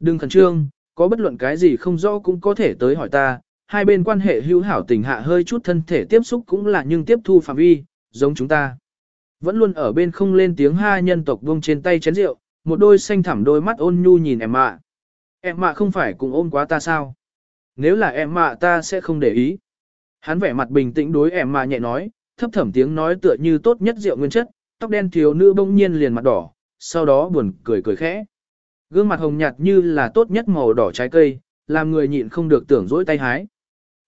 Đừng khẩn trương, có bất luận cái gì không rõ cũng có thể tới hỏi ta, hai bên quan hệ hữu hảo tình hạ hơi chút thân thể tiếp xúc cũng là nhưng tiếp thu phạm vi, giống chúng ta. Vẫn luôn ở bên không lên tiếng hai nhân tộc buông trên tay chén rượu, một đôi xanh thẳm đôi mắt ôn nhu nhìn em mạ. Em mạ không phải cùng ôm quá ta sao? Nếu là em mạ ta sẽ không để ý. Hắn vẻ mặt bình tĩnh đối em mạ nhẹ nói, thấp thẩm tiếng nói tựa như tốt nhất rượu nguyên chất, tóc đen thiếu nữ bỗng nhiên liền mặt đỏ, sau đó buồn cười cười khẽ. Gương mặt hồng nhạt như là tốt nhất màu đỏ trái cây, làm người nhịn không được tưởng dỗi tay hái.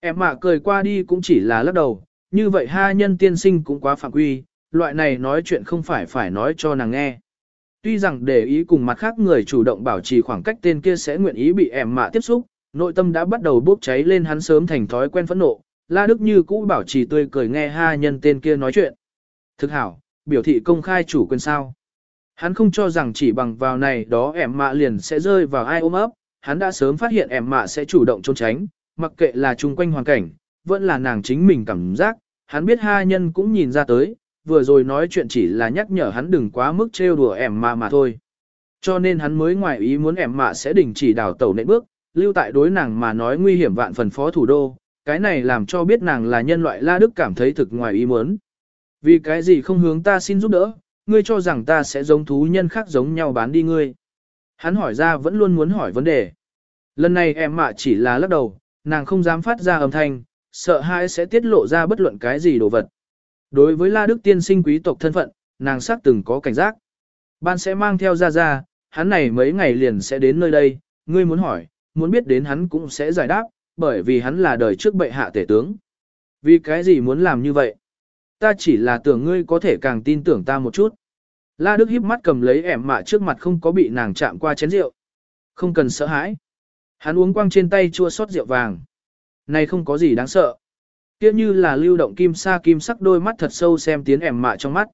Em mạ cười qua đi cũng chỉ là lắc đầu, như vậy ha nhân tiên sinh cũng quá phạm quy, loại này nói chuyện không phải phải nói cho nàng nghe. Tuy rằng để ý cùng mặt khác người chủ động bảo trì khoảng cách tên kia sẽ nguyện ý bị em mạ tiếp xúc, nội tâm đã bắt đầu bốc cháy lên hắn sớm thành thói quen phẫn nộ, La Đức như cũ bảo trì tươi cười nghe ha nhân tên kia nói chuyện. Thực hảo, biểu thị công khai chủ quyền sao. Hắn không cho rằng chỉ bằng vào này đó em mạ liền sẽ rơi vào ai ôm ấp, hắn đã sớm phát hiện em mạ sẽ chủ động trốn tránh, mặc kệ là chung quanh hoàn cảnh, vẫn là nàng chính mình cảm giác, hắn biết hai nhân cũng nhìn ra tới, vừa rồi nói chuyện chỉ là nhắc nhở hắn đừng quá mức trêu đùa em mạ mà thôi. Cho nên hắn mới ngoài ý muốn em mạ sẽ đình chỉ đào tẩu nệ bước, lưu tại đối nàng mà nói nguy hiểm vạn phần phó thủ đô, cái này làm cho biết nàng là nhân loại La Đức cảm thấy thực ngoài ý muốn. Vì cái gì không hướng ta xin giúp đỡ, ngươi cho rằng ta sẽ giống thú nhân khác giống nhau bán đi ngươi. Hắn hỏi ra vẫn luôn muốn hỏi vấn đề. Lần này em mạ chỉ là lắc đầu, nàng không dám phát ra âm thanh, sợ hãi sẽ tiết lộ ra bất luận cái gì đồ vật. Đối với La Đức tiên sinh quý tộc thân phận, nàng xác từng có cảnh giác. Ban sẽ mang theo ra ra, hắn này mấy ngày liền sẽ đến nơi đây, ngươi muốn hỏi, muốn biết đến hắn cũng sẽ giải đáp, bởi vì hắn là đời trước bệ hạ tể tướng. Vì cái gì muốn làm như vậy? Ta chỉ là tưởng ngươi có thể càng tin tưởng ta một chút. La Đức híp mắt cầm lấy ẻm mạ trước mặt không có bị nàng chạm qua chén rượu. Không cần sợ hãi. Hắn uống quăng trên tay chua sót rượu vàng. Này không có gì đáng sợ. Tiếc như là lưu động kim sa kim sắc đôi mắt thật sâu xem tiến ẻm mạ trong mắt.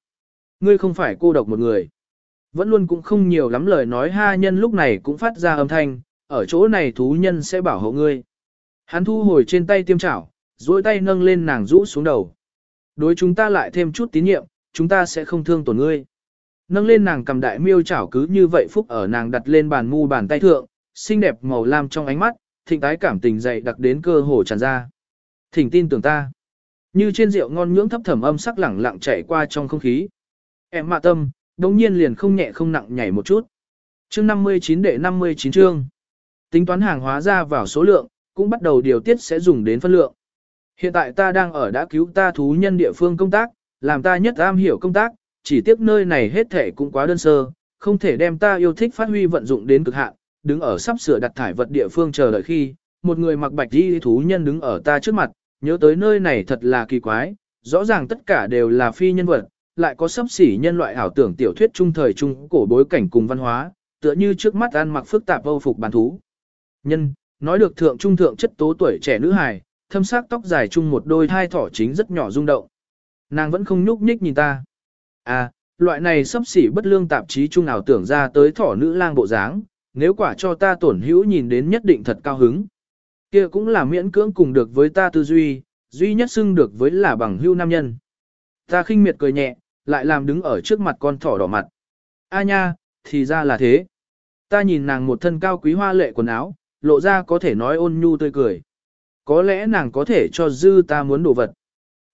Ngươi không phải cô độc một người. Vẫn luôn cũng không nhiều lắm lời nói ha nhân lúc này cũng phát ra âm thanh, ở chỗ này thú nhân sẽ bảo hộ ngươi. Hắn thu hồi trên tay tiêm chảo, duỗi tay nâng lên nàng rũ xuống đầu. Đối chúng ta lại thêm chút tín nhiệm, chúng ta sẽ không thương tổn ngươi. Nâng lên nàng cầm đại miêu chảo cứ như vậy phúc ở nàng đặt lên bàn mu bàn tay thượng, xinh đẹp màu lam trong ánh mắt, thịnh tái cảm tình dậy đặc đến cơ hồ tràn ra. Thỉnh tin tưởng ta. Như trên rượu ngon nhưỡng thấp thẩm âm sắc lẳng lặng chạy qua trong không khí. Em mạ tâm, đồng nhiên liền không nhẹ không nặng nhảy một chút. Chương 59 đệ 59 chương. Tính toán hàng hóa ra vào số lượng, cũng bắt đầu điều tiết sẽ dùng đến phân lượng. Hiện tại ta đang ở đã cứu ta thú nhân địa phương công tác, làm ta nhất am hiểu công tác, chỉ tiếc nơi này hết thể cũng quá đơn sơ, không thể đem ta yêu thích phát huy vận dụng đến cực hạn, đứng ở sắp sửa đặt thải vật địa phương chờ đợi khi, một người mặc bạch y thú nhân đứng ở ta trước mặt, nhớ tới nơi này thật là kỳ quái, rõ ràng tất cả đều là phi nhân vật, lại có sắp xỉ nhân loại ảo tưởng tiểu thuyết trung thời trung cổ bối cảnh cùng văn hóa, tựa như trước mắt ăn mặc phức tạp vô phục bản thú. Nhân, nói được thượng trung thượng chất tố tuổi trẻ nữ hài, thâm sắc tóc dài chung một đôi thai thỏ chính rất nhỏ rung động. Nàng vẫn không nhúc nhích nhìn ta. À, loại này sắp xỉ bất lương tạp chí chung nào tưởng ra tới thỏ nữ lang bộ dáng, nếu quả cho ta tổn hữu nhìn đến nhất định thật cao hứng. kia cũng là miễn cưỡng cùng được với ta tư duy, duy nhất xưng được với là bằng hữu nam nhân. Ta khinh miệt cười nhẹ, lại làm đứng ở trước mặt con thỏ đỏ mặt. A nha, thì ra là thế. Ta nhìn nàng một thân cao quý hoa lệ quần áo, lộ ra có thể nói ôn nhu tươi cười. Có lẽ nàng có thể cho dư ta muốn đồ vật.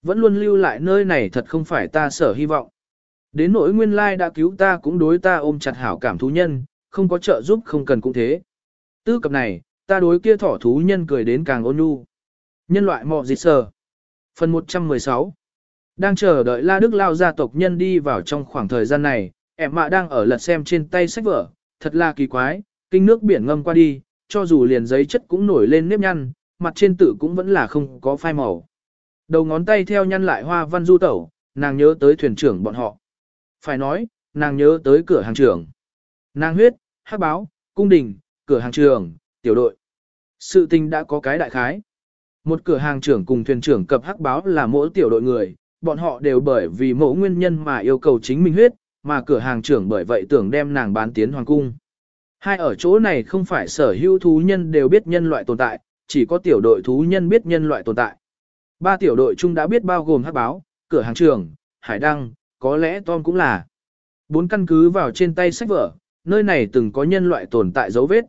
Vẫn luôn lưu lại nơi này thật không phải ta sở hy vọng. Đến nỗi nguyên lai đã cứu ta cũng đối ta ôm chặt hảo cảm thú nhân, không có trợ giúp không cần cũng thế. Tư cập này, ta đối kia thỏ thú nhân cười đến càng ôn nhu. Nhân loại mọ dịt sờ. Phần 116 Đang chờ đợi La Đức Lao gia tộc nhân đi vào trong khoảng thời gian này, em mạ đang ở lật xem trên tay sách vở, thật là kỳ quái, kinh nước biển ngâm qua đi, cho dù liền giấy chất cũng nổi lên nếp nhăn, mặt trên tử cũng vẫn là không có phai màu. Đầu ngón tay theo nhăn lại hoa văn du tẩu, nàng nhớ tới thuyền trưởng bọn họ. Phải nói, nàng nhớ tới cửa hàng trưởng. Nàng huyết, hắc báo, cung đình, cửa hàng trưởng, tiểu đội. Sự tình đã có cái đại khái. Một cửa hàng trưởng cùng thuyền trưởng cập hắc báo là mỗi tiểu đội người, bọn họ đều bởi vì mẫu nguyên nhân mà yêu cầu chính mình huyết, mà cửa hàng trưởng bởi vậy tưởng đem nàng bán tiến hoàng cung. Hai ở chỗ này không phải sở hữu thú nhân đều biết nhân loại tồn tại, chỉ có tiểu đội thú nhân biết nhân loại tồn tại. Ba tiểu đội chung đã biết bao gồm hắc báo, cửa hàng trường, hải đăng, có lẽ Tom cũng là. Bốn căn cứ vào trên tay sách vở, nơi này từng có nhân loại tồn tại dấu vết.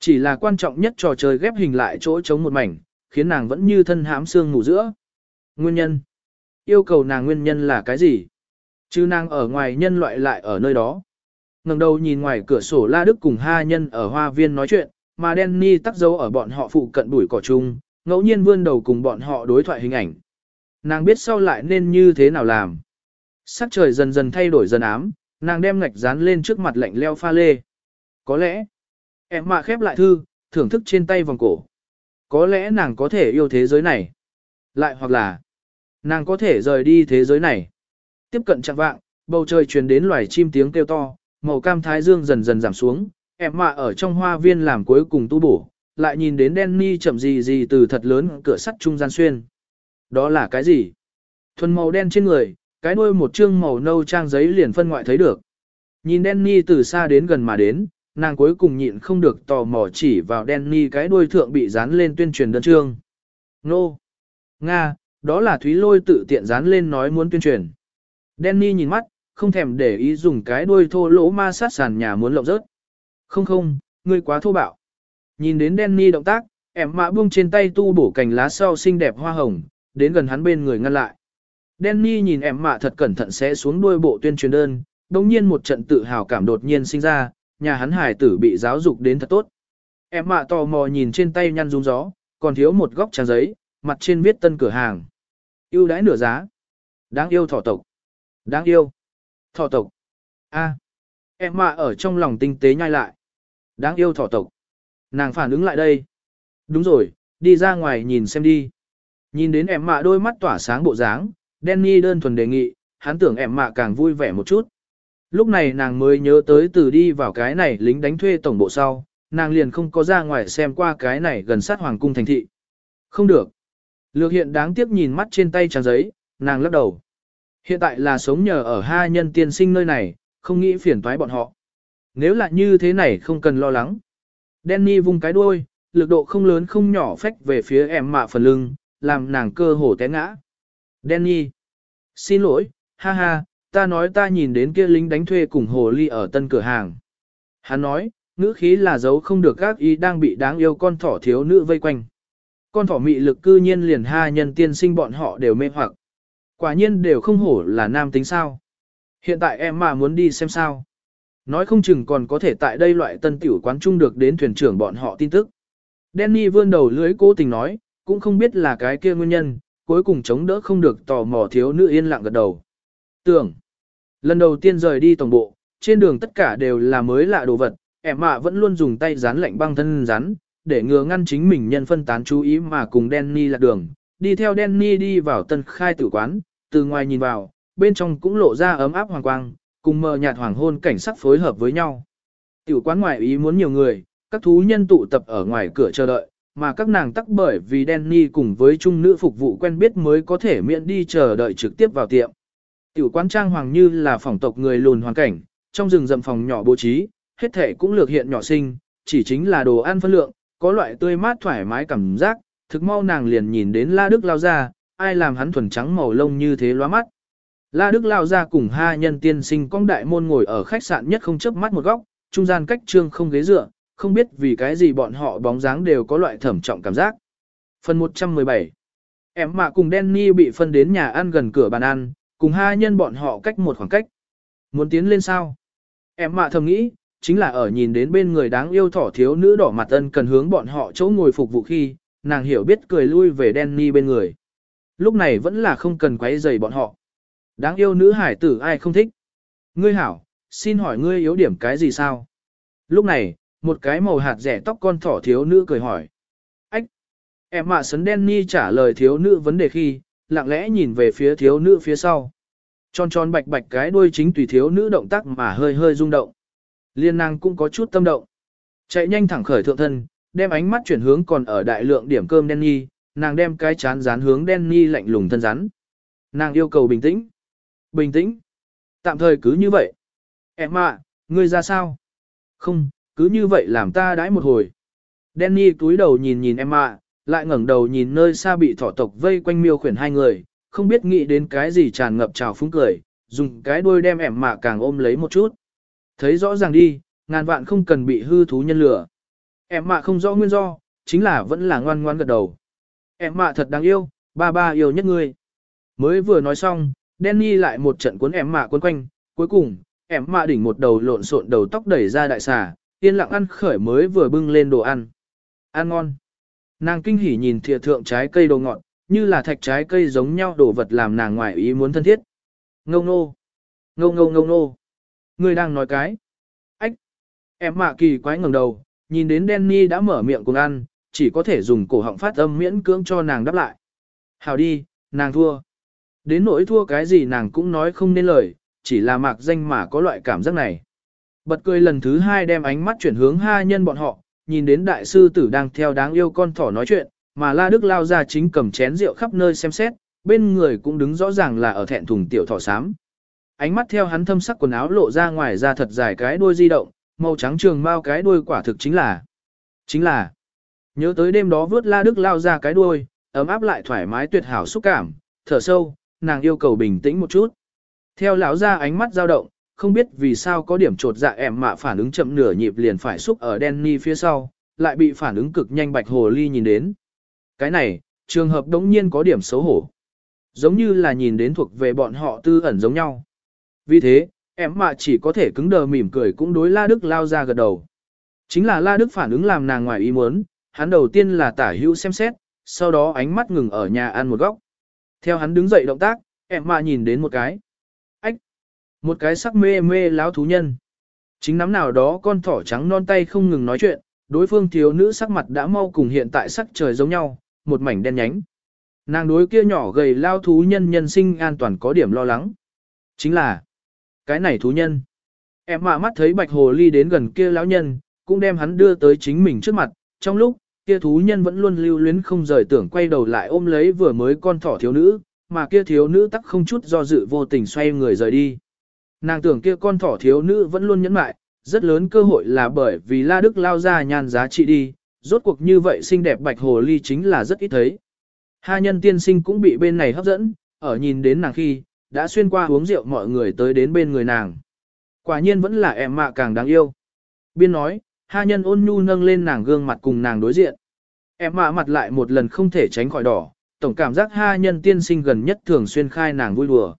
Chỉ là quan trọng nhất trò chơi ghép hình lại chỗ trống một mảnh, khiến nàng vẫn như thân hãm xương ngủ giữa. Nguyên nhân. Yêu cầu nàng nguyên nhân là cái gì? Chứ nàng ở ngoài nhân loại lại ở nơi đó. ngẩng đầu nhìn ngoài cửa sổ La Đức cùng hai nhân ở hoa viên nói chuyện, mà Danny tắc dấu ở bọn họ phụ cận bụi cỏ chung, ngẫu nhiên vươn đầu cùng bọn họ đối thoại hình ảnh. Nàng biết sau lại nên như thế nào làm. Sắc trời dần dần thay đổi dần ám, nàng đem ngạch dán lên trước mặt lạnh leo pha lê. Có lẽ, em mạ khép lại thư, thưởng thức trên tay vòng cổ. Có lẽ nàng có thể yêu thế giới này. Lại hoặc là, nàng có thể rời đi thế giới này. Tiếp cận chặng vạng, bầu trời truyền đến loài chim tiếng kêu to, màu cam thái dương dần dần giảm xuống, em mạ ở trong hoa viên làm cuối cùng tu bổ, lại nhìn đến Danny chậm gì gì từ thật lớn cửa sắt trung gian xuyên. Đó là cái gì? Thuần màu đen trên người, cái đuôi một chương màu nâu trang giấy liền phân ngoại thấy được. Nhìn Danny từ xa đến gần mà đến, nàng cuối cùng nhịn không được tò mò chỉ vào Danny cái đuôi thượng bị dán lên tuyên truyền đơn trương. Nô! Nga, đó là Thúy Lôi tự tiện dán lên nói muốn tuyên truyền. Danny nhìn mắt, không thèm để ý dùng cái đuôi thô lỗ ma sát sàn nhà muốn lộng rớt. Không không, ngươi quá thô bạo. Nhìn đến Danny động tác, em mã buông trên tay tu bổ cành lá sau xinh đẹp hoa hồng, đến gần hắn bên người ngăn lại. Danny nhìn em mạ thật cẩn thận sẽ xuống đuôi bộ tuyên truyền đơn, đồng nhiên một trận tự hào cảm đột nhiên sinh ra, nhà hắn hải tử bị giáo dục đến thật tốt. Em mạ tò mò nhìn trên tay nhăn rung gió, còn thiếu một góc trang giấy, mặt trên viết tân cửa hàng. Yêu đãi nửa giá. Đáng yêu thỏ tộc. Đáng yêu. Thỏ tộc. A. Em mạ ở trong lòng tinh tế nhai lại. Đáng yêu thỏ tộc. Nàng phản ứng lại đây. Đúng rồi, đi ra ngoài nhìn xem đi. Nhìn đến em mạ đôi mắt tỏa sáng bộ dáng, Danny đơn thuần đề nghị, hắn tưởng em mạ càng vui vẻ một chút. Lúc này nàng mới nhớ tới từ đi vào cái này lính đánh thuê tổng bộ sau, nàng liền không có ra ngoài xem qua cái này gần sát hoàng cung thành thị. Không được. Lược hiện đáng tiếc nhìn mắt trên tay trang giấy, nàng lắc đầu. Hiện tại là sống nhờ ở hai nhân tiên sinh nơi này, không nghĩ phiền toái bọn họ. Nếu là như thế này không cần lo lắng. Danny vung cái đuôi, lực độ không lớn không nhỏ phách về phía em mạ phần lưng, làm nàng cơ hồ té ngã. Danny. Xin lỗi, ha ha, ta nói ta nhìn đến kia lính đánh thuê cùng hồ ly ở tân cửa hàng. Hắn nói, ngữ khí là dấu không được các ý đang bị đáng yêu con thỏ thiếu nữ vây quanh. Con thỏ mị lực cư nhiên liền ha nhân tiên sinh bọn họ đều mê hoặc. Quả nhiên đều không hổ là nam tính sao. Hiện tại em mà muốn đi xem sao. Nói không chừng còn có thể tại đây loại tân tiểu quán trung được đến thuyền trưởng bọn họ tin tức. Danny vươn đầu lưới cố tình nói, cũng không biết là cái kia nguyên nhân, cuối cùng chống đỡ không được tò mò thiếu nữ yên lặng gật đầu. Tưởng, lần đầu tiên rời đi tổng bộ, trên đường tất cả đều là mới lạ đồ vật, em mạ vẫn luôn dùng tay dán lạnh băng thân rắn, để ngừa ngăn chính mình nhân phân tán chú ý mà cùng Danny lạc đường. Đi theo Danny đi vào tân khai tử quán, từ ngoài nhìn vào, bên trong cũng lộ ra ấm áp hoàng quang, cùng mờ nhạt hoàng hôn cảnh sắc phối hợp với nhau. Tiểu quán ngoại ý muốn nhiều người, các thú nhân tụ tập ở ngoài cửa chờ đợi, mà các nàng tắc bởi vì Danny cùng với trung nữ phục vụ quen biết mới có thể miễn đi chờ đợi trực tiếp vào tiệm. Tiểu quán trang hoàng như là phòng tộc người lùn hoàn cảnh, trong rừng rậm phòng nhỏ bố trí, hết thể cũng lược hiện nhỏ xinh, chỉ chính là đồ ăn phân lượng, có loại tươi mát thoải mái cảm giác, thực mau nàng liền nhìn đến La Đức lao ra, ai làm hắn thuần trắng màu lông như thế loa mắt. La Đức lao ra cùng hai nhân tiên sinh cong đại môn ngồi ở khách sạn nhất không chớp mắt một góc, trung gian cách trương không ghế dựa, không biết vì cái gì bọn họ bóng dáng đều có loại thẩm trọng cảm giác. Phần 117 Em mạ cùng Danny bị phân đến nhà ăn gần cửa bàn ăn, cùng hai nhân bọn họ cách một khoảng cách. Muốn tiến lên sao? Em mạ thầm nghĩ, chính là ở nhìn đến bên người đáng yêu thỏ thiếu nữ đỏ mặt ân cần hướng bọn họ chỗ ngồi phục vụ khi, nàng hiểu biết cười lui về Danny bên người. Lúc này vẫn là không cần quấy rầy bọn họ. Đáng yêu nữ hải tử ai không thích. Ngươi hảo, xin hỏi ngươi yếu điểm cái gì sao? Lúc này, một cái màu hạt rẻ tóc con thỏ thiếu nữ cười hỏi. Ách! Em mạ sấn đen ni trả lời thiếu nữ vấn đề khi, lặng lẽ nhìn về phía thiếu nữ phía sau. Tròn tròn bạch bạch cái đuôi chính tùy thiếu nữ động tác mà hơi hơi rung động. Liên nàng cũng có chút tâm động. Chạy nhanh thẳng khởi thượng thân, đem ánh mắt chuyển hướng còn ở đại lượng điểm cơm ni nàng đem cái chán dán hướng đen ni lạnh lùng thân rắn. Nàng yêu cầu bình tĩnh. Bình tĩnh. Tạm thời cứ như vậy. Em ạ, ngươi ra sao? Không, cứ như vậy làm ta đãi một hồi. Danny túi đầu nhìn nhìn em ạ, lại ngẩng đầu nhìn nơi xa bị thỏ tộc vây quanh miêu khuyển hai người, không biết nghĩ đến cái gì tràn ngập trào phúng cười, dùng cái đuôi đem em mạ càng ôm lấy một chút. Thấy rõ ràng đi, ngàn vạn không cần bị hư thú nhân lửa. Em mạ không rõ nguyên do, chính là vẫn là ngoan ngoan gật đầu. Em mạ thật đáng yêu, ba ba yêu nhất ngươi. Mới vừa nói xong, Danny lại một trận cuốn em mạ cuốn quanh, cuối cùng, em mạ đỉnh một đầu lộn xộn đầu tóc đẩy ra đại xà, yên lặng ăn khởi mới vừa bưng lên đồ ăn. Ăn ngon. Nàng kinh hỉ nhìn thìa thượng trái cây đồ ngọt, như là thạch trái cây giống nhau đồ vật làm nàng ngoại ý muốn thân thiết. Ngô ngô. Ngô ngô ngô ngô. Ngươi đang nói cái. Ách. Em mạ kỳ quái ngẩng đầu, nhìn đến Danny đã mở miệng cùng ăn, chỉ có thể dùng cổ họng phát âm miễn cưỡng cho nàng đáp lại. Hào đi, nàng thua. Đến nỗi thua cái gì nàng cũng nói không nên lời, chỉ là mạc danh mà có loại cảm giác này. Bật cười lần thứ hai đem ánh mắt chuyển hướng hai nhân bọn họ, nhìn đến đại sư tử đang theo đáng yêu con thỏ nói chuyện, mà La Đức lao ra chính cầm chén rượu khắp nơi xem xét, bên người cũng đứng rõ ràng là ở thẹn thùng tiểu thỏ xám. Ánh mắt theo hắn thâm sắc quần áo lộ ra ngoài ra thật dài cái đuôi di động, màu trắng trường bao cái đuôi quả thực chính là chính là nhớ tới đêm đó vớt La Đức lao ra cái đuôi, ấm áp lại thoải mái tuyệt hảo xúc cảm, thở sâu, nàng yêu cầu bình tĩnh một chút. Theo lão ra ánh mắt dao động, không biết vì sao có điểm trột dạ em mạ phản ứng chậm nửa nhịp liền phải xúc ở Danny phía sau, lại bị phản ứng cực nhanh bạch hồ ly nhìn đến. Cái này, trường hợp đống nhiên có điểm xấu hổ. Giống như là nhìn đến thuộc về bọn họ tư ẩn giống nhau. Vì thế, em mạ chỉ có thể cứng đờ mỉm cười cũng đối La Đức lao ra gật đầu. Chính là La Đức phản ứng làm nàng ngoài ý muốn, hắn đầu tiên là tả hữu xem xét, sau đó ánh mắt ngừng ở nhà ăn một góc. Theo hắn đứng dậy động tác, em mà nhìn đến một cái. Ách! Một cái sắc mê mê láo thú nhân. Chính nắm nào đó con thỏ trắng non tay không ngừng nói chuyện, đối phương thiếu nữ sắc mặt đã mau cùng hiện tại sắc trời giống nhau, một mảnh đen nhánh. Nàng đối kia nhỏ gầy lao thú nhân nhân sinh an toàn có điểm lo lắng. Chính là, cái này thú nhân. Em mạ mắt thấy bạch hồ ly đến gần kia lão nhân, cũng đem hắn đưa tới chính mình trước mặt, trong lúc, kia thú nhân vẫn luôn lưu luyến không rời tưởng quay đầu lại ôm lấy vừa mới con thỏ thiếu nữ, mà kia thiếu nữ tắc không chút do dự vô tình xoay người rời đi. Nàng tưởng kia con thỏ thiếu nữ vẫn luôn nhẫn mại, rất lớn cơ hội là bởi vì La Đức lao ra nhan giá trị đi, rốt cuộc như vậy xinh đẹp bạch hồ ly chính là rất ít thấy. Hai nhân tiên sinh cũng bị bên này hấp dẫn, ở nhìn đến nàng khi, đã xuyên qua uống rượu mọi người tới đến bên người nàng. Quả nhiên vẫn là em mạ càng đáng yêu. Biên nói, Ha nhân ôn nhu nâng lên nàng gương mặt cùng nàng đối diện. Em mạ mặt lại một lần không thể tránh khỏi đỏ, tổng cảm giác Ha nhân tiên sinh gần nhất thường xuyên khai nàng vui đùa.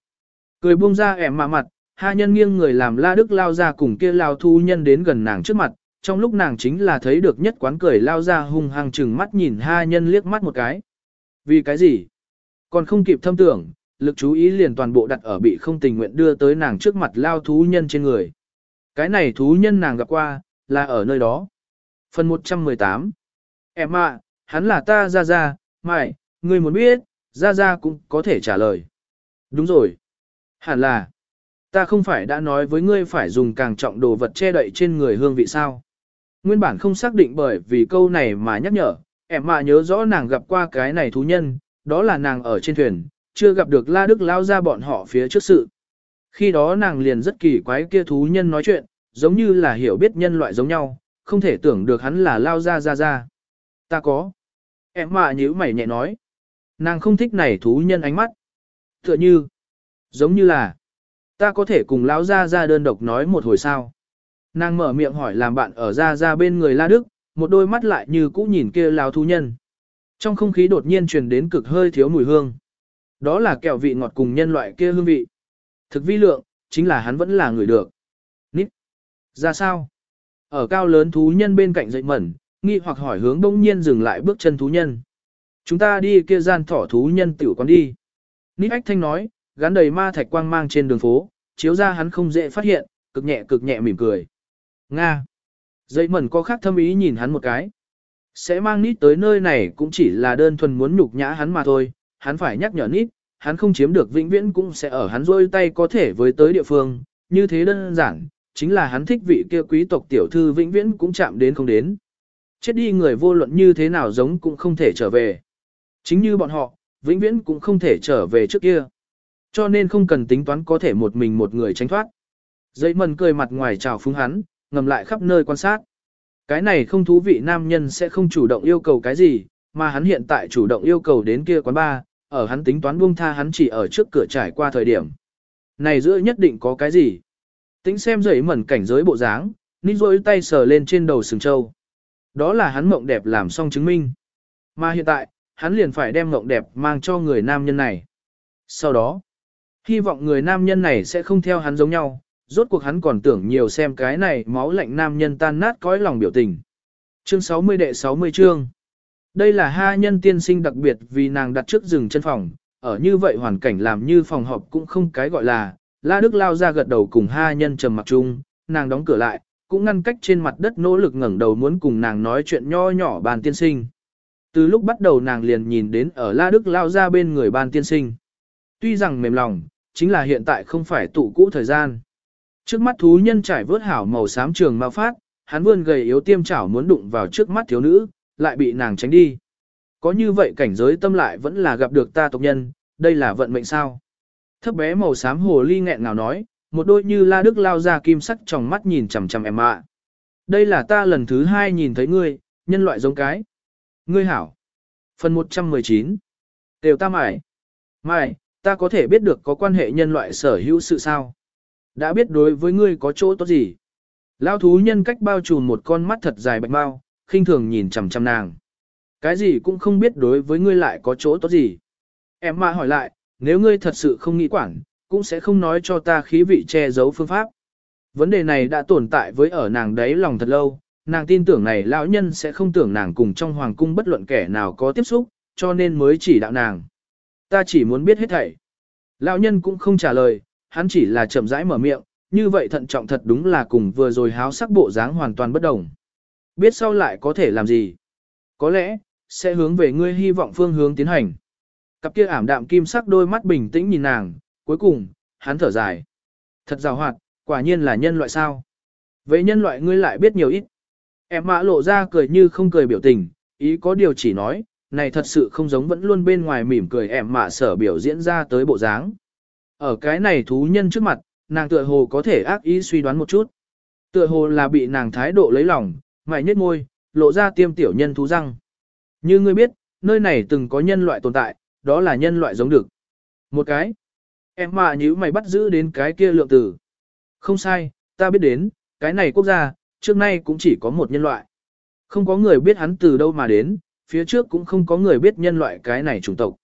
Cười buông ra em mạ mặt, Ha nhân nghiêng người làm la đức lao ra cùng kia lao thu nhân đến gần nàng trước mặt, trong lúc nàng chính là thấy được nhất quán cười lao ra hung hăng chừng mắt nhìn Ha nhân liếc mắt một cái. Vì cái gì? Còn không kịp thâm tưởng, lực chú ý liền toàn bộ đặt ở bị không tình nguyện đưa tới nàng trước mặt lao thú nhân trên người. Cái này thú nhân nàng gặp qua, là ở nơi đó. Phần 118 Em ạ, hắn là ta ra ra, mày, ngươi muốn biết, ra ra cũng có thể trả lời. Đúng rồi. Hẳn là, ta không phải đã nói với ngươi phải dùng càng trọng đồ vật che đậy trên người hương vị sao. Nguyên bản không xác định bởi vì câu này mà nhắc nhở, em mà nhớ rõ nàng gặp qua cái này thú nhân, đó là nàng ở trên thuyền, chưa gặp được La Đức lao ra bọn họ phía trước sự. Khi đó nàng liền rất kỳ quái kia thú nhân nói chuyện, giống như là hiểu biết nhân loại giống nhau, không thể tưởng được hắn là lao ra ra ra. Ta có. Em mà nhíu mày nhẹ nói. Nàng không thích này thú nhân ánh mắt. Tựa như. Giống như là. Ta có thể cùng lão ra ra đơn độc nói một hồi sao. Nàng mở miệng hỏi làm bạn ở ra ra bên người La Đức, một đôi mắt lại như cũ nhìn kia lao thú nhân. Trong không khí đột nhiên truyền đến cực hơi thiếu mùi hương. Đó là kẹo vị ngọt cùng nhân loại kia hương vị. Thực vi lượng, chính là hắn vẫn là người được. Ra sao? Ở cao lớn thú nhân bên cạnh dậy mẩn, nghi hoặc hỏi hướng đông nhiên dừng lại bước chân thú nhân. Chúng ta đi kia gian thỏ thú nhân tiểu con đi. Nít ách thanh nói, gắn đầy ma thạch quang mang trên đường phố, chiếu ra hắn không dễ phát hiện, cực nhẹ cực nhẹ mỉm cười. Nga. Dậy mẩn có khác thâm ý nhìn hắn một cái. Sẽ mang nít tới nơi này cũng chỉ là đơn thuần muốn nhục nhã hắn mà thôi, hắn phải nhắc nhở nít, hắn không chiếm được vĩnh viễn cũng sẽ ở hắn rôi tay có thể với tới địa phương, như thế đơn giản, chính là hắn thích vị kia quý tộc tiểu thư vĩnh viễn cũng chạm đến không đến. Chết đi người vô luận như thế nào giống cũng không thể trở về. Chính như bọn họ, vĩnh viễn cũng không thể trở về trước kia. Cho nên không cần tính toán có thể một mình một người tránh thoát. Dây mần cười mặt ngoài chào phúng hắn, ngầm lại khắp nơi quan sát. Cái này không thú vị nam nhân sẽ không chủ động yêu cầu cái gì, mà hắn hiện tại chủ động yêu cầu đến kia quán bar, ở hắn tính toán buông tha hắn chỉ ở trước cửa trải qua thời điểm. Này giữa nhất định có cái gì? Tính xem dậy mẩn cảnh giới bộ dáng, nít rôi tay sờ lên trên đầu sừng châu. Đó là hắn mộng đẹp làm xong chứng minh. Mà hiện tại, hắn liền phải đem mộng đẹp mang cho người nam nhân này. Sau đó, hy vọng người nam nhân này sẽ không theo hắn giống nhau, rốt cuộc hắn còn tưởng nhiều xem cái này máu lạnh nam nhân tan nát cõi lòng biểu tình. Chương 60 đệ 60 chương. Đây là ha nhân tiên sinh đặc biệt vì nàng đặt trước rừng chân phòng, ở như vậy hoàn cảnh làm như phòng họp cũng không cái gọi là, La Đức lao ra gật đầu cùng ha nhân trầm mặc chung, nàng đóng cửa lại, cũng ngăn cách trên mặt đất nỗ lực ngẩng đầu muốn cùng nàng nói chuyện nho nhỏ bàn tiên sinh. Từ lúc bắt đầu nàng liền nhìn đến ở La Đức lao ra bên người ban tiên sinh. Tuy rằng mềm lòng, chính là hiện tại không phải tụ cũ thời gian. Trước mắt thú nhân trải vớt hảo màu xám trường mau phát, hắn vươn gầy yếu tiêm chảo muốn đụng vào trước mắt thiếu nữ, lại bị nàng tránh đi. Có như vậy cảnh giới tâm lại vẫn là gặp được ta tộc nhân, đây là vận mệnh sao. Thấp bé màu xám hồ ly nghẹn ngào nói, một đôi như la đức lao ra kim sắc trong mắt nhìn chằm chằm em ạ. Đây là ta lần thứ hai nhìn thấy ngươi, nhân loại giống cái. Ngươi hảo. Phần 119. Đều ta mải. Mải, ta có thể biết được có quan hệ nhân loại sở hữu sự sao. Đã biết đối với ngươi có chỗ tốt gì. Lao thú nhân cách bao trùm một con mắt thật dài bạch bao, khinh thường nhìn chằm chằm nàng. Cái gì cũng không biết đối với ngươi lại có chỗ tốt gì. Em mà hỏi lại, nếu ngươi thật sự không nghĩ quản, cũng sẽ không nói cho ta khí vị che giấu phương pháp. Vấn đề này đã tồn tại với ở nàng đấy lòng thật lâu, nàng tin tưởng này lão nhân sẽ không tưởng nàng cùng trong hoàng cung bất luận kẻ nào có tiếp xúc, cho nên mới chỉ đạo nàng. Ta chỉ muốn biết hết thảy. Lão nhân cũng không trả lời, hắn chỉ là chậm rãi mở miệng, như vậy thận trọng thật đúng là cùng vừa rồi háo sắc bộ dáng hoàn toàn bất đồng. Biết sau lại có thể làm gì? Có lẽ, sẽ hướng về ngươi hy vọng phương hướng tiến hành. Cặp kia ảm đạm kim sắc đôi mắt bình tĩnh nhìn nàng, cuối cùng, hắn thở dài. Thật rào hoạt, quả nhiên là nhân loại sao. Vậy nhân loại ngươi lại biết nhiều ít. Em mã lộ ra cười như không cười biểu tình, ý có điều chỉ nói, này thật sự không giống vẫn luôn bên ngoài mỉm cười em mạ sở biểu diễn ra tới bộ dáng. Ở cái này thú nhân trước mặt, nàng tựa hồ có thể ác ý suy đoán một chút. Tựa hồ là bị nàng thái độ lấy lòng, mày nhếch môi, lộ ra tiêm tiểu nhân thú răng. Như ngươi biết, nơi này từng có nhân loại tồn tại, đó là nhân loại giống được. Một cái. Em mà nhíu mày bắt giữ đến cái kia lượng tử. Không sai, ta biết đến, cái này quốc gia, trước nay cũng chỉ có một nhân loại. Không có người biết hắn từ đâu mà đến, phía trước cũng không có người biết nhân loại cái này chủng tộc.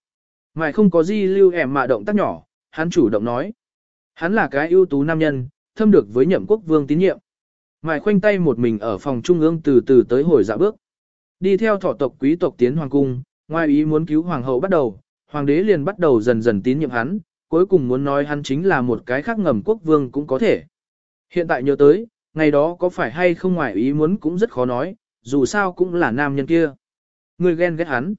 Mày không có gì lưu em mà động tác nhỏ, hắn chủ động nói. Hắn là cái ưu tú nam nhân, thâm được với nhậm quốc vương tín nhiệm. Mày khoanh tay một mình ở phòng trung ương từ từ tới hồi dạ bước. Đi theo thọ tộc quý tộc tiến hoàng cung, ngoài ý muốn cứu hoàng hậu bắt đầu, hoàng đế liền bắt đầu dần dần tín nhiệm hắn, cuối cùng muốn nói hắn chính là một cái khác ngầm quốc vương cũng có thể. Hiện tại nhớ tới, ngày đó có phải hay không ngoài ý muốn cũng rất khó nói, dù sao cũng là nam nhân kia. Người ghen ghét hắn.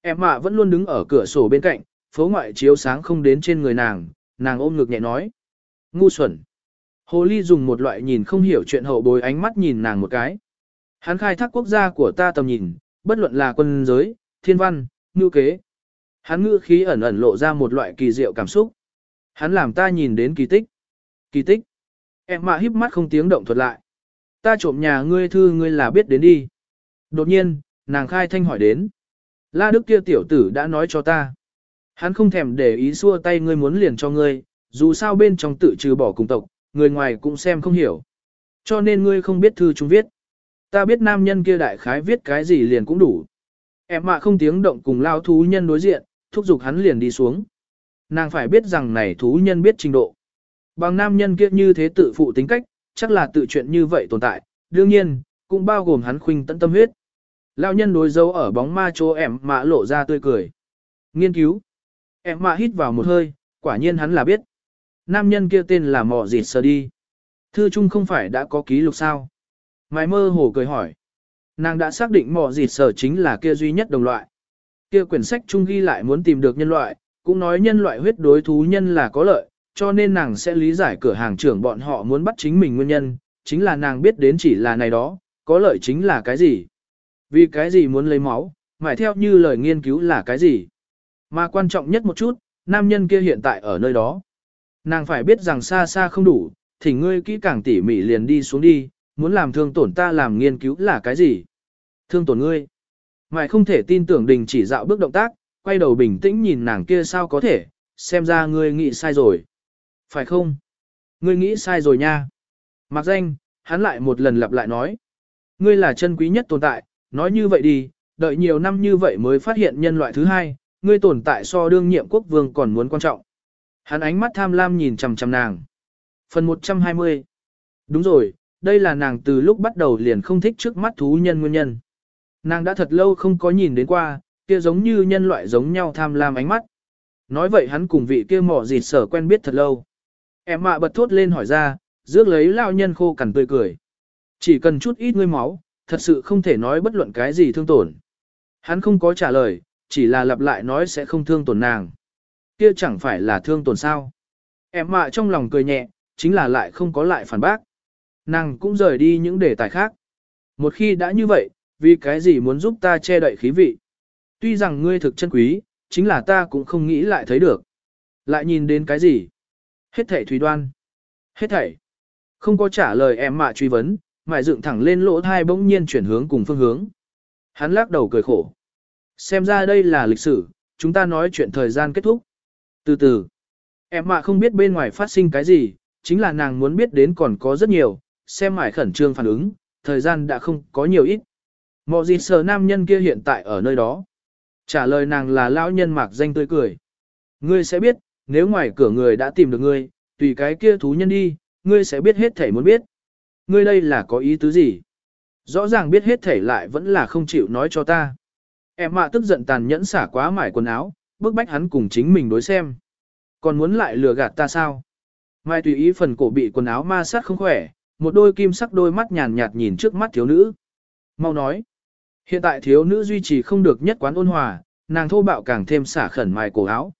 Em mạ vẫn luôn đứng ở cửa sổ bên cạnh, phố ngoại chiếu sáng không đến trên người nàng, nàng ôm ngực nhẹ nói. Ngu xuẩn. Hồ ly dùng một loại nhìn không hiểu chuyện hậu bối ánh mắt nhìn nàng một cái. Hắn khai thác quốc gia của ta tầm nhìn, bất luận là quân giới, thiên văn, ngư kế. Hắn ngữ khí ẩn ẩn lộ ra một loại kỳ diệu cảm xúc. Hắn làm ta nhìn đến kỳ tích. Kỳ tích. Em mạ híp mắt không tiếng động thuật lại. Ta trộm nhà ngươi thư ngươi là biết đến đi. Đột nhiên, nàng khai thanh hỏi đến. La Đức kia tiểu tử đã nói cho ta. Hắn không thèm để ý xua tay ngươi muốn liền cho ngươi, dù sao bên trong tự trừ bỏ cùng tộc, người ngoài cũng xem không hiểu. Cho nên ngươi không biết thư chúng viết. Ta biết nam nhân kia đại khái viết cái gì liền cũng đủ. Em mạ không tiếng động cùng lao thú nhân đối diện, thúc giục hắn liền đi xuống. Nàng phải biết rằng này thú nhân biết trình độ. Bằng nam nhân kia như thế tự phụ tính cách, chắc là tự chuyện như vậy tồn tại, đương nhiên, cũng bao gồm hắn khuynh tận tâm huyết. lão nhân đối dấu ở bóng ma chỗ ẻm mạ lộ ra tươi cười. Nghiên cứu. ẻm mạ hít vào một hơi, quả nhiên hắn là biết. Nam nhân kia tên là Mọ Dịt Sơ Đi. Thư chung không phải đã có ký lục sao? Mai mơ hồ cười hỏi. Nàng đã xác định Mọ Dịt Sơ chính là kia duy nhất đồng loại. Kia quyển sách chung ghi lại muốn tìm được nhân loại, cũng nói nhân loại huyết đối thú nhân là có lợi, cho nên nàng sẽ lý giải cửa hàng trưởng bọn họ muốn bắt chính mình nguyên nhân, chính là nàng biết đến chỉ là này đó, có lợi chính là cái gì. Vì cái gì muốn lấy máu, mải theo như lời nghiên cứu là cái gì. Mà quan trọng nhất một chút, nam nhân kia hiện tại ở nơi đó. Nàng phải biết rằng xa xa không đủ, thì ngươi kỹ càng tỉ mỉ liền đi xuống đi, muốn làm thương tổn ta làm nghiên cứu là cái gì? Thương tổn ngươi mại không thể tin tưởng đình chỉ dạo bước động tác, quay đầu bình tĩnh nhìn nàng kia sao có thể, xem ra ngươi nghĩ sai rồi. Phải không? Ngươi nghĩ sai rồi nha. Mặc danh, hắn lại một lần lặp lại nói. Ngươi là chân quý nhất tồn tại, nói như vậy đi, đợi nhiều năm như vậy mới phát hiện nhân loại thứ hai, ngươi tồn tại so đương nhiệm quốc vương còn muốn quan trọng. Hắn ánh mắt tham lam nhìn chằm chằm nàng. Phần 120 Đúng rồi, đây là nàng từ lúc bắt đầu liền không thích trước mắt thú nhân nguyên nhân. Nàng đã thật lâu không có nhìn đến qua, kia giống như nhân loại giống nhau tham lam ánh mắt. Nói vậy hắn cùng vị kia mỏ dịt sở quen biết thật lâu. Em mạ bật thốt lên hỏi ra, rước lấy lao nhân khô cằn tươi cười. Chỉ cần chút ít ngươi máu, thật sự không thể nói bất luận cái gì thương tổn. Hắn không có trả lời, chỉ là lặp lại nói sẽ không thương tổn nàng. Kia chẳng phải là thương tổn sao. Em mạ trong lòng cười nhẹ, chính là lại không có lại phản bác. Nàng cũng rời đi những đề tài khác. Một khi đã như vậy, vì cái gì muốn giúp ta che đậy khí vị? Tuy rằng ngươi thực chân quý, chính là ta cũng không nghĩ lại thấy được. Lại nhìn đến cái gì? Hết thảy thủy đoan. Hết thảy. Không có trả lời em mạ truy vấn, mải dựng thẳng lên lỗ thai bỗng nhiên chuyển hướng cùng phương hướng. Hắn lắc đầu cười khổ. Xem ra đây là lịch sử, chúng ta nói chuyện thời gian kết thúc. Từ từ, em mạ không biết bên ngoài phát sinh cái gì, chính là nàng muốn biết đến còn có rất nhiều, xem mải khẩn trương phản ứng, thời gian đã không có nhiều ít. Mọ gì sờ nam nhân kia hiện tại ở nơi đó. Trả lời nàng là lão nhân mạc danh tươi cười. Ngươi sẽ biết, nếu ngoài cửa người đã tìm được ngươi, tùy cái kia thú nhân đi, ngươi sẽ biết hết thể muốn biết. Ngươi đây là có ý tứ gì? Rõ ràng biết hết thể lại vẫn là không chịu nói cho ta. Em mạ tức giận tàn nhẫn xả quá mải quần áo, bức bách hắn cùng chính mình đối xem. Còn muốn lại lừa gạt ta sao? Mai tùy ý phần cổ bị quần áo ma sát không khỏe, một đôi kim sắc đôi mắt nhàn nhạt nhìn trước mắt thiếu nữ. Mau nói. Hiện tại thiếu nữ duy trì không được nhất quán ôn hòa, nàng thô bạo càng thêm xả khẩn mài cổ áo.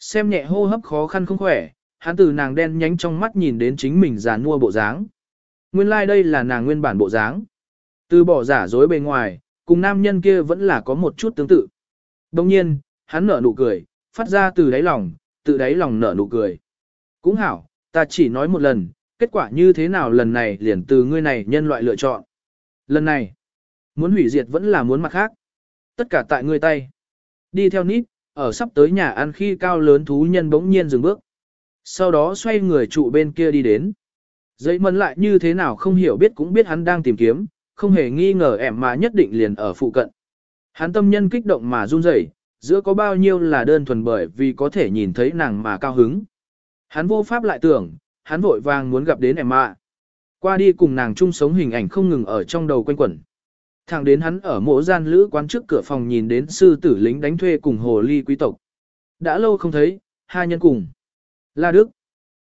Xem nhẹ hô hấp khó khăn không khỏe, hắn từ nàng đen nhánh trong mắt nhìn đến chính mình già nua bộ dáng. Nguyên lai like đây là nàng nguyên bản bộ dáng. Từ bỏ giả dối bề ngoài, cùng nam nhân kia vẫn là có một chút tương tự. Đồng nhiên, hắn nở nụ cười, phát ra từ đáy lòng, từ đáy lòng nở nụ cười. Cũng hảo, ta chỉ nói một lần, kết quả như thế nào lần này liền từ ngươi này nhân loại lựa chọn. Lần này, muốn hủy diệt vẫn là muốn mặt khác. Tất cả tại ngươi tay. Đi theo nít, ở sắp tới nhà ăn khi cao lớn thú nhân bỗng nhiên dừng bước. Sau đó xoay người trụ bên kia đi đến. Giấy mân lại như thế nào không hiểu biết cũng biết hắn đang tìm kiếm, không hề nghi ngờ ẻm mà nhất định liền ở phụ cận. Hắn tâm nhân kích động mà run rẩy, giữa có bao nhiêu là đơn thuần bởi vì có thể nhìn thấy nàng mà cao hứng. Hắn vô pháp lại tưởng, hắn vội vàng muốn gặp đến ẻm mạ. Qua đi cùng nàng chung sống hình ảnh không ngừng ở trong đầu quanh quẩn. Thẳng đến hắn ở mộ gian lữ quán trước cửa phòng nhìn đến sư tử lính đánh thuê cùng hồ ly quý tộc. Đã lâu không thấy, hai nhân cùng. La Đức.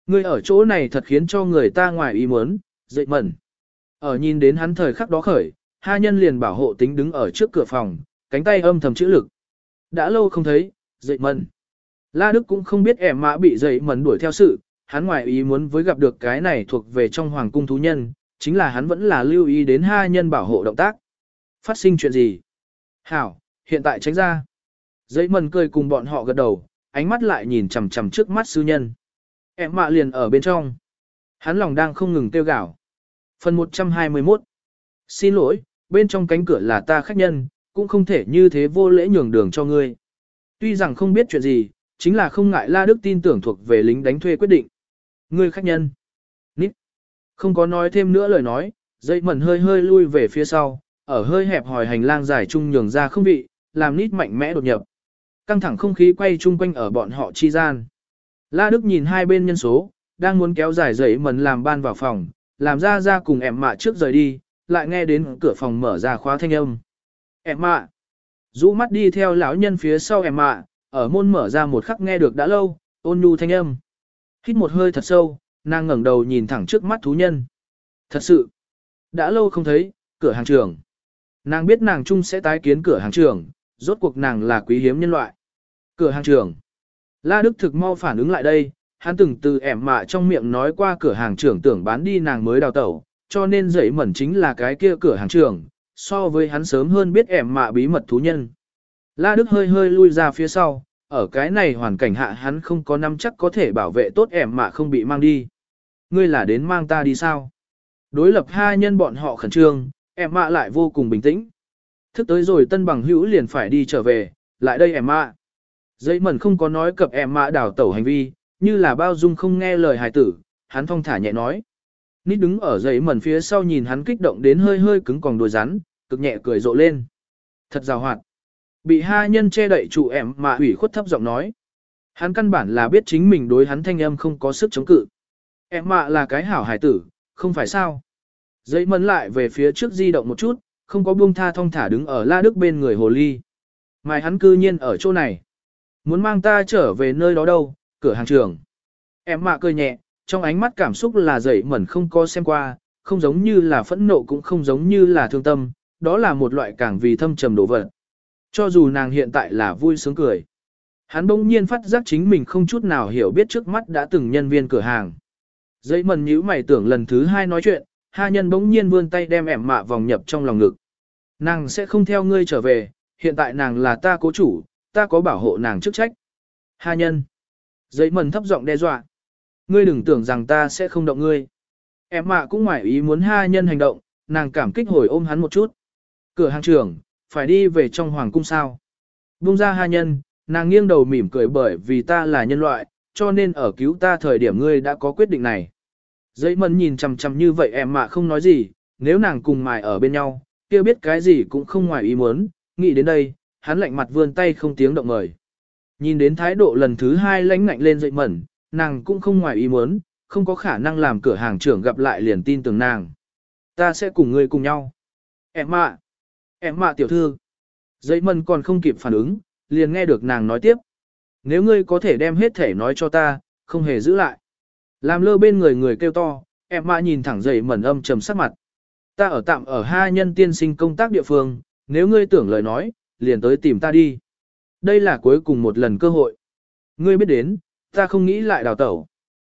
Ngươi ở chỗ này thật khiến cho người ta ngoài ý muốn, dậy mẩn. Ở nhìn đến hắn thời khắc đó khởi, hai nhân liền bảo hộ tính đứng ở trước cửa phòng, cánh tay âm thầm chữ lực. Đã lâu không thấy, dậy mẩn. La Đức cũng không biết ẻm mã bị dậy mẩn đuổi theo sự, hắn ngoài ý muốn với gặp được cái này thuộc về trong hoàng cung thú nhân, chính là hắn vẫn là lưu ý đến hai nhân bảo hộ động tác. Phát sinh chuyện gì? Hảo, hiện tại tránh ra. Giấy mần cười cùng bọn họ gật đầu, ánh mắt lại nhìn chằm chằm trước mắt sư nhân. Em mạ liền ở bên trong. Hắn lòng đang không ngừng tiêu gạo. Phần 121 Xin lỗi, bên trong cánh cửa là ta khách nhân, cũng không thể như thế vô lễ nhường đường cho ngươi. Tuy rằng không biết chuyện gì, chính là không ngại La Đức tin tưởng thuộc về lính đánh thuê quyết định. Ngươi khách nhân. Nít. Không có nói thêm nữa lời nói, dây mẩn hơi hơi lui về phía sau, ở hơi hẹp hòi hành lang dài chung nhường ra không vị, làm nít mạnh mẽ đột nhập. Căng thẳng không khí quay chung quanh ở bọn họ chi gian. La Đức nhìn hai bên nhân số, đang muốn kéo dài dậy mẩn làm ban vào phòng, làm ra ra cùng em mạ trước rời đi, lại nghe đến cửa phòng mở ra khóa thanh âm. Em mạ, rũ mắt đi theo lão nhân phía sau em mạ, ở môn mở ra một khắc nghe được đã lâu, ôn nhu thanh âm. Hít một hơi thật sâu, nàng ngẩng đầu nhìn thẳng trước mắt thú nhân. Thật sự, đã lâu không thấy, cửa hàng trưởng. Nàng biết nàng chung sẽ tái kiến cửa hàng trưởng, rốt cuộc nàng là quý hiếm nhân loại. Cửa hàng trưởng. La Đức thực mau phản ứng lại đây, hắn từng từ ẻm mạ trong miệng nói qua cửa hàng trưởng tưởng bán đi nàng mới đào tẩu, cho nên dậy mẩn chính là cái kia cửa hàng trưởng, so với hắn sớm hơn biết ẻm mạ bí mật thú nhân. La Đức hơi hơi lui ra phía sau, ở cái này hoàn cảnh hạ hắn không có nắm chắc có thể bảo vệ tốt ẻm mạ không bị mang đi. Ngươi là đến mang ta đi sao? Đối lập hai nhân bọn họ khẩn trương, Em mạ lại vô cùng bình tĩnh. Thức tới rồi tân bằng hữu liền phải đi trở về, lại đây em mạ. Dây mẩn không có nói cập em mạ đào tẩu hành vi, như là bao dung không nghe lời hài tử, hắn thong thả nhẹ nói. Nít đứng ở dây mẩn phía sau nhìn hắn kích động đến hơi hơi cứng còn đôi rắn, cực nhẹ cười rộ lên. Thật rào hoạt. Bị hai nhân che đậy trụ em mạ ủy khuất thấp giọng nói. Hắn căn bản là biết chính mình đối hắn thanh âm không có sức chống cự. Em mạ là cái hảo hải tử, không phải sao. Dậy mẩn lại về phía trước di động một chút, không có buông tha thong thả đứng ở la đức bên người hồ ly. Mai hắn cư nhiên ở chỗ này. Muốn mang ta trở về nơi đó đâu, cửa hàng trường. Em mạ cười nhẹ, trong ánh mắt cảm xúc là dậy mẩn không có xem qua, không giống như là phẫn nộ cũng không giống như là thương tâm, đó là một loại càng vì thâm trầm đổ vật. Cho dù nàng hiện tại là vui sướng cười. Hắn bỗng nhiên phát giác chính mình không chút nào hiểu biết trước mắt đã từng nhân viên cửa hàng. Dậy mẩn nhíu mày tưởng lần thứ hai nói chuyện, ha nhân bỗng nhiên vươn tay đem ẻm mạ vòng nhập trong lòng ngực. Nàng sẽ không theo ngươi trở về, hiện tại nàng là ta cố chủ, ta có bảo hộ nàng chức trách. Ha nhân. Giấy mần thấp giọng đe dọa. Ngươi đừng tưởng rằng ta sẽ không động ngươi. Em mạ cũng ngoài ý muốn ha nhân hành động, nàng cảm kích hồi ôm hắn một chút. Cửa hàng trưởng, phải đi về trong hoàng cung sao. Bung ra ha nhân, nàng nghiêng đầu mỉm cười bởi vì ta là nhân loại, cho nên ở cứu ta thời điểm ngươi đã có quyết định này. Dây mần nhìn chằm chằm như vậy em mà không nói gì, nếu nàng cùng mài ở bên nhau, kia biết cái gì cũng không ngoài ý muốn, nghĩ đến đây, hắn lạnh mặt vươn tay không tiếng động mời. Nhìn đến thái độ lần thứ hai lãnh ngạnh lên dậy mẩn, nàng cũng không ngoài ý muốn, không có khả năng làm cửa hàng trưởng gặp lại liền tin tưởng nàng. Ta sẽ cùng ngươi cùng nhau. Em mạ. Em mạ tiểu thư. Dậy mẩn còn không kịp phản ứng, liền nghe được nàng nói tiếp. Nếu ngươi có thể đem hết thể nói cho ta, không hề giữ lại. Làm lơ bên người người kêu to, em mạ nhìn thẳng dậy mẩn âm trầm sắc mặt. Ta ở tạm ở hai nhân tiên sinh công tác địa phương, nếu ngươi tưởng lời nói, liền tới tìm ta đi. Đây là cuối cùng một lần cơ hội. Ngươi biết đến, ta không nghĩ lại đào tẩu.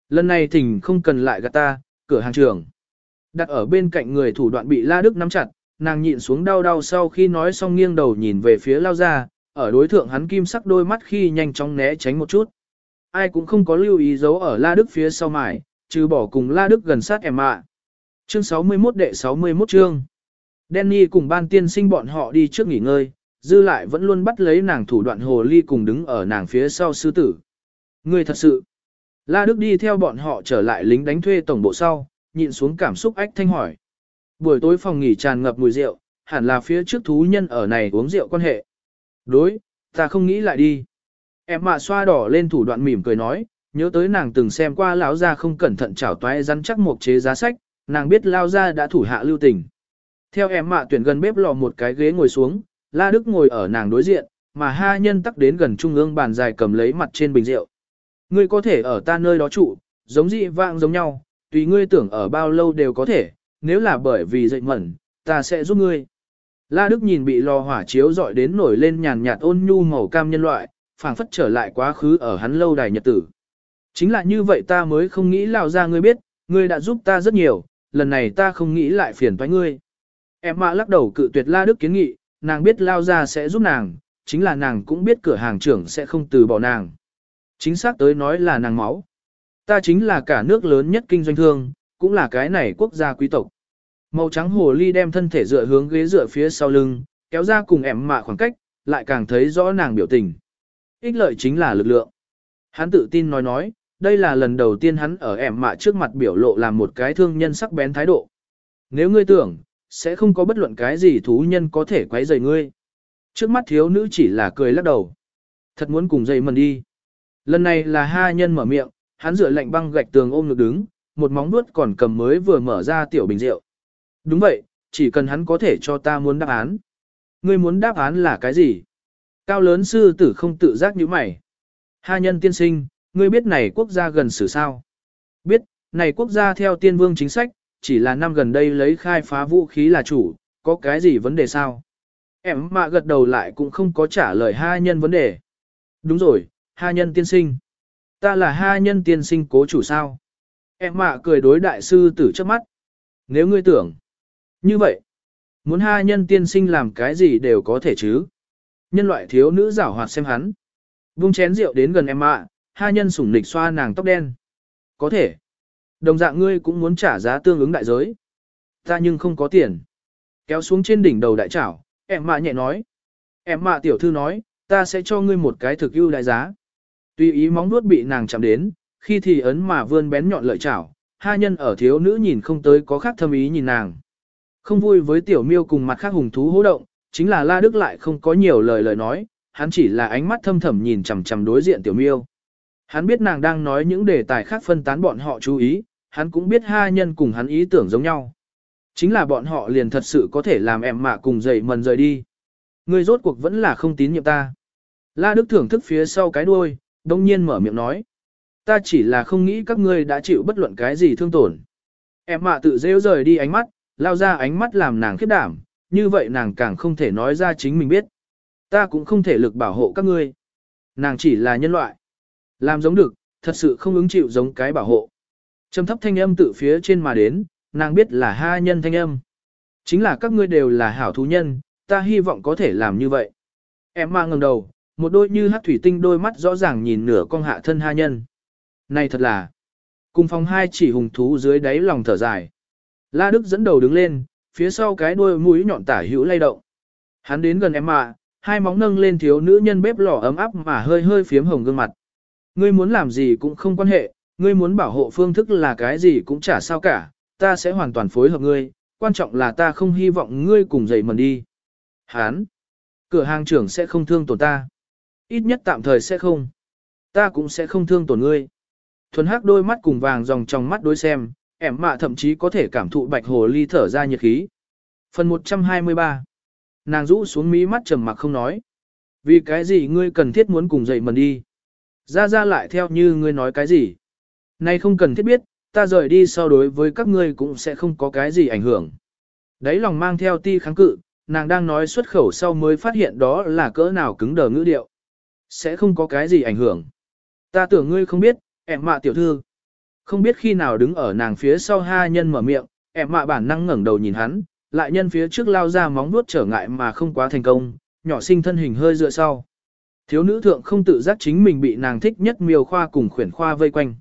Lần này thỉnh không cần lại gạt ta, cửa hàng trường. Đặt ở bên cạnh người thủ đoạn bị La Đức nắm chặt, nàng nhịn xuống đau đau sau khi nói xong nghiêng đầu nhìn về phía lao ra, ở đối thượng hắn kim sắc đôi mắt khi nhanh chóng né tránh một chút. Ai cũng không có lưu ý dấu ở La Đức phía sau mải, trừ bỏ cùng La Đức gần sát em ạ. Chương 61 đệ 61 chương. Danny cùng ban tiên sinh bọn họ đi trước nghỉ ngơi, dư lại vẫn luôn bắt lấy nàng thủ đoạn hồ ly cùng đứng ở nàng phía sau sư tử. Người thật sự. La Đức đi theo bọn họ trở lại lính đánh thuê tổng bộ sau, nhịn xuống cảm xúc ách thanh hỏi. Buổi tối phòng nghỉ tràn ngập mùi rượu, hẳn là phía trước thú nhân ở này uống rượu quan hệ. Đối, ta không nghĩ lại đi. Em mạ xoa đỏ lên thủ đoạn mỉm cười nói, nhớ tới nàng từng xem qua lão gia không cẩn thận chảo toái rắn chắc một chế giá sách, nàng biết lao gia đã thủ hạ lưu tình. Theo em mạ tuyển gần bếp lò một cái ghế ngồi xuống, La Đức ngồi ở nàng đối diện, mà ha nhân tắc đến gần trung ương bàn dài cầm lấy mặt trên bình rượu. Ngươi có thể ở ta nơi đó trụ, giống dị vạng giống nhau, tùy ngươi tưởng ở bao lâu đều có thể, nếu là bởi vì dậy mẩn, ta sẽ giúp ngươi. La Đức nhìn bị lò hỏa chiếu dọi đến nổi lên nhàn nhạt ôn nhu màu cam nhân loại, phảng phất trở lại quá khứ ở hắn lâu đài nhật tử. Chính là như vậy ta mới không nghĩ lao ra ngươi biết, ngươi đã giúp ta rất nhiều, lần này ta không nghĩ lại phiền toái ngươi. Em mạ lắc đầu cự tuyệt La Đức kiến nghị, nàng biết lao ra sẽ giúp nàng, chính là nàng cũng biết cửa hàng trưởng sẽ không từ bỏ nàng. Chính xác tới nói là nàng máu. Ta chính là cả nước lớn nhất kinh doanh thương, cũng là cái này quốc gia quý tộc. Màu trắng hồ ly đem thân thể dựa hướng ghế dựa phía sau lưng, kéo ra cùng em mạ khoảng cách, lại càng thấy rõ nàng biểu tình. Ích lợi chính là lực lượng. Hắn tự tin nói nói, đây là lần đầu tiên hắn ở ẻm mạ trước mặt biểu lộ làm một cái thương nhân sắc bén thái độ. Nếu ngươi tưởng, sẽ không có bất luận cái gì thú nhân có thể quấy rầy ngươi. Trước mắt thiếu nữ chỉ là cười lắc đầu. Thật muốn cùng dây mần đi. Lần này là ha nhân mở miệng, hắn rửa lạnh băng gạch tường ôm ngực đứng, một móng nuốt còn cầm mới vừa mở ra tiểu bình rượu. Đúng vậy, chỉ cần hắn có thể cho ta muốn đáp án. Ngươi muốn đáp án là cái gì? Cao lớn sư tử không tự giác như mày. Hà nhân tiên sinh, ngươi biết này quốc gia gần xử sao? Biết, này quốc gia theo tiên vương chính sách, chỉ là năm gần đây lấy khai phá vũ khí là chủ, có cái gì vấn đề sao? Em mạ gật đầu lại cũng không có trả lời ha nhân vấn đề. Đúng rồi, ha nhân tiên sinh. Ta là ha nhân tiên sinh cố chủ sao? Em mạ cười đối đại sư tử trước mắt. Nếu ngươi tưởng, như vậy, muốn ha nhân tiên sinh làm cái gì đều có thể chứ. Nhân loại thiếu nữ giảo hoạt xem hắn. Vung chén rượu đến gần em mạ, hai nhân sủng nịch xoa nàng tóc đen. Có thể. Đồng dạng ngươi cũng muốn trả giá tương ứng đại giới. Ta nhưng không có tiền. Kéo xuống trên đỉnh đầu đại trảo, em mạ nhẹ nói. Em mạ tiểu thư nói, ta sẽ cho ngươi một cái thực ưu đại giá. Tuy ý móng nuốt bị nàng chạm đến, khi thì ấn mà vươn bén nhọn lợi chảo, Hai nhân ở thiếu nữ nhìn không tới có khác thâm ý nhìn nàng. Không vui với tiểu miêu cùng mặt khác hùng thú hỗ động, chính là La Đức lại không có nhiều lời lời nói, hắn chỉ là ánh mắt thâm thầm nhìn chằm chằm đối diện tiểu miêu. Hắn biết nàng đang nói những đề tài khác phân tán bọn họ chú ý, hắn cũng biết hai nhân cùng hắn ý tưởng giống nhau. Chính là bọn họ liền thật sự có thể làm em mạ cùng dậy mần rời đi. Người rốt cuộc vẫn là không tín nhiệm ta. La Đức thưởng thức phía sau cái đuôi, đông nhiên mở miệng nói. Ta chỉ là không nghĩ các ngươi đã chịu bất luận cái gì thương tổn. Em mạ tự rêu rời đi ánh mắt, lao ra ánh mắt làm nàng khiếp đảm, như vậy nàng càng không thể nói ra chính mình biết. Ta cũng không thể lực bảo hộ các ngươi. Nàng chỉ là nhân loại. Làm giống được, thật sự không ứng chịu giống cái bảo hộ. Trầm thấp thanh âm tự phía trên mà đến, nàng biết là ha nhân thanh âm. Chính là các ngươi đều là hảo thú nhân, ta hy vọng có thể làm như vậy. Em mang ngẩng đầu, một đôi như hát thủy tinh đôi mắt rõ ràng nhìn nửa con hạ thân ha nhân. Này thật là, cùng phòng hai chỉ hùng thú dưới đáy lòng thở dài. La Đức dẫn đầu đứng lên, phía sau cái đuôi mũi nhọn tả hữu lay động. Hắn đến gần em mà, hai móng nâng lên thiếu nữ nhân bếp lò ấm áp mà hơi hơi phiếm hồng gương mặt. Ngươi muốn làm gì cũng không quan hệ, ngươi muốn bảo hộ phương thức là cái gì cũng chả sao cả, ta sẽ hoàn toàn phối hợp ngươi, quan trọng là ta không hy vọng ngươi cùng dậy mần đi. Hán, cửa hàng trưởng sẽ không thương tổn ta. Ít nhất tạm thời sẽ không. Ta cũng sẽ không thương tổn ngươi. Thuần hắc đôi mắt cùng vàng dòng trong mắt đối xem, ẻm mạ thậm chí có thể cảm thụ bạch hồ ly thở ra nhiệt khí. Phần 123 Nàng rũ xuống mí mắt trầm mặc không nói. Vì cái gì ngươi cần thiết muốn cùng dậy mần đi? Ra ra lại theo như ngươi nói cái gì? Nay không cần thiết biết, ta rời đi sau đối với các ngươi cũng sẽ không có cái gì ảnh hưởng. Đấy lòng mang theo ti kháng cự, nàng đang nói xuất khẩu sau mới phát hiện đó là cỡ nào cứng đờ ngữ điệu. Sẽ không có cái gì ảnh hưởng. Ta tưởng ngươi không biết, em mạ tiểu thư. Không biết khi nào đứng ở nàng phía sau ha nhân mở miệng, em mạ bản năng ngẩng đầu nhìn hắn, lại nhân phía trước lao ra móng nuốt trở ngại mà không quá thành công, nhỏ sinh thân hình hơi dựa sau. Thiếu nữ thượng không tự giác chính mình bị nàng thích nhất miêu khoa cùng khuyển khoa vây quanh.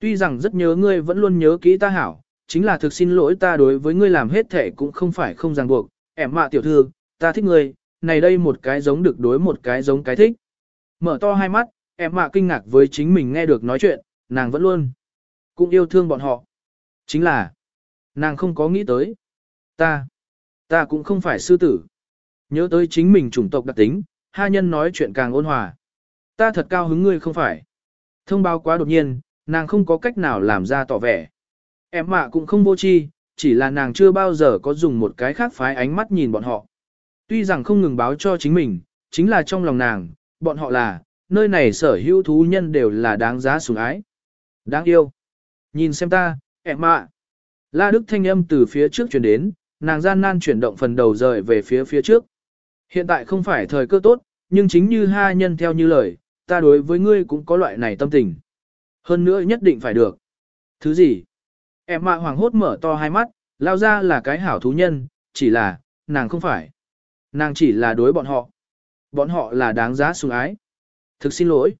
Tuy rằng rất nhớ ngươi vẫn luôn nhớ kỹ ta hảo, chính là thực xin lỗi ta đối với ngươi làm hết thể cũng không phải không ràng buộc, em mạ tiểu thư, ta thích ngươi, này đây một cái giống được đối một cái giống cái thích. Mở to hai mắt, em mạ kinh ngạc với chính mình nghe được nói chuyện, nàng vẫn luôn cũng yêu thương bọn họ. Chính là, nàng không có nghĩ tới. Ta, ta cũng không phải sư tử. Nhớ tới chính mình chủng tộc đặc tính, ha nhân nói chuyện càng ôn hòa. Ta thật cao hứng ngươi không phải. Thông báo quá đột nhiên, nàng không có cách nào làm ra tỏ vẻ. Em mạ cũng không vô chi, chỉ là nàng chưa bao giờ có dùng một cái khác phái ánh mắt nhìn bọn họ. Tuy rằng không ngừng báo cho chính mình, chính là trong lòng nàng, bọn họ là, nơi này sở hữu thú nhân đều là đáng giá sủng ái. Đáng yêu. Nhìn xem ta, em mạ. La Đức thanh âm từ phía trước chuyển đến, nàng gian nan chuyển động phần đầu rời về phía phía trước. Hiện tại không phải thời cơ tốt, nhưng chính như ha nhân theo như lời, ta đối với ngươi cũng có loại này tâm tình. Hơn nữa nhất định phải được. Thứ gì? Em mạ hoàng hốt mở to hai mắt, lao ra là cái hảo thú nhân, chỉ là, nàng không phải. Nàng chỉ là đối bọn họ. Bọn họ là đáng giá sủng ái. Thực xin lỗi.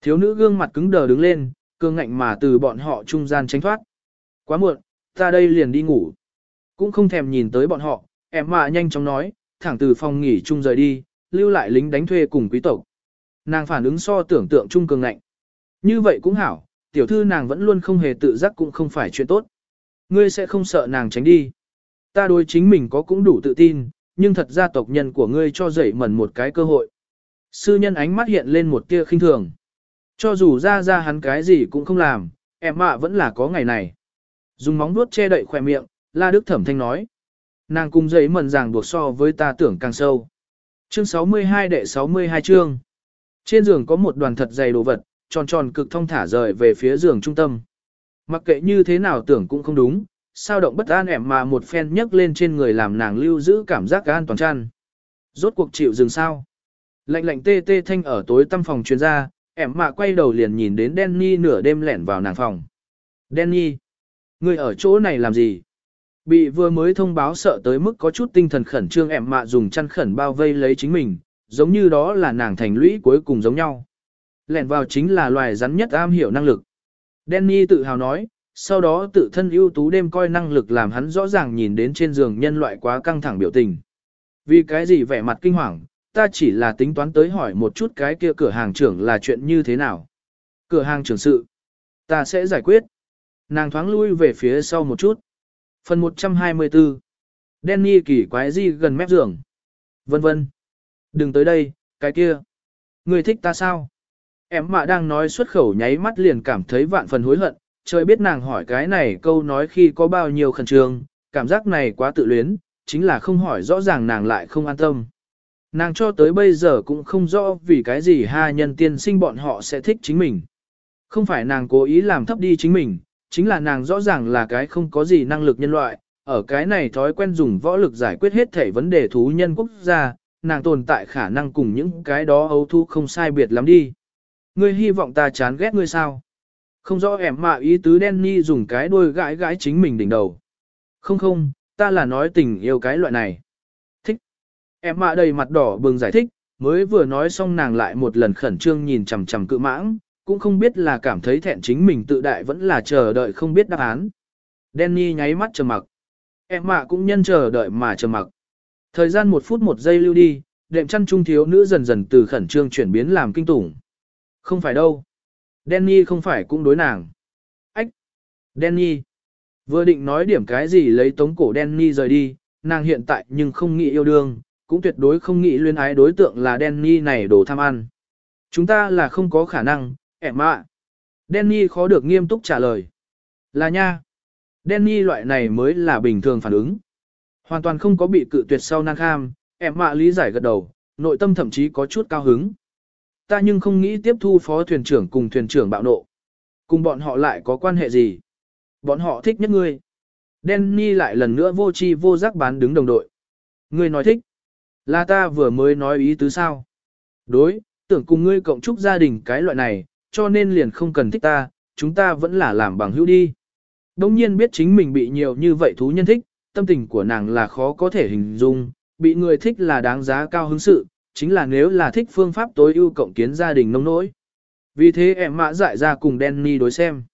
Thiếu nữ gương mặt cứng đờ đứng lên, cương ngạnh mà từ bọn họ trung gian tránh thoát. Quá muộn, ta đây liền đi ngủ. Cũng không thèm nhìn tới bọn họ, em mà nhanh chóng nói, thẳng từ phòng nghỉ chung rời đi, lưu lại lính đánh thuê cùng quý tộc. Nàng phản ứng so tưởng tượng trung cường ngạnh. Như vậy cũng hảo, tiểu thư nàng vẫn luôn không hề tự giác cũng không phải chuyện tốt. Ngươi sẽ không sợ nàng tránh đi. Ta đối chính mình có cũng đủ tự tin, nhưng thật ra tộc nhân của ngươi cho dậy mẩn một cái cơ hội. Sư nhân ánh mắt hiện lên một tia khinh thường. Cho dù ra ra hắn cái gì cũng không làm, em mạ vẫn là có ngày này. Dùng móng vuốt che đậy khỏe miệng, La Đức Thẩm Thanh nói. Nàng cùng giấy mần ràng buộc so với ta tưởng càng sâu. Chương 62 đệ 62 chương. Trên giường có một đoàn thật dày đồ vật, tròn tròn cực thông thả rời về phía giường trung tâm. Mặc kệ như thế nào tưởng cũng không đúng, sao động bất an ẻm mà một phen nhấc lên trên người làm nàng lưu giữ cảm giác an toàn chăn. Rốt cuộc chịu dừng sao. Lạnh lạnh tê tê thanh ở tối tâm phòng chuyên gia, ẻm mạ quay đầu liền nhìn đến Danny nửa đêm lẻn vào nàng phòng. Danny, ngươi ở chỗ này làm gì? Bị vừa mới thông báo sợ tới mức có chút tinh thần khẩn trương ẻm mạ dùng chăn khẩn bao vây lấy chính mình, giống như đó là nàng thành lũy cuối cùng giống nhau. Lẻn vào chính là loài rắn nhất am hiểu năng lực. Danny tự hào nói, sau đó tự thân ưu tú đêm coi năng lực làm hắn rõ ràng nhìn đến trên giường nhân loại quá căng thẳng biểu tình. Vì cái gì vẻ mặt kinh hoàng, ta chỉ là tính toán tới hỏi một chút cái kia cửa hàng trưởng là chuyện như thế nào. Cửa hàng trưởng sự, ta sẽ giải quyết. Nàng thoáng lui về phía sau một chút. Phần 124 Danny kỳ quái gì gần mép giường. Vân vân. Đừng tới đây, cái kia. Người thích ta sao? Em mạ đang nói xuất khẩu nháy mắt liền cảm thấy vạn phần hối hận, trời biết nàng hỏi cái này câu nói khi có bao nhiêu khẩn trương, cảm giác này quá tự luyến, chính là không hỏi rõ ràng nàng lại không an tâm. Nàng cho tới bây giờ cũng không rõ vì cái gì hai nhân tiên sinh bọn họ sẽ thích chính mình. Không phải nàng cố ý làm thấp đi chính mình, chính là nàng rõ ràng là cái không có gì năng lực nhân loại, ở cái này thói quen dùng võ lực giải quyết hết thể vấn đề thú nhân quốc gia, nàng tồn tại khả năng cùng những cái đó ấu thu không sai biệt lắm đi. Ngươi hy vọng ta chán ghét ngươi sao? Không rõ em mà ý tứ Danny dùng cái đuôi gãi gãi chính mình đỉnh đầu. Không không, ta là nói tình yêu cái loại này. Em mạ đầy mặt đỏ bừng giải thích, mới vừa nói xong nàng lại một lần khẩn trương nhìn chằm chằm cự mãng, cũng không biết là cảm thấy thẹn chính mình tự đại vẫn là chờ đợi không biết đáp án. Danny nháy mắt trầm mặc. Em mạ cũng nhân chờ đợi mà trầm mặc. Thời gian một phút một giây lưu đi, đệm chăn trung thiếu nữ dần dần từ khẩn trương chuyển biến làm kinh tủng. Không phải đâu. Danny không phải cũng đối nàng. Ách! Danny! Vừa định nói điểm cái gì lấy tống cổ Danny rời đi, nàng hiện tại nhưng không nghĩ yêu đương, cũng tuyệt đối không nghĩ luyến ái đối tượng là Danny này đồ tham ăn. Chúng ta là không có khả năng, em ạ. Danny khó được nghiêm túc trả lời. Là nha. Danny loại này mới là bình thường phản ứng. Hoàn toàn không có bị cự tuyệt sau năng kham, em mạ lý giải gật đầu, nội tâm thậm chí có chút cao hứng. Ta nhưng không nghĩ tiếp thu phó thuyền trưởng cùng thuyền trưởng bạo nộ. Cùng bọn họ lại có quan hệ gì? Bọn họ thích nhất ngươi. Danny lại lần nữa vô chi vô giác bán đứng đồng đội. Ngươi nói thích. Là ta vừa mới nói ý tứ sao. Đối, tưởng cùng ngươi cộng chúc gia đình cái loại này, cho nên liền không cần thích ta, chúng ta vẫn là làm bằng hữu đi. Đông nhiên biết chính mình bị nhiều như vậy thú nhân thích, tâm tình của nàng là khó có thể hình dung, bị người thích là đáng giá cao hứng sự, chính là nếu là thích phương pháp tối ưu cộng kiến gia đình nông nỗi. Vì thế em mã dại ra cùng Danny đối xem.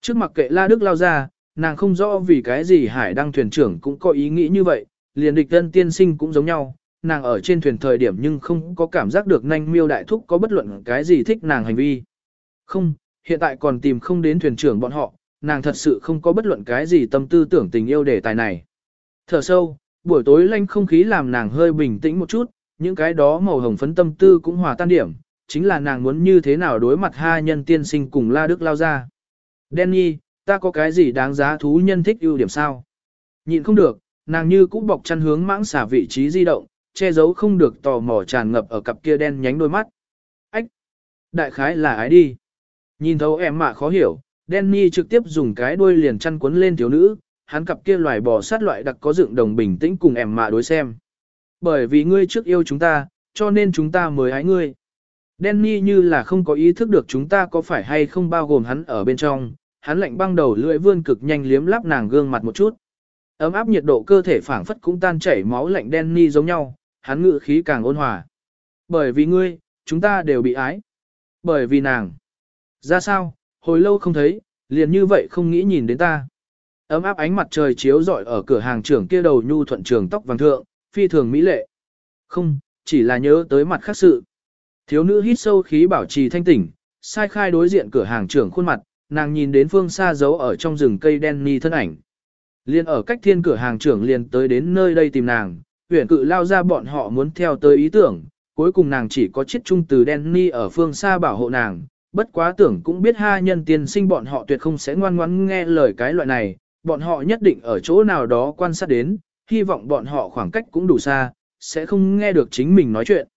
Trước mặt kệ La Đức lao ra, nàng không rõ vì cái gì hải đăng thuyền trưởng cũng có ý nghĩ như vậy, liền địch thân tiên sinh cũng giống nhau, nàng ở trên thuyền thời điểm nhưng không có cảm giác được nhanh miêu đại thúc có bất luận cái gì thích nàng hành vi. Không, hiện tại còn tìm không đến thuyền trưởng bọn họ, nàng thật sự không có bất luận cái gì tâm tư tưởng tình yêu đề tài này. Thở sâu, buổi tối lanh không khí làm nàng hơi bình tĩnh một chút, những cái đó màu hồng phấn tâm tư cũng hòa tan điểm, chính là nàng muốn như thế nào đối mặt hai nhân tiên sinh cùng La Đức lao ra. Danny, ta có cái gì đáng giá thú nhân thích ưu điểm sao? Nhịn không được, nàng như cũng bọc chăn hướng mãng xả vị trí di động, che giấu không được tò mò tràn ngập ở cặp kia đen nhánh đôi mắt. Ách! Đại khái là ái đi. Nhìn thấu em mạ khó hiểu, Danny trực tiếp dùng cái đuôi liền chăn cuốn lên thiếu nữ, hắn cặp kia loài bò sát loại đặc có dựng đồng bình tĩnh cùng em mạ đối xem. Bởi vì ngươi trước yêu chúng ta, cho nên chúng ta mới ái ngươi. Danny như là không có ý thức được chúng ta có phải hay không bao gồm hắn ở bên trong, hắn lạnh băng đầu lưỡi vươn cực nhanh liếm lắp nàng gương mặt một chút. Ấm áp nhiệt độ cơ thể phảng phất cũng tan chảy máu lạnh Danny giống nhau, hắn ngự khí càng ôn hòa. Bởi vì ngươi, chúng ta đều bị ái. Bởi vì nàng. Ra sao, hồi lâu không thấy, liền như vậy không nghĩ nhìn đến ta. Ấm áp ánh mặt trời chiếu rọi ở cửa hàng trưởng kia đầu nhu thuận trường tóc vàng thượng, phi thường mỹ lệ. Không, chỉ là nhớ tới mặt khác sự. Thiếu nữ hít sâu khí bảo trì thanh tỉnh, sai khai đối diện cửa hàng trưởng khuôn mặt, nàng nhìn đến phương xa giấu ở trong rừng cây đen ni thân ảnh. Liên ở cách thiên cửa hàng trưởng liền tới đến nơi đây tìm nàng, huyền cự lao ra bọn họ muốn theo tới ý tưởng, cuối cùng nàng chỉ có chiếc trung từ đen ở phương xa bảo hộ nàng, bất quá tưởng cũng biết ha nhân tiên sinh bọn họ tuyệt không sẽ ngoan ngoãn nghe lời cái loại này, bọn họ nhất định ở chỗ nào đó quan sát đến, hy vọng bọn họ khoảng cách cũng đủ xa, sẽ không nghe được chính mình nói chuyện.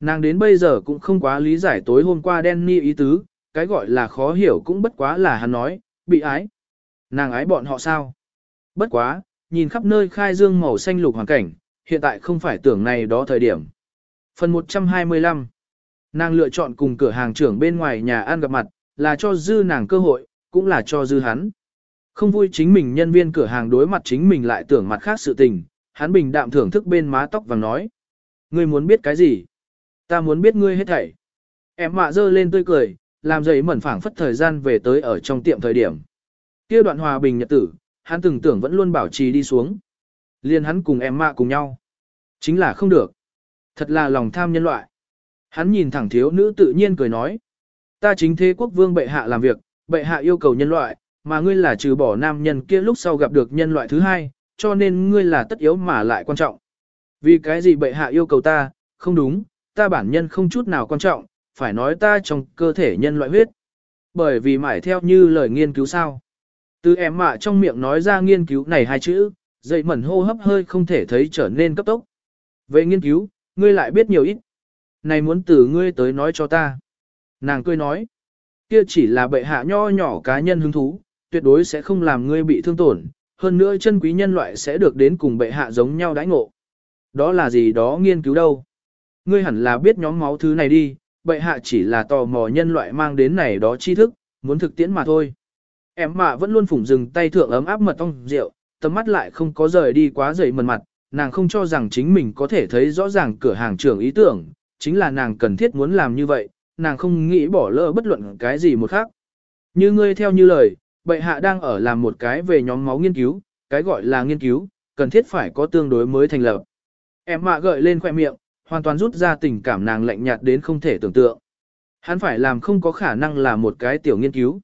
Nàng đến bây giờ cũng không quá lý giải tối hôm qua Danny ý tứ, cái gọi là khó hiểu cũng bất quá là hắn nói, bị ái. Nàng ái bọn họ sao? Bất quá, nhìn khắp nơi khai dương màu xanh lục hoàn cảnh, hiện tại không phải tưởng này đó thời điểm. Phần 125 Nàng lựa chọn cùng cửa hàng trưởng bên ngoài nhà ăn gặp mặt, là cho dư nàng cơ hội, cũng là cho dư hắn. Không vui chính mình nhân viên cửa hàng đối mặt chính mình lại tưởng mặt khác sự tình, hắn bình đạm thưởng thức bên má tóc vàng nói. Ngươi muốn biết cái gì? Ta muốn biết ngươi hết thảy. Em mạ dơ lên tươi cười, làm dậy mẩn phảng phất thời gian về tới ở trong tiệm thời điểm. kia đoạn hòa bình nhật tử, hắn từng tưởng vẫn luôn bảo trì đi xuống. Liên hắn cùng em mạ cùng nhau. Chính là không được. Thật là lòng tham nhân loại. Hắn nhìn thẳng thiếu nữ tự nhiên cười nói. Ta chính thế quốc vương bệ hạ làm việc, bệ hạ yêu cầu nhân loại, mà ngươi là trừ bỏ nam nhân kia lúc sau gặp được nhân loại thứ hai, cho nên ngươi là tất yếu mà lại quan trọng. Vì cái gì bệ hạ yêu cầu ta, không đúng, ta bản nhân không chút nào quan trọng, phải nói ta trong cơ thể nhân loại huyết. Bởi vì mãi theo như lời nghiên cứu sao. Từ em mạ trong miệng nói ra nghiên cứu này hai chữ, dậy mẩn hô hấp hơi không thể thấy trở nên cấp tốc. Về nghiên cứu, ngươi lại biết nhiều ít. Này muốn từ ngươi tới nói cho ta. Nàng cười nói, kia chỉ là bệ hạ nho nhỏ cá nhân hứng thú, tuyệt đối sẽ không làm ngươi bị thương tổn, hơn nữa chân quý nhân loại sẽ được đến cùng bệ hạ giống nhau đãi ngộ. Đó là gì đó nghiên cứu đâu. Ngươi hẳn là biết nhóm máu thứ này đi, bệ hạ chỉ là tò mò nhân loại mang đến này đó tri thức, muốn thực tiễn mà thôi. Em mạ vẫn luôn phủng dừng tay thượng ấm áp mật ong rượu, tầm mắt lại không có rời đi quá dậy mần mặt, nàng không cho rằng chính mình có thể thấy rõ ràng cửa hàng trưởng ý tưởng, chính là nàng cần thiết muốn làm như vậy, nàng không nghĩ bỏ lỡ bất luận cái gì một khác. Như ngươi theo như lời, bệ hạ đang ở làm một cái về nhóm máu nghiên cứu, cái gọi là nghiên cứu, cần thiết phải có tương đối mới thành lập. Em mạ gợi lên khoẻ miệng, hoàn toàn rút ra tình cảm nàng lạnh nhạt đến không thể tưởng tượng. Hắn phải làm không có khả năng là một cái tiểu nghiên cứu.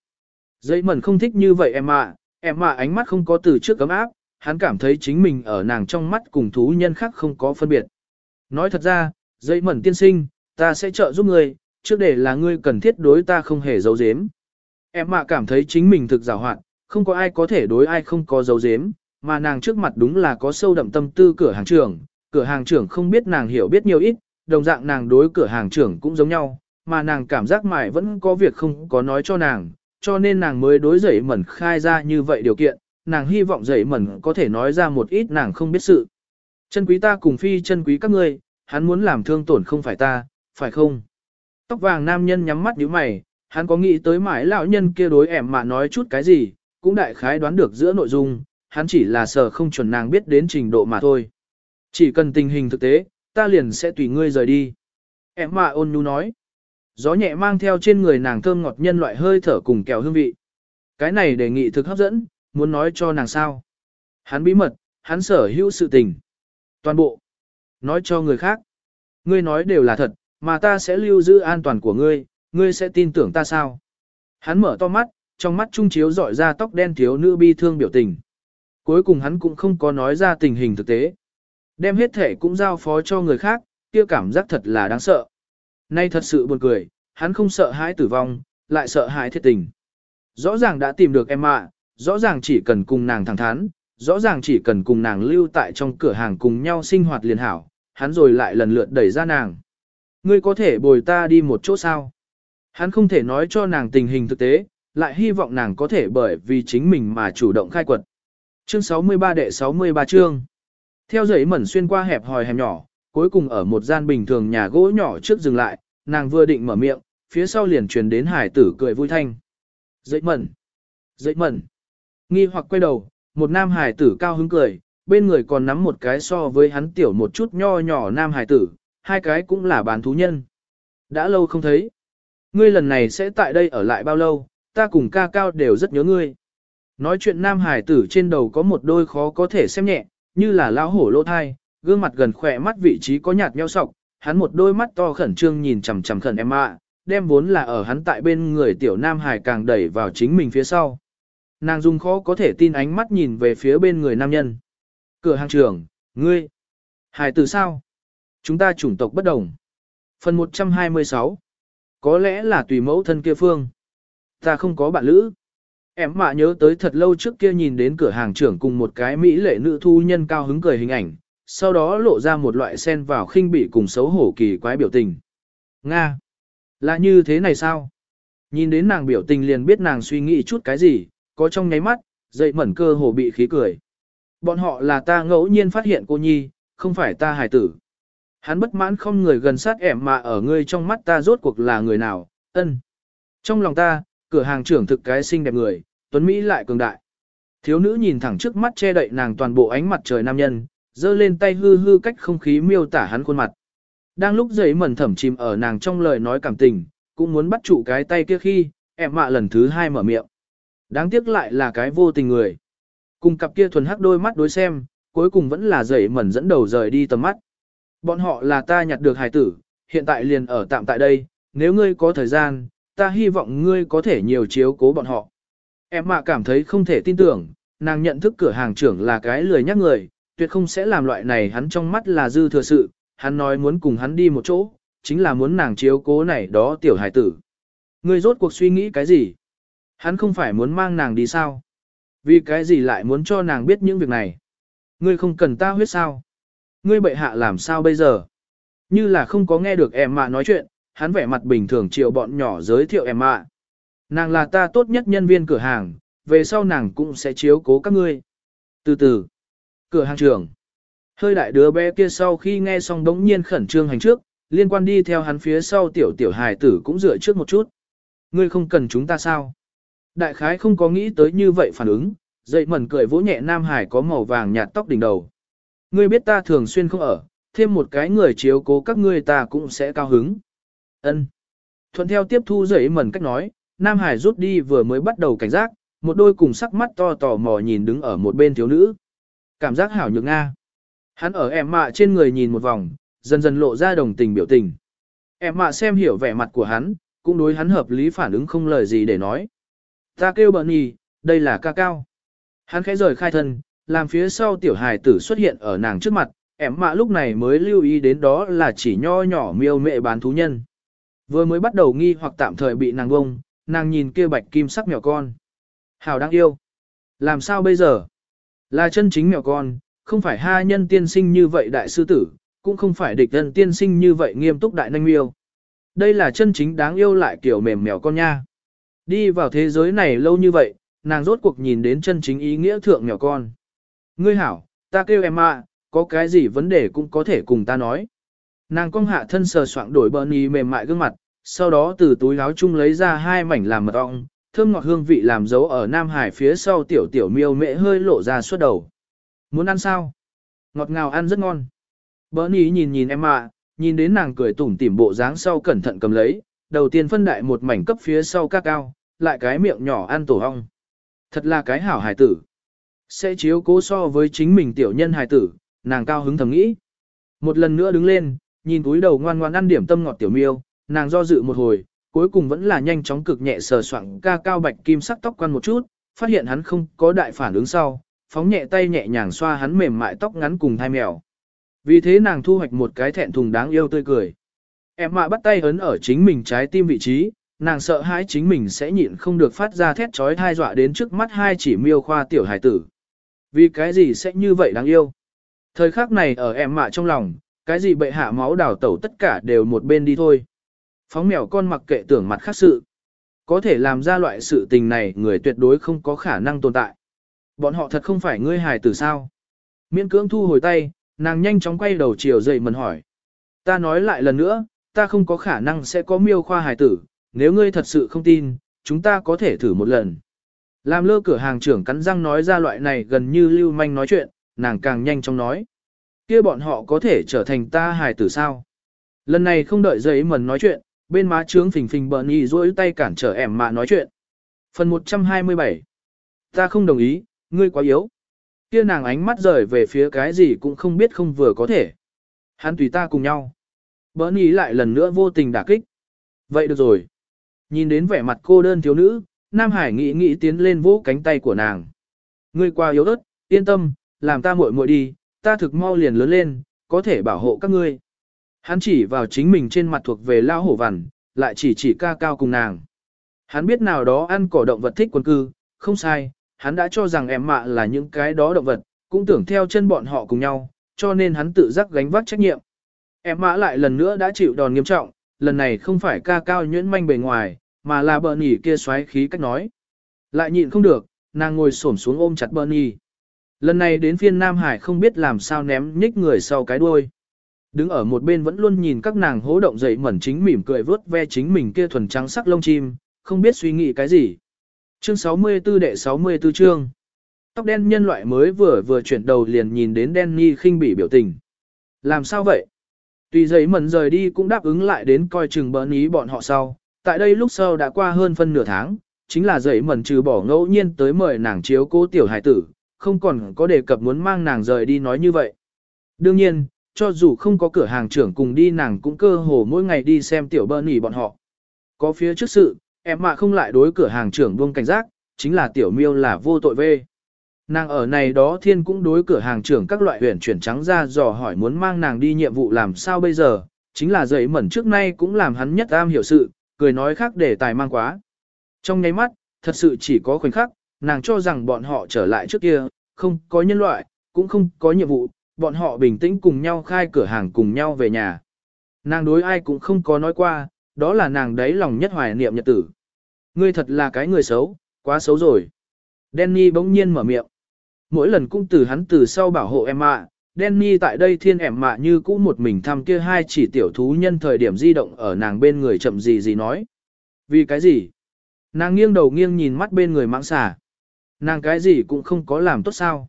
Dây mẩn không thích như vậy em ạ, em mà ánh mắt không có từ trước cấm áp, hắn cảm thấy chính mình ở nàng trong mắt cùng thú nhân khác không có phân biệt. Nói thật ra, dây mẩn tiên sinh, ta sẽ trợ giúp ngươi, trước để là ngươi cần thiết đối ta không hề giấu giếm. Em mà cảm thấy chính mình thực giả hoạt, không có ai có thể đối ai không có giấu giếm, mà nàng trước mặt đúng là có sâu đậm tâm tư cửa hàng trưởng, cửa hàng trưởng không biết nàng hiểu biết nhiều ít, đồng dạng nàng đối cửa hàng trưởng cũng giống nhau, mà nàng cảm giác mải vẫn có việc không có nói cho nàng, cho nên nàng mới đối dậy mẩn khai ra như vậy điều kiện, nàng hy vọng dậy mẩn có thể nói ra một ít nàng không biết sự. Chân quý ta cùng phi chân quý các ngươi, hắn muốn làm thương tổn không phải ta, phải không? Tóc vàng nam nhân nhắm mắt nhíu mày, hắn có nghĩ tới mãi lão nhân kia đối ẻm mà nói chút cái gì, cũng đại khái đoán được giữa nội dung, hắn chỉ là sợ không chuẩn nàng biết đến trình độ mà thôi. Chỉ cần tình hình thực tế, ta liền sẽ tùy ngươi rời đi. Em mà ôn nhu nói. Gió nhẹ mang theo trên người nàng thơm ngọt nhân loại hơi thở cùng kẹo hương vị. Cái này đề nghị thực hấp dẫn, muốn nói cho nàng sao. Hắn bí mật, hắn sở hữu sự tình. Toàn bộ. Nói cho người khác. Ngươi nói đều là thật, mà ta sẽ lưu giữ an toàn của ngươi, ngươi sẽ tin tưởng ta sao. Hắn mở to mắt, trong mắt trung chiếu dọi ra tóc đen thiếu nữ bi thương biểu tình. Cuối cùng hắn cũng không có nói ra tình hình thực tế. Đem hết thể cũng giao phó cho người khác, kia cảm giác thật là đáng sợ. Nay thật sự buồn cười, hắn không sợ hãi tử vong, lại sợ hãi thiệt tình. Rõ ràng đã tìm được em ạ, rõ ràng chỉ cần cùng nàng thẳng thắn, rõ ràng chỉ cần cùng nàng lưu tại trong cửa hàng cùng nhau sinh hoạt liền hảo, hắn rồi lại lần lượt đẩy ra nàng. Ngươi có thể bồi ta đi một chỗ sao? Hắn không thể nói cho nàng tình hình thực tế, lại hy vọng nàng có thể bởi vì chính mình mà chủ động khai quật. Chương 63 đệ 63 chương. Theo dãy mẩn xuyên qua hẹp hòi hẻm nhỏ, cuối cùng ở một gian bình thường nhà gỗ nhỏ trước dừng lại, nàng vừa định mở miệng, phía sau liền truyền đến hải tử cười vui thanh. Dậy mẩn! Dậy mẩn! Nghi hoặc quay đầu, một nam hải tử cao hứng cười, bên người còn nắm một cái so với hắn tiểu một chút nho nhỏ nam hải tử, hai cái cũng là bán thú nhân. Đã lâu không thấy. Ngươi lần này sẽ tại đây ở lại bao lâu, ta cùng ca cao đều rất nhớ ngươi. Nói chuyện nam hải tử trên đầu có một đôi khó có thể xem nhẹ, như là lão hổ lỗ thai, gương mặt gần khỏe mắt vị trí có nhạt nheo sọc, hắn một đôi mắt to khẩn trương nhìn chằm chằm khẩn em ạ, đem vốn là ở hắn tại bên người tiểu nam hải càng đẩy vào chính mình phía sau. Nàng dùng khó có thể tin ánh mắt nhìn về phía bên người nam nhân. Cửa hàng trưởng, ngươi, hải tử sao? Chúng ta chủng tộc bất đồng. Phần 126 Có lẽ là tùy mẫu thân kia phương. Ta không có bạn lữ. Em mạ nhớ tới thật lâu trước kia nhìn đến cửa hàng trưởng cùng một cái mỹ lệ nữ thu nhân cao hứng cười hình ảnh, sau đó lộ ra một loại sen vào khinh bị cùng xấu hổ kỳ quái biểu tình. Nga! Là như thế này sao? Nhìn đến nàng biểu tình liền biết nàng suy nghĩ chút cái gì, có trong nháy mắt, dậy mẩn cơ hồ bị khí cười. Bọn họ là ta ngẫu nhiên phát hiện cô nhi, không phải ta hài tử. Hắn bất mãn không người gần sát ẻm mà ở ngươi trong mắt ta rốt cuộc là người nào, ân. Trong lòng ta, cửa hàng trưởng thực cái xinh đẹp người, Tuấn Mỹ lại cường đại. Thiếu nữ nhìn thẳng trước mắt che đậy nàng toàn bộ ánh mặt trời nam nhân, giơ lên tay hư hư cách không khí miêu tả hắn khuôn mặt. Đang lúc giấy mẩn thẩm chìm ở nàng trong lời nói cảm tình, cũng muốn bắt trụ cái tay kia khi, em mạ lần thứ hai mở miệng. Đáng tiếc lại là cái vô tình người. Cùng cặp kia thuần hắc đôi mắt đối xem, cuối cùng vẫn là giấy mẩn dẫn đầu rời đi tầm mắt. Bọn họ là ta nhặt được hài tử, hiện tại liền ở tạm tại đây, nếu ngươi có thời gian, ta hy vọng ngươi có thể nhiều chiếu cố bọn họ. Em mạ cảm thấy không thể tin tưởng, nàng nhận thức cửa hàng trưởng là cái lười nhắc người, tuyệt không sẽ làm loại này hắn trong mắt là dư thừa sự, hắn nói muốn cùng hắn đi một chỗ, chính là muốn nàng chiếu cố này đó tiểu hải tử. Ngươi rốt cuộc suy nghĩ cái gì? Hắn không phải muốn mang nàng đi sao? Vì cái gì lại muốn cho nàng biết những việc này? Ngươi không cần ta huyết sao? Ngươi bệ hạ làm sao bây giờ? Như là không có nghe được em mà nói chuyện, hắn vẻ mặt bình thường chiều bọn nhỏ giới thiệu em mà. Nàng là ta tốt nhất nhân viên cửa hàng, về sau nàng cũng sẽ chiếu cố các ngươi. Từ từ, cửa hàng trưởng. Hơi đại đứa bé kia sau khi nghe xong đống nhiên khẩn trương hành trước, liên quan đi theo hắn phía sau tiểu tiểu hài tử cũng dựa trước một chút. Ngươi không cần chúng ta sao? Đại khái không có nghĩ tới như vậy phản ứng, dậy mẩn cười vỗ nhẹ Nam Hải có màu vàng nhạt tóc đỉnh đầu. Ngươi biết ta thường xuyên không ở, thêm một cái người chiếu cố các ngươi ta cũng sẽ cao hứng. Ân. Thuận theo tiếp thu dậy mẩn cách nói, Nam Hải rút đi vừa mới bắt đầu cảnh giác, một đôi cùng sắc mắt to tò mò nhìn đứng ở một bên thiếu nữ. Cảm giác hảo nhược Nga. Hắn ở em mạ trên người nhìn một vòng, dần dần lộ ra đồng tình biểu tình. Em mạ xem hiểu vẻ mặt của hắn, cũng đối hắn hợp lý phản ứng không lời gì để nói. Ta kêu bận nhì, đây là ca cao. Hắn khẽ rời khai thân, làm phía sau tiểu hài tử xuất hiện ở nàng trước mặt, em mạ lúc này mới lưu ý đến đó là chỉ nho nhỏ miêu mẹ bán thú nhân. Vừa mới bắt đầu nghi hoặc tạm thời bị nàng bông, nàng nhìn kia bạch kim sắc mèo con. Hảo đang yêu. Làm sao bây giờ? Là chân chính mèo con, không phải ha nhân tiên sinh như vậy đại sư tử, cũng không phải địch nhân tiên sinh như vậy nghiêm túc đại nanh miêu. Đây là chân chính đáng yêu lại kiểu mềm mèo con nha. Đi vào thế giới này lâu như vậy, nàng rốt cuộc nhìn đến chân chính ý nghĩa thượng mèo con. Ngươi hảo, ta kêu em ạ, có cái gì vấn đề cũng có thể cùng ta nói. Nàng cong hạ thân sờ soạng đổi bờ nì mềm mại gương mặt, sau đó từ túi áo chung lấy ra hai mảnh làm mật ong, thơm ngọt hương vị làm dấu ở Nam Hải phía sau tiểu tiểu miêu mễ hơi lộ ra suốt đầu. Muốn ăn sao? Ngọt ngào ăn rất ngon. Bernie nhìn nhìn em ạ, nhìn đến nàng cười tủm tỉm bộ dáng sau cẩn thận cầm lấy, đầu tiên phân đại một mảnh cấp phía sau ca cao, lại cái miệng nhỏ ăn tổ ong. Thật là cái hảo hài tử. Sẽ chiếu cố so với chính mình tiểu nhân hài tử, nàng cao hứng thầm nghĩ. Một lần nữa đứng lên, nhìn túi đầu ngoan ngoan ăn điểm tâm ngọt tiểu miêu, nàng do dự một hồi, cuối cùng vẫn là nhanh chóng cực nhẹ sờ soạng ca cao bạch kim sắc tóc quan một chút, phát hiện hắn không có đại phản ứng sau, phóng nhẹ tay nhẹ nhàng xoa hắn mềm mại tóc ngắn cùng thai mèo. Vì thế nàng thu hoạch một cái thẹn thùng đáng yêu tươi cười. Em mạ bắt tay ấn ở chính mình trái tim vị trí, nàng sợ hãi chính mình sẽ nhịn không được phát ra thét chói thai dọa đến trước mắt hai chỉ miêu khoa tiểu hải tử. Vì cái gì sẽ như vậy đáng yêu? Thời khắc này ở em mạ trong lòng, cái gì bệ hạ máu đào tẩu tất cả đều một bên đi thôi. Phóng mèo con mặc kệ tưởng mặt khác sự. Có thể làm ra loại sự tình này người tuyệt đối không có khả năng tồn tại. Bọn họ thật không phải ngươi hài tử sao. Miễn cưỡng thu hồi tay, nàng nhanh chóng quay đầu chiều dậy mần hỏi. Ta nói lại lần nữa, ta không có khả năng sẽ có miêu khoa hài tử, nếu ngươi thật sự không tin, chúng ta có thể thử một lần. Làm lơ cửa hàng trưởng cắn răng nói ra loại này gần như lưu manh nói chuyện, nàng càng nhanh chóng nói. kia bọn họ có thể trở thành ta hài tử sao? Lần này không đợi giấy mần nói chuyện, bên má trướng phình phình bợn y rỗi tay cản trở ẻm mạ nói chuyện. Phần 127 Ta không đồng ý, ngươi quá yếu. Kia nàng ánh mắt rời về phía cái gì cũng không biết không vừa có thể. Hắn tùy ta cùng nhau. Bợn y lại lần nữa vô tình đả kích. Vậy được rồi. Nhìn đến vẻ mặt cô đơn thiếu nữ, Nam Hải nghĩ nghĩ tiến lên vỗ cánh tay của nàng. Ngươi qua yếu ớt, yên tâm, làm ta muội muội đi, ta thực mau liền lớn lên, có thể bảo hộ các ngươi. Hắn chỉ vào chính mình trên mặt thuộc về lao hổ vằn, lại chỉ chỉ ca cao cùng nàng. Hắn biết nào đó ăn cỏ động vật thích quần cư, không sai, hắn đã cho rằng em mạ là những cái đó động vật, cũng tưởng theo chân bọn họ cùng nhau, cho nên hắn tự giác gánh vác trách nhiệm. Em mã lại lần nữa đã chịu đòn nghiêm trọng, lần này không phải ca cao nhuyễn manh bề ngoài, mà là bờ nhỉ kia xoáy khí cách nói. Lại nhịn không được, nàng ngồi xổm xuống ôm chặt bờ nhỉ. Lần này đến phiên Nam Hải không biết làm sao ném nhích người sau cái đuôi. Đứng ở một bên vẫn luôn nhìn các nàng hố động dậy mẩn chính mỉm cười vớt ve chính mình kia thuần trắng sắc lông chim, không biết suy nghĩ cái gì. Chương 64 đệ 64 chương. Tóc đen nhân loại mới vừa vừa chuyển đầu liền nhìn đến Danny khinh bỉ biểu tình. Làm sao vậy? Tùy giấy mẩn rời đi cũng đáp ứng lại đến coi chừng bỡn ý bọn họ sau. Tại đây lúc sau đã qua hơn phân nửa tháng, chính là giấy mẩn trừ bỏ ngẫu nhiên tới mời nàng chiếu cố tiểu hải tử, không còn có đề cập muốn mang nàng rời đi nói như vậy. Đương nhiên, cho dù không có cửa hàng trưởng cùng đi nàng cũng cơ hồ mỗi ngày đi xem tiểu bơ nỉ bọn họ. Có phía trước sự, em mà không lại đối cửa hàng trưởng buông cảnh giác, chính là tiểu miêu là vô tội vê. Nàng ở này đó thiên cũng đối cửa hàng trưởng các loại huyền chuyển trắng ra dò hỏi muốn mang nàng đi nhiệm vụ làm sao bây giờ, chính là dậy mẩn trước nay cũng làm hắn nhất am hiểu sự, cười nói khác để tài mang quá. Trong nháy mắt, thật sự chỉ có khoảnh khắc, nàng cho rằng bọn họ trở lại trước kia, không có nhân loại, cũng không có nhiệm vụ, bọn họ bình tĩnh cùng nhau khai cửa hàng cùng nhau về nhà. Nàng đối ai cũng không có nói qua, đó là nàng đấy lòng nhất hoài niệm nhật tử. Ngươi thật là cái người xấu, quá xấu rồi. Danny bỗng nhiên mở miệng. Mỗi lần cũng từ hắn từ sau bảo hộ em ạ, Danny tại đây thiên em mạ như cũ một mình thăm kia hai chỉ tiểu thú nhân thời điểm di động ở nàng bên người chậm gì gì nói. Vì cái gì? Nàng nghiêng đầu nghiêng nhìn mắt bên người mạng xà. Nàng cái gì cũng không có làm tốt sao.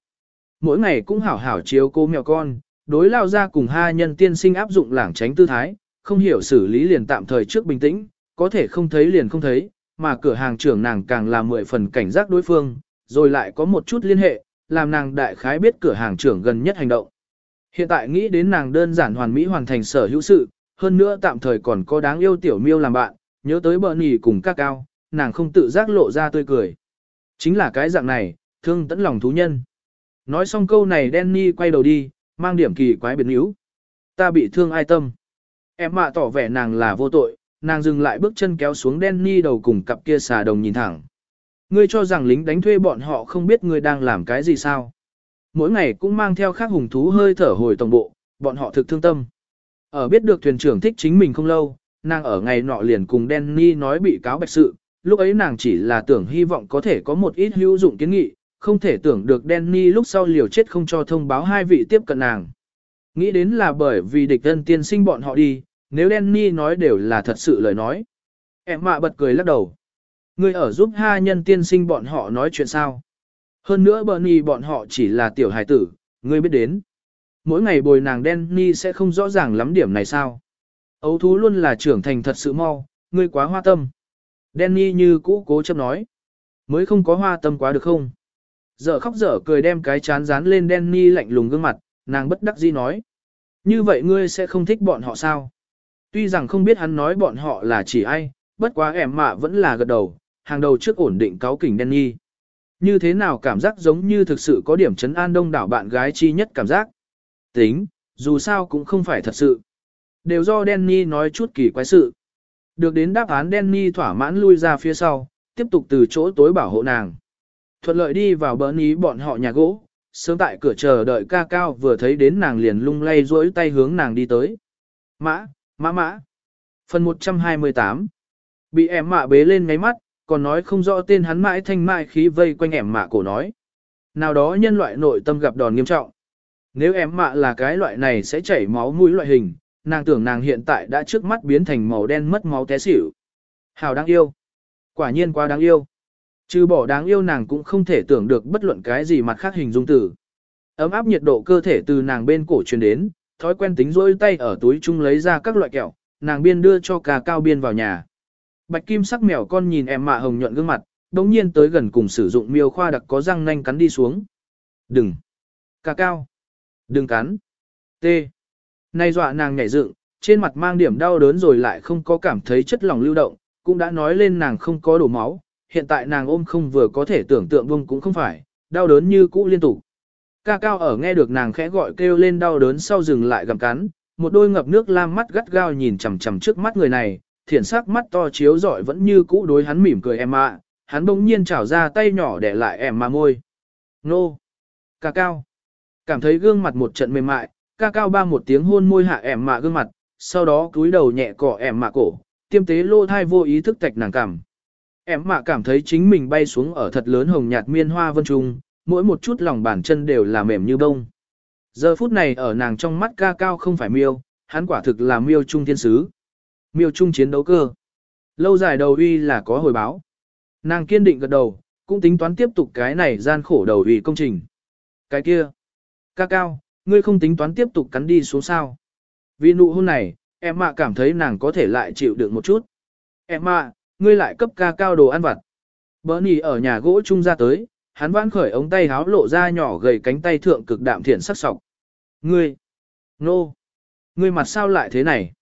Mỗi ngày cũng hảo hảo chiếu cô mèo con, đối lao ra cùng hai nhân tiên sinh áp dụng lảng tránh tư thái, không hiểu xử lý liền tạm thời trước bình tĩnh, có thể không thấy liền không thấy, mà cửa hàng trưởng nàng càng làm mười phần cảnh giác đối phương, rồi lại có một chút liên hệ, làm nàng đại khái biết cửa hàng trưởng gần nhất hành động. Hiện tại nghĩ đến nàng đơn giản hoàn mỹ hoàn thành sở hữu sự, hơn nữa tạm thời còn có đáng yêu tiểu miêu làm bạn, nhớ tới bờ nỉ cùng các cao, nàng không tự giác lộ ra tươi cười. Chính là cái dạng này, thương tẫn lòng thú nhân. Nói xong câu này Danny quay đầu đi, mang điểm kỳ quái biệt níu. Ta bị thương ai tâm. Em mạ tỏ vẻ nàng là vô tội, nàng dừng lại bước chân kéo xuống Danny đầu cùng cặp kia xà đồng nhìn thẳng. Ngươi cho rằng lính đánh thuê bọn họ không biết ngươi đang làm cái gì sao. Mỗi ngày cũng mang theo khác hùng thú hơi thở hồi tổng bộ, bọn họ thực thương tâm. Ở biết được thuyền trưởng thích chính mình không lâu, nàng ở ngày nọ liền cùng Danny nói bị cáo bạch sự, lúc ấy nàng chỉ là tưởng hy vọng có thể có một ít hữu dụng kiến nghị, không thể tưởng được Danny lúc sau liều chết không cho thông báo hai vị tiếp cận nàng. Nghĩ đến là bởi vì địch thân tiên sinh bọn họ đi, nếu Danny nói đều là thật sự lời nói. Em mạ bật cười lắc đầu. Ngươi ở giúp hai nhân tiên sinh bọn họ nói chuyện sao? Hơn nữa Bernie bọn họ chỉ là tiểu hài tử, ngươi biết đến. Mỗi ngày bồi nàng Danny sẽ không rõ ràng lắm điểm này sao? Ấu thú luôn là trưởng thành thật sự mau, ngươi quá hoa tâm. Danny như cũ cố chấp nói. Mới không có hoa tâm quá được không? Giờ khóc dở cười đem cái chán dán lên Danny lạnh lùng gương mặt, nàng bất đắc dĩ nói. Như vậy ngươi sẽ không thích bọn họ sao? Tuy rằng không biết hắn nói bọn họ là chỉ ai, bất quá ẻm mạ vẫn là gật đầu, hàng đầu trước ổn định cáo kỉnh Danny. Như thế nào cảm giác giống như thực sự có điểm chấn an đông đảo bạn gái chi nhất cảm giác. Tính, dù sao cũng không phải thật sự. Đều do Danny nói chút kỳ quái sự. Được đến đáp án Danny thỏa mãn lui ra phía sau, tiếp tục từ chỗ tối bảo hộ nàng. Thuận lợi đi vào bỡn ý bọn họ nhà gỗ, sớm tại cửa chờ đợi ca cao vừa thấy đến nàng liền lung lay duỗi tay hướng nàng đi tới. Mã, mã mã. Phần 128 Bị em mạ bế lên ngáy mắt, còn nói không rõ tên hắn mãi thanh mãi khí vây quanh em mạ cổ nói. Nào đó nhân loại nội tâm gặp đòn nghiêm trọng. Nếu em mạ là cái loại này sẽ chảy máu mũi loại hình, nàng tưởng nàng hiện tại đã trước mắt biến thành màu đen mất máu té xỉu. Hào đáng yêu. Quả nhiên quá đáng yêu. Trừ bỏ đáng yêu nàng cũng không thể tưởng được bất luận cái gì mặt khác hình dung tử. Ấm áp nhiệt độ cơ thể từ nàng bên cổ truyền đến, thói quen tính rỗi tay ở túi chung lấy ra các loại kẹo, nàng biên đưa cho cà cao biên vào nhà. Bạch kim sắc mèo con nhìn em mạ hồng nhuận gương mặt, đống nhiên tới gần cùng sử dụng miêu khoa đặc có răng nanh cắn đi xuống. Đừng! Cà cao! Đừng cắn! T! Nay dọa nàng nhảy dựng, trên mặt mang điểm đau đớn rồi lại không có cảm thấy chất lỏng lưu động, cũng đã nói lên nàng không có đổ máu, hiện tại nàng ôm không vừa có thể tưởng tượng bông cũng không phải, đau đớn như cũ liên tục. Ca cao ở nghe được nàng khẽ gọi kêu lên đau đớn sau dừng lại gầm cắn, một đôi ngập nước lam mắt gắt gao nhìn chằm chằm trước mắt người này, thiển sắc mắt to chiếu rọi vẫn như cũ đối hắn mỉm cười em ạ, hắn bỗng nhiên chảo ra tay nhỏ để lại em mà môi. Nô! Ca cao! Cảm thấy gương mặt một trận mềm mại, ca cao ba một tiếng hôn môi hạ em mạ gương mặt, sau đó cúi đầu nhẹ cọ em mạ cổ, tiêm tế lô thai vô ý thức tạch nàng cảm. Em mà cảm thấy chính mình bay xuống ở thật lớn hồng nhạt miên hoa vân trung, mỗi một chút lòng bàn chân đều là mềm như bông. Giờ phút này ở nàng trong mắt ca cao không phải miêu, hắn quả thực là miêu trung thiên sứ. Miêu trung chiến đấu cơ. Lâu dài đầu uy là có hồi báo. Nàng kiên định gật đầu, cũng tính toán tiếp tục cái này gian khổ đầu uy công trình. Cái kia. Ca cao, ngươi không tính toán tiếp tục cắn đi xuống sao. Vì nụ hôn này, em mạ cảm thấy nàng có thể lại chịu được một chút. Em mạ, ngươi lại cấp ca cao đồ ăn vặt. Bỡ nì ở nhà gỗ trung ra tới, hắn vãn khởi ống tay háo lộ ra nhỏ gầy cánh tay thượng cực đạm thiện sắc sọc. Ngươi, nô, no. ngươi mặt sao lại thế này?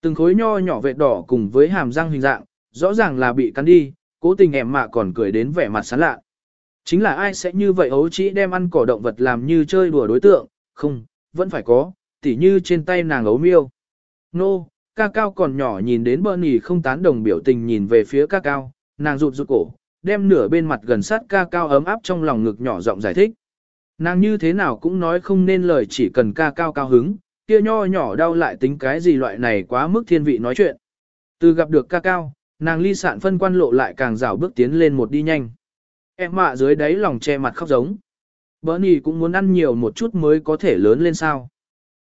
Từng khối nho nhỏ vệt đỏ cùng với hàm răng hình dạng, rõ ràng là bị cắn đi, cố tình em mạ còn cười đến vẻ mặt sán lạ. Chính là ai sẽ như vậy ấu chỉ đem ăn cỏ động vật làm như chơi đùa đối tượng, không, vẫn phải có, tỉ như trên tay nàng ấu miêu. Nô, no, ca cao còn nhỏ nhìn đến bơ nỉ không tán đồng biểu tình nhìn về phía ca cao, nàng rụt rụt cổ, đem nửa bên mặt gần sát ca cao ấm áp trong lòng ngực nhỏ giọng giải thích. Nàng như thế nào cũng nói không nên lời chỉ cần ca cao cao hứng, kia nho nhỏ đau lại tính cái gì loại này quá mức thiên vị nói chuyện. Từ gặp được ca cao, nàng ly sạn phân quan lộ lại càng rảo bước tiến lên một đi nhanh. Em mạ dưới đáy lòng che mặt khóc giống. Bờ nỉ cũng muốn ăn nhiều một chút mới có thể lớn lên sao.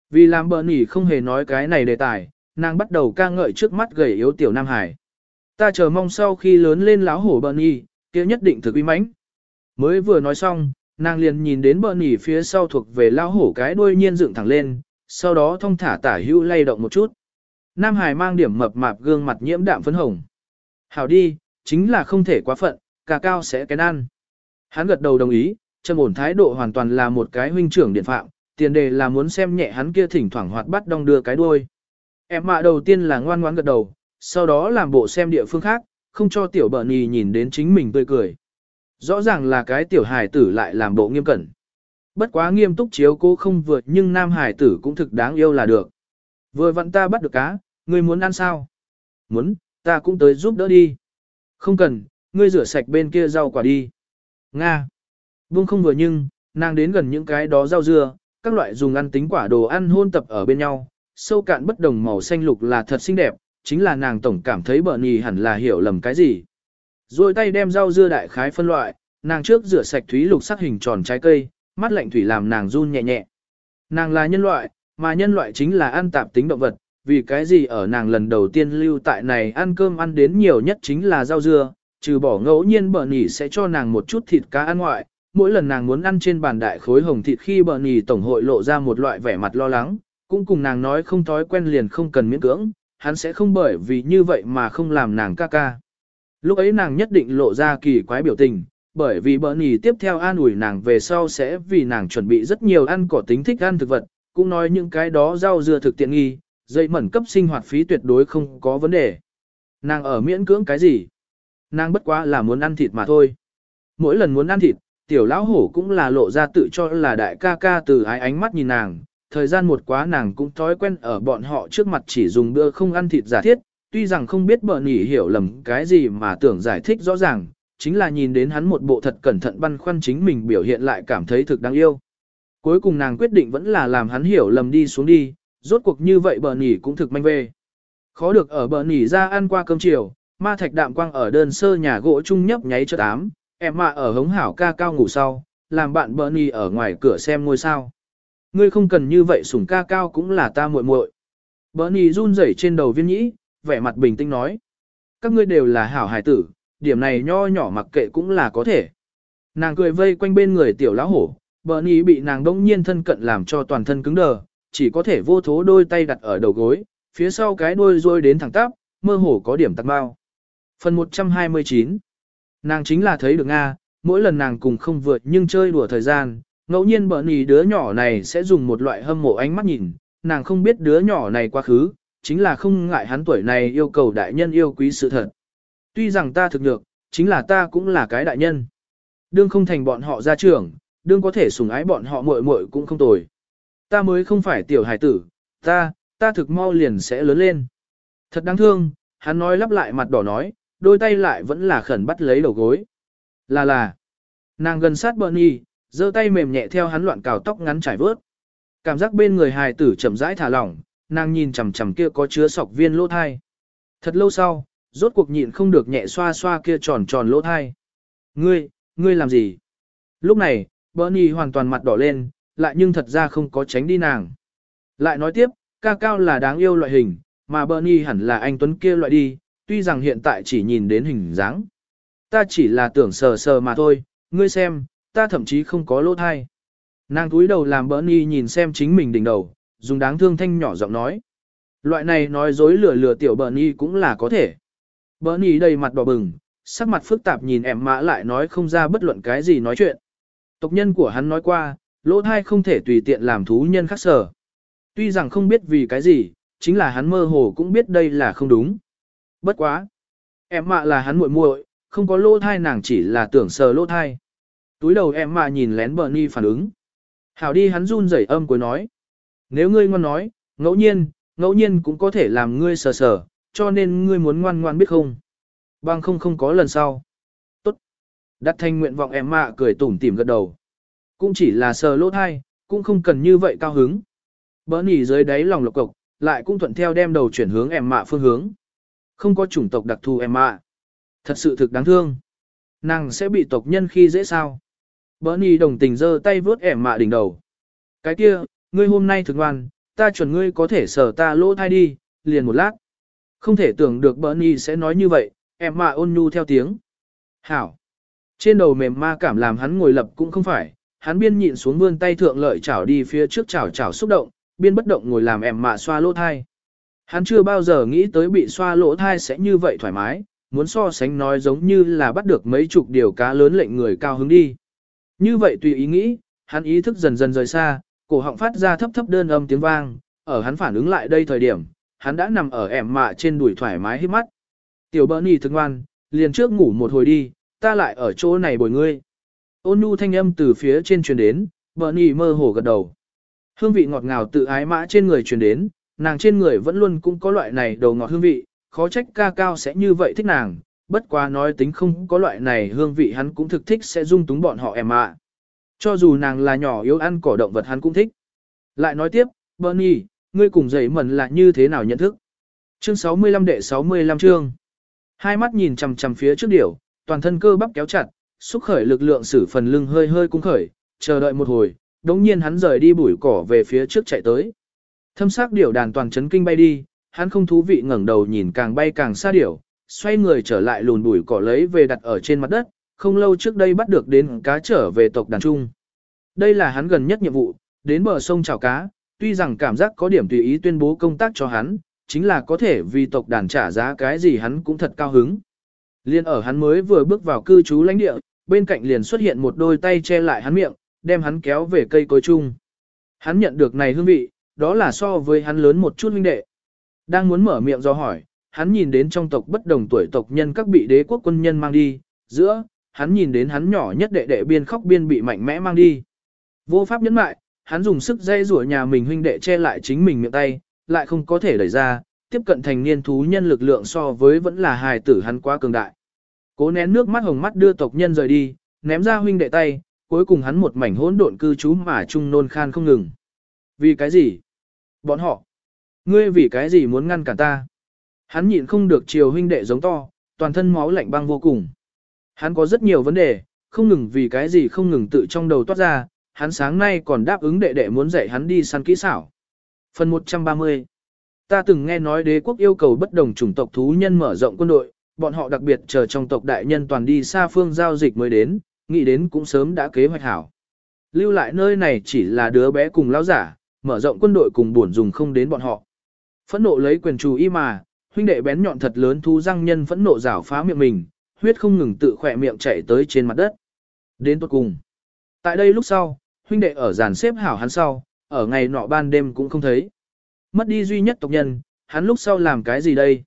Vì làm bờ nỉ không hề nói cái này đề tài, nàng bắt đầu ca ngợi trước mắt gầy yếu tiểu Nam Hải. Ta chờ mong sau khi lớn lên láo hổ bờ nỉ, kia nhất định thực uy mãnh. Mới vừa nói xong, nàng liền nhìn đến bờ nhỉ phía sau thuộc về lao hổ cái đuôi nhiên dựng thẳng lên, sau đó thông thả tả hữu lay động một chút. Nam Hải mang điểm mập mạp gương mặt nhiễm đạm phấn hồng. Hảo đi, chính là không thể quá phận, cà cao sẽ kén ăn. Hắn gật đầu đồng ý, trầm ổn thái độ hoàn toàn là một cái huynh trưởng điện phạm, tiền đề là muốn xem nhẹ hắn kia thỉnh thoảng hoạt bắt đong đưa cái đuôi. Em mạ đầu tiên là ngoan ngoãn gật đầu, sau đó làm bộ xem địa phương khác, không cho tiểu bờ nì nhìn đến chính mình tươi cười. Rõ ràng là cái tiểu hài tử lại làm bộ nghiêm cẩn. Bất quá nghiêm túc chiếu cố không vượt nhưng nam hài tử cũng thực đáng yêu là được. Vừa vặn ta bắt được cá, ngươi muốn ăn sao? Muốn, ta cũng tới giúp đỡ đi. Không cần, ngươi rửa sạch bên kia rau quả đi. Nga. Buông không vừa nhưng, nàng đến gần những cái đó rau dưa, các loại dùng ăn tính quả đồ ăn hôn tập ở bên nhau, sâu cạn bất đồng màu xanh lục là thật xinh đẹp, chính là nàng tổng cảm thấy bợn nhì hẳn là hiểu lầm cái gì. Rồi tay đem rau dưa đại khái phân loại, nàng trước rửa sạch thúy lục sắc hình tròn trái cây, mắt lạnh thủy làm nàng run nhẹ nhẹ. Nàng là nhân loại, mà nhân loại chính là ăn tạp tính động vật, vì cái gì ở nàng lần đầu tiên lưu tại này ăn cơm ăn đến nhiều nhất chính là rau dưa, trừ bỏ ngẫu nhiên bờ nhì sẽ cho nàng một chút thịt cá ăn ngoại, mỗi lần nàng muốn ăn trên bàn đại khối hồng thịt khi bờ nhì tổng hội lộ ra một loại vẻ mặt lo lắng, cũng cùng nàng nói không thói quen liền không cần miễn cưỡng, hắn sẽ không bởi vì như vậy mà không làm nàng ca ca. Lúc ấy nàng nhất định lộ ra kỳ quái biểu tình, bởi vì bỡ nì tiếp theo an ủi nàng về sau sẽ vì nàng chuẩn bị rất nhiều ăn cỏ tính thích ăn thực vật, cũng nói những cái đó rau dưa thực tiện nghi, dây mẩn cấp sinh hoạt phí tuyệt đối không có vấn đề. Nàng ở miễn cưỡng cái gì? Nàng bất quá là muốn ăn thịt mà thôi. Mỗi lần muốn ăn thịt, tiểu lão hổ cũng là lộ ra tự cho là đại ca ca từ ái ánh mắt nhìn nàng. Thời gian một quá nàng cũng thói quen ở bọn họ trước mặt chỉ dùng bữa không ăn thịt giả thiết, tuy rằng không biết bờ nỉ hiểu lầm cái gì mà tưởng giải thích rõ ràng, chính là nhìn đến hắn một bộ thật cẩn thận băn khoăn chính mình biểu hiện lại cảm thấy thực đáng yêu. Cuối cùng nàng quyết định vẫn là làm hắn hiểu lầm đi xuống đi, rốt cuộc như vậy bờ nỉ cũng thực manh về. Khó được ở bờ nỉ ra ăn qua cơm chiều, ma thạch đạm quang ở đơn sơ nhà gỗ chung nhấp nháy cho ám, em mà ở hống hảo ca cao ngủ sau, làm bạn bờ nỉ ở ngoài cửa xem ngôi sao. Ngươi không cần như vậy sủng ca cao cũng là ta muội muội. Bernie run rẩy trên đầu viên nhĩ, vẻ mặt bình tĩnh nói. Các ngươi đều là hảo hải tử, điểm này nho nhỏ mặc kệ cũng là có thể. Nàng cười vây quanh bên người tiểu lão hổ, Bernie bị nàng đông nhiên thân cận làm cho toàn thân cứng đờ, chỉ có thể vô thố đôi tay đặt ở đầu gối, phía sau cái đuôi rôi đến thẳng tắp, mơ hồ có điểm tắc bao. Phần 129 Nàng chính là thấy được Nga, mỗi lần nàng cùng không vượt nhưng chơi đùa thời gian, ngẫu nhiên bở nì đứa nhỏ này sẽ dùng một loại hâm mộ ánh mắt nhìn, nàng không biết đứa nhỏ này quá khứ, chính là không ngại hắn tuổi này yêu cầu đại nhân yêu quý sự thật. Tuy rằng ta thực được, chính là ta cũng là cái đại nhân. Đương không thành bọn họ gia trưởng, đương có thể sủng ái bọn họ muội muội cũng không tồi. Ta mới không phải tiểu hải tử, ta, ta thực mau liền sẽ lớn lên. Thật đáng thương, hắn nói lắp lại mặt đỏ nói, đôi tay lại vẫn là khẩn bắt lấy đầu gối. Là là, nàng gần sát Bernie, giơ tay mềm nhẹ theo hắn loạn cào tóc ngắn trải vớt. Cảm giác bên người hài tử chậm rãi thả lỏng, nàng nhìn chằm chằm kia có chứa sọc viên lỗ thai. Thật lâu sau, rốt cuộc nhịn không được nhẹ xoa xoa kia tròn tròn lỗ thai. Ngươi, ngươi làm gì? Lúc này, Bernie hoàn toàn mặt đỏ lên, lại nhưng thật ra không có tránh đi nàng. Lại nói tiếp, ca cao là đáng yêu loại hình, mà Bernie hẳn là anh Tuấn kia loại đi, tuy rằng hiện tại chỉ nhìn đến hình dáng. Ta chỉ là tưởng sờ sờ mà thôi, ngươi xem, ta thậm chí không có lỗ thai. Nàng túi đầu làm Bernie nhìn xem chính mình đỉnh đầu, dùng đáng thương thanh nhỏ giọng nói. Loại này nói dối lừa lừa tiểu Bernie cũng là có thể. Bernie đầy mặt đỏ bừng, sắc mặt phức tạp nhìn em mã lại nói không ra bất luận cái gì nói chuyện. Tộc nhân của hắn nói qua, lỗ thai không thể tùy tiện làm thú nhân khác sở. Tuy rằng không biết vì cái gì, chính là hắn mơ hồ cũng biết đây là không đúng. Bất quá. Em mạ là hắn muội muội, không có lỗ thai nàng chỉ là tưởng sờ lỗ thai. Túi đầu em mà nhìn lén Bernie phản ứng. Hảo đi hắn run rẩy âm cuối nói. Nếu ngươi ngoan nói, ngẫu nhiên, ngẫu nhiên cũng có thể làm ngươi sờ sờ, cho nên ngươi muốn ngoan ngoan biết không. Bằng không không có lần sau. Tốt. Đặt thành nguyện vọng em mạ cười tủm tỉm gật đầu. Cũng chỉ là sờ lỗ thai, cũng không cần như vậy cao hứng. Bernie dưới đáy lòng lộc cộc, lại cũng thuận theo đem đầu chuyển hướng em mạ phương hướng. Không có chủng tộc đặc thù em mạ. Thật sự thực đáng thương. Nàng sẽ bị tộc nhân khi dễ sao. Bernie đồng tình giơ tay vướt ẻm mạ đỉnh đầu. Cái kia, ngươi hôm nay thực ngoan, ta chuẩn ngươi có thể sờ ta lỗ thai đi, liền một lát. Không thể tưởng được Bernie sẽ nói như vậy, em mạ ôn nhu theo tiếng. Hảo. Trên đầu mềm ma cảm làm hắn ngồi lập cũng không phải, hắn biên nhịn xuống vươn tay thượng lợi chảo đi phía trước chảo chảo xúc động, biên bất động ngồi làm em mạ xoa lỗ thai. Hắn chưa bao giờ nghĩ tới bị xoa lỗ thai sẽ như vậy thoải mái, muốn so sánh nói giống như là bắt được mấy chục điều cá lớn lệnh người cao hứng đi. Như vậy tùy ý nghĩ, hắn ý thức dần dần rời xa, cổ họng phát ra thấp thấp đơn âm tiếng vang, ở hắn phản ứng lại đây thời điểm, hắn đã nằm ở ẻm mạ trên đùi thoải mái hít mắt. Tiểu bỡ nì thức ngoan, liền trước ngủ một hồi đi, ta lại ở chỗ này bồi ngươi. Ôn nhu thanh âm từ phía trên truyền đến, bỡ nì mơ hồ gật đầu. Hương vị ngọt ngào tự ái mã trên người truyền đến, nàng trên người vẫn luôn cũng có loại này đầu ngọt hương vị, khó trách ca cao sẽ như vậy thích nàng, bất quá nói tính không có loại này hương vị hắn cũng thực thích sẽ dung túng bọn họ em ạ. Cho dù nàng là nhỏ yếu ăn cỏ động vật hắn cũng thích. Lại nói tiếp, Bernie, ngươi cùng giấy mẩn là như thế nào nhận thức? Chương 65 đệ 65 chương. Hai mắt nhìn chằm chằm phía trước điểu, toàn thân cơ bắp kéo chặt, xúc khởi lực lượng sử phần lưng hơi hơi cung khởi, chờ đợi một hồi, đống nhiên hắn rời đi bụi cỏ về phía trước chạy tới. Thâm sắc điểu đàn toàn chấn kinh bay đi, hắn không thú vị ngẩng đầu nhìn càng bay càng xa điểu, xoay người trở lại lùn bụi cỏ lấy về đặt ở trên mặt đất, không lâu trước đây bắt được đến cá trở về tộc đàn trung. Đây là hắn gần nhất nhiệm vụ, đến bờ sông chào cá, tuy rằng cảm giác có điểm tùy ý tuyên bố công tác cho hắn, chính là có thể vì tộc đàn trả giá cái gì hắn cũng thật cao hứng. Liên ở hắn mới vừa bước vào cư trú lãnh địa, bên cạnh liền xuất hiện một đôi tay che lại hắn miệng, đem hắn kéo về cây cối chung. Hắn nhận được này hương vị, đó là so với hắn lớn một chút huynh đệ. Đang muốn mở miệng do hỏi, hắn nhìn đến trong tộc bất đồng tuổi tộc nhân các bị đế quốc quân nhân mang đi, giữa, hắn nhìn đến hắn nhỏ nhất đệ đệ biên khóc biên bị mạnh mẽ mang đi. Vô pháp nhẫn mại, hắn dùng sức dây rủa nhà mình huynh đệ che lại chính mình miệng tay, lại không có thể đẩy ra, tiếp cận thành niên thú nhân lực lượng so với vẫn là hài tử hắn quá cường đại. Cố nén nước mắt hồng mắt đưa tộc nhân rời đi, ném ra huynh đệ tay, cuối cùng hắn một mảnh hỗn độn cư trú mà chung nôn khan không ngừng. Vì cái gì? Bọn họ. Ngươi vì cái gì muốn ngăn cản ta? Hắn nhịn không được chiều huynh đệ giống to, toàn thân máu lạnh băng vô cùng. Hắn có rất nhiều vấn đề, không ngừng vì cái gì không ngừng tự trong đầu toát ra, hắn sáng nay còn đáp ứng đệ đệ muốn dạy hắn đi săn kỹ xảo. Phần 130 Ta từng nghe nói đế quốc yêu cầu bất đồng chủng tộc thú nhân mở rộng quân đội, bọn họ đặc biệt chờ trong tộc đại nhân toàn đi xa phương giao dịch mới đến, nghĩ đến cũng sớm đã kế hoạch hảo. Lưu lại nơi này chỉ là đứa bé cùng lão giả, mở rộng quân đội cùng buồn dùng không đến bọn họ. Phẫn nộ lấy quyền chủ y mà, huynh đệ bén nhọn thật lớn thú răng nhân phẫn nộ rảo phá miệng mình, huyết không ngừng tự khỏe miệng chảy tới trên mặt đất. Đến tốt cùng. Tại đây lúc sau, huynh đệ ở giàn xếp hảo hắn sau, ở ngày nọ ban đêm cũng không thấy. Mất đi duy nhất tộc nhân, hắn lúc sau làm cái gì đây?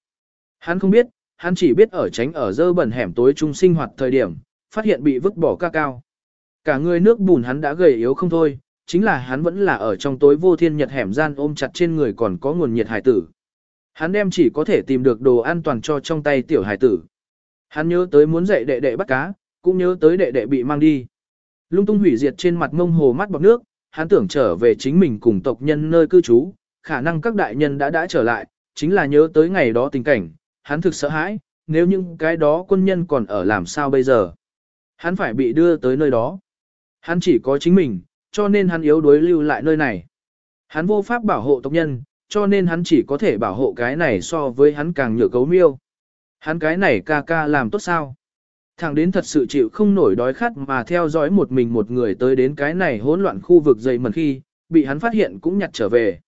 Hắn không biết, hắn chỉ biết ở tránh ở dơ bẩn hẻm tối trung sinh hoạt thời điểm, phát hiện bị vứt bỏ ca cao. Cả người nước bùn hắn đã gầy yếu không thôi, chính là hắn vẫn là ở trong tối vô thiên nhật hẻm gian ôm chặt trên người còn có nguồn nhiệt hải tử. Hắn đem chỉ có thể tìm được đồ an toàn cho trong tay tiểu hải tử. Hắn nhớ tới muốn dạy đệ đệ bắt cá, cũng nhớ tới đệ đệ bị mang đi. Lung tung hủy diệt trên mặt mông hồ mắt bọc nước, hắn tưởng trở về chính mình cùng tộc nhân nơi cư trú, khả năng các đại nhân đã đã trở lại, chính là nhớ tới ngày đó tình cảnh, hắn thực sợ hãi, nếu những cái đó quân nhân còn ở làm sao bây giờ. Hắn phải bị đưa tới nơi đó. Hắn chỉ có chính mình, cho nên hắn yếu đuối lưu lại nơi này. Hắn vô pháp bảo hộ tộc nhân, cho nên hắn chỉ có thể bảo hộ cái này so với hắn càng nhựa cấu miêu. Hắn cái này ca ca làm tốt sao? Thẳng đến thật sự chịu không nổi đói khát mà theo dõi một mình một người tới đến cái này hỗn loạn khu vực dày mần khi, bị hắn phát hiện cũng nhặt trở về.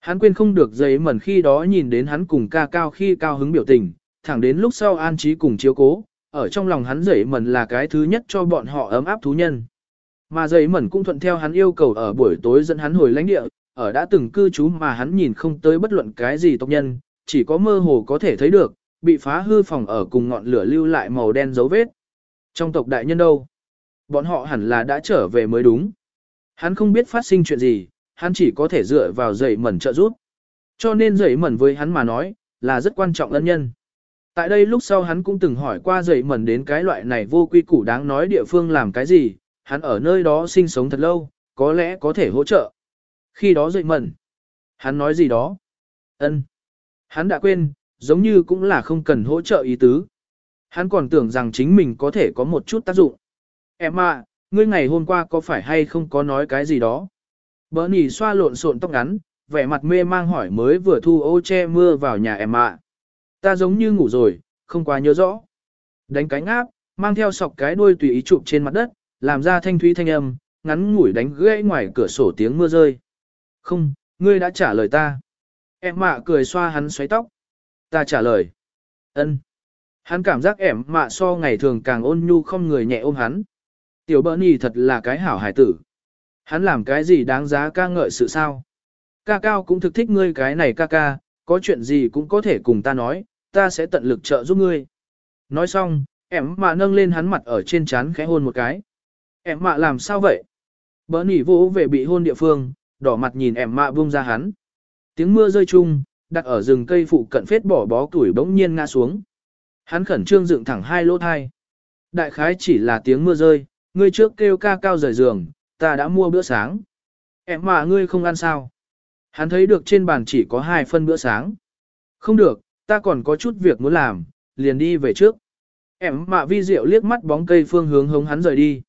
Hắn quên không được dày mần khi đó nhìn đến hắn cùng ca cao khi cao hứng biểu tình, thẳng đến lúc sau an trí cùng chiếu cố, ở trong lòng hắn dày mần là cái thứ nhất cho bọn họ ấm áp thú nhân. Mà dày mần cũng thuận theo hắn yêu cầu ở buổi tối dẫn hắn hồi lãnh địa, ở đã từng cư trú mà hắn nhìn không tới bất luận cái gì tộc nhân, chỉ có mơ hồ có thể thấy được, bị phá hư phòng ở cùng ngọn lửa lưu lại màu đen dấu vết. Trong tộc đại nhân đâu? Bọn họ hẳn là đã trở về mới đúng. Hắn không biết phát sinh chuyện gì, hắn chỉ có thể dựa vào dậy mẩn trợ giúp. Cho nên dậy mẩn với hắn mà nói, là rất quan trọng ân nhân. Tại đây lúc sau hắn cũng từng hỏi qua dậy mẩn đến cái loại này vô quy củ đáng nói địa phương làm cái gì, hắn ở nơi đó sinh sống thật lâu, có lẽ có thể hỗ trợ. Khi đó dậy mẩn, hắn nói gì đó? ân Hắn đã quên, giống như cũng là không cần hỗ trợ ý tứ. Hắn còn tưởng rằng chính mình có thể có một chút tác dụng. Em à, ngươi ngày hôm qua có phải hay không có nói cái gì đó? Bỡ nỉ xoa lộn xộn tóc ngắn, vẻ mặt mê mang hỏi mới vừa thu ô che mưa vào nhà em ạ. Ta giống như ngủ rồi, không quá nhớ rõ. Đánh cánh áp, mang theo sọc cái đuôi tùy ý chụp trên mặt đất, làm ra thanh thúy thanh âm, ngắn ngủi đánh gãy ngoài cửa sổ tiếng mưa rơi. Không, ngươi đã trả lời ta. Em mạ cười xoa hắn xoáy tóc. Ta trả lời. ân. Hắn cảm giác em mạ so ngày thường càng ôn nhu không người nhẹ ôm hắn. Tiểu bỡ nì thật là cái hảo hải tử. Hắn làm cái gì đáng giá ca ngợi sự sao? Ca cao cũng thực thích ngươi cái này ca ca, có chuyện gì cũng có thể cùng ta nói, ta sẽ tận lực trợ giúp ngươi. Nói xong, em mạ nâng lên hắn mặt ở trên chán khẽ hôn một cái. Em mạ làm sao vậy? Bỡ nỉ vỗ về bị hôn địa phương, đỏ mặt nhìn em mạ buông ra hắn. Tiếng mưa rơi chung, đặt ở rừng cây phụ cận phết bỏ bó tuổi bỗng nhiên ngã xuống. Hắn khẩn trương dựng thẳng hai lỗ thai. Đại khái chỉ là tiếng mưa rơi, ngươi trước kêu ca cao rời giường, ta đã mua bữa sáng. Em mà ngươi không ăn sao? Hắn thấy được trên bàn chỉ có hai phân bữa sáng. Không được, ta còn có chút việc muốn làm, liền đi về trước. Em mạ vi diệu liếc mắt bóng cây phương hướng hống hắn rời đi.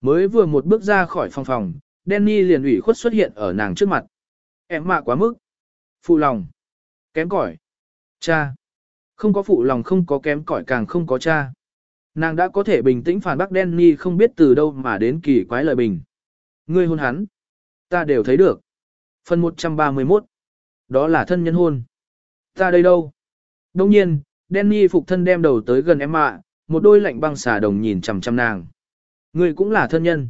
Mới vừa một bước ra khỏi phòng phòng, Danny liền ủy khuất xuất hiện ở nàng trước mặt. Em mạ quá mức. Phụ lòng. Kém cỏi. Cha. Không có phụ lòng không có kém cỏi càng không có cha. Nàng đã có thể bình tĩnh phản bác Danny không biết từ đâu mà đến kỳ quái lời bình. Ngươi hôn hắn. Ta đều thấy được. Phần 131. Đó là thân nhân hôn. Ta đây đâu? Đông nhiên, Danny phục thân đem đầu tới gần em mạ, một đôi lạnh băng xà đồng nhìn chằm chằm nàng. Ngươi cũng là thân nhân.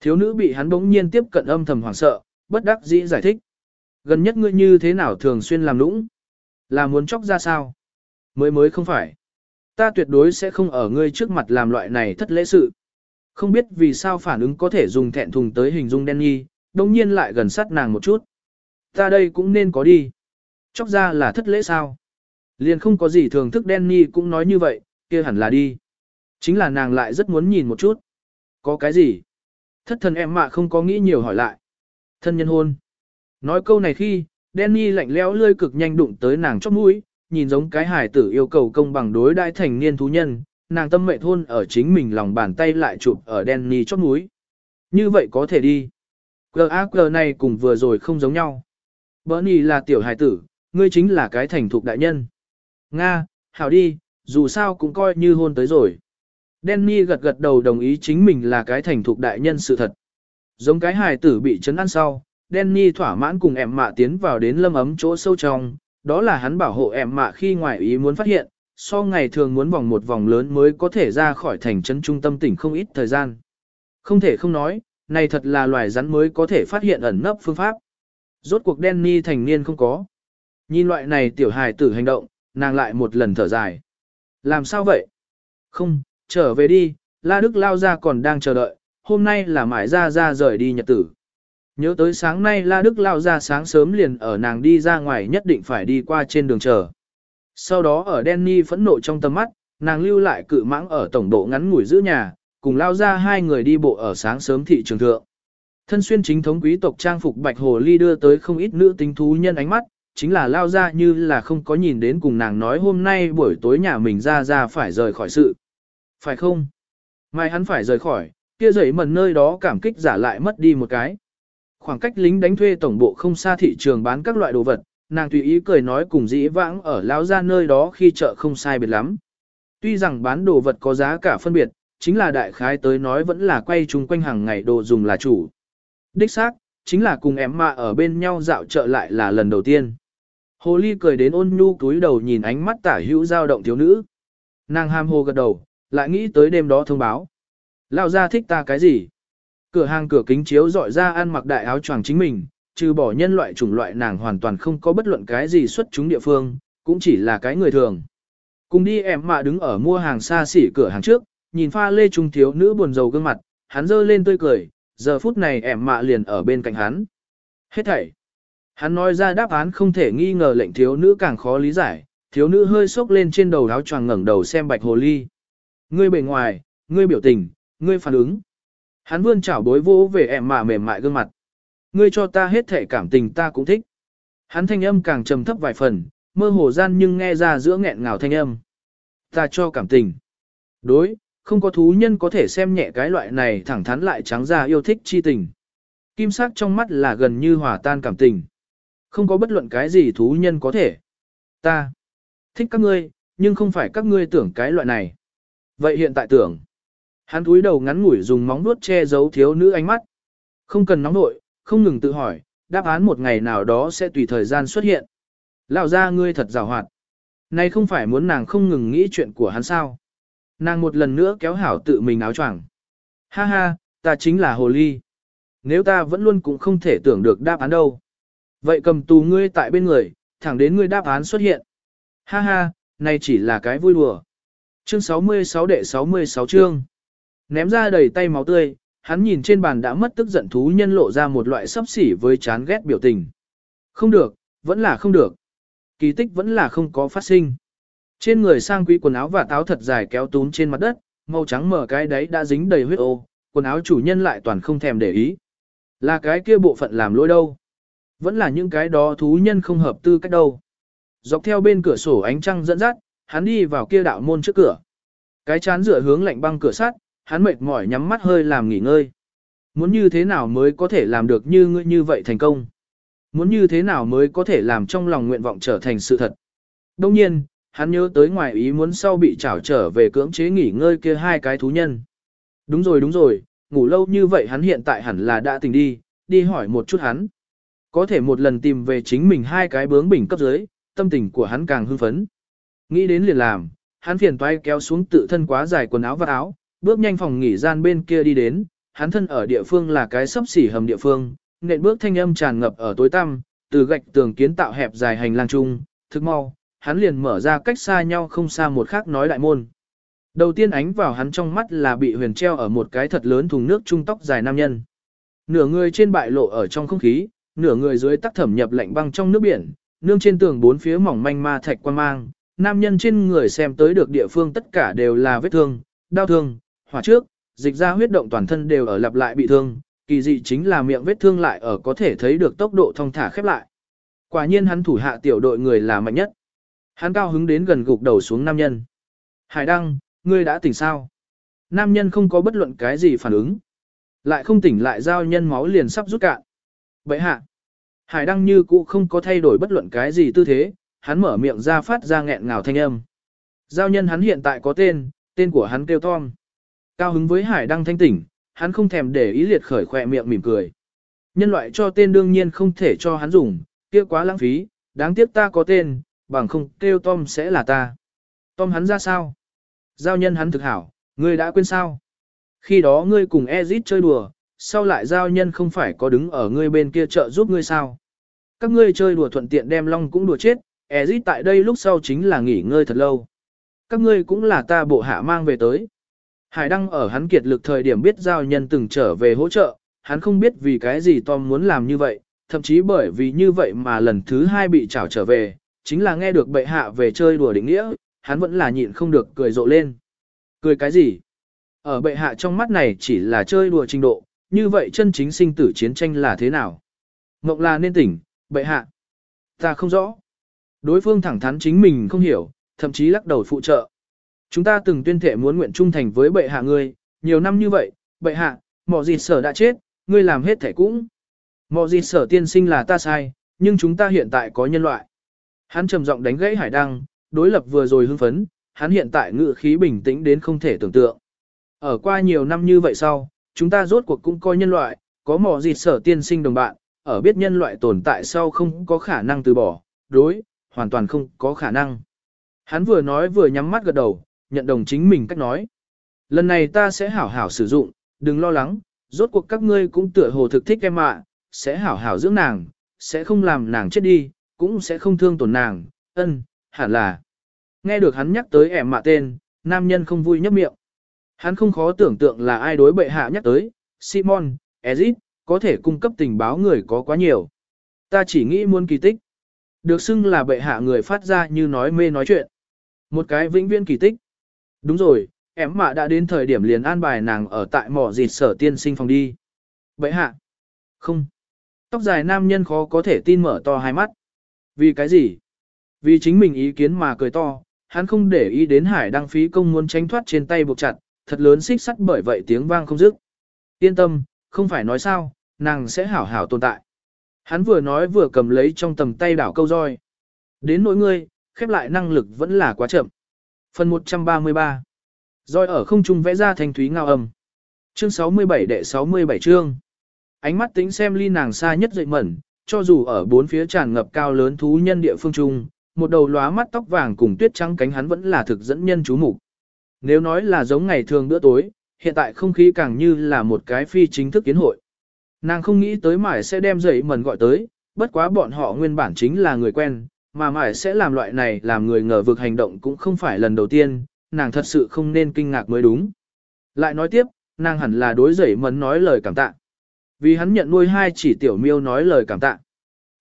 Thiếu nữ bị hắn bỗng nhiên tiếp cận âm thầm hoảng sợ, bất đắc dĩ giải thích. Gần nhất ngươi như thế nào thường xuyên làm lũng? Là muốn chóc ra sao? Mới mới không phải. Ta tuyệt đối sẽ không ở ngươi trước mặt làm loại này thất lễ sự. Không biết vì sao phản ứng có thể dùng thẹn thùng tới hình dung Danny, đồng nhiên lại gần sát nàng một chút. Ta đây cũng nên có đi. Chóc ra là thất lễ sao? Liền không có gì thường thức Danny cũng nói như vậy, kia hẳn là đi. Chính là nàng lại rất muốn nhìn một chút. Có cái gì? Thất thần em mạ không có nghĩ nhiều hỏi lại. Thân nhân hôn. Nói câu này khi, Danny lạnh lẽo lươi cực nhanh đụng tới nàng chóp mũi, nhìn giống cái hài tử yêu cầu công bằng đối đại thành niên thú nhân, nàng tâm mệ thôn ở chính mình lòng bàn tay lại chụp ở Danny chóp mũi. Như vậy có thể đi. G.A.G. này cùng vừa rồi không giống nhau. Bernie là tiểu hài tử, ngươi chính là cái thành thục đại nhân. Nga, hảo đi, dù sao cũng coi như hôn tới rồi. Danny gật gật đầu đồng ý chính mình là cái thành thục đại nhân sự thật. Giống cái hài tử bị chấn ăn sau, Danny thỏa mãn cùng em mạ tiến vào đến lâm ấm chỗ sâu trong, đó là hắn bảo hộ em mạ khi ngoài ý muốn phát hiện, so ngày thường muốn vòng một vòng lớn mới có thể ra khỏi thành trấn trung tâm tỉnh không ít thời gian. Không thể không nói, này thật là loài rắn mới có thể phát hiện ẩn nấp phương pháp. Rốt cuộc Danny thành niên không có. Nhìn loại này tiểu hài tử hành động, nàng lại một lần thở dài. Làm sao vậy? Không, trở về đi, La Đức lao ra còn đang chờ đợi, hôm nay là mãi ra ra rời đi nhật tử. Nhớ tới sáng nay La Đức lao ra sáng sớm liền ở nàng đi ra ngoài nhất định phải đi qua trên đường chờ. Sau đó ở Danny phẫn nộ trong tầm mắt, nàng lưu lại cự mãng ở tổng độ ngắn ngủi giữ nhà, cùng lao ra hai người đi bộ ở sáng sớm thị trường thượng. Thân xuyên chính thống quý tộc trang phục bạch hồ ly đưa tới không ít nữ tính thú nhân ánh mắt, chính là lao ra như là không có nhìn đến cùng nàng nói hôm nay buổi tối nhà mình ra ra phải rời khỏi sự. Phải không? Mai hắn phải rời khỏi, kia giấy mần nơi đó cảm kích giả lại mất đi một cái. Khoảng cách lính đánh thuê tổng bộ không xa thị trường bán các loại đồ vật, nàng tùy ý cười nói cùng dĩ vãng ở lão ra nơi đó khi chợ không sai biệt lắm. Tuy rằng bán đồ vật có giá cả phân biệt, chính là đại khái tới nói vẫn là quay chung quanh hàng ngày đồ dùng là chủ. Đích xác, chính là cùng em mạ ở bên nhau dạo chợ lại là lần đầu tiên. Hồ ly cười đến ôn nhu túi đầu nhìn ánh mắt tả hữu dao động thiếu nữ. Nàng ham hồ gật đầu, lại nghĩ tới đêm đó thông báo. Lao ra thích ta cái gì? Cửa hàng cửa kính chiếu dọi ra ăn mặc đại áo choàng chính mình, trừ bỏ nhân loại chủng loại nàng hoàn toàn không có bất luận cái gì xuất chúng địa phương, cũng chỉ là cái người thường. Cùng đi em mạ đứng ở mua hàng xa xỉ cửa hàng trước, nhìn pha lê trung thiếu nữ buồn rầu gương mặt, hắn dơ lên tươi cười, giờ phút này em mạ liền ở bên cạnh hắn. Hết thảy. Hắn nói ra đáp án không thể nghi ngờ lệnh thiếu nữ càng khó lý giải, thiếu nữ hơi sốc lên trên đầu áo choàng ngẩng đầu xem bạch hồ ly. Ngươi bề ngoài, ngươi biểu tình, ngươi phản ứng. Hắn vươn chảo bối vô về em mà mềm mại gương mặt. Ngươi cho ta hết thể cảm tình ta cũng thích. Hắn thanh âm càng trầm thấp vài phần, mơ hồ gian nhưng nghe ra giữa nghẹn ngào thanh âm. Ta cho cảm tình. Đối, không có thú nhân có thể xem nhẹ cái loại này thẳng thắn lại trắng ra yêu thích chi tình. Kim sắc trong mắt là gần như hòa tan cảm tình. Không có bất luận cái gì thú nhân có thể. Ta thích các ngươi, nhưng không phải các ngươi tưởng cái loại này. Vậy hiện tại tưởng. Hắn túi đầu ngắn ngủi dùng móng vuốt che giấu thiếu nữ ánh mắt. Không cần nóng nội, không ngừng tự hỏi, đáp án một ngày nào đó sẽ tùy thời gian xuất hiện. Lão ra ngươi thật rào hoạt. Này không phải muốn nàng không ngừng nghĩ chuyện của hắn sao. Nàng một lần nữa kéo hảo tự mình áo choàng. Ha ha, ta chính là hồ ly. Nếu ta vẫn luôn cũng không thể tưởng được đáp án đâu. Vậy cầm tù ngươi tại bên người, thẳng đến ngươi đáp án xuất hiện. Ha ha, này chỉ là cái vui đùa. Chương 66 đệ 66 chương. Ném ra đầy tay máu tươi, hắn nhìn trên bàn đã mất tức giận thú nhân lộ ra một loại sấp xỉ với chán ghét biểu tình. Không được, vẫn là không được. Kỳ tích vẫn là không có phát sinh. Trên người sang quý quần áo và táo thật dài kéo túm trên mặt đất, màu trắng mở cái đấy đã dính đầy huyết ô, quần áo chủ nhân lại toàn không thèm để ý. Là cái kia bộ phận làm lỗi đâu. Vẫn là những cái đó thú nhân không hợp tư cách đâu. Dọc theo bên cửa sổ ánh trăng dẫn dắt, hắn đi vào kia đạo môn trước cửa. Cái chán dựa hướng lạnh băng cửa sắt, hắn mệt mỏi nhắm mắt hơi làm nghỉ ngơi. Muốn như thế nào mới có thể làm được như ngươi như vậy thành công? Muốn như thế nào mới có thể làm trong lòng nguyện vọng trở thành sự thật? Đông nhiên, hắn nhớ tới ngoài ý muốn sau bị trảo trở về cưỡng chế nghỉ ngơi kia hai cái thú nhân. Đúng rồi đúng rồi, ngủ lâu như vậy hắn hiện tại hẳn là đã tỉnh đi, đi hỏi một chút hắn. Có thể một lần tìm về chính mình hai cái bướng bình cấp dưới, tâm tình của hắn càng hưng phấn. Nghĩ đến liền làm, hắn phiền toái kéo xuống tự thân quá dài quần áo và áo, bước nhanh phòng nghỉ gian bên kia đi đến, hắn thân ở địa phương là cái sấp xỉ hầm địa phương, nện bước thanh âm tràn ngập ở tối tăm, từ gạch tường kiến tạo hẹp dài hành lang chung, thức mau, hắn liền mở ra cách xa nhau không xa một khác nói đại môn. Đầu tiên ánh vào hắn trong mắt là bị huyền treo ở một cái thật lớn thùng nước trung tóc dài nam nhân. Nửa người trên bại lộ ở trong không khí, nửa người dưới tắc thẩm nhập lạnh băng trong nước biển, nương trên tường bốn phía mỏng manh ma thạch quan mang, nam nhân trên người xem tới được địa phương tất cả đều là vết thương, đau thương, hỏa trước, dịch ra huyết động toàn thân đều ở lặp lại bị thương, kỳ dị chính là miệng vết thương lại ở có thể thấy được tốc độ thông thả khép lại. Quả nhiên hắn thủ hạ tiểu đội người là mạnh nhất. Hắn cao hứng đến gần gục đầu xuống nam nhân. Hải Đăng, ngươi đã tỉnh sao? Nam nhân không có bất luận cái gì phản ứng. Lại không tỉnh lại giao nhân máu liền sắp rút cạn. Vậy hạ. Hải Đăng như cũ không có thay đổi bất luận cái gì tư thế, hắn mở miệng ra phát ra nghẹn ngào thanh âm. Giao nhân hắn hiện tại có tên, tên của hắn kêu Tom. Cao hứng với Hải Đăng thanh tỉnh, hắn không thèm để ý liệt khởi khỏe miệng mỉm cười. Nhân loại cho tên đương nhiên không thể cho hắn dùng, kia quá lãng phí, đáng tiếc ta có tên, bằng không kêu Tom sẽ là ta. Tom hắn ra sao? Giao nhân hắn thực hảo, ngươi đã quên sao? Khi đó ngươi cùng Ezit chơi đùa, sau lại giao nhân không phải có đứng ở ngươi bên kia trợ giúp ngươi sao? Các ngươi chơi đùa thuận tiện đem long cũng đùa chết, Ezit tại đây lúc sau chính là nghỉ ngơi thật lâu. Các ngươi cũng là ta bộ hạ mang về tới. Hải Đăng ở hắn kiệt lực thời điểm biết giao nhân từng trở về hỗ trợ, hắn không biết vì cái gì Tom muốn làm như vậy, thậm chí bởi vì như vậy mà lần thứ hai bị trảo trở về, chính là nghe được bệ hạ về chơi đùa định nghĩa, hắn vẫn là nhịn không được cười rộ lên. Cười cái gì? Ở bệ hạ trong mắt này chỉ là chơi đùa trình độ, như vậy chân chính sinh tử chiến tranh là thế nào? Ngọc là nên tỉnh, bệ hạ. Ta không rõ. Đối phương thẳng thắn chính mình không hiểu, thậm chí lắc đầu phụ trợ. Chúng ta từng tuyên thệ muốn nguyện trung thành với bệ hạ ngươi, nhiều năm như vậy, bệ hạ, mọ gì sở đã chết, ngươi làm hết thể cũng. Mọ gì sở tiên sinh là ta sai, nhưng chúng ta hiện tại có nhân loại. Hắn trầm giọng đánh gãy hải đăng, đối lập vừa rồi hưng phấn, hắn hiện tại ngự khí bình tĩnh đến không thể tưởng tượng. Ở qua nhiều năm như vậy sau, chúng ta rốt cuộc cũng coi nhân loại, có mỏ gì sở tiên sinh đồng bạn, ở biết nhân loại tồn tại sau không có khả năng từ bỏ, đối, hoàn toàn không có khả năng. Hắn vừa nói vừa nhắm mắt gật đầu, nhận đồng chính mình cách nói. Lần này ta sẽ hảo hảo sử dụng, đừng lo lắng, rốt cuộc các ngươi cũng tựa hồ thực thích em ạ, sẽ hảo hảo dưỡng nàng, sẽ không làm nàng chết đi, cũng sẽ không thương tổn nàng, ân, hẳn là. Nghe được hắn nhắc tới ẻm mạ tên, nam nhân không vui nhấp miệng. Hắn không khó tưởng tượng là ai đối bệ hạ nhắc tới, Simon, Ezit, có thể cung cấp tình báo người có quá nhiều. Ta chỉ nghĩ muốn kỳ tích. Được xưng là bệ hạ người phát ra như nói mê nói chuyện. Một cái vĩnh viễn kỳ tích. Đúng rồi, em mạ đã đến thời điểm liền an bài nàng ở tại mỏ dịt sở tiên sinh phòng đi. Bệ hạ. Không. Tóc dài nam nhân khó có thể tin mở to hai mắt. Vì cái gì? Vì chính mình ý kiến mà cười to, hắn không để ý đến hải đăng phí công muốn tránh thoát trên tay buộc chặt, thật lớn xích sắt bởi vậy tiếng vang không dứt. Yên tâm, không phải nói sao, nàng sẽ hảo hảo tồn tại. Hắn vừa nói vừa cầm lấy trong tầm tay đảo câu roi. Đến nỗi ngươi, khép lại năng lực vẫn là quá chậm. Phần 133 Roi ở không trung vẽ ra thành thúy ngao âm. Chương 67 đệ 67 chương. Ánh mắt tính xem ly nàng xa nhất dậy mẩn, cho dù ở bốn phía tràn ngập cao lớn thú nhân địa phương trung, một đầu lóa mắt tóc vàng cùng tuyết trắng cánh hắn vẫn là thực dẫn nhân chú mục. Nếu nói là giống ngày thường bữa tối, hiện tại không khí càng như là một cái phi chính thức kiến hội. Nàng không nghĩ tới mải sẽ đem dậy mẩn gọi tới, bất quá bọn họ nguyên bản chính là người quen, mà mải sẽ làm loại này làm người ngờ vực hành động cũng không phải lần đầu tiên, nàng thật sự không nên kinh ngạc mới đúng. Lại nói tiếp, nàng hẳn là đối dậy mẩn nói lời cảm tạ. Vì hắn nhận nuôi hai chỉ tiểu miêu nói lời cảm tạ.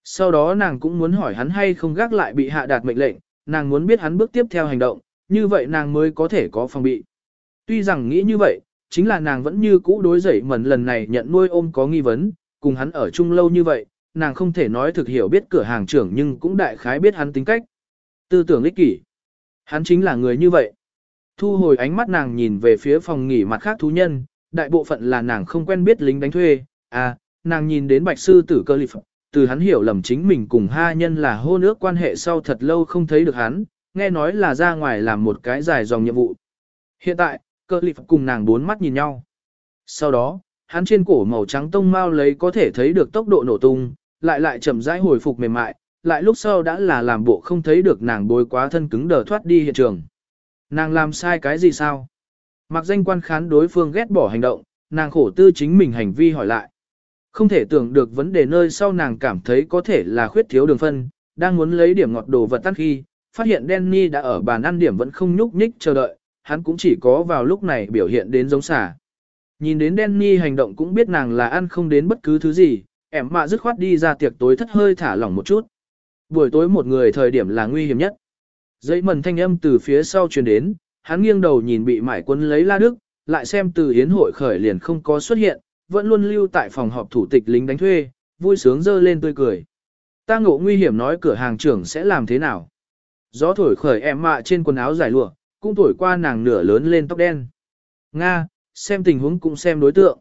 Sau đó nàng cũng muốn hỏi hắn hay không gác lại bị hạ đạt mệnh lệnh, nàng muốn biết hắn bước tiếp theo hành động, như vậy nàng mới có thể có phòng bị. Tuy rằng nghĩ như vậy, chính là nàng vẫn như cũ đối dậy mẩn lần này nhận nuôi ôm có nghi vấn, cùng hắn ở chung lâu như vậy, nàng không thể nói thực hiểu biết cửa hàng trưởng nhưng cũng đại khái biết hắn tính cách. Tư tưởng ích kỷ. Hắn chính là người như vậy. Thu hồi ánh mắt nàng nhìn về phía phòng nghỉ mặt khác thú nhân, đại bộ phận là nàng không quen biết lính đánh thuê, à, nàng nhìn đến bạch sư tử cơ lịp, từ hắn hiểu lầm chính mình cùng ha nhân là hô nước quan hệ sau thật lâu không thấy được hắn, nghe nói là ra ngoài làm một cái dài dòng nhiệm vụ. Hiện tại, cơ lịp cùng nàng bốn mắt nhìn nhau. Sau đó, hắn trên cổ màu trắng tông mau lấy có thể thấy được tốc độ nổ tung, lại lại chậm rãi hồi phục mềm mại, lại lúc sau đã là làm bộ không thấy được nàng bối quá thân cứng đờ thoát đi hiện trường. Nàng làm sai cái gì sao? Mặc danh quan khán đối phương ghét bỏ hành động, nàng khổ tư chính mình hành vi hỏi lại. Không thể tưởng được vấn đề nơi sau nàng cảm thấy có thể là khuyết thiếu đường phân, đang muốn lấy điểm ngọt đồ vật tắt khi, phát hiện Danny đã ở bàn ăn điểm vẫn không nhúc nhích chờ đợi, hắn cũng chỉ có vào lúc này biểu hiện đến giống xả. Nhìn đến Danny hành động cũng biết nàng là ăn không đến bất cứ thứ gì, ẻm mạ dứt khoát đi ra tiệc tối thất hơi thả lỏng một chút. Buổi tối một người thời điểm là nguy hiểm nhất. Dây mần thanh âm từ phía sau truyền đến, hắn nghiêng đầu nhìn bị mải quân lấy la đức, lại xem từ hiến hội khởi liền không có xuất hiện, vẫn luôn lưu tại phòng họp thủ tịch lính đánh thuê, vui sướng dơ lên tươi cười. Ta ngộ nguy hiểm nói cửa hàng trưởng sẽ làm thế nào. Gió thổi khởi em mạ trên quần áo dài lụa, cũng thổi qua nàng nửa lớn lên tóc đen. Nga, xem tình huống cũng xem đối tượng.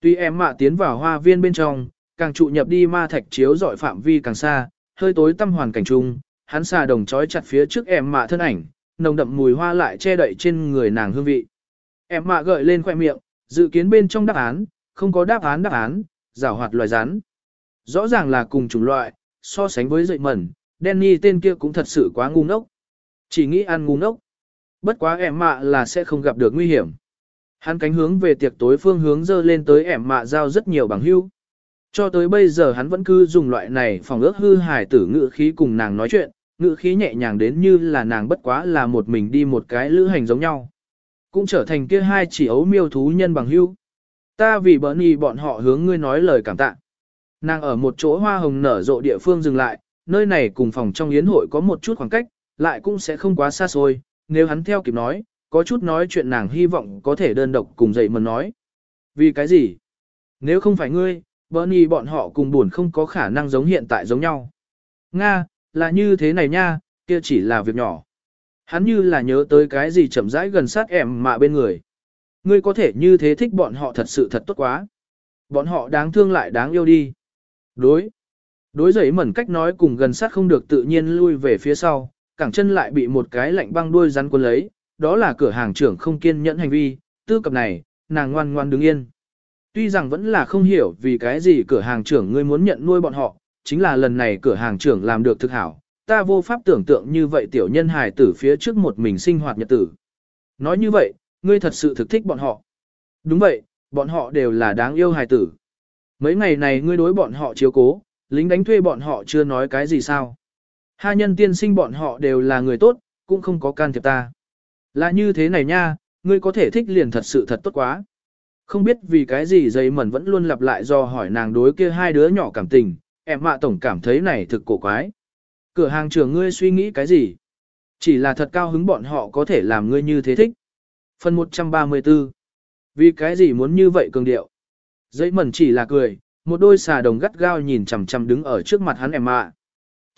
Tuy em mạ tiến vào hoa viên bên trong, càng trụ nhập đi ma thạch chiếu dọi phạm vi càng xa, hơi tối tâm hoàn cảnh chung, hắn xà đồng trói chặt phía trước em mạ thân ảnh, nồng đậm mùi hoa lại che đậy trên người nàng hương vị. Em mạ gợi lên khoẻ miệng, dự kiến bên trong đáp án, không có đáp án đáp án, rào hoạt loài rắn. Rõ ràng là cùng chủng loại, so sánh với dậy mẩn, Danny tên kia cũng thật sự quá ngu ngốc. Chỉ nghĩ ăn ngu ngốc. Bất quá ẻm mạ là sẽ không gặp được nguy hiểm. Hắn cánh hướng về tiệc tối phương hướng dơ lên tới ẻm mạ giao rất nhiều bằng hưu. Cho tới bây giờ hắn vẫn cứ dùng loại này phòng ước hư hài tử ngữ khí cùng nàng nói chuyện, ngữ khí nhẹ nhàng đến như là nàng bất quá là một mình đi một cái lữ hành giống nhau. Cũng trở thành kia hai chỉ ấu miêu thú nhân bằng hưu. Ta vì bỡn y bọn họ hướng ngươi nói lời cảm tạ. Nàng ở một chỗ hoa hồng nở rộ địa phương dừng lại, nơi này cùng phòng trong yến hội có một chút khoảng cách, lại cũng sẽ không quá xa xôi, nếu hắn theo kịp nói, có chút nói chuyện nàng hy vọng có thể đơn độc cùng dậy mần nói. Vì cái gì? Nếu không phải ngươi, Bernie bọn họ cùng buồn không có khả năng giống hiện tại giống nhau. Nga, là như thế này nha, kia chỉ là việc nhỏ. Hắn như là nhớ tới cái gì chậm rãi gần sát em mà bên người. Ngươi có thể như thế thích bọn họ thật sự thật tốt quá. Bọn họ đáng thương lại đáng yêu đi. Đối. Đối giấy mẩn cách nói cùng gần sát không được tự nhiên lui về phía sau, cẳng chân lại bị một cái lạnh băng đuôi rắn cuốn lấy, đó là cửa hàng trưởng không kiên nhẫn hành vi, tư cập này, nàng ngoan ngoan đứng yên. Tuy rằng vẫn là không hiểu vì cái gì cửa hàng trưởng ngươi muốn nhận nuôi bọn họ, chính là lần này cửa hàng trưởng làm được thực hảo, ta vô pháp tưởng tượng như vậy tiểu nhân hài tử phía trước một mình sinh hoạt nhật tử. Nói như vậy, ngươi thật sự thực thích bọn họ. Đúng vậy, bọn họ đều là đáng yêu hài tử. Mấy ngày này ngươi đối bọn họ chiếu cố, lính đánh thuê bọn họ chưa nói cái gì sao. Ha nhân tiên sinh bọn họ đều là người tốt, cũng không có can thiệp ta. Là như thế này nha, ngươi có thể thích liền thật sự thật tốt quá. Không biết vì cái gì dây mẩn vẫn luôn lặp lại do hỏi nàng đối kia hai đứa nhỏ cảm tình, em mạ tổng cảm thấy này thực cổ quái. Cửa hàng trưởng ngươi suy nghĩ cái gì? Chỉ là thật cao hứng bọn họ có thể làm ngươi như thế thích. Phần 134 Vì cái gì muốn như vậy cường điệu? Dây mẩn chỉ là cười, một đôi xà đồng gắt gao nhìn chằm chằm đứng ở trước mặt hắn em mạ.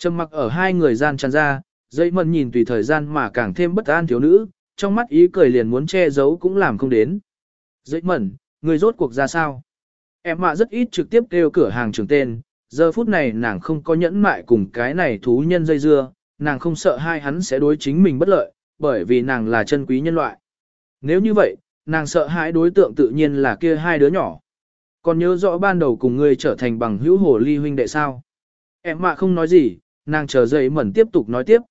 Trầm mặc ở hai người gian tràn ra, dây mần nhìn tùy thời gian mà càng thêm bất an thiếu nữ, trong mắt ý cười liền muốn che giấu cũng làm không đến. Dây mẩn, người rốt cuộc ra sao? Em mạ rất ít trực tiếp kêu cửa hàng trưởng tên, giờ phút này nàng không có nhẫn mại cùng cái này thú nhân dây dưa, nàng không sợ hai hắn sẽ đối chính mình bất lợi, bởi vì nàng là chân quý nhân loại. Nếu như vậy, nàng sợ hãi đối tượng tự nhiên là kia hai đứa nhỏ. Còn nhớ rõ ban đầu cùng ngươi trở thành bằng hữu hồ ly huynh đệ sao? Em mạ không nói gì, nàng chờ dậy mẩn tiếp tục nói tiếp.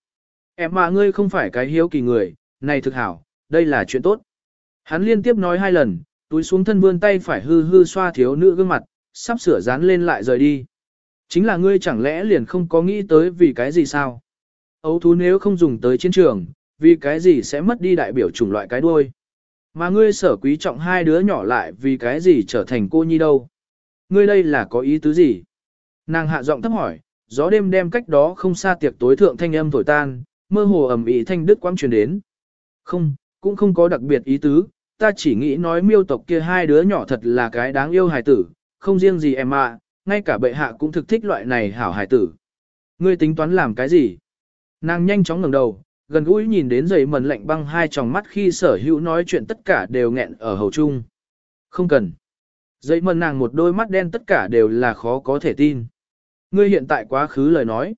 Em mà ngươi không phải cái hiếu kỳ người, này thực hảo, đây là chuyện tốt. Hắn liên tiếp nói hai lần, túi xuống thân vươn tay phải hư hư xoa thiếu nữ gương mặt, sắp sửa dán lên lại rời đi. Chính là ngươi chẳng lẽ liền không có nghĩ tới vì cái gì sao? Ấu thú nếu không dùng tới chiến trường, vì cái gì sẽ mất đi đại biểu chủng loại cái đuôi? Mà ngươi sở quý trọng hai đứa nhỏ lại vì cái gì trở thành cô nhi đâu? Ngươi đây là có ý tứ gì? Nàng hạ giọng thấp hỏi, gió đêm đem cách đó không xa tiệc tối thượng thanh âm thổi tan, mơ hồ ẩm ý thanh đức quang truyền đến. Không, cũng không có đặc biệt ý tứ, ta chỉ nghĩ nói miêu tộc kia hai đứa nhỏ thật là cái đáng yêu hài tử, không riêng gì em ạ, ngay cả bệ hạ cũng thực thích loại này hảo hài tử. Ngươi tính toán làm cái gì? Nàng nhanh chóng ngẩng đầu, gần gũi nhìn đến dày mần lạnh băng hai tròng mắt khi sở hữu nói chuyện tất cả đều nghẹn ở hầu chung. Không cần. dây mần nàng một đôi mắt đen tất cả đều là khó có thể tin. Ngươi hiện tại quá khứ lời nói.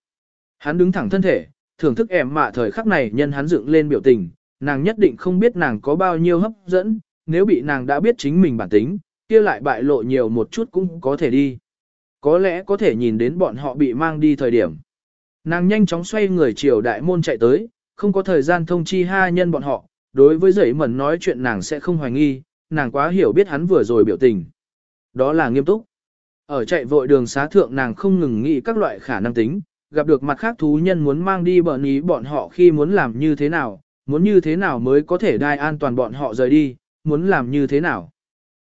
Hắn đứng thẳng thân thể, thưởng thức em mạ thời khắc này nhân hắn dựng lên biểu tình, nàng nhất định không biết nàng có bao nhiêu hấp dẫn, nếu bị nàng đã biết chính mình bản tính, kia lại bại lộ nhiều một chút cũng có thể đi. Có lẽ có thể nhìn đến bọn họ bị mang đi thời điểm. Nàng nhanh chóng xoay người chiều đại môn chạy tới, không có thời gian thông chi hai nhân bọn họ, đối với giấy mẩn nói chuyện nàng sẽ không hoài nghi, nàng quá hiểu biết hắn vừa rồi biểu tình. Đó là nghiêm túc. Ở chạy vội đường xá thượng nàng không ngừng nghĩ các loại khả năng tính, gặp được mặt khác thú nhân muốn mang đi bọn ý bọn họ khi muốn làm như thế nào, muốn như thế nào mới có thể đai an toàn bọn họ rời đi, muốn làm như thế nào.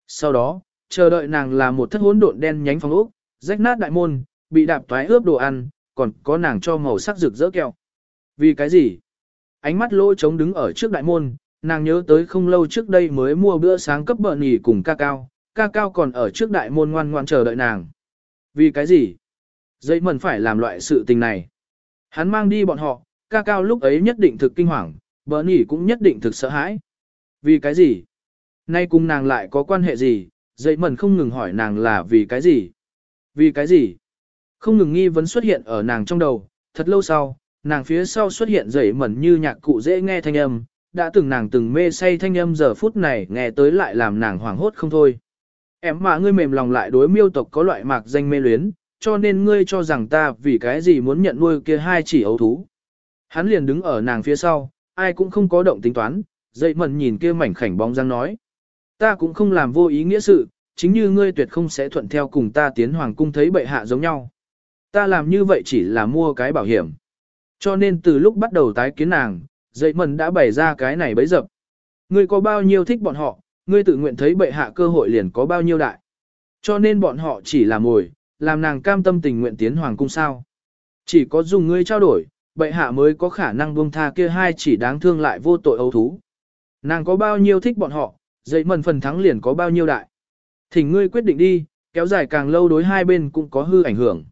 Sau đó, chờ đợi nàng là một thất hỗn độn đen nhánh phòng ốc, rách nát đại môn, bị đạp toái ướp đồ ăn, còn có nàng cho màu sắc rực rỡ kẹo. Vì cái gì? Ánh mắt lỗ trống đứng ở trước đại môn, nàng nhớ tới không lâu trước đây mới mua bữa sáng cấp bợn nhỉ cùng ca cao, ca cao còn ở trước đại môn ngoan ngoan chờ đợi nàng. Vì cái gì? Dây mần phải làm loại sự tình này. Hắn mang đi bọn họ, ca cao lúc ấy nhất định thực kinh hoàng, bờ nhỉ cũng nhất định thực sợ hãi. Vì cái gì? Nay cùng nàng lại có quan hệ gì? Dây mần không ngừng hỏi nàng là vì cái gì? Vì cái gì? Không ngừng nghi vấn xuất hiện ở nàng trong đầu, thật lâu sau, nàng phía sau xuất hiện dậy mần như nhạc cụ dễ nghe thanh âm, đã từng nàng từng mê say thanh âm giờ phút này nghe tới lại làm nàng hoảng hốt không thôi. Em mà ngươi mềm lòng lại đối miêu tộc có loại mạc danh mê luyến, cho nên ngươi cho rằng ta vì cái gì muốn nhận nuôi kia hai chỉ ấu thú. Hắn liền đứng ở nàng phía sau, ai cũng không có động tính toán, dậy mần nhìn kia mảnh khảnh bóng răng nói. Ta cũng không làm vô ý nghĩa sự, chính như ngươi tuyệt không sẽ thuận theo cùng ta tiến hoàng cung thấy bệ hạ giống nhau. Ta làm như vậy chỉ là mua cái bảo hiểm. Cho nên từ lúc bắt đầu tái kiến nàng, dậy mần đã bày ra cái này bấy dập. Ngươi có bao nhiêu thích bọn họ, ngươi tự nguyện thấy bệ hạ cơ hội liền có bao nhiêu đại. Cho nên bọn họ chỉ là mồi, làm nàng cam tâm tình nguyện tiến hoàng cung sao. Chỉ có dùng ngươi trao đổi, bệ hạ mới có khả năng buông tha kia hai chỉ đáng thương lại vô tội ấu thú. Nàng có bao nhiêu thích bọn họ, dậy mần phần thắng liền có bao nhiêu đại. Thỉnh ngươi quyết định đi, kéo dài càng lâu đối hai bên cũng có hư ảnh hưởng.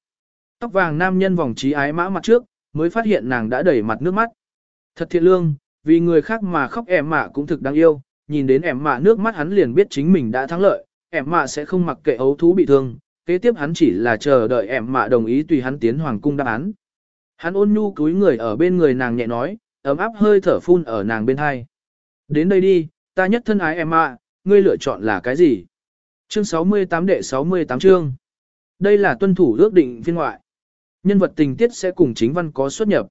Tóc vàng nam nhân vòng trí ái mã mặt trước, mới phát hiện nàng đã đẩy mặt nước mắt. Thật thiện lương, vì người khác mà khóc ẻ mạ cũng thực đáng yêu, nhìn đến em mạ nước mắt hắn liền biết chính mình đã thắng lợi, em mạ sẽ không mặc kệ ấu thú bị thương, kế tiếp hắn chỉ là chờ đợi em mạ đồng ý tùy hắn tiến hoàng cung đáp án. Hắn ôn nhu cúi người ở bên người nàng nhẹ nói, ấm áp hơi thở phun ở nàng bên hai. Đến đây đi, ta nhất thân ái em mạ, ngươi lựa chọn là cái gì? Chương 68 đệ 68 chương. Đây là tuân thủ ước định phiên ngoại. Nhân vật tình tiết sẽ cùng chính văn có xuất nhập.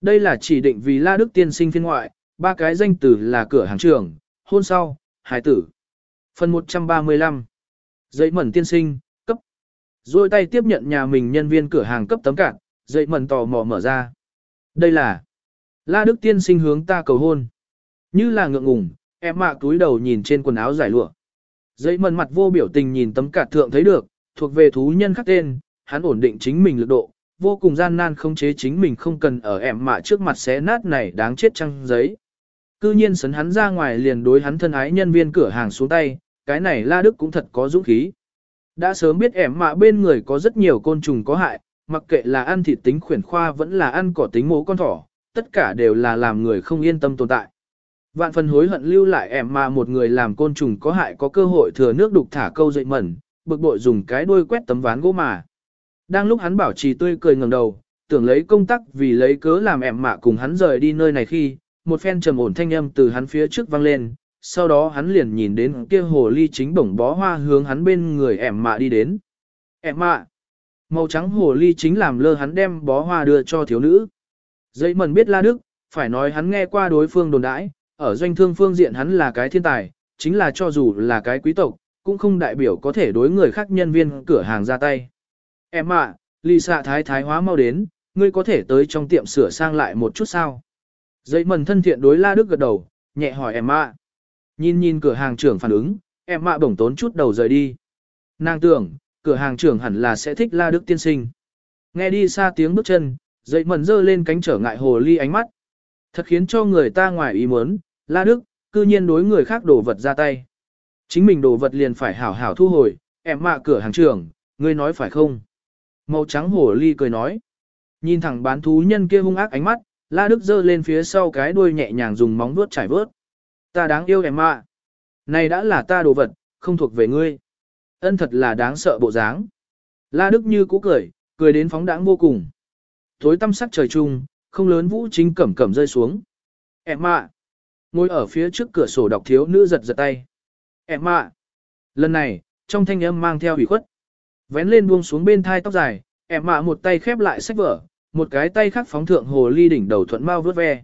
Đây là chỉ định vì La Đức tiên sinh phiên ngoại, ba cái danh từ là cửa hàng trường, hôn sau, hải tử. Phần 135. Giấy mẩn tiên sinh, cấp. Rồi tay tiếp nhận nhà mình nhân viên cửa hàng cấp tấm cạn, giấy mẩn tò mò mở ra. Đây là La Đức tiên sinh hướng ta cầu hôn. Như là ngượng ngùng, em mạ túi đầu nhìn trên quần áo giải lụa. Dây mẩn mặt vô biểu tình nhìn tấm cạn thượng thấy được, thuộc về thú nhân khắc tên, hắn ổn định chính mình lực độ, vô cùng gian nan không chế chính mình không cần ở em mạ trước mặt xé nát này đáng chết trăng giấy. Cư nhiên sấn hắn ra ngoài liền đối hắn thân ái nhân viên cửa hàng xuống tay, cái này La Đức cũng thật có dũng khí. Đã sớm biết em mạ bên người có rất nhiều côn trùng có hại, mặc kệ là ăn thịt tính khuyển khoa vẫn là ăn cỏ tính mố con thỏ, tất cả đều là làm người không yên tâm tồn tại. Vạn phần hối hận lưu lại em mà một người làm côn trùng có hại có cơ hội thừa nước đục thả câu dậy mẩn, bực bội dùng cái đuôi quét tấm ván gỗ mà. Đang lúc hắn bảo trì tươi cười ngẩng đầu, tưởng lấy công tắc vì lấy cớ làm em mạ cùng hắn rời đi nơi này khi, một phen trầm ổn thanh âm từ hắn phía trước vang lên, sau đó hắn liền nhìn đến kia hồ ly chính bổng bó hoa hướng hắn bên người em mạ đi đến. Em mạ, màu trắng hồ ly chính làm lơ hắn đem bó hoa đưa cho thiếu nữ. Dây mần biết la đức, phải nói hắn nghe qua đối phương đồn đãi, ở doanh thương phương diện hắn là cái thiên tài, chính là cho dù là cái quý tộc, cũng không đại biểu có thể đối người khác nhân viên cửa hàng ra tay. Em ạ, à, lì xạ thái thái hóa mau đến, ngươi có thể tới trong tiệm sửa sang lại một chút sao? Dây mần thân thiện đối la đức gật đầu, nhẹ hỏi em ạ. Nhìn nhìn cửa hàng trưởng phản ứng, em mạ bổng tốn chút đầu rời đi. Nàng tưởng, cửa hàng trưởng hẳn là sẽ thích la đức tiên sinh. Nghe đi xa tiếng bước chân, dậy mần dơ lên cánh trở ngại hồ ly ánh mắt. Thật khiến cho người ta ngoài ý muốn, La Đức, cư nhiên đối người khác đổ vật ra tay. Chính mình đổ vật liền phải hảo hảo thu hồi, em mạ cửa hàng trưởng, ngươi nói phải không? Màu trắng hồ ly cười nói. Nhìn thẳng bán thú nhân kia hung ác ánh mắt, La Đức giơ lên phía sau cái đuôi nhẹ nhàng dùng móng vuốt trải vớt. Ta đáng yêu em à. Này đã là ta đồ vật, không thuộc về ngươi. Ân thật là đáng sợ bộ dáng. La Đức như cũ cười, cười đến phóng đãng vô cùng. Tối tăm sắc trời chung, không lớn vũ chính cẩm cẩm rơi xuống. Em à. Ngồi ở phía trước cửa sổ đọc thiếu nữ giật giật tay. Em à. Lần này, trong thanh âm mang theo hủy khuất. Vén lên buông xuống bên thai tóc dài, em mạ một tay khép lại sách vở, một cái tay khác phóng thượng hồ ly đỉnh đầu thuận mau vớt ve.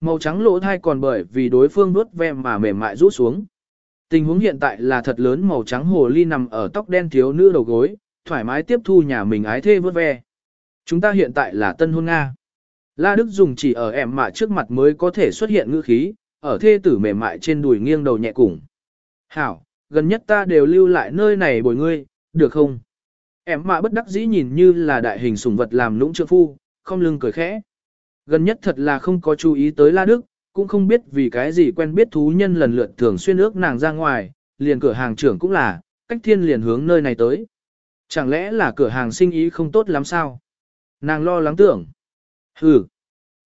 Màu trắng lỗ thai còn bởi vì đối phương vớt ve mà mềm mại rũ xuống. Tình huống hiện tại là thật lớn màu trắng hồ ly nằm ở tóc đen thiếu nữ đầu gối, thoải mái tiếp thu nhà mình ái thê vớt ve. Chúng ta hiện tại là tân hôn Nga. La Đức dùng chỉ ở em mạ trước mặt mới có thể xuất hiện ngữ khí, ở thê tử mềm mại trên đùi nghiêng đầu nhẹ cùng. Hảo, gần nhất ta đều lưu lại nơi này bồi ngươi, được không? Em mạ bất đắc dĩ nhìn như là đại hình sủng vật làm lũng trượng phu, không lưng cười khẽ. Gần nhất thật là không có chú ý tới La Đức, cũng không biết vì cái gì quen biết thú nhân lần lượt thường xuyên ước nàng ra ngoài, liền cửa hàng trưởng cũng là, cách thiên liền hướng nơi này tới. Chẳng lẽ là cửa hàng sinh ý không tốt lắm sao? Nàng lo lắng tưởng. Hừ.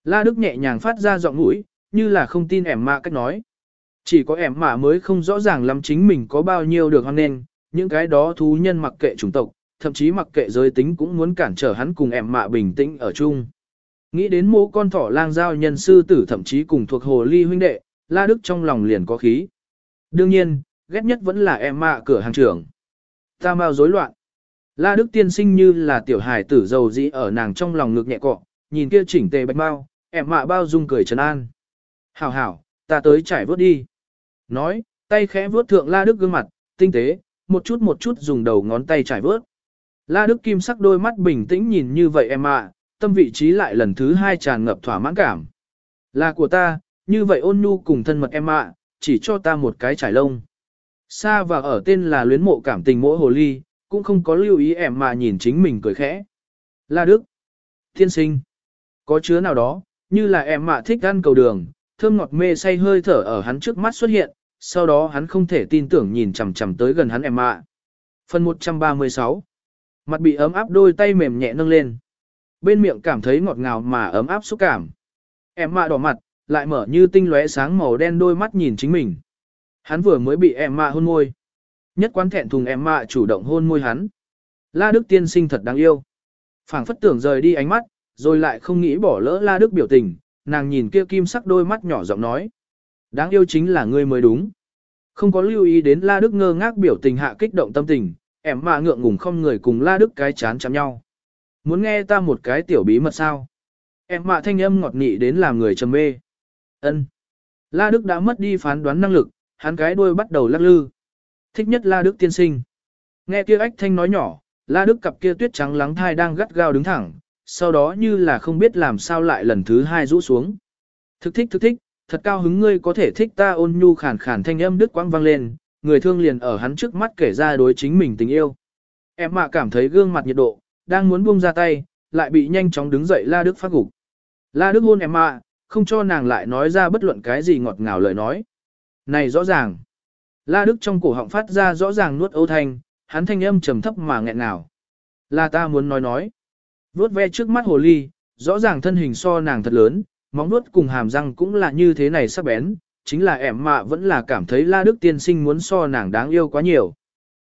La Đức nhẹ nhàng phát ra giọng mũi, như là không tin ẻm mạ cách nói. Chỉ có ẻm mạ mới không rõ ràng lắm chính mình có bao nhiêu được hoan nên, những cái đó thú nhân mặc kệ chủng tộc, thậm chí mặc kệ giới tính cũng muốn cản trở hắn cùng em mạ bình tĩnh ở chung. Nghĩ đến mô con thỏ lang giao nhân sư tử thậm chí cùng thuộc hồ ly huynh đệ, La Đức trong lòng liền có khí. Đương nhiên, ghét nhất vẫn là em mạ cửa hàng trưởng. Ta mau rối loạn. La Đức tiên sinh như là tiểu hài tử dầu dĩ ở nàng trong lòng ngực nhẹ cọ, nhìn kia chỉnh tề bạch bao, em mạ bao dung cười trấn an. Hảo hảo, ta tới trải vớt đi. Nói, tay khẽ vớt thượng La Đức gương mặt, tinh tế, một chút một chút dùng đầu ngón tay trải vớt. La Đức kim sắc đôi mắt bình tĩnh nhìn như vậy em ạ, tâm vị trí lại lần thứ hai tràn ngập thỏa mãn cảm. Là của ta, như vậy ôn nhu cùng thân mật em ạ, chỉ cho ta một cái trải lông. Sa và ở tên là luyến mộ cảm tình mỗi hồ ly, cũng không có lưu ý em mà nhìn chính mình cười khẽ. La Đức, thiên sinh, có chứa nào đó, như là em mạ thích ăn cầu đường, thơm ngọt mê say hơi thở ở hắn trước mắt xuất hiện, sau đó hắn không thể tin tưởng nhìn chằm chằm tới gần hắn em mạ. Phần 136 Mặt bị ấm áp đôi tay mềm nhẹ nâng lên. Bên miệng cảm thấy ngọt ngào mà ấm áp xúc cảm. Em mạ đỏ mặt, lại mở như tinh lóe sáng màu đen đôi mắt nhìn chính mình. Hắn vừa mới bị em mạ hôn môi. Nhất quán thẹn thùng em mạ chủ động hôn môi hắn. La Đức tiên sinh thật đáng yêu. phảng phất tưởng rời đi ánh mắt, rồi lại không nghĩ bỏ lỡ La Đức biểu tình, nàng nhìn kia kim sắc đôi mắt nhỏ giọng nói. Đáng yêu chính là ngươi mới đúng. Không có lưu ý đến La Đức ngơ ngác biểu tình hạ kích động tâm tình, em mạ ngượng ngùng không người cùng La Đức cái chán chạm nhau. Muốn nghe ta một cái tiểu bí mật sao? Em mạ thanh âm ngọt nị đến làm người trầm mê. Ân. La Đức đã mất đi phán đoán năng lực, hắn cái đuôi bắt đầu lắc lư. Thích nhất La Đức tiên sinh. Nghe kia ách thanh nói nhỏ, La Đức cặp kia tuyết trắng lắng thai đang gắt gao đứng thẳng, sau đó như là không biết làm sao lại lần thứ hai rũ xuống. Thực thích thực thích, thật cao hứng ngươi có thể thích ta ôn nhu khản khản thanh âm đứt quãng vang lên, người thương liền ở hắn trước mắt kể ra đối chính mình tình yêu. Em mạ cảm thấy gương mặt nhiệt độ, đang muốn buông ra tay, lại bị nhanh chóng đứng dậy La Đức phát gục. La Đức hôn em mạ, không cho nàng lại nói ra bất luận cái gì ngọt ngào lời nói. Này rõ ràng. La Đức trong cổ họng phát ra rõ ràng nuốt âu thanh, hắn thanh âm trầm thấp mà nghẹn ngào. Là ta muốn nói nói. Vuốt ve trước mắt hồ ly, rõ ràng thân hình so nàng thật lớn, móng nuốt cùng hàm răng cũng là như thế này sắc bén, chính là ẻm mạ vẫn là cảm thấy La Đức tiên sinh muốn so nàng đáng yêu quá nhiều.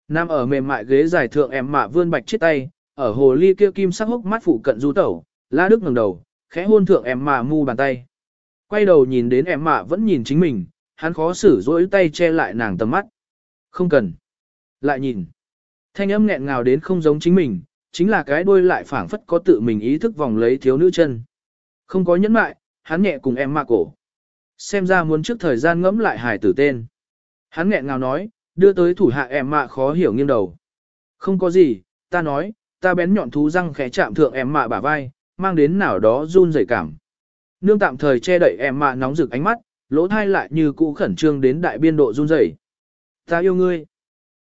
Nam ở mềm mại ghế dài thượng ẻm mạ vươn bạch chiếc tay, ở hồ ly kia kim sắc hốc mắt phụ cận du tẩu, La Đức ngẩng đầu, khẽ hôn thượng ẻm mạ mu bàn tay. Quay đầu nhìn đến ẻm mạ vẫn nhìn chính mình, hắn khó xử dỗi tay che lại nàng tầm mắt. Không cần. Lại nhìn. Thanh âm nghẹn ngào đến không giống chính mình, chính là cái đuôi lại phảng phất có tự mình ý thức vòng lấy thiếu nữ chân. Không có nhẫn mại, hắn nhẹ cùng em mạ cổ. Xem ra muốn trước thời gian ngẫm lại hải tử tên. Hắn nghẹn ngào nói, đưa tới thủ hạ em mạ khó hiểu nghiêng đầu. Không có gì, ta nói, ta bén nhọn thú răng khẽ chạm thượng em mạ bả vai, mang đến nào đó run rẩy cảm. Nương tạm thời che đậy em mạ nóng rực ánh mắt, lỗ thai lại như cũ khẩn trương đến đại biên độ run rẩy. Ta yêu ngươi.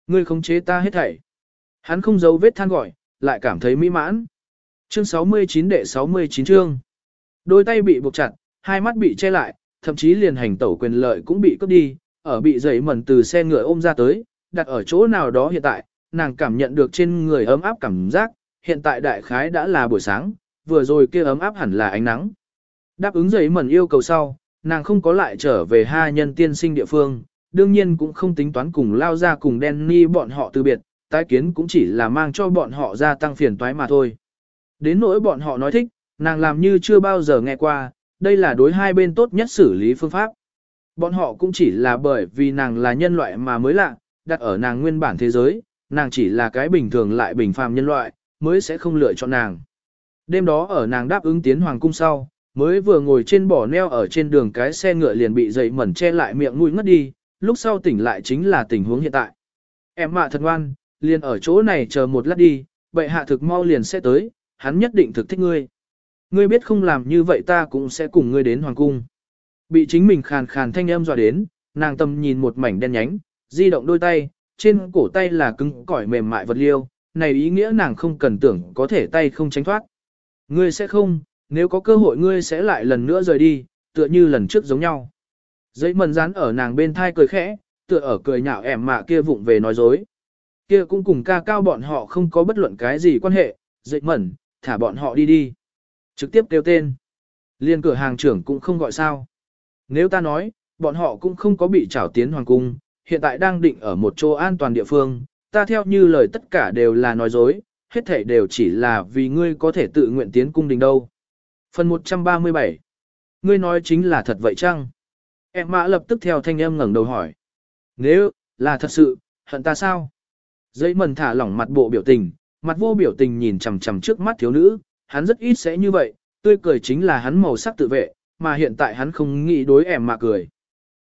Ngươi khống chế ta hết thảy. Hắn không giấu vết than gọi, lại cảm thấy mỹ mãn. Chương 69 đệ 69 chương. Đôi tay bị buộc chặt, hai mắt bị che lại, thậm chí liền hành tẩu quyền lợi cũng bị cướp đi, ở bị giấy mẩn từ xe ngựa ôm ra tới, đặt ở chỗ nào đó hiện tại, nàng cảm nhận được trên người ấm áp cảm giác, hiện tại đại khái đã là buổi sáng, vừa rồi kia ấm áp hẳn là ánh nắng. Đáp ứng giấy mẩn yêu cầu sau, nàng không có lại trở về hai nhân tiên sinh địa phương, đương nhiên cũng không tính toán cùng lao ra cùng Danny bọn họ từ biệt, tái kiến cũng chỉ là mang cho bọn họ gia tăng phiền toái mà thôi. Đến nỗi bọn họ nói thích, nàng làm như chưa bao giờ nghe qua, đây là đối hai bên tốt nhất xử lý phương pháp. Bọn họ cũng chỉ là bởi vì nàng là nhân loại mà mới lạ, đặt ở nàng nguyên bản thế giới, nàng chỉ là cái bình thường lại bình phàm nhân loại, mới sẽ không lựa chọn nàng. Đêm đó ở nàng đáp ứng tiến hoàng cung sau, mới vừa ngồi trên bỏ neo ở trên đường cái xe ngựa liền bị dậy mẩn che lại miệng mũi ngất đi, lúc sau tỉnh lại chính là tình huống hiện tại. Em mạ thật ngoan, liền ở chỗ này chờ một lát đi, bệ hạ thực mau liền sẽ tới, hắn nhất định thực thích ngươi. Ngươi biết không làm như vậy ta cũng sẽ cùng ngươi đến hoàng cung. Bị chính mình khàn khàn thanh âm dọa đến, nàng tâm nhìn một mảnh đen nhánh, di động đôi tay, trên cổ tay là cứng cỏi mềm mại vật liêu, này ý nghĩa nàng không cần tưởng có thể tay không tránh thoát. Ngươi sẽ không, nếu có cơ hội ngươi sẽ lại lần nữa rời đi, tựa như lần trước giống nhau. Giấy mần rán ở nàng bên thai cười khẽ, tựa ở cười nhạo ẻm mạ kia vụng về nói dối. Kia cũng cùng ca cao bọn họ không có bất luận cái gì quan hệ, dậy mẩn, thả bọn họ đi đi. Trực tiếp kêu tên. Liên cửa hàng trưởng cũng không gọi sao. Nếu ta nói, bọn họ cũng không có bị trảo tiến hoàng cung, hiện tại đang định ở một chỗ an toàn địa phương, ta theo như lời tất cả đều là nói dối, hết thảy đều chỉ là vì ngươi có thể tự nguyện tiến cung đình đâu. Phần 137 Ngươi nói chính là thật vậy chăng? Em mã lập tức theo thanh âm ngẩng đầu hỏi. Nếu, là thật sự, hận ta sao? Dây mần thả lỏng mặt bộ biểu tình, mặt vô biểu tình nhìn chằm chằm trước mắt thiếu nữ, hắn rất ít sẽ như vậy, tươi cười chính là hắn màu sắc tự vệ, mà hiện tại hắn không nghĩ đối em mạ cười.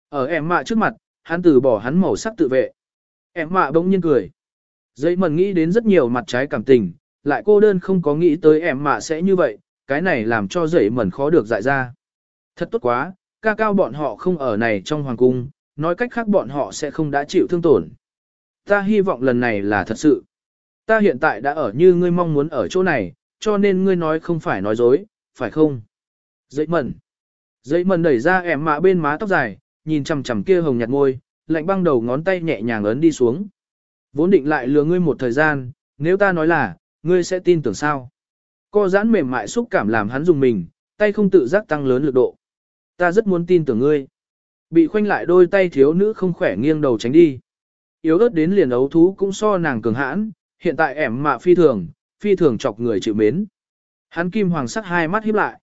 Ở em mạ trước mặt, hắn từ bỏ hắn màu sắc tự vệ. Em mạ bỗng nhiên cười. Dây mần nghĩ đến rất nhiều mặt trái cảm tình, lại cô đơn không có nghĩ tới em mạ sẽ như vậy, cái này làm cho dậy mần khó được dại ra. Thật tốt quá, ca cao bọn họ không ở này trong hoàng cung, nói cách khác bọn họ sẽ không đã chịu thương tổn. Ta hy vọng lần này là thật sự. Ta hiện tại đã ở như ngươi mong muốn ở chỗ này, cho nên ngươi nói không phải nói dối, phải không? Dậy mẩn. Dậy mẩn đẩy ra ẻm mạ bên má tóc dài, nhìn chằm chằm kia hồng nhạt môi, lạnh băng đầu ngón tay nhẹ nhàng ấn đi xuống. Vốn định lại lừa ngươi một thời gian, nếu ta nói là, ngươi sẽ tin tưởng sao? Co giãn mềm mại xúc cảm làm hắn dùng mình, tay không tự giác tăng lớn lực độ. Ta rất muốn tin tưởng ngươi. Bị khoanh lại đôi tay thiếu nữ không khỏe nghiêng đầu tránh đi. Yếu ớt đến liền ấu thú cũng so nàng cường hãn, hiện tại ẻm mạ phi thường, phi thường chọc người chịu mến. Hắn kim hoàng sắc hai mắt híp lại.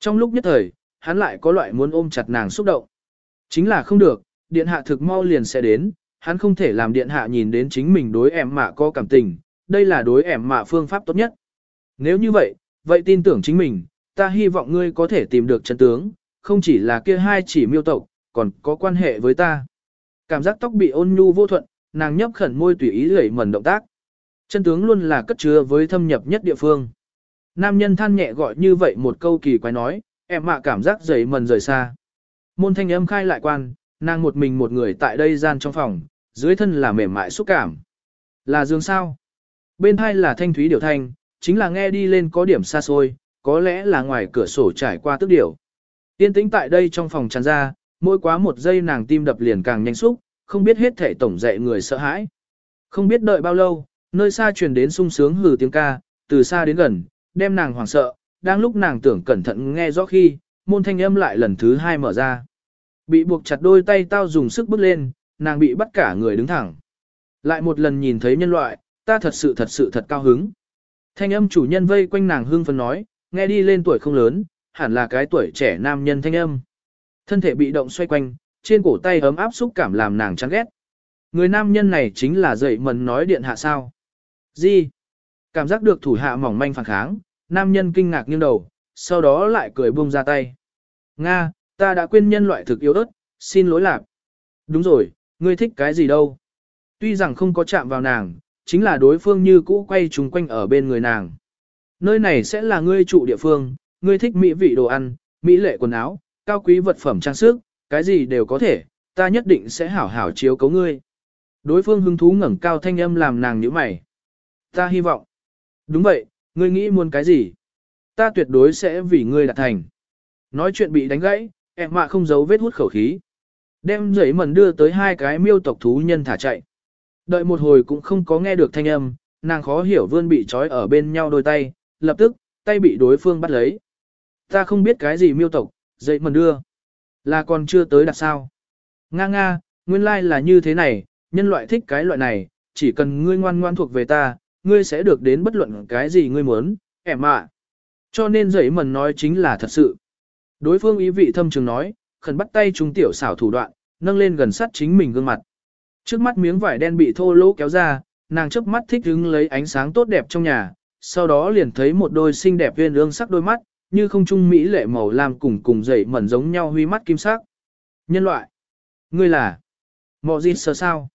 Trong lúc nhất thời, hắn lại có loại muốn ôm chặt nàng xúc động. Chính là không được, điện hạ thực mau liền sẽ đến, hắn không thể làm điện hạ nhìn đến chính mình đối ẻm mạ có cảm tình, đây là đối ẻm mạ phương pháp tốt nhất. Nếu như vậy, vậy tin tưởng chính mình, ta hy vọng ngươi có thể tìm được chân tướng, không chỉ là kia hai chỉ miêu tộc, còn có quan hệ với ta. Cảm giác tóc bị ôn nhu vô thuận, nàng nhấp khẩn môi tùy ý lẩy mẩn động tác. Chân tướng luôn là cất chứa với thâm nhập nhất địa phương. Nam nhân than nhẹ gọi như vậy một câu kỳ quái nói, em mạ cảm giác dày mần rời xa. Môn thanh âm khai lại quan, nàng một mình một người tại đây gian trong phòng, dưới thân là mềm mại xúc cảm. Là dương sao? Bên hai là thanh thúy điều thanh, chính là nghe đi lên có điểm xa xôi, có lẽ là ngoài cửa sổ trải qua tức điểu. Yên tĩnh tại đây trong phòng tràn ra, mỗi quá một giây nàng tim đập liền càng nhanh xúc, không biết hết thể tổng dậy người sợ hãi. Không biết đợi bao lâu, nơi xa truyền đến sung sướng hừ tiếng ca, từ xa đến gần, đem nàng hoảng sợ, đang lúc nàng tưởng cẩn thận nghe rõ khi, môn thanh âm lại lần thứ hai mở ra. Bị buộc chặt đôi tay tao dùng sức bước lên, nàng bị bắt cả người đứng thẳng. Lại một lần nhìn thấy nhân loại, ta thật sự thật sự thật cao hứng. Thanh âm chủ nhân vây quanh nàng hương phấn nói, nghe đi lên tuổi không lớn, hẳn là cái tuổi trẻ nam nhân thanh âm. Thân thể bị động xoay quanh, trên cổ tay ấm áp xúc cảm làm nàng chán ghét. Người nam nhân này chính là dậy mần nói điện hạ sao. Gì? Cảm giác được thủ hạ mỏng manh phản kháng, nam nhân kinh ngạc nghiêng đầu, sau đó lại cười buông ra tay. Nga, ta đã quên nhân loại thực yếu ớt, xin lỗi lạc. Đúng rồi, ngươi thích cái gì đâu? Tuy rằng không có chạm vào nàng, chính là đối phương như cũ quay trùng quanh ở bên người nàng. Nơi này sẽ là ngươi trụ địa phương, ngươi thích mỹ vị đồ ăn, mỹ lệ quần áo, cao quý vật phẩm trang sức, cái gì đều có thể, ta nhất định sẽ hảo hảo chiếu cấu ngươi. Đối phương hứng thú ngẩng cao thanh âm làm nàng nhíu mày. Ta hy vọng. Đúng vậy, ngươi nghĩ muốn cái gì? Ta tuyệt đối sẽ vì ngươi đạt thành. Nói chuyện bị đánh gãy, em mạ không giấu vết hút khẩu khí. Đem giấy mần đưa tới hai cái miêu tộc thú nhân thả chạy. Đợi một hồi cũng không có nghe được thanh âm, nàng khó hiểu vươn bị trói ở bên nhau đôi tay, lập tức, tay bị đối phương bắt lấy. Ta không biết cái gì miêu tộc, giấy mần đưa. Là còn chưa tới đặt sao. Nga nga, nguyên lai like là như thế này, nhân loại thích cái loại này, chỉ cần ngươi ngoan ngoan thuộc về ta, ngươi sẽ được đến bất luận cái gì ngươi muốn, em ạ. Cho nên giấy mần nói chính là thật sự. Đối phương ý vị thâm trường nói, khẩn bắt tay trung tiểu xảo thủ đoạn, nâng lên gần sát chính mình gương mặt. Trước mắt miếng vải đen bị thô lỗ kéo ra, nàng chớp mắt thích hứng lấy ánh sáng tốt đẹp trong nhà, sau đó liền thấy một đôi xinh đẹp viên ương sắc đôi mắt, như không trung mỹ lệ màu lam cùng cùng dậy mẩn giống nhau huy mắt kim sắc. Nhân loại. Ngươi là. Mọ gì sờ sao?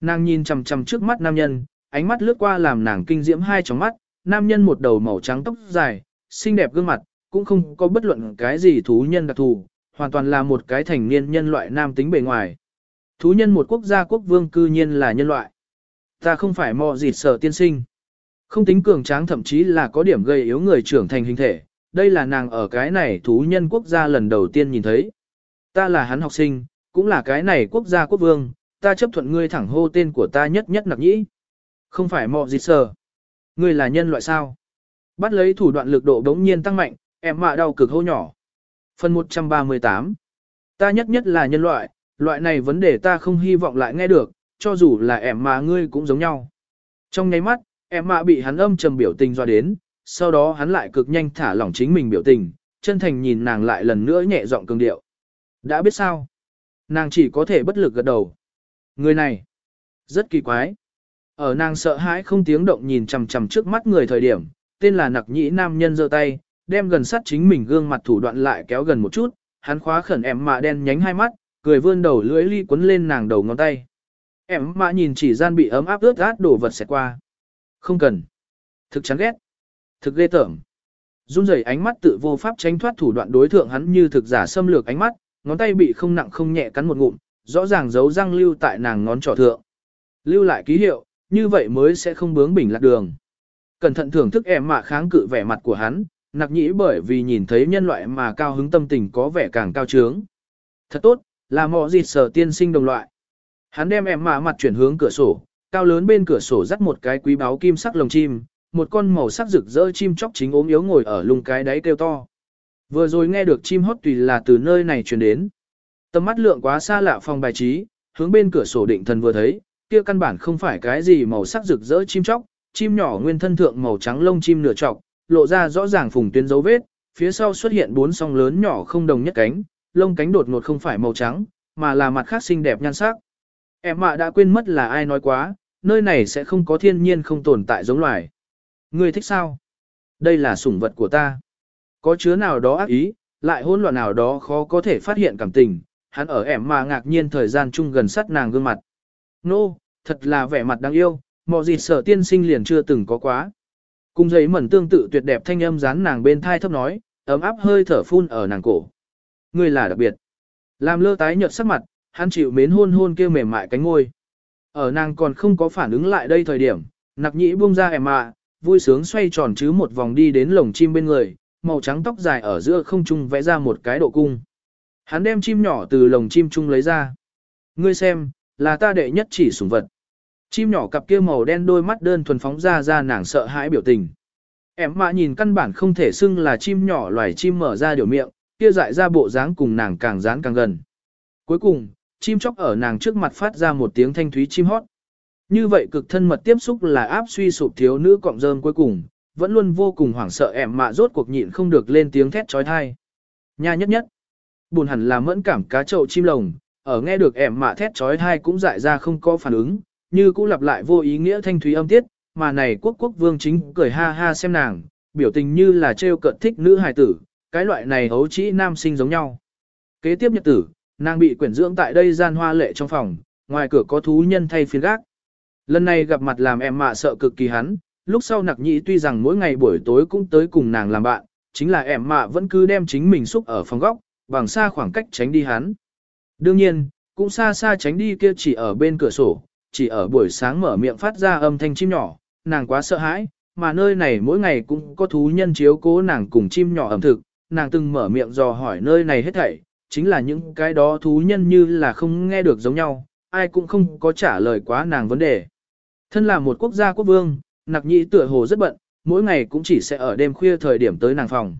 Nàng nhìn chằm chằm trước mắt nam nhân, ánh mắt lướt qua làm nàng kinh diễm hai tròng mắt, nam nhân một đầu màu trắng tóc dài, xinh đẹp gương mặt, cũng không có bất luận cái gì thú nhân đặc thù, hoàn toàn là một cái thành niên nhân loại nam tính bề ngoài. Thú nhân một quốc gia quốc vương cư nhiên là nhân loại. Ta không phải mò dịt sở tiên sinh. Không tính cường tráng thậm chí là có điểm gây yếu người trưởng thành hình thể. Đây là nàng ở cái này thú nhân quốc gia lần đầu tiên nhìn thấy. Ta là hắn học sinh, cũng là cái này quốc gia quốc vương. Ta chấp thuận ngươi thẳng hô tên của ta nhất nhất nặc nhĩ. Không phải mọ dịt sờ, Ngươi là nhân loại sao? Bắt lấy thủ đoạn lực độ đống nhiên tăng mạnh, em mạ đau cực hô nhỏ. Phần 138 Ta nhất nhất là nhân loại, loại này vấn đề ta không hy vọng lại nghe được, cho dù là em mà ngươi cũng giống nhau. Trong nháy mắt, em mạ bị hắn âm trầm biểu tình do đến, sau đó hắn lại cực nhanh thả lỏng chính mình biểu tình, chân thành nhìn nàng lại lần nữa nhẹ giọng cường điệu. Đã biết sao? Nàng chỉ có thể bất lực gật đầu. Người này, rất kỳ quái. Ở nàng sợ hãi không tiếng động nhìn chằm chằm trước mắt người thời điểm, tên là nặc nhĩ nam nhân giơ tay, đem gần sát chính mình gương mặt thủ đoạn lại kéo gần một chút, hắn khóa khẩn em mạ đen nhánh hai mắt, cười vươn đầu lưỡi ly quấn lên nàng đầu ngón tay. Em mạ nhìn chỉ gian bị ấm áp ướt át đổ vật xẹt qua. Không cần. Thực chán ghét. Thực ghê tởm. Run rẩy ánh mắt tự vô pháp tránh thoát thủ đoạn đối thượng hắn như thực giả xâm lược ánh mắt, ngón tay bị không nặng không nhẹ cắn một ngụm, rõ ràng dấu răng lưu tại nàng ngón trỏ thượng. Lưu lại ký hiệu, như vậy mới sẽ không bướng bỉnh lạc đường. Cẩn thận thưởng thức em mạ kháng cự vẻ mặt của hắn, nặc nhĩ bởi vì nhìn thấy nhân loại mà cao hứng tâm tình có vẻ càng cao trướng. Thật tốt, là mọ dịt sở tiên sinh đồng loại. Hắn đem em mạ mặt chuyển hướng cửa sổ, cao lớn bên cửa sổ dắt một cái quý báo kim sắc lồng chim, một con màu sắc rực rỡ chim chóc chính ốm yếu ngồi ở lùng cái đáy kêu to. Vừa rồi nghe được chim hót tùy là từ nơi này truyền đến. Tầm mắt lượng quá xa lạ phòng bài trí, hướng bên cửa sổ định thần vừa thấy, kia căn bản không phải cái gì màu sắc rực rỡ chim chóc, chim nhỏ nguyên thân thượng màu trắng lông chim nửa trọc, lộ ra rõ ràng phùng tuyến dấu vết, phía sau xuất hiện bốn song lớn nhỏ không đồng nhất cánh, lông cánh đột ngột không phải màu trắng, mà là mặt khác xinh đẹp nhan sắc. Em mạ đã quên mất là ai nói quá, nơi này sẽ không có thiên nhiên không tồn tại giống loài. Ngươi thích sao? Đây là sủng vật của ta. Có chứa nào đó ác ý, lại hỗn loạn nào đó khó có thể phát hiện cảm tình, hắn ở ẻm mà ngạc nhiên thời gian chung gần sát nàng gương mặt. Nô, no, thật là vẻ mặt đáng yêu, mọi gì sở tiên sinh liền chưa từng có quá. Cùng giấy mẩn tương tự tuyệt đẹp thanh âm dán nàng bên thai thấp nói, ấm áp hơi thở phun ở nàng cổ. Ngươi là đặc biệt. Làm lơ tái nhợt sắc mặt, hắn chịu mến hôn hôn kêu mềm mại cánh ngôi. Ở nàng còn không có phản ứng lại đây thời điểm, nặc nhĩ buông ra em mạ, vui sướng xoay tròn chứ một vòng đi đến lồng chim bên người, màu trắng tóc dài ở giữa không trung vẽ ra một cái độ cung. Hắn đem chim nhỏ từ lồng chim trung lấy ra. Ngươi xem, là ta đệ nhất chỉ sủng vật. Chim nhỏ cặp kia màu đen đôi mắt đơn thuần phóng ra ra nàng sợ hãi biểu tình. Em mạ nhìn căn bản không thể xưng là chim nhỏ loài chim mở ra điều miệng, kia dại ra bộ dáng cùng nàng càng dán càng gần. Cuối cùng, chim chóc ở nàng trước mặt phát ra một tiếng thanh thúy chim hót. Như vậy cực thân mật tiếp xúc là áp suy sụp thiếu nữ cọng rơm cuối cùng, vẫn luôn vô cùng hoảng sợ em mạ rốt cuộc nhịn không được lên tiếng thét trói thai. Nha nhất nhất. Buồn hẳn là mẫn cảm cá trậu chim lồng, ở nghe được em mạ thét trói thai cũng dại ra không có phản ứng, như cũng lặp lại vô ý nghĩa thanh thúy âm tiết, mà này quốc quốc vương chính cười ha ha xem nàng, biểu tình như là trêu cận thích nữ hài tử, cái loại này hấu trĩ nam sinh giống nhau. Kế tiếp nhật tử, nàng bị quyển dưỡng tại đây gian hoa lệ trong phòng, ngoài cửa có thú nhân thay phiên gác. Lần này gặp mặt làm em mạ sợ cực kỳ hắn, lúc sau nặc nhị tuy rằng mỗi ngày buổi tối cũng tới cùng nàng làm bạn, chính là em mạ vẫn cứ đem chính mình xúc ở phòng góc, bằng xa khoảng cách tránh đi hắn. Đương nhiên, cũng xa xa tránh đi kia chỉ ở bên cửa sổ, chỉ ở buổi sáng mở miệng phát ra âm thanh chim nhỏ, nàng quá sợ hãi, mà nơi này mỗi ngày cũng có thú nhân chiếu cố nàng cùng chim nhỏ ẩm thực, nàng từng mở miệng dò hỏi nơi này hết thảy, chính là những cái đó thú nhân như là không nghe được giống nhau, ai cũng không có trả lời quá nàng vấn đề. Thân là một quốc gia quốc vương, nặc nhị tựa hồ rất bận, mỗi ngày cũng chỉ sẽ ở đêm khuya thời điểm tới nàng phòng.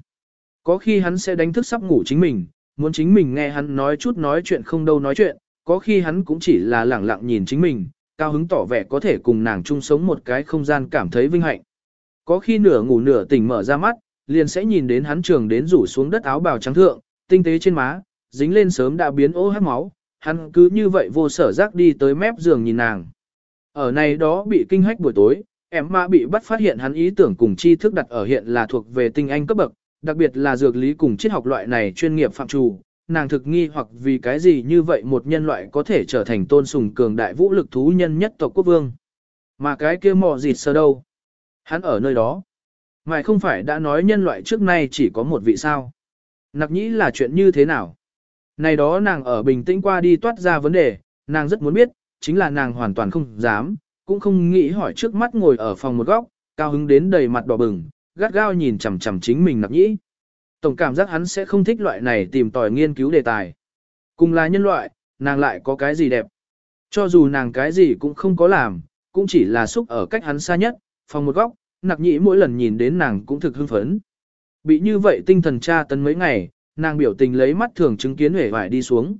Có khi hắn sẽ đánh thức sắp ngủ chính mình, muốn chính mình nghe hắn nói chút nói chuyện không đâu nói chuyện, có khi hắn cũng chỉ là lẳng lặng nhìn chính mình, cao hứng tỏ vẻ có thể cùng nàng chung sống một cái không gian cảm thấy vinh hạnh. Có khi nửa ngủ nửa tỉnh mở ra mắt, liền sẽ nhìn đến hắn trường đến rủ xuống đất áo bào trắng thượng, tinh tế trên má, dính lên sớm đã biến ô hát máu, hắn cứ như vậy vô sở giác đi tới mép giường nhìn nàng. Ở này đó bị kinh hách buổi tối, em ma bị bắt phát hiện hắn ý tưởng cùng tri thức đặt ở hiện là thuộc về tinh anh cấp bậc, đặc biệt là dược lý cùng triết học loại này chuyên nghiệp phạm trù. Nàng thực nghi hoặc vì cái gì như vậy một nhân loại có thể trở thành tôn sùng cường đại vũ lực thú nhân nhất tộc quốc vương. Mà cái kia mò dịt sơ đâu? Hắn ở nơi đó. Ngài không phải đã nói nhân loại trước nay chỉ có một vị sao? Nặc nhĩ là chuyện như thế nào? Này đó nàng ở bình tĩnh qua đi toát ra vấn đề, nàng rất muốn biết, chính là nàng hoàn toàn không dám, cũng không nghĩ hỏi trước mắt ngồi ở phòng một góc, cao hứng đến đầy mặt đỏ bừng, gắt gao nhìn chằm chằm chính mình nặc nhĩ. Tổng cảm giác hắn sẽ không thích loại này tìm tòi nghiên cứu đề tài. Cùng là nhân loại, nàng lại có cái gì đẹp. Cho dù nàng cái gì cũng không có làm, cũng chỉ là xúc ở cách hắn xa nhất, phòng một góc, nặc nhĩ mỗi lần nhìn đến nàng cũng thực hưng phấn. Bị như vậy tinh thần tra tấn mấy ngày, nàng biểu tình lấy mắt thường chứng kiến hể vải đi xuống.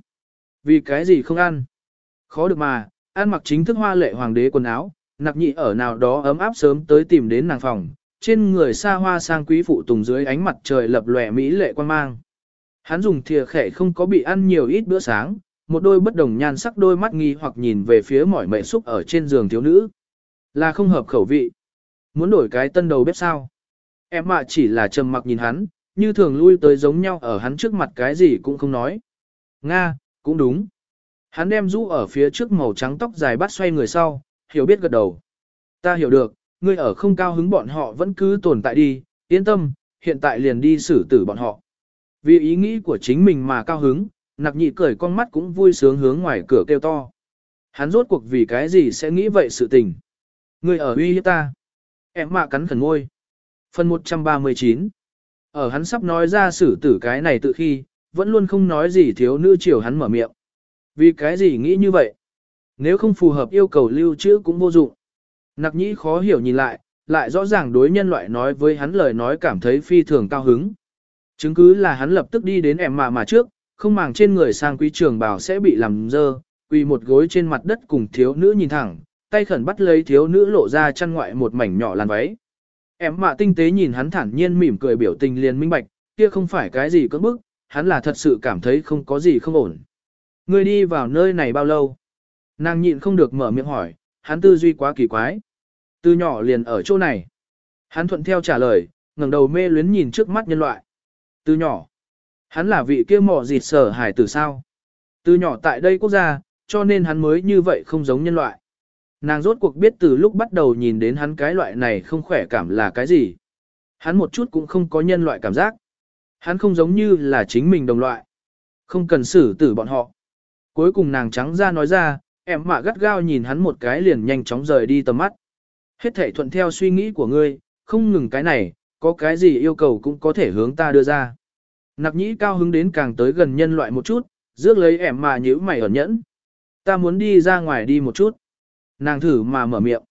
Vì cái gì không ăn? Khó được mà, ăn mặc chính thức hoa lệ hoàng đế quần áo, nặc nhị ở nào đó ấm áp sớm tới tìm đến nàng phòng, trên người xa hoa sang quý phụ tùng dưới ánh mặt trời lập lòe mỹ lệ quan mang. Hắn dùng thìa khẻ không có bị ăn nhiều ít bữa sáng, một đôi bất đồng nhan sắc đôi mắt nghi hoặc nhìn về phía mỏi mệ xúc ở trên giường thiếu nữ. Là không hợp khẩu vị. Muốn đổi cái tân đầu bếp sao? Em mà chỉ là trầm mặc nhìn hắn, như thường lui tới giống nhau ở hắn trước mặt cái gì cũng không nói. Nga, cũng đúng. Hắn đem rũ ở phía trước màu trắng tóc dài bắt xoay người sau, hiểu biết gật đầu. Ta hiểu được, ngươi ở không cao hứng bọn họ vẫn cứ tồn tại đi, yên tâm, hiện tại liền đi xử tử bọn họ. Vì ý nghĩ của chính mình mà cao hứng, nặc nhị cười con mắt cũng vui sướng hướng ngoài cửa kêu to. Hắn rốt cuộc vì cái gì sẽ nghĩ vậy sự tình. Ngươi ở uy hiếp ta. Em mạ cắn khẩn ngôi. Phần 139 Ở hắn sắp nói ra xử tử cái này tự khi, vẫn luôn không nói gì thiếu nữ chiều hắn mở miệng. Vì cái gì nghĩ như vậy? Nếu không phù hợp yêu cầu lưu trữ cũng vô dụng. Nặc nhĩ khó hiểu nhìn lại, lại rõ ràng đối nhân loại nói với hắn lời nói cảm thấy phi thường cao hứng. Chứng cứ là hắn lập tức đi đến em mà mà trước, không màng trên người sang quý trường bảo sẽ bị làm dơ, quỳ một gối trên mặt đất cùng thiếu nữ nhìn thẳng, tay khẩn bắt lấy thiếu nữ lộ ra chăn ngoại một mảnh nhỏ làn váy. Em mạ tinh tế nhìn hắn thản nhiên mỉm cười biểu tình liền minh bạch, kia không phải cái gì cưỡng bức, hắn là thật sự cảm thấy không có gì không ổn. Ngươi đi vào nơi này bao lâu? Nàng nhịn không được mở miệng hỏi, hắn tư duy quá kỳ quái. Từ nhỏ liền ở chỗ này. Hắn thuận theo trả lời, ngẩng đầu mê luyến nhìn trước mắt nhân loại. Từ nhỏ. Hắn là vị kia mỏ dịt sở hải tử sao. Từ nhỏ tại đây quốc gia, cho nên hắn mới như vậy không giống nhân loại. Nàng rốt cuộc biết từ lúc bắt đầu nhìn đến hắn cái loại này không khỏe cảm là cái gì. Hắn một chút cũng không có nhân loại cảm giác. Hắn không giống như là chính mình đồng loại. Không cần xử tử bọn họ. Cuối cùng nàng trắng ra nói ra, em mạ gắt gao nhìn hắn một cái liền nhanh chóng rời đi tầm mắt. Hết thể thuận theo suy nghĩ của ngươi, không ngừng cái này, có cái gì yêu cầu cũng có thể hướng ta đưa ra. Nặc nhĩ cao hứng đến càng tới gần nhân loại một chút, rước lấy em mà nhữ mày ẩn nhẫn. Ta muốn đi ra ngoài đi một chút. Nàng thử mà mở miệng.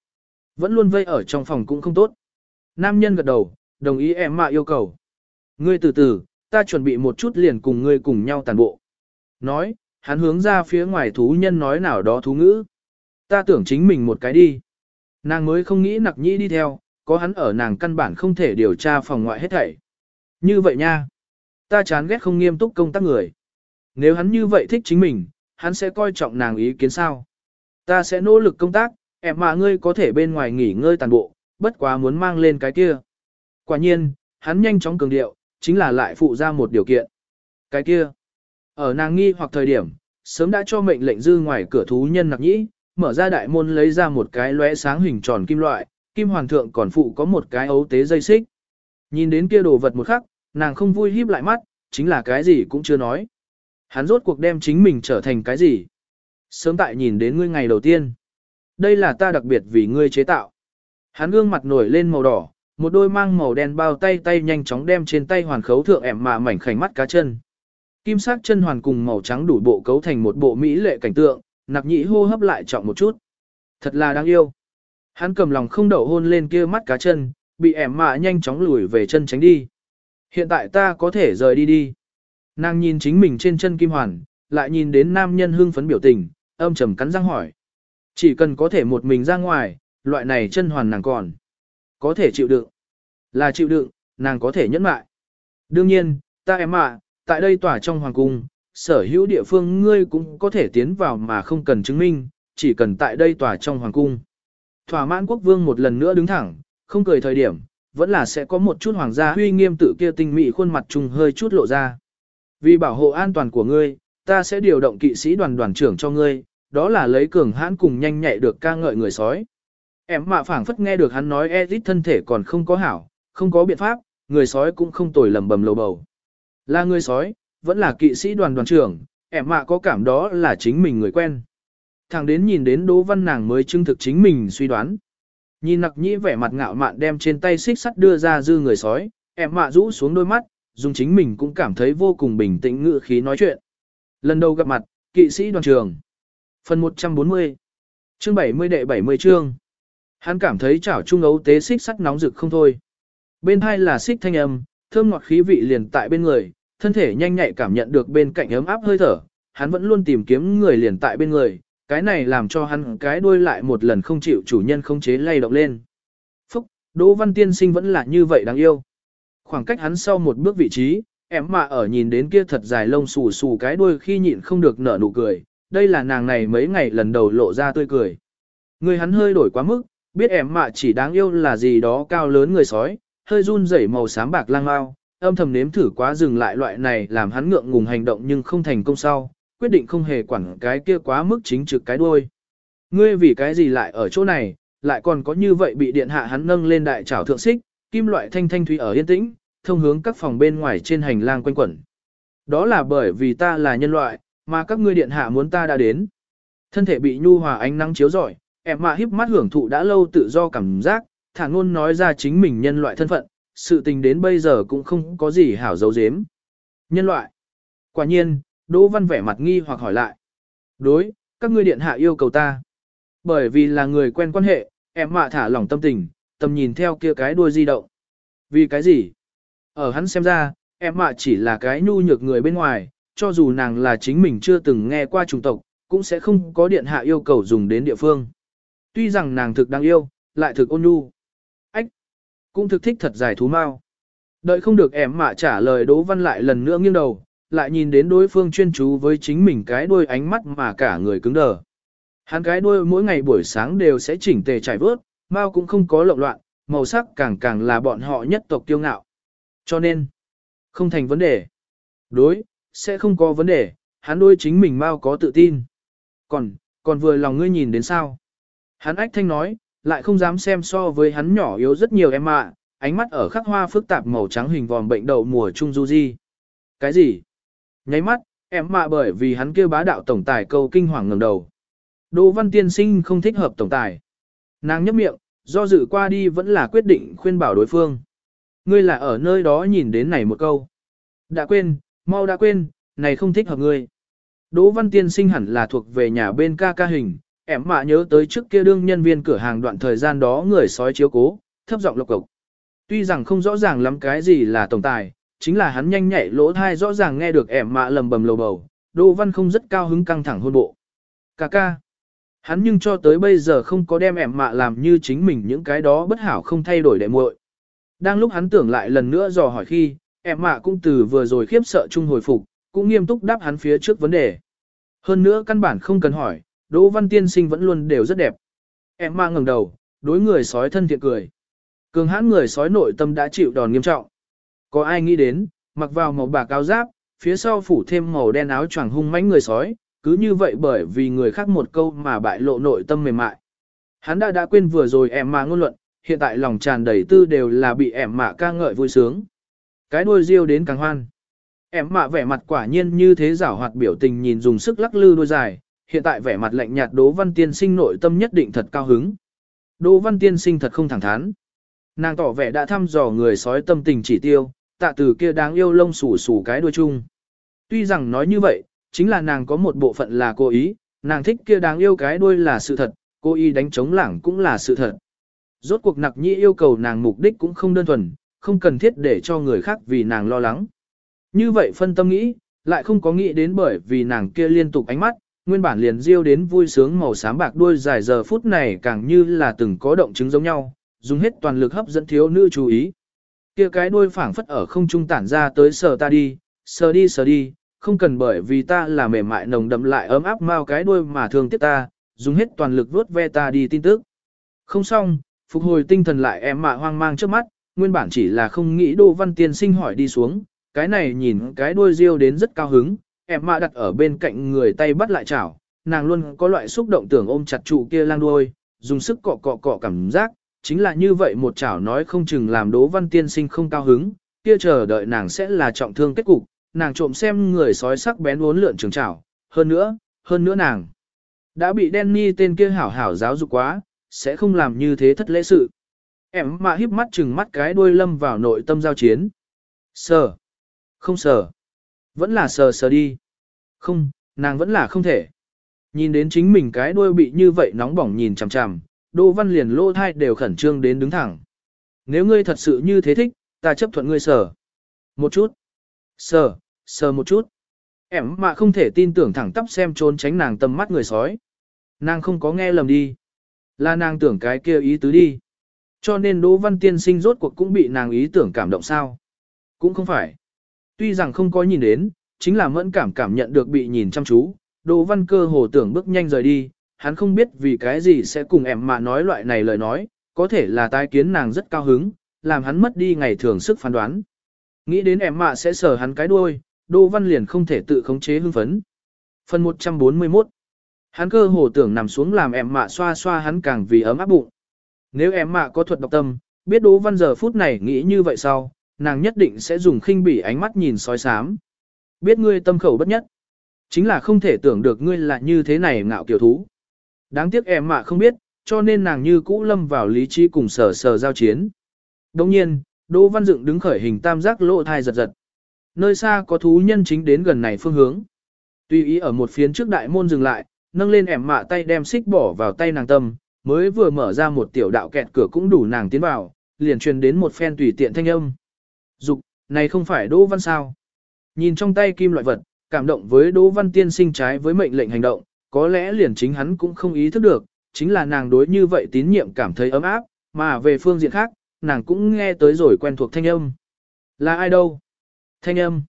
Vẫn luôn vây ở trong phòng cũng không tốt. Nam nhân gật đầu, đồng ý em mà yêu cầu. Ngươi từ từ, ta chuẩn bị một chút liền cùng ngươi cùng nhau tàn bộ. Nói, hắn hướng ra phía ngoài thú nhân nói nào đó thú ngữ. Ta tưởng chính mình một cái đi. Nàng mới không nghĩ nặc nhĩ đi theo, có hắn ở nàng căn bản không thể điều tra phòng ngoại hết thảy. Như vậy nha. Ta chán ghét không nghiêm túc công tác người. Nếu hắn như vậy thích chính mình, hắn sẽ coi trọng nàng ý kiến sao. Ta sẽ nỗ lực công tác, em mà ngươi có thể bên ngoài nghỉ ngơi tàn bộ, bất quá muốn mang lên cái kia. Quả nhiên, hắn nhanh chóng cường điệu, chính là lại phụ ra một điều kiện. Cái kia, ở nàng nghi hoặc thời điểm, sớm đã cho mệnh lệnh dư ngoài cửa thú nhân nặc nhĩ, mở ra đại môn lấy ra một cái lóe sáng hình tròn kim loại, kim hoàng thượng còn phụ có một cái ấu tế dây xích. Nhìn đến kia đồ vật một khắc, nàng không vui híp lại mắt, chính là cái gì cũng chưa nói. Hắn rốt cuộc đem chính mình trở thành cái gì? Sớm tại nhìn đến ngươi ngày đầu tiên. Đây là ta đặc biệt vì ngươi chế tạo. Hắn gương mặt nổi lên màu đỏ, một đôi mang màu đen bao tay tay nhanh chóng đem trên tay hoàn khấu thượng ẻm mà mảnh khảnh mắt cá chân. Kim sắc chân hoàn cùng màu trắng đủ bộ cấu thành một bộ mỹ lệ cảnh tượng, nạp nhĩ hô hấp lại trọng một chút. Thật là đáng yêu. Hắn cầm lòng không đậu hôn lên kia mắt cá chân, bị ẻm mạ nhanh chóng lùi về chân tránh đi. Hiện tại ta có thể rời đi đi. Nàng nhìn chính mình trên chân kim hoàn, lại nhìn đến nam nhân hưng phấn biểu tình, âm trầm cắn răng hỏi. Chỉ cần có thể một mình ra ngoài, loại này chân hoàn nàng còn. Có thể chịu đựng. Là chịu đựng, nàng có thể nhẫn mại. Đương nhiên, ta em ạ, tại đây tỏa trong hoàng cung, sở hữu địa phương ngươi cũng có thể tiến vào mà không cần chứng minh, chỉ cần tại đây tỏa trong hoàng cung. Thỏa mãn quốc vương một lần nữa đứng thẳng, không cười thời điểm, vẫn là sẽ có một chút hoàng gia huy nghiêm tự kia tinh mị khuôn mặt trùng hơi chút lộ ra. Vì bảo hộ an toàn của ngươi, ta sẽ điều động kỵ sĩ đoàn đoàn trưởng cho ngươi, đó là lấy cường hãn cùng nhanh nhạy được ca ngợi người sói. Em mạ phảng phất nghe được hắn nói Edith thân thể còn không có hảo, không có biện pháp, người sói cũng không tồi lầm bầm lầu bầu. Là người sói, vẫn là kỵ sĩ đoàn đoàn trưởng, em mạ có cảm đó là chính mình người quen. Thằng đến nhìn đến Đỗ Văn nàng mới chứng thực chính mình suy đoán. Nhìn nặc nhĩ vẻ mặt ngạo mạn đem trên tay xích sắt đưa ra dư người sói, em mạ rũ xuống đôi mắt, dùng chính mình cũng cảm thấy vô cùng bình tĩnh ngự khí nói chuyện. Lần đầu gặp mặt, kỵ sĩ đoàn trường. Phần 140 Chương 70 đệ 70 chương Hắn cảm thấy chảo trung ấu tế xích sắt nóng rực không thôi. Bên hai là xích thanh âm, thơm ngọt khí vị liền tại bên người, thân thể nhanh nhạy cảm nhận được bên cạnh ấm áp hơi thở, hắn vẫn luôn tìm kiếm người liền tại bên người, cái này làm cho hắn cái đuôi lại một lần không chịu chủ nhân không chế lay động lên. Phúc, Đỗ Văn Tiên Sinh vẫn là như vậy đáng yêu. Khoảng cách hắn sau một bước vị trí, em mà ở nhìn đến kia thật dài lông xù xù cái đuôi khi nhịn không được nở nụ cười, đây là nàng này mấy ngày lần đầu lộ ra tươi cười. Người hắn hơi đổi quá mức, biết em mạ chỉ đáng yêu là gì đó cao lớn người sói, hơi run rẩy màu xám bạc lang mau, âm thầm nếm thử quá dừng lại loại này làm hắn ngượng ngùng hành động nhưng không thành công sau, quyết định không hề quản cái kia quá mức chính trực cái đuôi. Ngươi vì cái gì lại ở chỗ này, lại còn có như vậy bị điện hạ hắn nâng lên đại trảo thượng xích, kim loại thanh thanh thủy ở yên tĩnh, thông hướng các phòng bên ngoài trên hành lang quanh quẩn. Đó là bởi vì ta là nhân loại, mà các ngươi điện hạ muốn ta đã đến. Thân thể bị nhu hòa ánh nắng chiếu rọi, em mà híp mắt hưởng thụ đã lâu tự do cảm giác, thản ngôn nói ra chính mình nhân loại thân phận, sự tình đến bây giờ cũng không có gì hảo dấu dếm. Nhân loại. Quả nhiên, Đỗ Văn vẻ mặt nghi hoặc hỏi lại. Đối, các ngươi điện hạ yêu cầu ta. Bởi vì là người quen quan hệ, em mạ thả lỏng tâm tình, tầm nhìn theo kia cái đuôi di động. Vì cái gì? Ở hắn xem ra, em mạ chỉ là cái nhu nhược người bên ngoài, cho dù nàng là chính mình chưa từng nghe qua chủng tộc, cũng sẽ không có điện hạ yêu cầu dùng đến địa phương. Tuy rằng nàng thực đáng yêu, lại thực ôn nhu. Cũng thực thích thật dài thú mau. Đợi không được em mạ trả lời Đỗ Văn lại lần nữa nghiêng đầu, lại nhìn đến đối phương chuyên chú với chính mình cái đuôi ánh mắt mà cả người cứng đờ. Hắn cái đuôi mỗi ngày buổi sáng đều sẽ chỉnh tề trải vớt, mau cũng không có lộn loạn, màu sắc càng càng là bọn họ nhất tộc tiêu ngạo. Cho nên, không thành vấn đề. Đối, sẽ không có vấn đề, hắn đôi chính mình mau có tự tin. Còn, còn vừa lòng ngươi nhìn đến sao? Hắn ách thanh nói, lại không dám xem so với hắn nhỏ yếu rất nhiều em ạ, ánh mắt ở khắc hoa phức tạp màu trắng hình vòm bệnh đậu mùa trung du di. Cái gì? Nháy mắt, Em mạ bởi vì hắn kêu bá đạo tổng tài câu kinh hoàng ngẩng đầu. Đỗ văn tiên sinh không thích hợp tổng tài. Nàng nhấp miệng, do dự qua đi vẫn là quyết định khuyên bảo đối phương. Ngươi là ở nơi đó nhìn đến này một câu. Đã quên, mau đã quên, này không thích hợp ngươi. Đỗ văn tiên sinh hẳn là thuộc về nhà bên ca ca hình, em mạ nhớ tới trước kia đương nhân viên cửa hàng đoạn thời gian đó người sói chiếu cố, thấp giọng lộc cộc. Tuy rằng không rõ ràng lắm cái gì là tổng tài, chính là hắn nhanh nhạy lỗ thai rõ ràng nghe được em mạ lầm bầm lầu bầu, Đỗ Văn không rất cao hứng căng thẳng hôn bộ. Cà ca. Hắn nhưng cho tới bây giờ không có đem em mạ làm như chính mình những cái đó bất hảo không thay đổi đệ muội. Đang lúc hắn tưởng lại lần nữa dò hỏi khi, em mạ cũng từ vừa rồi khiếp sợ chung hồi phục, cũng nghiêm túc đáp hắn phía trước vấn đề. Hơn nữa căn bản không cần hỏi, Đỗ Văn Tiên Sinh vẫn luôn đều rất đẹp. Em mạ ngẩng đầu, đối người sói thân thiện cười. Cường hãn người sói nội tâm đã chịu đòn nghiêm trọng. Có ai nghĩ đến, mặc vào màu bạc áo giáp, phía sau phủ thêm màu đen áo choàng hung mãnh người sói, cứ như vậy bởi vì người khác một câu mà bại lộ nội tâm mềm mại. Hắn đã đã quên vừa rồi em mà ngôn luận, hiện tại lòng tràn đầy tư đều là bị em mạ ca ngợi vui sướng. Cái đuôi riêu đến càng hoan. Em mạ vẻ mặt quả nhiên như thế giảo hoạt biểu tình nhìn dùng sức lắc lư đuôi dài, hiện tại vẻ mặt lạnh nhạt Đỗ Văn Tiên Sinh nội tâm nhất định thật cao hứng. Đỗ Văn Tiên Sinh thật không thẳng thắn. Nàng tỏ vẻ đã thăm dò người sói tâm tình chỉ tiêu, tạ từ kia đáng yêu lông xù xù cái đuôi chung. Tuy rằng nói như vậy, chính là nàng có một bộ phận là cố ý, nàng thích kia đáng yêu cái đuôi là sự thật, cô y đánh chống lảng cũng là sự thật. Rốt cuộc nặc nhĩ yêu cầu nàng mục đích cũng không đơn thuần, không cần thiết để cho người khác vì nàng lo lắng. Như vậy phân tâm nghĩ, lại không có nghĩ đến bởi vì nàng kia liên tục ánh mắt, nguyên bản liền diêu đến vui sướng màu xám bạc đuôi dài giờ phút này càng như là từng có động chứng giống nhau, dùng hết toàn lực hấp dẫn thiếu nữ chú ý. Kia cái đuôi phảng phất ở không trung tản ra tới sờ ta đi, sờ đi sờ đi, không cần bởi vì ta là mềm mại nồng đậm lại ấm áp mau cái đuôi mà thương tiếc ta, dùng hết toàn lực vuốt ve ta đi tin tức. Không xong, phục hồi tinh thần lại em mạ hoang mang trước mắt, nguyên bản chỉ là không nghĩ Đỗ Văn Tiên sinh hỏi đi xuống, cái này nhìn cái đuôi diêu đến rất cao hứng, em mạ đặt ở bên cạnh người tay bắt lại chảo, nàng luôn có loại xúc động tưởng ôm chặt trụ kia lang đuôi, dùng sức cọ cọ cọ cảm giác, chính là như vậy một chảo nói không chừng làm Đỗ Văn Tiên sinh không cao hứng, kia chờ đợi nàng sẽ là trọng thương kết cục, nàng trộm xem người sói sắc bén uốn lượn trường chảo, hơn nữa, hơn nữa nàng đã bị Danny tên kia hảo hảo giáo dục quá, sẽ không làm như thế thất lễ sự. Em mà híp mắt chừng mắt cái đuôi lâm vào nội tâm giao chiến. Sờ. Không sờ. Vẫn là sờ sờ đi. Không, nàng vẫn là không thể. Nhìn đến chính mình cái đuôi bị như vậy nóng bỏng nhìn chằm chằm, Đỗ Văn liền lô thai đều khẩn trương đến đứng thẳng. Nếu ngươi thật sự như thế thích, ta chấp thuận ngươi sờ. Một chút. Sờ, sờ một chút. Em mà không thể tin tưởng thẳng tắp xem trốn tránh nàng tầm mắt người sói. Nàng không có nghe lầm đi. Là nàng tưởng cái kia ý tứ đi. Cho nên Đỗ Văn Tiên sinh rốt cuộc cũng bị nàng ý tưởng cảm động sao. Cũng không phải. Tuy rằng không có nhìn đến, chính là mẫn cảm cảm nhận được bị nhìn chăm chú. Đỗ Văn cơ hồ tưởng bước nhanh rời đi, hắn không biết vì cái gì sẽ cùng em mà nói loại này lời nói, có thể là tai kiến nàng rất cao hứng, làm hắn mất đi ngày thường sức phán đoán. Nghĩ đến em mạ sẽ sờ hắn cái đuôi, Đỗ Văn liền không thể tự khống chế hưng phấn. Phần 141 Hắn cơ hồ tưởng nằm xuống làm em mạ xoa xoa hắn càng vì ấm áp bụng. Nếu em mạ có thuật độc tâm, biết Đỗ Văn giờ phút này nghĩ như vậy sau, nàng nhất định sẽ dùng khinh bỉ ánh mắt nhìn soi sám. Biết ngươi tâm khẩu bất nhất. Chính là không thể tưởng được ngươi là như thế này ngạo kiểu thú. Đáng tiếc em mạ không biết, cho nên nàng như cũ lâm vào lý trí cùng sở sở giao chiến. Đồng nhiên, Đỗ Văn Dựng đứng khởi hình tam giác lỗ thai giật giật. Nơi xa có thú nhân chính đến gần này phương hướng. Tuy ý ở một phiến trước đại môn dừng lại, nâng lên ẻm mạ tay đem xích bỏ vào tay nàng tâm, mới vừa mở ra một tiểu đạo kẹt cửa cũng đủ nàng tiến vào, liền truyền đến một phen tùy tiện thanh âm. Dục, này không phải Đỗ Văn sao? Nhìn trong tay kim loại vật, cảm động với Đỗ Văn tiên sinh trái với mệnh lệnh hành động, có lẽ liền chính hắn cũng không ý thức được, chính là nàng đối như vậy tín nhiệm cảm thấy ấm áp, mà về phương diện khác, nàng cũng nghe tới rồi quen thuộc thanh âm. Là ai đâu? Thanh âm.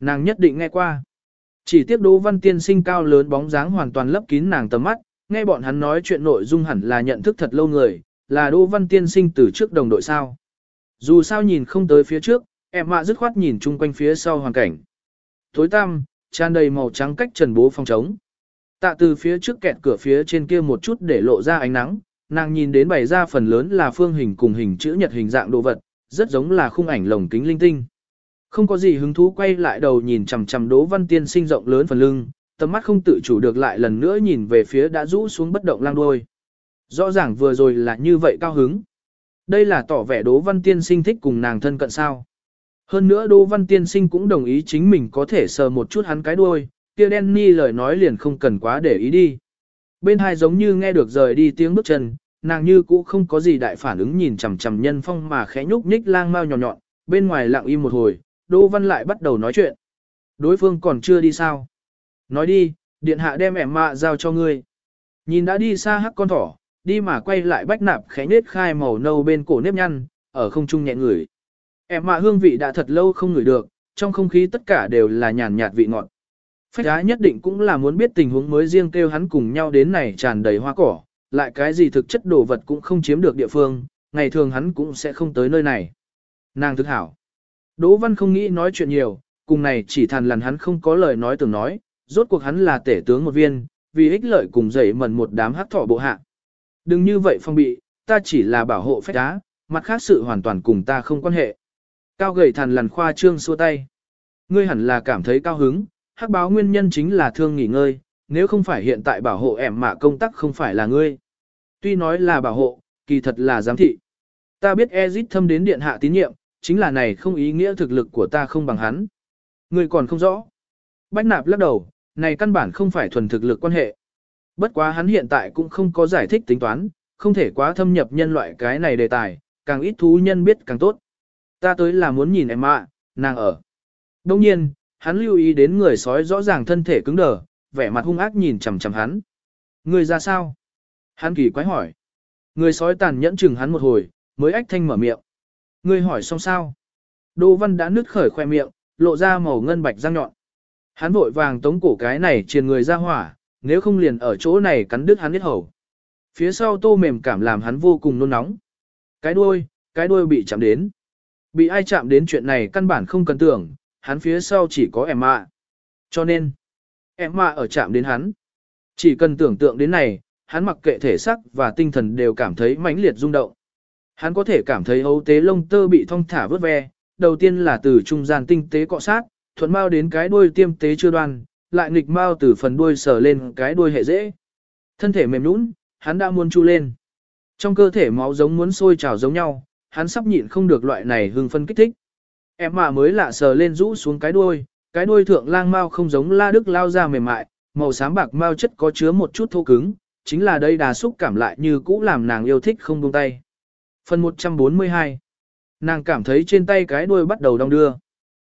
Nàng nhất định nghe qua. Chỉ tiếc Đỗ Văn Tiên sinh cao lớn bóng dáng hoàn toàn lấp kín nàng tầm mắt, nghe bọn hắn nói chuyện nội dung hẳn là nhận thức thật lâu người, là Đỗ Văn Tiên sinh từ trước đồng đội sao. Dù sao nhìn không tới phía trước, em mạ dứt khoát nhìn chung quanh phía sau hoàn cảnh. Tối tăm, tràn đầy màu trắng cách trần bố phong trống. Tạ từ phía trước kẹt cửa phía trên kia một chút để lộ ra ánh nắng, nàng nhìn đến bày ra phần lớn là phương hình cùng hình chữ nhật hình dạng đồ vật, rất giống là khung ảnh lồng kính linh tinh. Không có gì hứng thú quay lại đầu nhìn chằm chằm Đỗ Văn Tiên sinh rộng lớn phần lưng, tầm mắt không tự chủ được lại lần nữa nhìn về phía đã rũ xuống bất động lang đuôi. Rõ ràng vừa rồi là như vậy cao hứng. Đây là tỏ vẻ Đỗ Văn Tiên sinh thích cùng nàng thân cận sao. Hơn nữa Đỗ Văn Tiên sinh cũng đồng ý chính mình có thể sờ một chút hắn cái đuôi, kia Danny lời nói liền không cần quá để ý đi. Bên hai giống như nghe được rời đi tiếng bước chân, nàng như cũ không có gì đại phản ứng nhìn chằm chằm nhân phong mà khẽ nhúc nhích lang mau nhỏ nhọn, bên ngoài lặng im một hồi, Đỗ Văn lại bắt đầu nói chuyện. Đối phương còn chưa đi sao? Nói đi, điện hạ đem ẻm mạ giao cho ngươi. Nhìn đã đi xa hắc con thỏ, đi mà quay lại bách nạp khẽ nết khai màu nâu bên cổ nếp nhăn, ở không trung nhẹ ngửi. em mạ hương vị đã thật lâu không ngửi được, trong không khí tất cả đều là nhàn nhạt vị ngọt. Phách giá nhất định cũng là muốn biết tình huống mới riêng kêu hắn cùng nhau đến này tràn đầy hoa cỏ, lại cái gì thực chất đồ vật cũng không chiếm được địa phương, ngày thường hắn cũng sẽ không tới nơi này. Nàng thức hảo. Đỗ Văn không nghĩ nói chuyện nhiều, cùng này chỉ thàn lằn hắn không có lời nói tưởng nói, rốt cuộc hắn là tể tướng một viên, vì ích lợi cùng dậy mần một đám hắc thỏ bộ hạ. Đừng như vậy phong bị, ta chỉ là bảo hộ phách đá, mặt khác sự hoàn toàn cùng ta không quan hệ. Cao gầy thằn lằn khoa trương xua tay. Ngươi hẳn là cảm thấy cao hứng, hắc báo nguyên nhân chính là thương nghỉ ngơi, nếu không phải hiện tại bảo hộ ẻm mà công tác không phải là ngươi. Tuy nói là bảo hộ, kỳ thật là giám thị. Ta biết Ezit thâm đến điện hạ tín nhiệm, chính là này không ý nghĩa thực lực của ta không bằng hắn. Ngươi còn không rõ. Bách nạp lắc đầu, này căn bản không phải thuần thực lực quan hệ. Bất quá hắn hiện tại cũng không có giải thích tính toán, không thể quá thâm nhập nhân loại cái này đề tài, càng ít thú nhân biết càng tốt. Ta tới là muốn nhìn em ạ, nàng ở. Đông nhiên, hắn lưu ý đến người sói rõ ràng thân thể cứng đờ, vẻ mặt hung ác nhìn chằm chằm hắn. Người ra sao? Hắn kỳ quái hỏi. Người sói tàn nhẫn chừng hắn một hồi, mới ách thanh mở miệng. Người hỏi xong sao? Đỗ Văn đã nứt khởi khoe miệng, lộ ra màu ngân bạch răng nhọn. Hắn vội vàng tống cổ cái này truyền người ra hỏa, nếu không liền ở chỗ này cắn đứt hắn hết hầu. Phía sau tô mềm cảm làm hắn vô cùng nôn nóng. Cái đuôi, cái đuôi bị chạm đến. Bị ai chạm đến chuyện này căn bản không cần tưởng, hắn phía sau chỉ có em mạ. Cho nên, em mạ ở chạm đến hắn. Chỉ cần tưởng tượng đến này, hắn mặc kệ thể sắc và tinh thần đều cảm thấy mãnh liệt rung động. Hắn có thể cảm thấy ấu tế lông tơ bị thong thả vớt ve, đầu tiên là từ trung gian tinh tế cọ sát, thuận mau đến cái đuôi tiêm tế chưa đoan, lại nghịch mau từ phần đuôi sờ lên cái đuôi hệ dễ. Thân thể mềm nhũn, hắn đã muốn chu lên. Trong cơ thể máu giống muốn sôi trào giống nhau, hắn sắp nhịn không được loại này hưng phân kích thích. Em mà mới lạ sờ lên rũ xuống cái đuôi, cái đuôi thượng lang mau không giống la đức lao ra mềm mại, màu xám bạc mau chất có chứa một chút thô cứng, chính là đây đà xúc cảm lại như cũ làm nàng yêu thích không buông tay. Phần 142 Nàng cảm thấy trên tay cái đuôi bắt đầu đong đưa.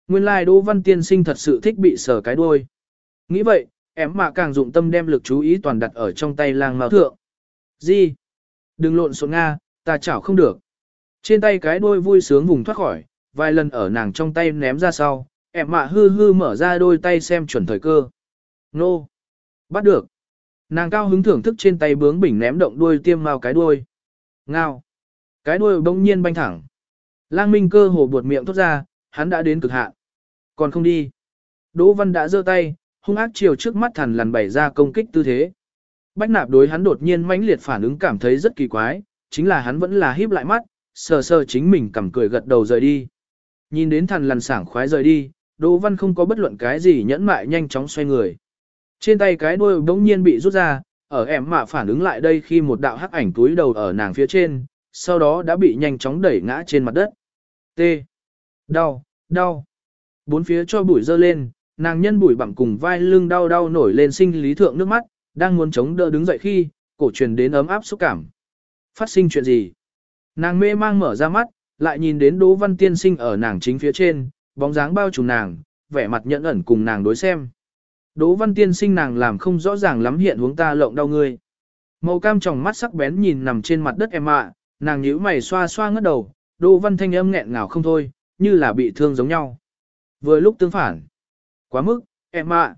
Nguyên lai like Đỗ Văn Tiên Sinh thật sự thích bị sờ cái đuôi. Nghĩ vậy, em mà càng dụng tâm đem lực chú ý toàn đặt ở trong tay lang mao thượng. Gì? Đừng lộn xộn Nga, ta chảo không được. Trên tay cái đuôi vui sướng vùng thoát khỏi, vài lần ở nàng trong tay ném ra sau, em mạ hư hư mở ra đôi tay xem chuẩn thời cơ. Nô! Bắt được! Nàng cao hứng thưởng thức trên tay bướng bỉnh ném động đuôi tiêm vào cái đuôi. Ngao! Cái đuôi bỗng nhiên banh thẳng. Lang Minh cơ hồ buột miệng thốt ra, hắn đã đến cực hạn. Còn không đi. Đỗ Văn đã giơ tay, hung ác chiều trước mắt thằn lằn bày ra công kích tư thế. Bách nạp đối hắn đột nhiên mãnh liệt phản ứng cảm thấy rất kỳ quái, chính là hắn vẫn là híp lại mắt, sờ sờ chính mình cầm cười gật đầu rời đi. Nhìn đến thằn lằn sảng khoái rời đi, Đỗ Văn không có bất luận cái gì nhẫn mại nhanh chóng xoay người. Trên tay cái đuôi bỗng nhiên bị rút ra, ở em mạ phản ứng lại đây khi một đạo hắc ảnh túi đầu ở nàng phía trên, sau đó đã bị nhanh chóng đẩy ngã trên mặt đất. T. Đau, đau. Bốn phía cho bụi dơ lên, nàng nhân bụi bặm cùng vai lưng đau đau nổi lên sinh lý thượng nước mắt, đang muốn chống đỡ đứng dậy khi, cổ truyền đến ấm áp xúc cảm. Phát sinh chuyện gì? Nàng mê mang mở ra mắt, lại nhìn đến Đỗ Văn Tiên Sinh ở nàng chính phía trên, bóng dáng bao trùm nàng, vẻ mặt nhẫn ẩn cùng nàng đối xem. Đỗ Văn Tiên Sinh nàng làm không rõ ràng lắm hiện hướng ta lộng đau người. Màu cam tròng mắt sắc bén nhìn nằm trên mặt đất em ạ, nàng nhíu mày xoa xoa ngất đầu, Đỗ Văn thanh âm nghẹn ngào không thôi, như là bị thương giống nhau. Vừa lúc tương phản. Quá mức, em ạ.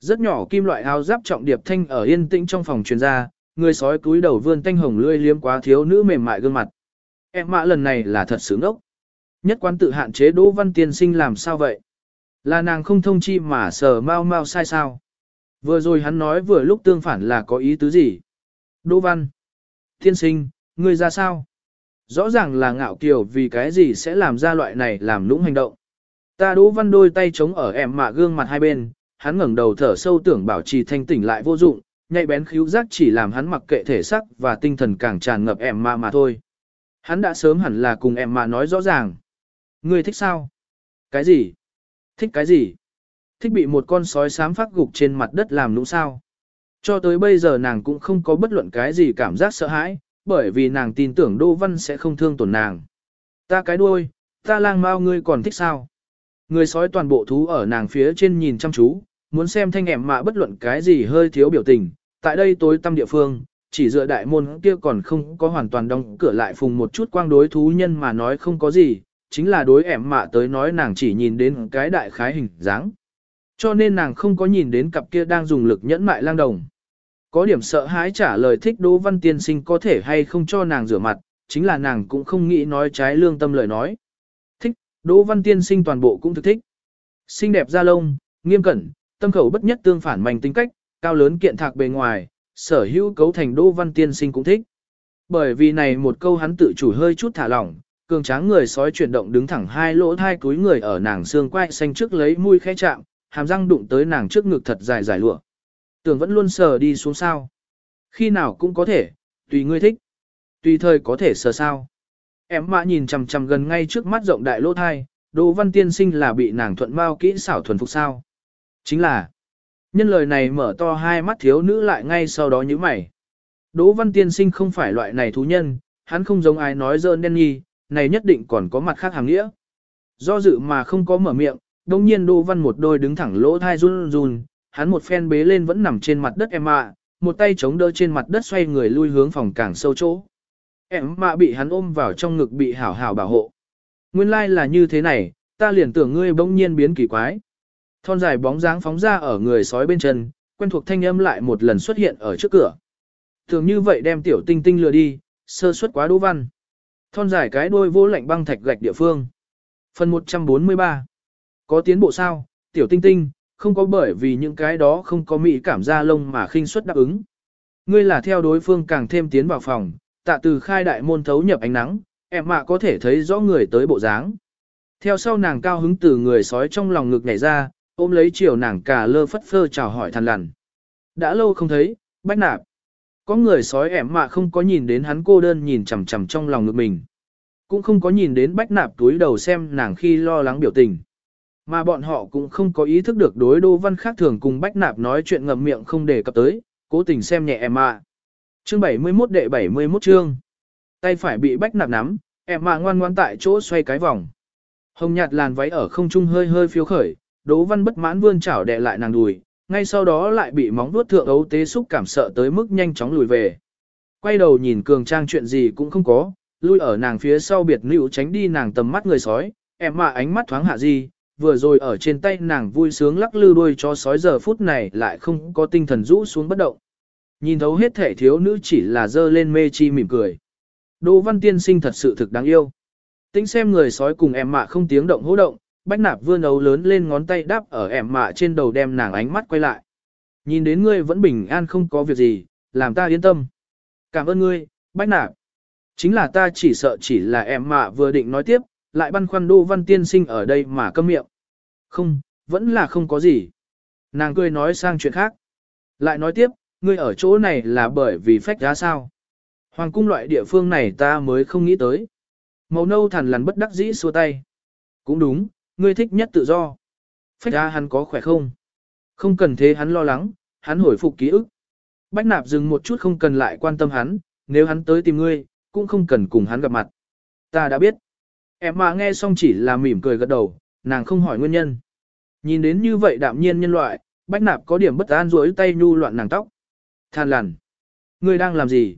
Rất nhỏ kim loại áo giáp trọng điệp thanh ở yên tĩnh trong phòng truyền ra, người sói cúi đầu vươn thanh hồng lươi liếm quá thiếu nữ mềm mại gương mặt. Em mạ lần này là thật sướng ốc. Nhất quán tự hạn chế Đỗ Văn Tiên Sinh làm sao vậy? Là nàng không thông chi mà sờ mau mau sai sao? Vừa rồi hắn nói vừa lúc tương phản là có ý tứ gì? Đỗ Văn. Tiên Sinh, ngươi ra sao? Rõ ràng là ngạo kiều vì cái gì sẽ làm ra loại này làm lũng hành động. Ta Đỗ Văn đôi tay chống ở em mạ gương mặt hai bên, hắn ngẩng đầu thở sâu tưởng bảo trì thanh tỉnh lại vô dụng, nhạy bén khíu giác chỉ làm hắn mặc kệ thể sắc và tinh thần càng tràn ngập em mạ mà thôi. Hắn đã sớm hẳn là cùng em mạ nói rõ ràng. Ngươi thích sao? Cái gì? Thích cái gì? Thích bị một con sói xám phát gục trên mặt đất làm nũng sao? Cho tới bây giờ nàng cũng không có bất luận cái gì cảm giác sợ hãi, bởi vì nàng tin tưởng Đỗ Văn sẽ không thương tổn nàng. Ta cái đuôi, ta lang mau ngươi còn thích sao? Người sói toàn bộ thú ở nàng phía trên nhìn chăm chú, muốn xem thanh ẻm mạ bất luận cái gì hơi thiếu biểu tình. Tại đây tối tăm địa phương, chỉ dựa đại môn kia còn không có hoàn toàn đóng cửa lại phùng một chút quang đối thú nhân mà nói không có gì, chính là đối ẻm mạ tới nói nàng chỉ nhìn đến cái đại khái hình dáng. Cho nên nàng không có nhìn đến cặp kia đang dùng lực nhẫn mại lang đồng. Có điểm sợ hãi trả lời thích Đỗ Văn Tiên Sinh có thể hay không cho nàng rửa mặt, chính là nàng cũng không nghĩ nói trái lương tâm lời nói. Đỗ Văn Tiên Sinh toàn bộ cũng thực thích. Xinh đẹp da lông, nghiêm cẩn, tâm khẩu bất nhất tương phản mạnh tính cách, cao lớn kiện thạc bề ngoài, sở hữu cấu thành Đỗ Văn Tiên Sinh cũng thích. Bởi vì này một câu hắn tự chủ hơi chút thả lỏng, cường tráng người sói chuyển động đứng thẳng hai lỗ thai túi người ở nàng xương quai xanh trước lấy mũi khẽ chạm, hàm răng đụng tới nàng trước ngực thật dài dài lụa. Tưởng vẫn luôn sờ đi xuống sao. Khi nào cũng có thể, tùy ngươi thích. Tùy thời có thể sờ sao. Em mã nhìn chằm chằm gần ngay trước mắt rộng đại lỗ thai, Đỗ Văn Tiên Sinh là bị nàng thuận bao kỹ xảo thuần phục sao. Chính là, nhân lời này mở to hai mắt thiếu nữ lại ngay sau đó nhíu mày. Đỗ Văn Tiên Sinh không phải loại này thú nhân, hắn không giống ai nói dơn đen nhi, này nhất định còn có mặt khác hàng nghĩa. Do dự mà không có mở miệng, đồng nhiên Đỗ Văn một đôi đứng thẳng lỗ thai run run, hắn một phen bế lên vẫn nằm trên mặt đất em ạ, một tay chống đỡ trên mặt đất xoay người lui hướng phòng càng sâu chỗ. Em mạ bị hắn ôm vào trong ngực bị hảo hảo bảo hộ. Nguyên lai like là như thế này, ta liền tưởng ngươi bỗng nhiên biến kỳ quái. Thon dài bóng dáng phóng ra ở người sói bên chân, quen thuộc thanh âm lại một lần xuất hiện ở trước cửa. Thường như vậy đem tiểu tinh tinh lừa đi, sơ suất quá đỗ văn. Thon dài cái đôi vô lạnh băng thạch gạch địa phương. Phần 143 Có tiến bộ sao, tiểu tinh tinh, không có bởi vì những cái đó không có mỹ cảm ra lông mà khinh suất đáp ứng. Ngươi là theo đối phương càng thêm tiến vào phòng, tạ từ khai đại môn thấu nhập ánh nắng, em mạ có thể thấy rõ người tới bộ dáng. Theo sau nàng cao hứng từ người sói trong lòng ngực nhảy ra, ôm lấy chiều nàng cà lơ phất phơ chào hỏi thằn lằn. Đã lâu không thấy, bách nạp. Có người sói ẻm mạ không có nhìn đến hắn cô đơn nhìn chằm chằm trong lòng ngực mình. Cũng không có nhìn đến bách nạp túi đầu xem nàng khi lo lắng biểu tình. Mà bọn họ cũng không có ý thức được đối đô văn khác thường cùng bách nạp nói chuyện ngậm miệng không để cập tới, cố tình xem nhẹ em mạ. Chương 71 đệ 71 chương. Tay phải bị bách nạp nắm, em mà ngoan ngoan tại chỗ xoay cái vòng. Hồng nhạt làn váy ở không trung hơi hơi phiêu khởi, đỗ văn bất mãn vươn chảo đè lại nàng đùi, ngay sau đó lại bị móng vuốt thượng ấu tế xúc cảm sợ tới mức nhanh chóng lùi về. Quay đầu nhìn cường trang chuyện gì cũng không có, lui ở nàng phía sau biệt nữ tránh đi nàng tầm mắt người sói, em mà ánh mắt thoáng hạ gì, vừa rồi ở trên tay nàng vui sướng lắc lư đuôi cho sói giờ phút này lại không có tinh thần rũ xuống bất động. Nhìn thấu hết thể thiếu nữ chỉ là dơ lên mê chi mỉm cười. Đỗ văn tiên sinh thật sự thực đáng yêu. Tính xem người sói cùng em mạ không tiếng động hô động, bách nạp vươn ấu lớn lên ngón tay đáp ở em mạ trên đầu đem nàng ánh mắt quay lại. Nhìn đến ngươi vẫn bình an không có việc gì, làm ta yên tâm. Cảm ơn ngươi, bách nạp. Chính là ta chỉ sợ chỉ là em mạ vừa định nói tiếp, lại băn khoăn Đỗ Văn Tiên Sinh ở đây mà câm miệng. Không, vẫn là không có gì. Nàng cười nói sang chuyện khác. Lại nói tiếp, ngươi ở chỗ này là bởi vì phách giá sao. Hoàng cung loại địa phương này ta mới không nghĩ tới. Màu nâu thằn lằn bất đắc dĩ xua tay. Cũng đúng, ngươi thích nhất tự do. Phách giá hắn có khỏe không? Không cần thế hắn lo lắng, hắn hồi phục ký ức. Bách nạp dừng một chút không cần lại quan tâm hắn, nếu hắn tới tìm ngươi, cũng không cần cùng hắn gặp mặt. Ta đã biết. Em mà nghe xong chỉ là mỉm cười gật đầu, nàng không hỏi nguyên nhân. Nhìn đến như vậy đạm nhiên nhân loại, bách nạp có điểm bất an rối tay nhu loạn nàng tóc. Than lằn. Ngươi đang làm gì?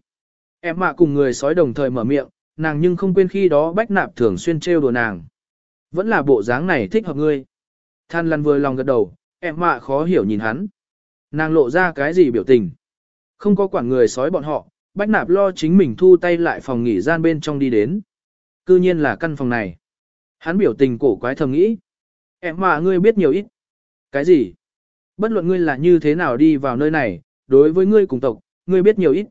Em mạ cùng người sói đồng thời mở miệng, nàng nhưng không quên khi đó bách nạp thường xuyên trêu đùa nàng. Vẫn là bộ dáng này thích hợp ngươi. Than lằn vừa lòng gật đầu, em mạ khó hiểu nhìn hắn. Nàng lộ ra cái gì biểu tình? Không có quản người sói bọn họ, bách nạp lo chính mình thu tay lại phòng nghỉ gian bên trong đi đến. Cư nhiên là căn phòng này. Hắn biểu tình cổ quái thầm nghĩ. Em mạ ngươi biết nhiều ít. Cái gì? Bất luận ngươi là như thế nào đi vào nơi này, đối với ngươi cùng tộc, ngươi biết nhiều ít.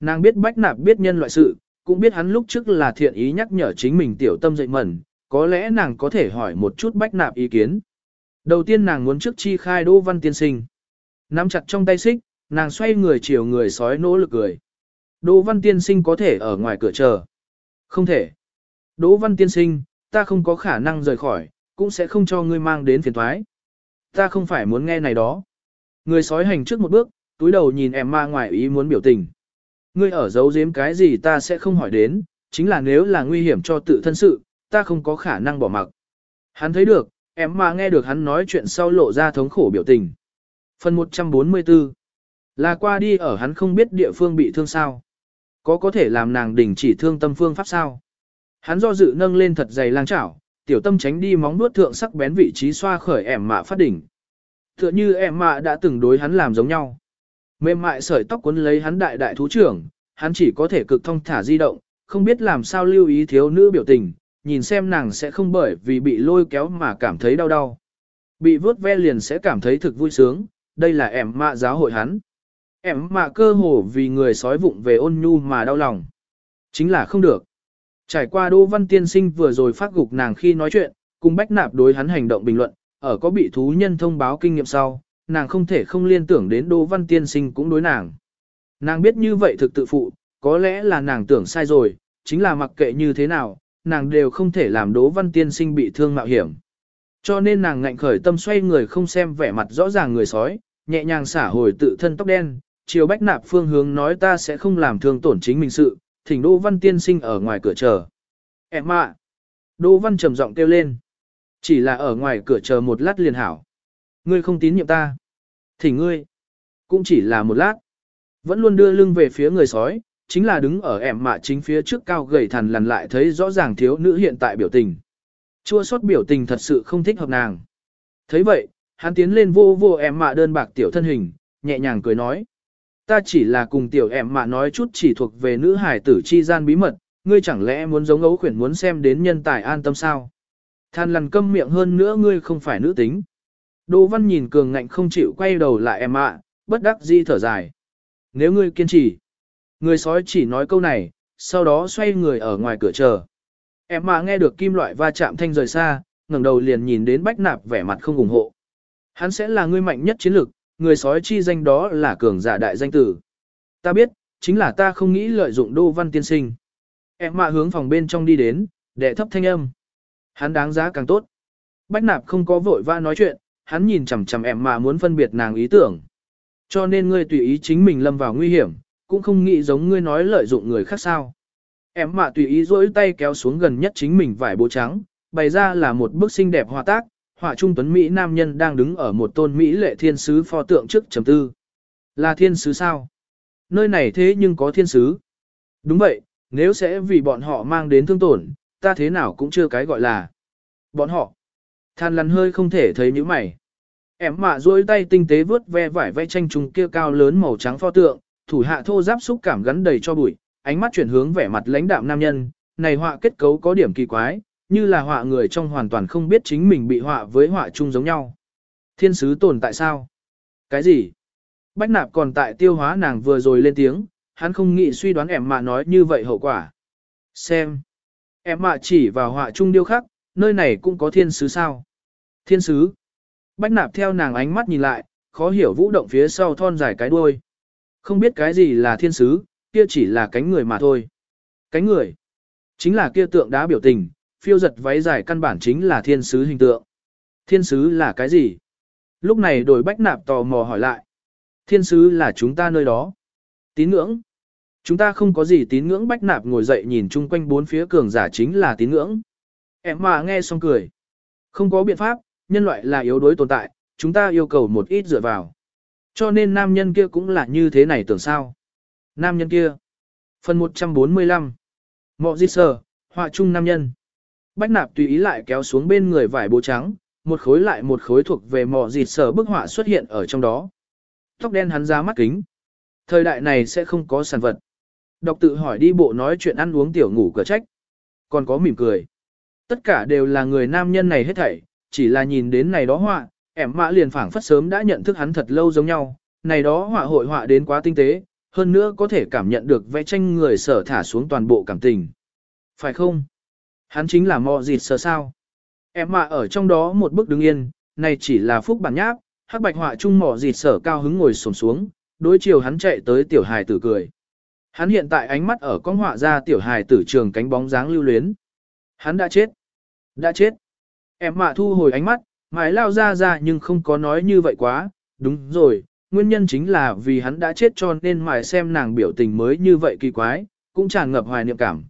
Nàng biết bách nạp biết nhân loại sự, cũng biết hắn lúc trước là thiện ý nhắc nhở chính mình tiểu tâm dậy mẩn, có lẽ nàng có thể hỏi một chút bách nạp ý kiến. Đầu tiên nàng muốn trước chi khai Đỗ Văn Tiên Sinh. Nắm chặt trong tay xích, nàng xoay người chiều người sói nỗ lực cười. Đỗ Văn Tiên Sinh có thể ở ngoài cửa chờ. Không thể. Đỗ Văn Tiên Sinh, ta không có khả năng rời khỏi, cũng sẽ không cho ngươi mang đến phiền thoái. Ta không phải muốn nghe này đó. Người sói hành trước một bước, túi đầu nhìn em ma ngoài ý muốn biểu tình. Ngươi ở giấu giếm cái gì ta sẽ không hỏi đến, chính là nếu là nguy hiểm cho tự thân sự, ta không có khả năng bỏ mặc. Hắn thấy được, em ma nghe được hắn nói chuyện sau lộ ra thống khổ biểu tình. Phần 144 Là qua đi ở hắn không biết địa phương bị thương sao. Có có thể làm nàng đình chỉ thương tâm phương pháp sao. Hắn do dự nâng lên thật dày lang chảo, tiểu tâm tránh đi móng nuốt thượng sắc bén vị trí xoa khởi ẻm mạ phát đỉnh. Tựa như ẻm mạ đã từng đối hắn làm giống nhau. Mềm mại sợi tóc cuốn lấy hắn đại đại thú trưởng, hắn chỉ có thể cực thông thả di động, không biết làm sao lưu ý thiếu nữ biểu tình, nhìn xem nàng sẽ không bởi vì bị lôi kéo mà cảm thấy đau đau. Bị vớt ve liền sẽ cảm thấy thực vui sướng, đây là ẻm mạ giáo hội hắn. Ẻm mạ cơ hồ vì người sói vụng về ôn nhu mà đau lòng. Chính là không được. Trải qua Đỗ Văn Tiên Sinh vừa rồi phát gục nàng khi nói chuyện, cùng Bách Nạp đối hắn hành động bình luận, ở có bị thú nhân thông báo kinh nghiệm sau, nàng không thể không liên tưởng đến Đỗ Văn Tiên Sinh cũng đối nàng. Nàng biết như vậy thực tự phụ, có lẽ là nàng tưởng sai rồi, chính là mặc kệ như thế nào, nàng đều không thể làm Đỗ Văn Tiên Sinh bị thương mạo hiểm. Cho nên nàng ngạnh khởi tâm xoay người không xem vẻ mặt rõ ràng người sói, nhẹ nhàng xả hồi tự thân tóc đen, chiều bách nạp phương hướng nói ta sẽ không làm thương tổn chính mình sự, thỉnh Đỗ Văn Tiên Sinh ở ngoài cửa chờ. Em ạ! Đỗ Văn trầm giọng kêu lên. Chỉ là ở ngoài cửa chờ một lát liền hảo. Ngươi không tín nhiệm ta. Thỉnh ngươi. Cũng chỉ là một lát. Vẫn luôn đưa lưng về phía người sói, chính là đứng ở ẻm mạ chính phía trước cao gầy thằn lằn lại thấy rõ ràng thiếu nữ hiện tại biểu tình. Chua sót biểu tình thật sự không thích hợp nàng. thấy vậy, hắn tiến lên vô vô em mạ đơn bạc tiểu thân hình, nhẹ nhàng cười nói. Ta chỉ là cùng tiểu em mạ nói chút chỉ thuộc về nữ hải tử chi gian bí mật, ngươi chẳng lẽ muốn giống ấu khuyển muốn xem đến nhân tài an tâm sao? Than lằn câm miệng hơn nữa ngươi không phải nữ tính. Đỗ văn nhìn cường ngạnh không chịu quay đầu lại em mạ, bất đắc di thở dài. Nếu ngươi kiên trì, Người sói chỉ nói câu này, sau đó xoay người ở ngoài cửa chờ. Em mà nghe được kim loại va chạm thanh rời xa, ngẩng đầu liền nhìn đến bách nạp vẻ mặt không ủng hộ. Hắn sẽ là người mạnh nhất chiến lực, người sói chi danh đó là cường giả đại danh tử. Ta biết, chính là ta không nghĩ lợi dụng đô văn tiên sinh. Em mà hướng phòng bên trong đi đến, đệ thấp thanh âm. Hắn đáng giá càng tốt. Bách nạp không có vội va nói chuyện, hắn nhìn chằm chằm em mà muốn phân biệt nàng ý tưởng. Cho nên ngươi tùy ý chính mình lâm vào nguy hiểm, cũng không nghĩ giống ngươi nói lợi dụng người khác sao. Em mà tùy ý rỗi tay kéo xuống gần nhất chính mình vải bố trắng, bày ra là một bức xinh đẹp hòa tác, họa trung tuấn Mỹ nam nhân đang đứng ở một tôn Mỹ lệ thiên sứ pho tượng trước chấm tư. Là thiên sứ sao? Nơi này thế nhưng có thiên sứ. Đúng vậy, nếu sẽ vì bọn họ mang đến thương tổn, ta thế nào cũng chưa cái gọi là. Bọn họ. Than lăn hơi không thể thấy những mày. Em mạ duỗi tay tinh tế vướt ve vải vẽ tranh trùng kia cao lớn màu trắng pho tượng, thủ hạ thô giáp xúc cảm gắn đầy cho bụi, ánh mắt chuyển hướng vẻ mặt lãnh đạm nam nhân, này họa kết cấu có điểm kỳ quái, như là họa người trong hoàn toàn không biết chính mình bị họa với họa chung giống nhau. Thiên sứ tồn tại sao? Cái gì? Bách nạp còn tại tiêu hóa nàng vừa rồi lên tiếng, hắn không nghĩ suy đoán em mạ nói như vậy hậu quả. Xem. Em mạ chỉ vào họa chung điêu khắc, nơi này cũng có thiên sứ sao? Thiên sứ. Bách nạp theo nàng ánh mắt nhìn lại, khó hiểu vũ động phía sau thon dài cái đuôi. Không biết cái gì là thiên sứ, kia chỉ là cánh người mà thôi. Cánh người, chính là kia tượng đá biểu tình, phiêu giật váy dài căn bản chính là thiên sứ hình tượng. Thiên sứ là cái gì? Lúc này đổi bách nạp tò mò hỏi lại. Thiên sứ là chúng ta nơi đó. Tín ngưỡng. Chúng ta không có gì tín ngưỡng bách nạp ngồi dậy nhìn chung quanh bốn phía cường giả chính là tín ngưỡng. Em mà nghe xong cười. Không có biện pháp, nhân loại là yếu đuối tồn tại, chúng ta yêu cầu một ít dựa vào. Cho nên nam nhân kia cũng là như thế này tưởng sao. Nam nhân kia. Phần 145. Mọ di sờ, họa chung nam nhân. Bách nạp tùy ý lại kéo xuống bên người vải bố trắng, một khối lại một khối thuộc về mọ dịt sở bức họa xuất hiện ở trong đó. Tóc đen hắn ra mắt kính. Thời đại này sẽ không có sản vật. Đọc tự hỏi đi bộ nói chuyện ăn uống tiểu ngủ cửa trách. Còn có mỉm cười. Tất cả đều là người nam nhân này hết thảy, chỉ là nhìn đến này đó họa, ẻm mã liền phảng phất sớm đã nhận thức hắn thật lâu giống nhau, này đó họa hội họa đến quá tinh tế, hơn nữa có thể cảm nhận được vẽ tranh người sở thả xuống toàn bộ cảm tình. Phải không? Hắn chính là mò dịt sờ sao. Em mã ở trong đó một bước đứng yên, này chỉ là phúc bản nháp, hắc bạch họa trung mò dịt sở cao hứng ngồi xổm xuống, đối chiều hắn chạy tới tiểu hài tử cười. Hắn hiện tại ánh mắt ở con họa ra tiểu hài tử trường cánh bóng dáng lưu luyến. Hắn đã chết. Đã chết. Em mạ thu hồi ánh mắt, mái lao ra ra nhưng không có nói như vậy quá, đúng rồi, nguyên nhân chính là vì hắn đã chết cho nên mài xem nàng biểu tình mới như vậy kỳ quái, cũng tràn ngập hoài niệm cảm.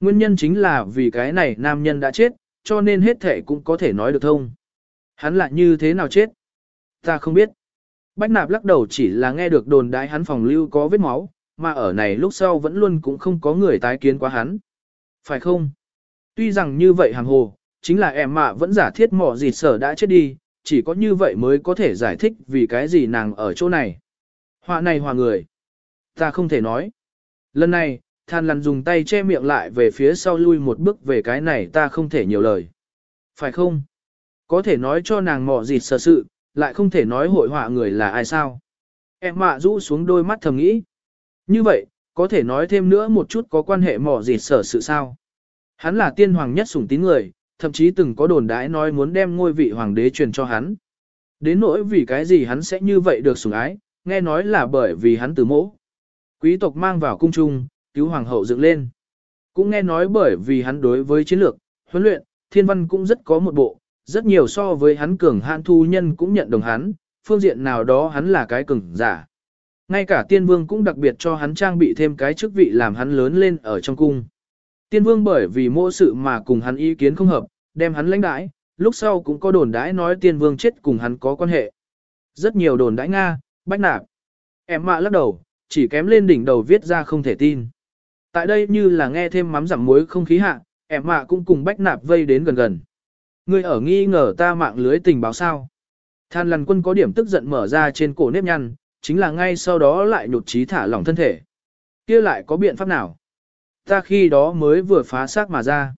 Nguyên nhân chính là vì cái này nam nhân đã chết, cho nên hết thể cũng có thể nói được thông. Hắn lại như thế nào chết? Ta không biết. Bách nạp lắc đầu chỉ là nghe được đồn đái hắn phòng lưu có vết máu, mà ở này lúc sau vẫn luôn cũng không có người tái kiến qua hắn. Phải không? Tuy rằng như vậy hàng hồ, chính là em mạ vẫn giả thiết mỏ gì sở đã chết đi, chỉ có như vậy mới có thể giải thích vì cái gì nàng ở chỗ này. Họa này hòa người. Ta không thể nói. Lần này, than lằn dùng tay che miệng lại về phía sau lui một bước về cái này ta không thể nhiều lời. Phải không? Có thể nói cho nàng mỏ gì sở sự, lại không thể nói hội họa người là ai sao. Em mạ rũ xuống đôi mắt thầm nghĩ. Như vậy, có thể nói thêm nữa một chút có quan hệ mỏ gì sở sự sao. Hắn là tiên hoàng nhất sủng tín người, thậm chí từng có đồn đãi nói muốn đem ngôi vị hoàng đế truyền cho hắn. Đến nỗi vì cái gì hắn sẽ như vậy được sủng ái, nghe nói là bởi vì hắn từ mỗ Quý tộc mang vào cung trung, cứu hoàng hậu dựng lên. Cũng nghe nói bởi vì hắn đối với chiến lược, huấn luyện, thiên văn cũng rất có một bộ, rất nhiều so với hắn cường hạn thu nhân cũng nhận đồng hắn, phương diện nào đó hắn là cái cường giả. Ngay cả tiên vương cũng đặc biệt cho hắn trang bị thêm cái chức vị làm hắn lớn lên ở trong cung. Tiên vương bởi vì mô sự mà cùng hắn ý kiến không hợp, đem hắn lãnh đãi, lúc sau cũng có đồn đãi nói tiên vương chết cùng hắn có quan hệ. Rất nhiều đồn đãi Nga, bách nạp. Em mạ lắc đầu, chỉ kém lên đỉnh đầu viết ra không thể tin. Tại đây như là nghe thêm mắm giảm muối không khí hạ, em mạ cũng cùng bách nạp vây đến gần gần. Ngươi ở nghi ngờ ta mạng lưới tình báo sao. Than lằn quân có điểm tức giận mở ra trên cổ nếp nhăn, chính là ngay sau đó lại nhột trí thả lỏng thân thể. kia lại có biện pháp nào? Ta khi đó mới vừa phá xác mà ra.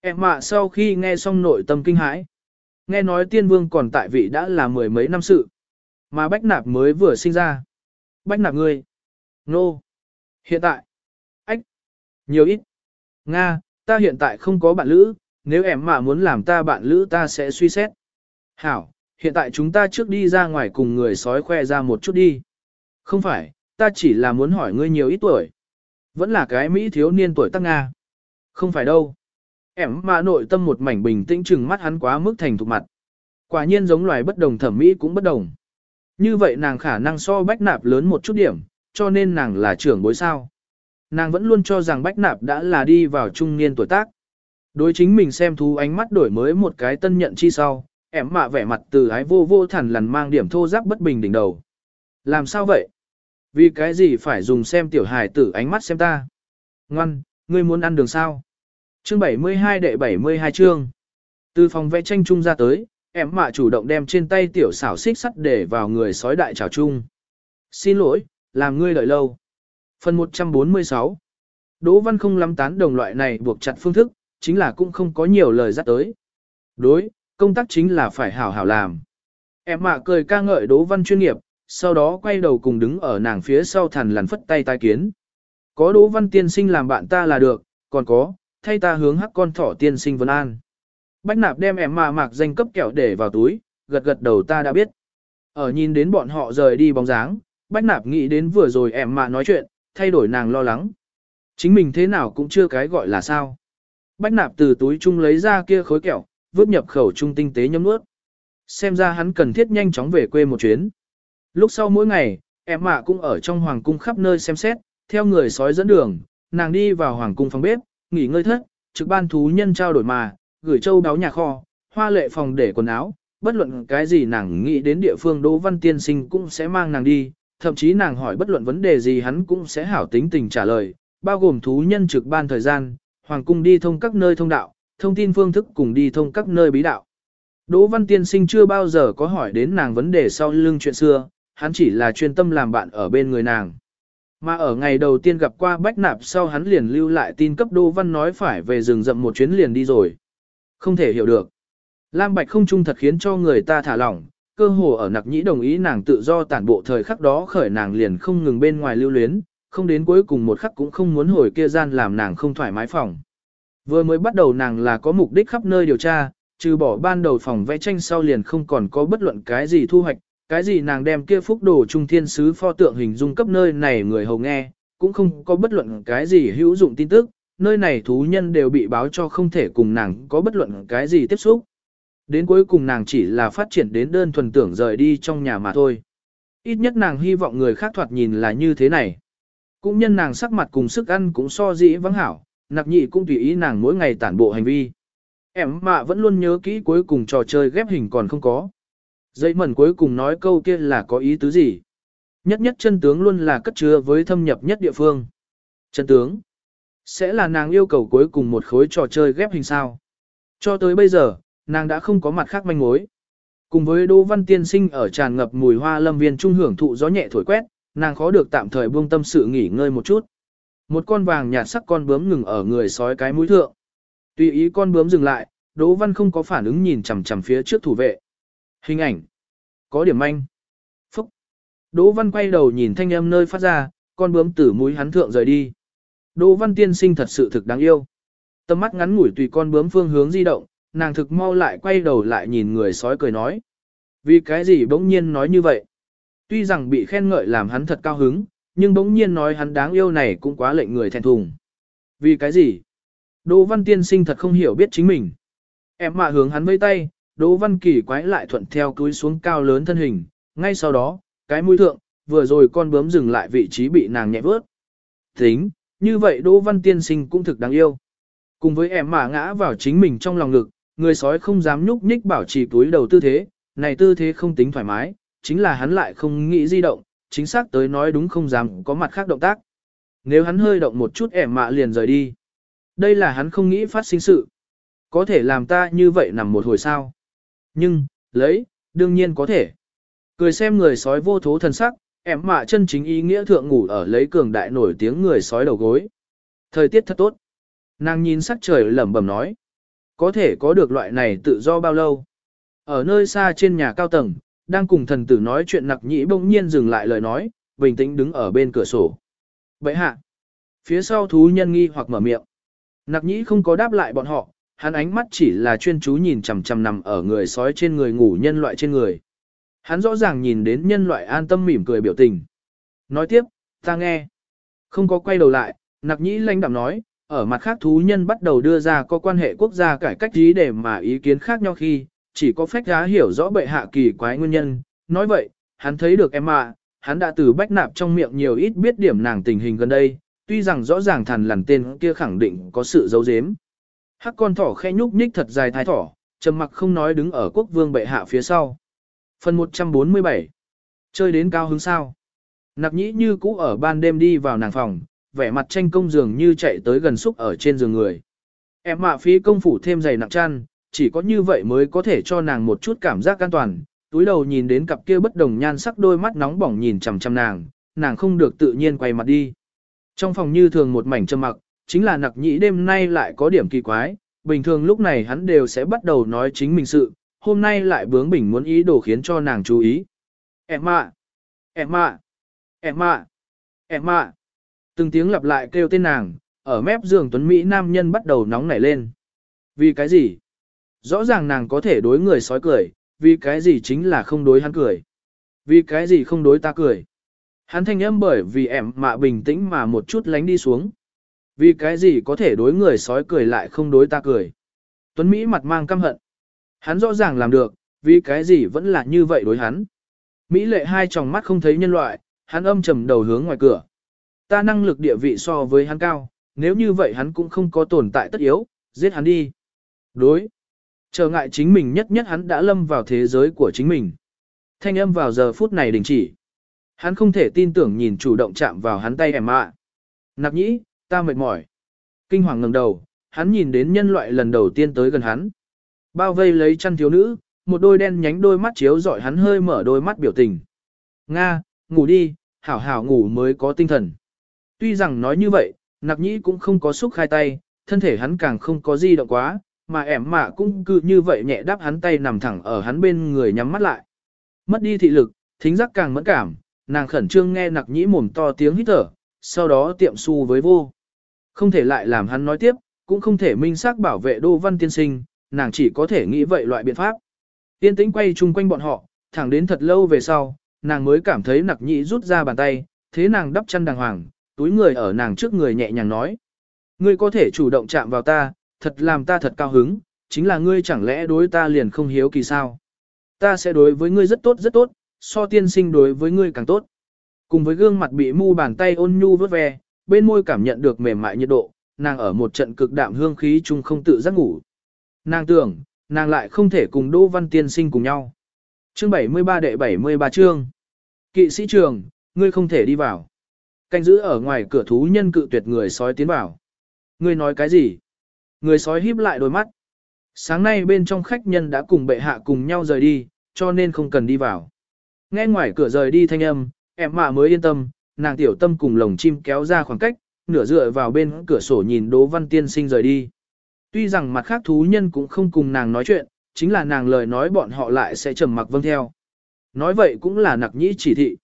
Em mạ sau khi nghe xong nội tâm kinh hãi. Nghe nói tiên vương còn tại vị đã là mười mấy năm sự. Mà bách nạp mới vừa sinh ra. Bách nạp ngươi. Nô. Hiện tại. Ách. Nhiều ít. Nga, ta hiện tại không có bạn lữ, nếu em mạ muốn làm ta bạn lữ ta sẽ suy xét. Hảo, hiện tại chúng ta trước đi ra ngoài cùng người sói khoe ra một chút đi. Không phải, ta chỉ là muốn hỏi ngươi nhiều ít tuổi. Vẫn là cái Mỹ thiếu niên tuổi tác Nga. Không phải đâu. Em mà nội tâm một mảnh bình tĩnh chừng mắt hắn quá mức thành thục mặt. Quả nhiên giống loài bất đồng thẩm mỹ cũng bất đồng. Như vậy nàng khả năng so bách nạp lớn một chút điểm, cho nên nàng là trưởng bối sao. Nàng vẫn luôn cho rằng bách nạp đã là đi vào trung niên tuổi tác. Đối chính mình xem thú ánh mắt đổi mới một cái tân nhận chi sau, em mạ vẻ mặt từ ái vô vô thẳng lằn mang điểm thô giáp bất bình đỉnh đầu. Làm sao vậy? Vì cái gì phải dùng xem tiểu hài tử ánh mắt xem ta? Ngoan, ngươi muốn ăn đường sao? Chương 72 đệ 72 chương. Từ phòng vẽ tranh trung ra tới, em mạ chủ động đem trên tay tiểu xảo xích sắt để vào người sói đại trào chung. Xin lỗi, làm ngươi đợi lâu. Phần 146 Đỗ Văn không lắm tán đồng loại này buộc chặt phương thức, chính là cũng không có nhiều lời dắt tới. Đối, công tác chính là phải hảo hảo làm. Em mạ cười ca ngợi Đỗ Văn chuyên nghiệp, sau đó quay đầu cùng đứng ở nàng phía sau thằn lằn phất tay tai kiến. Có Đỗ Văn tiên sinh làm bạn ta là được, còn có, thay ta hướng hắc con thỏ tiên sinh vân an. Bách nạp đem em mà mạc danh cấp kẹo để vào túi, gật gật đầu ta đã biết. Ở nhìn đến bọn họ rời đi bóng dáng, bách nạp nghĩ đến vừa rồi em mà nói chuyện, thay đổi nàng lo lắng. Chính mình thế nào cũng chưa cái gọi là sao. Bách nạp từ túi chung lấy ra kia khối kẹo, vứt nhập khẩu trung tinh tế nhấm nuốt. Xem ra hắn cần thiết nhanh chóng về quê một chuyến. Lúc sau mỗi ngày, em mạ cũng ở trong hoàng cung khắp nơi xem xét, theo người sói dẫn đường, nàng đi vào hoàng cung phòng bếp, nghỉ ngơi thất, trực ban thú nhân trao đổi mà, gửi châu đáo nhà kho, hoa lệ phòng để quần áo, bất luận cái gì nàng nghĩ đến địa phương Đỗ Văn Tiên Sinh cũng sẽ mang nàng đi, thậm chí nàng hỏi bất luận vấn đề gì hắn cũng sẽ hảo tính tình trả lời, bao gồm thú nhân trực ban thời gian, hoàng cung đi thông các nơi thông đạo, thông tin phương thức cùng đi thông các nơi bí đạo. Đỗ Văn Tiên Sinh chưa bao giờ có hỏi đến nàng vấn đề sau lưng chuyện xưa, hắn chỉ là chuyên tâm làm bạn ở bên người nàng. Mà ở ngày đầu tiên gặp qua Bách Nạp sau hắn liền lưu lại tin cấp Đô Văn nói phải về rừng rậm một chuyến liền đi rồi. Không thể hiểu được. Lam Bạch không trung thật khiến cho người ta thả lỏng, cơ hồ ở nặc nhĩ đồng ý nàng tự do tản bộ thời khắc đó khởi nàng liền không ngừng bên ngoài lưu luyến, không đến cuối cùng một khắc cũng không muốn hồi kia gian làm nàng không thoải mái phòng. Vừa mới bắt đầu nàng là có mục đích khắp nơi điều tra, trừ bỏ ban đầu phòng vẽ tranh sau liền không còn có bất luận cái gì thu hoạch, cái gì nàng đem kia phúc đồ trung thiên sứ pho tượng hình dung cấp nơi này người hầu nghe, cũng không có bất luận cái gì hữu dụng tin tức, nơi này thú nhân đều bị báo cho không thể cùng nàng có bất luận cái gì tiếp xúc. Đến cuối cùng nàng chỉ là phát triển đến đơn thuần tưởng rời đi trong nhà mà thôi. Ít nhất nàng hy vọng người khác thoạt nhìn là như thế này. Cũng nhân nàng sắc mặt cùng sức ăn cũng so dĩ vắng hảo, nặc nhị cũng tùy ý nàng mỗi ngày tản bộ hành vi. Em mạ vẫn luôn nhớ kỹ cuối cùng trò chơi ghép hình còn không có. Dây mẩn cuối cùng nói câu kia là có ý tứ gì. Nhất nhất chân tướng luôn là cất chứa với thâm nhập nhất địa phương. Chân tướng. Sẽ là nàng yêu cầu cuối cùng một khối trò chơi ghép hình sao. Cho tới bây giờ, nàng đã không có mặt khác manh mối. Cùng với Đỗ Văn Tiên Sinh ở tràn ngập mùi hoa lâm viên trung hưởng thụ gió nhẹ thổi quét, nàng khó được tạm thời buông tâm sự nghỉ ngơi một chút. Một con vàng nhạt sắc con bướm ngừng ở người sói cái mũi thượng. Tùy ý con bướm dừng lại, Đỗ Văn không có phản ứng nhìn chằm chằm phía trước thủ vệ. Hình ảnh. Có điểm manh. Phúc. Đỗ Văn quay đầu nhìn thanh âm nơi phát ra, con bướm tử mũi hắn thượng rời đi. Đỗ Văn tiên sinh thật sự thực đáng yêu. Tầm mắt ngắn ngủi tùy con bướm phương hướng di động, nàng thực mau lại quay đầu lại nhìn người sói cười nói. Vì cái gì bỗng nhiên nói như vậy? Tuy rằng bị khen ngợi làm hắn thật cao hứng, nhưng bỗng nhiên nói hắn đáng yêu này cũng quá lệnh người thẹn thùng. Vì cái gì? Đỗ Văn tiên sinh thật không hiểu biết chính mình. Em mạ hướng hắn vây tay, Đỗ Văn Kỳ quái lại thuận theo túi xuống cao lớn thân hình, ngay sau đó, cái mũi thượng, vừa rồi con bướm dừng lại vị trí bị nàng nhẹ vớt. Tính, như vậy Đỗ Văn Tiên Sinh cũng thực đáng yêu. Cùng với em mạ ngã vào chính mình trong lòng ngực, người sói không dám nhúc nhích bảo trì túi đầu tư thế, này tư thế không tính thoải mái, chính là hắn lại không nghĩ di động, chính xác tới nói đúng không dám có mặt khác động tác. Nếu hắn hơi động một chút ẻm mạ liền rời đi. Đây là hắn không nghĩ phát sinh sự. Có thể làm ta như vậy nằm một hồi sao. Nhưng, lấy, đương nhiên có thể. Cười xem người sói vô thố thần sắc, em mạ chân chính ý nghĩa thượng ngủ ở lấy cường đại nổi tiếng người sói đầu gối. Thời tiết thật tốt. Nàng nhìn sắc trời lẩm bẩm nói. Có thể có được loại này tự do bao lâu? Ở nơi xa trên nhà cao tầng, đang cùng thần tử nói chuyện nặc nhĩ bỗng nhiên dừng lại lời nói, bình tĩnh đứng ở bên cửa sổ. Vậy hạ. Phía sau thú nhân nghi hoặc mở miệng. Nặc nhĩ không có đáp lại bọn họ, hắn ánh mắt chỉ là chuyên chú nhìn chằm chằm nằm ở người sói trên người ngủ nhân loại trên người. Hắn rõ ràng nhìn đến nhân loại an tâm mỉm cười biểu tình. Nói tiếp, ta nghe. Không có quay đầu lại, nặc nhĩ lanh đạm nói, ở mặt khác thú nhân bắt đầu đưa ra có quan hệ quốc gia cải cách ý để mà ý kiến khác nhau khi, chỉ có phách giá hiểu rõ bệ hạ kỳ quái nguyên nhân. Nói vậy, hắn thấy được em ạ, hắn đã từ bách nạp trong miệng nhiều ít biết điểm nàng tình hình gần đây, tuy rằng rõ ràng thằn lằn tên kia khẳng định có sự giấu giếm. Hắc con thỏ khẽ nhúc nhích thật dài thái thỏ, trầm mặc không nói đứng ở quốc vương bệ hạ phía sau. Phần 147 Chơi đến cao hứng sao? Nặc nhĩ như cũ ở ban đêm đi vào nàng phòng, vẻ mặt tranh công giường như chạy tới gần xúc ở trên giường người. Em mạ phí công phủ thêm giày nặng chăn, chỉ có như vậy mới có thể cho nàng một chút cảm giác an toàn. Túi đầu nhìn đến cặp kia bất đồng nhan sắc đôi mắt nóng bỏng nhìn chằm chằm nàng, nàng không được tự nhiên quay mặt đi. Trong phòng như thường một mảnh trầm mặc, chính là nặc nhĩ đêm nay lại có điểm kỳ quái, bình thường lúc này hắn đều sẽ bắt đầu nói chính mình sự, hôm nay lại bướng bỉnh muốn ý đồ khiến cho nàng chú ý. Em ạ! Em ạ! Em ạ! Em ạ! Từng tiếng lặp lại kêu tên nàng, ở mép giường tuấn Mỹ nam nhân bắt đầu nóng nảy lên. Vì cái gì? Rõ ràng nàng có thể đối người sói cười, vì cái gì chính là không đối hắn cười. Vì cái gì không đối ta cười. Hắn thanh âm bởi vì em mạ bình tĩnh mà một chút lánh đi xuống. Vì cái gì có thể đối người sói cười lại không đối ta cười. Tuấn Mỹ mặt mang căm hận. Hắn rõ ràng làm được, vì cái gì vẫn là như vậy đối hắn. Mỹ lệ hai tròng mắt không thấy nhân loại, hắn âm trầm đầu hướng ngoài cửa. Ta năng lực địa vị so với hắn cao, nếu như vậy hắn cũng không có tồn tại tất yếu, giết hắn đi. Đối. Trở ngại chính mình nhất nhất hắn đã lâm vào thế giới của chính mình. Thanh âm vào giờ phút này đình chỉ. Hắn không thể tin tưởng nhìn chủ động chạm vào hắn tay em ạ. Nạp nhĩ, ta mệt mỏi. Kinh hoàng ngẩng đầu, hắn nhìn đến nhân loại lần đầu tiên tới gần hắn. Bao vây lấy chăn thiếu nữ, một đôi đen nhánh đôi mắt chiếu dọi hắn hơi mở đôi mắt biểu tình. Nga, ngủ đi, hảo hảo ngủ mới có tinh thần. Tuy rằng nói như vậy, nặc nhĩ cũng không có xúc khai tay, thân thể hắn càng không có di động quá, mà ẻm mạ cũng cứ như vậy nhẹ đáp hắn tay nằm thẳng ở hắn bên người nhắm mắt lại. Mất đi thị lực, thính giác càng mẫn cảm, nàng khẩn trương nghe nặc nhĩ mồm to tiếng hít thở, sau đó tiệm su với vô. Không thể lại làm hắn nói tiếp, cũng không thể minh xác bảo vệ Đô Văn Tiên Sinh, nàng chỉ có thể nghĩ vậy loại biện pháp. Tiên tĩnh quay chung quanh bọn họ, thẳng đến thật lâu về sau, nàng mới cảm thấy nặc nhị rút ra bàn tay, thế nàng đắp chân đàng hoàng, túi người ở nàng trước người nhẹ nhàng nói. Ngươi có thể chủ động chạm vào ta, thật làm ta thật cao hứng, chính là ngươi chẳng lẽ đối ta liền không hiếu kỳ sao. Ta sẽ đối với ngươi rất tốt rất tốt, so tiên sinh đối với ngươi càng tốt. Cùng với gương mặt bị mu bàn tay ôn nhu vớt ve, bên môi cảm nhận được mềm mại nhiệt độ, nàng ở một trận cực đạm hương khí chung không tự giác ngủ. Nàng tưởng, nàng lại không thể cùng Đỗ Văn Tiên sinh cùng nhau. Chương 73 đệ 73 chương. Kỵ sĩ trường, ngươi không thể đi vào. Canh giữ ở ngoài cửa thú nhân cự tuyệt người sói tiến vào. Ngươi nói cái gì? Người sói híp lại đôi mắt. Sáng nay bên trong khách nhân đã cùng bệ hạ cùng nhau rời đi, cho nên không cần đi vào. Nghe ngoài cửa rời đi thanh âm, em mạ mới yên tâm, nàng tiểu tâm cùng lồng chim kéo ra khoảng cách, nửa dựa vào bên cửa sổ nhìn Đỗ Văn Tiên Sinh rời đi. Tuy rằng mặt khác thú nhân cũng không cùng nàng nói chuyện, chính là nàng lời nói bọn họ lại sẽ trầm mặc vâng theo. Nói vậy cũng là nặc nhĩ chỉ thị.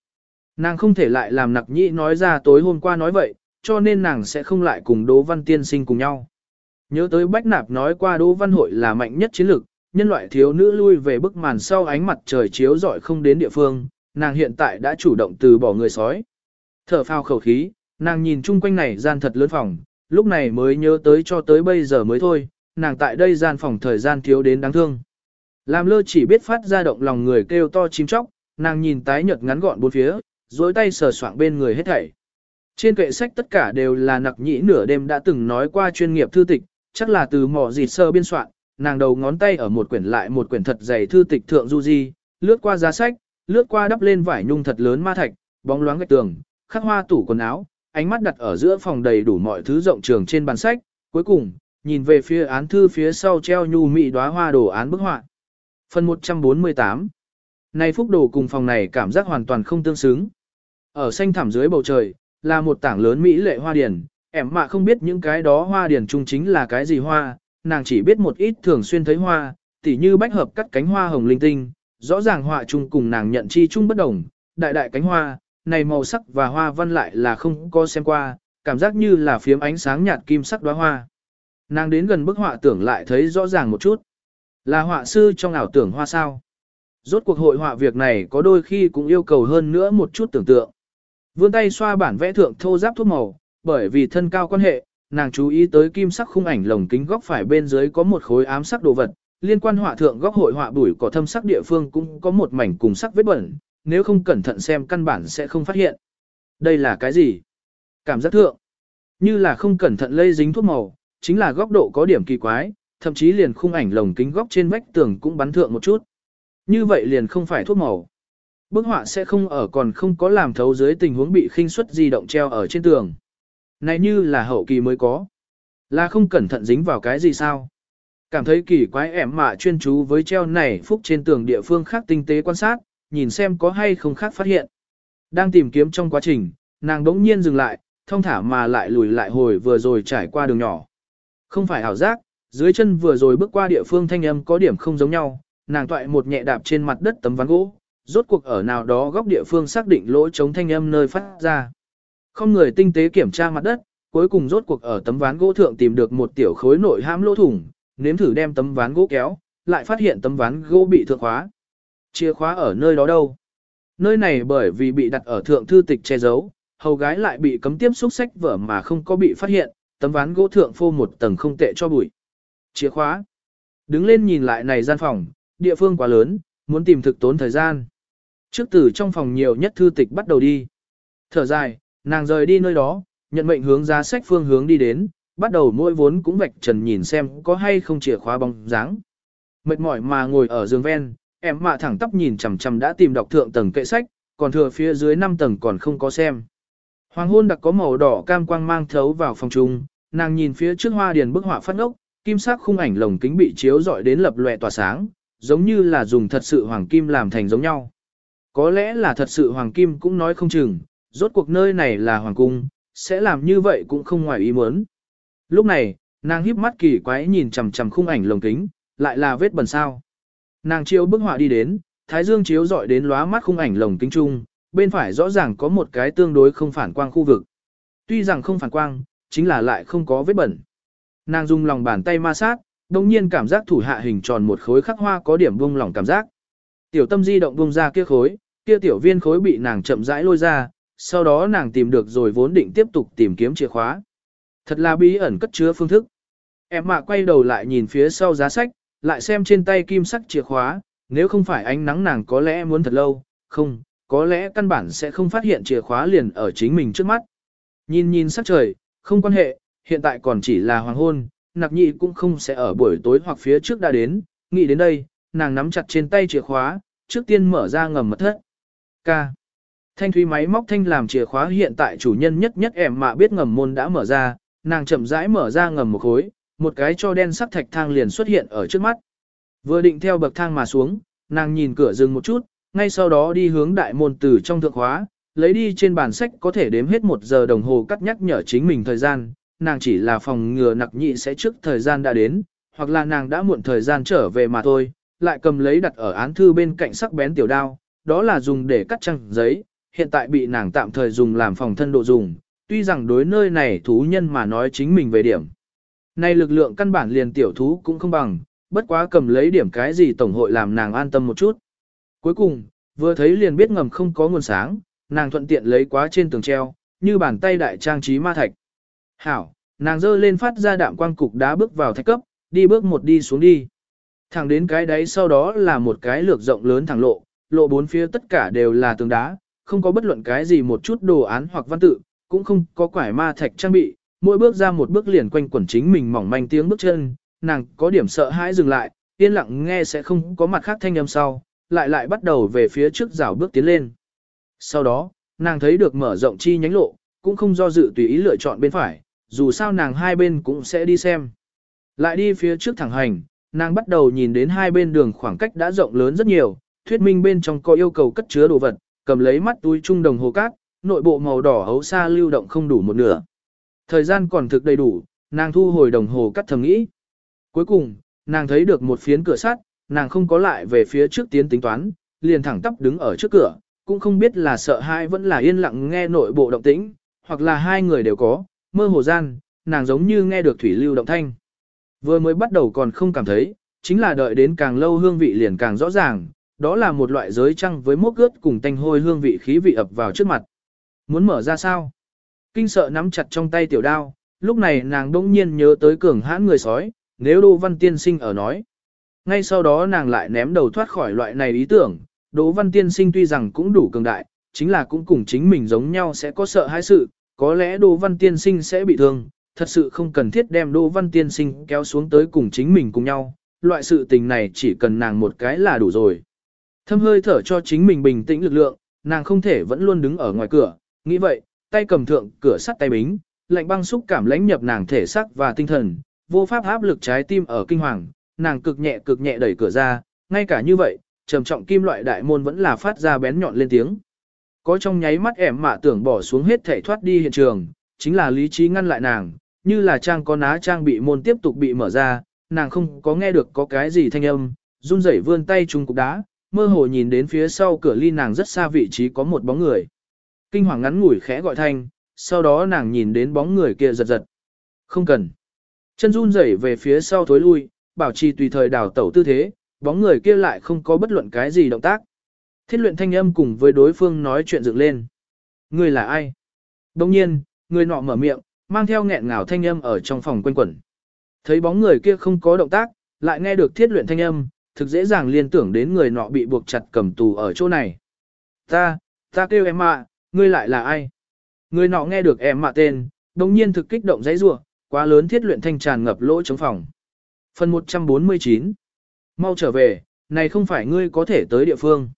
Nàng không thể lại làm nặc nhĩ nói ra tối hôm qua nói vậy, cho nên nàng sẽ không lại cùng Đỗ Văn Tiên Sinh cùng nhau. Nhớ tới Bách Nạp nói qua Đỗ Văn Hội là mạnh nhất chiến lược nhân loại thiếu nữ lui về bức màn sau ánh mặt trời chiếu rọi không đến địa phương, nàng hiện tại đã chủ động từ bỏ người sói. Thở phào khẩu khí, nàng nhìn chung quanh này gian thật lớn phòng, lúc này mới nhớ tới cho tới bây giờ mới thôi, nàng tại đây gian phòng thời gian thiếu đến đáng thương. Làm lơ chỉ biết phát ra động lòng người kêu to chim chóc, nàng nhìn tái nhợt ngắn gọn bốn phía, dối tay sờ soạng bên người hết thảy. Trên kệ sách tất cả đều là nặc nhĩ nửa đêm đã từng nói qua chuyên nghiệp thư tịch, chắc là từ mỏ dịt sơ biên soạn, nàng đầu ngón tay ở một quyển lại một quyển thật dày thư tịch thượng du di, lướt qua giá sách, lướt qua đắp lên vải nhung thật lớn ma thạch, bóng loáng gạch tường, khắc hoa tủ quần áo, ánh mắt đặt ở giữa phòng đầy đủ mọi thứ rộng trường trên bàn sách, cuối cùng, nhìn về phía án thư phía sau treo nhu mị đóa hoa đồ án bức họa. Phần 148 Này phúc đồ cùng phòng này cảm giác hoàn toàn không tương xứng. Ở xanh thảm dưới bầu trời, là một tảng lớn mỹ lệ hoa điển, em mà không biết những cái đó hoa điển trung chính là cái gì hoa, nàng chỉ biết một ít thường xuyên thấy hoa, tỉ như bách hợp cắt cánh hoa hồng linh tinh, rõ ràng họa chung cùng nàng nhận chi chung bất đồng, đại đại cánh hoa, này màu sắc và hoa văn lại là không có xem qua, cảm giác như là phiếm ánh sáng nhạt kim sắc đóa hoa. Nàng đến gần bức họa tưởng lại thấy rõ ràng một chút. Là họa sư trong ảo tưởng hoa sao. Rốt cuộc hội họa việc này có đôi khi cũng yêu cầu hơn nữa một chút tưởng tượng. Vươn tay xoa bản vẽ thượng thô giáp thuốc màu, bởi vì thân cao quan hệ, nàng chú ý tới kim sắc khung ảnh lồng kính góc phải bên dưới có một khối ám sắc đồ vật, liên quan họa thượng góc hội họa bụi có thâm sắc địa phương cũng có một mảnh cùng sắc vết bẩn, nếu không cẩn thận xem căn bản sẽ không phát hiện. Đây là cái gì? Cảm giác thượng. Như là không cẩn thận lây dính thuốc màu, chính là góc độ có điểm kỳ quái, thậm chí liền khung ảnh lồng kính góc trên vách tường cũng bắn thượng một chút. Như vậy liền không phải thuốc màu. Bức họa sẽ không ở còn không có làm thấu dưới tình huống bị khinh suất di động treo ở trên tường. Này như là hậu kỳ mới có. Là không cẩn thận dính vào cái gì sao? Cảm thấy kỳ quái ẻm mạ chuyên chú với treo này phúc trên tường địa phương khác tinh tế quan sát, nhìn xem có hay không khác phát hiện. Đang tìm kiếm trong quá trình, nàng đống nhiên dừng lại, thông thả mà lại lùi lại hồi vừa rồi trải qua đường nhỏ. Không phải ảo giác, dưới chân vừa rồi bước qua địa phương thanh âm có điểm không giống nhau, nàng toại một nhẹ đạp trên mặt đất tấm ván gỗ, rốt cuộc ở nào đó góc địa phương xác định lỗ chống thanh âm nơi phát ra. Không người tinh tế kiểm tra mặt đất, cuối cùng rốt cuộc ở tấm ván gỗ thượng tìm được một tiểu khối nội hãm lỗ thủng, nếm thử đem tấm ván gỗ kéo, lại phát hiện tấm ván gỗ bị thượng khóa. Chìa khóa ở nơi đó đâu? Nơi này bởi vì bị đặt ở thượng thư tịch che giấu, hầu gái lại bị cấm tiếp xúc sách vở mà không có bị phát hiện, tấm ván gỗ thượng phô một tầng không tệ cho bụi. Chìa khóa. Đứng lên nhìn lại này gian phòng, địa phương quá lớn, muốn tìm thực tốn thời gian. Trước từ trong phòng nhiều nhất thư tịch bắt đầu đi. Thở dài, nàng rời đi nơi đó, nhận mệnh hướng ra sách phương hướng đi đến, bắt đầu mỗi vốn cũng vạch trần nhìn xem có hay không chìa khóa bóng dáng. Mệt mỏi mà ngồi ở giường ven, em mạ thẳng tắp nhìn chằm chằm đã tìm đọc thượng tầng kệ sách, còn thừa phía dưới 5 tầng còn không có xem. Hoàng hôn đặc có màu đỏ cam quang mang thấu vào phòng trung, nàng nhìn phía trước hoa điền bức họa phát ốc, kim sắc khung ảnh lồng kính bị chiếu rọi đến lập lòe tỏa sáng, giống như là dùng thật sự hoàng kim làm thành giống nhau. Có lẽ là thật sự hoàng kim cũng nói không chừng, rốt cuộc nơi này là hoàng cung, sẽ làm như vậy cũng không ngoài ý muốn. Lúc này, nàng híp mắt kỳ quái nhìn chằm chằm khung ảnh lồng kính, lại là vết bẩn sao. Nàng chiếu bức họa đi đến, thái dương chiếu dọi đến lóa mắt khung ảnh lồng kính trung, bên phải rõ ràng có một cái tương đối không phản quang khu vực. Tuy rằng không phản quang, chính là lại không có vết bẩn. Nàng dùng lòng bàn tay ma sát, đồng nhiên cảm giác thủ hạ hình tròn một khối khắc hoa có điểm buông lỏng cảm giác. Tiểu tâm di động buông ra kia khối, kia tiểu viên khối bị nàng chậm rãi lôi ra, sau đó nàng tìm được rồi vốn định tiếp tục tìm kiếm chìa khóa. Thật là bí ẩn cất chứa phương thức. Em mạ quay đầu lại nhìn phía sau giá sách, lại xem trên tay kim sắc chìa khóa, nếu không phải ánh nắng nàng có lẽ muốn thật lâu, không, có lẽ căn bản sẽ không phát hiện chìa khóa liền ở chính mình trước mắt. Nhìn nhìn sắc trời, không quan hệ, hiện tại còn chỉ là hoàng hôn, nặc nhị cũng không sẽ ở buổi tối hoặc phía trước đã đến, nghĩ đến đây, nàng nắm chặt trên tay chìa khóa, trước tiên mở ra ngầm mật thất. k, Thanh thúy máy móc thanh làm chìa khóa hiện tại chủ nhân nhất nhất em mà biết ngầm môn đã mở ra, nàng chậm rãi mở ra ngầm một khối, một cái cho đen sắc thạch thang liền xuất hiện ở trước mắt. Vừa định theo bậc thang mà xuống, nàng nhìn cửa dừng một chút, ngay sau đó đi hướng đại môn từ trong thượng khóa, lấy đi trên bản sách có thể đếm hết một giờ đồng hồ cắt nhắc nhở chính mình thời gian, nàng chỉ là phòng ngừa nặc nhị sẽ trước thời gian đã đến, hoặc là nàng đã muộn thời gian trở về mà thôi, lại cầm lấy đặt ở án thư bên cạnh sắc bén tiểu đao, đó là dùng để cắt trăng giấy, hiện tại bị nàng tạm thời dùng làm phòng thân độ dùng, tuy rằng đối nơi này thú nhân mà nói chính mình về điểm. Này lực lượng căn bản liền tiểu thú cũng không bằng, bất quá cầm lấy điểm cái gì tổng hội làm nàng an tâm một chút. Cuối cùng, vừa thấy liền biết ngầm không có nguồn sáng, nàng thuận tiện lấy quá trên tường treo, như bàn tay đại trang trí ma thạch. Hảo, nàng dơ lên phát ra đạm quang cục đá bước vào thạch cấp, đi bước một đi xuống đi. Thẳng đến cái đấy sau đó là một cái lược rộng lớn thẳng lộ, lộ bốn phía tất cả đều là tường đá, không có bất luận cái gì một chút đồ án hoặc văn tự, cũng không có quải ma thạch trang bị, mỗi bước ra một bước liền quanh quẩn chính mình mỏng manh tiếng bước chân, nàng có điểm sợ hãi dừng lại, yên lặng nghe sẽ không có mặt khác thanh âm sau, lại lại bắt đầu về phía trước rào bước tiến lên. Sau đó, nàng thấy được mở rộng chi nhánh lộ, cũng không do dự tùy ý lựa chọn bên phải, dù sao nàng hai bên cũng sẽ đi xem. Lại đi phía trước thẳng hành, nàng bắt đầu nhìn đến hai bên đường khoảng cách đã rộng lớn rất nhiều, thuyết minh bên trong có yêu cầu cất chứa đồ vật, cầm lấy mắt túi trung đồng hồ cát, nội bộ màu đỏ hấu xa lưu động không đủ một nửa. Thời gian còn thực đầy đủ, nàng thu hồi đồng hồ cắt thầm nghĩ. Cuối cùng, nàng thấy được một phiến cửa sắt, nàng không có lại về phía trước tiến tính toán, liền thẳng tắp đứng ở trước cửa, cũng không biết là sợ hãi vẫn là yên lặng nghe nội bộ động tĩnh, hoặc là hai người đều có, mơ hồ gian, nàng giống như nghe được thủy lưu động thanh. Vừa mới bắt đầu còn không cảm thấy, chính là đợi đến càng lâu hương vị liền càng rõ ràng, đó là một loại giới trăng với mốc ướt cùng tanh hôi hương vị khí vị ập vào trước mặt. Muốn mở ra sao? Kinh sợ nắm chặt trong tay tiểu đao, lúc này nàng đông nhiên nhớ tới cường hãn người sói, nếu Đỗ Văn Tiên Sinh ở nói. Ngay sau đó nàng lại ném đầu thoát khỏi loại này ý tưởng, Đỗ Văn Tiên Sinh tuy rằng cũng đủ cường đại, chính là cũng cùng chính mình giống nhau sẽ có sợ hãi sự, có lẽ Đỗ Văn Tiên Sinh sẽ bị thương, thật sự không cần thiết đem Đỗ Văn Tiên Sinh kéo xuống tới cùng chính mình cùng nhau, loại sự tình này chỉ cần nàng một cái là đủ rồi. Thâm hơi thở cho chính mình bình tĩnh lực lượng, nàng không thể vẫn luôn đứng ở ngoài cửa, nghĩ vậy, tay cầm thượng cửa sắt tay bính, lạnh băng xúc cảm lãnh nhập nàng thể xác và tinh thần, vô pháp áp lực trái tim ở kinh hoàng, nàng cực nhẹ cực nhẹ đẩy cửa ra, ngay cả như vậy, trầm trọng kim loại đại môn vẫn là phát ra bén nhọn lên tiếng. Có trong nháy mắt ẻm mạ tưởng bỏ xuống hết thể thoát đi hiện trường, chính là lý trí ngăn lại nàng, như là trang có ná trang bị môn tiếp tục bị mở ra, nàng không có nghe được có cái gì thanh âm, run rẩy vươn tay chung cục đá, mơ hồ nhìn đến phía sau cửa ly nàng rất xa vị trí có một bóng người. Kinh hoàng ngắn ngủi khẽ gọi thanh, sau đó nàng nhìn đến bóng người kia giật giật. Không cần. Chân run rẩy về phía sau thối lui, bảo trì tùy thời đào tẩu tư thế, bóng người kia lại không có bất luận cái gì động tác. Thiết luyện thanh âm cùng với đối phương nói chuyện dựng lên. Người là ai? Đồng nhiên, người nọ mở miệng, mang theo nghẹn ngào thanh âm ở trong phòng quanh quẩn. Thấy bóng người kia không có động tác, lại nghe được thiết luyện thanh âm, thực dễ dàng liên tưởng đến người nọ bị buộc chặt cầm tù ở chỗ này. Ta, ta kêu em ạ, ngươi lại là ai? Người nọ nghe được em mạ tên, đồng nhiên thực kích động dãy rủa, quá lớn thiết luyện thanh tràn ngập lỗ chống phòng. Phần 149 Mau trở về, này không phải ngươi có thể tới địa phương.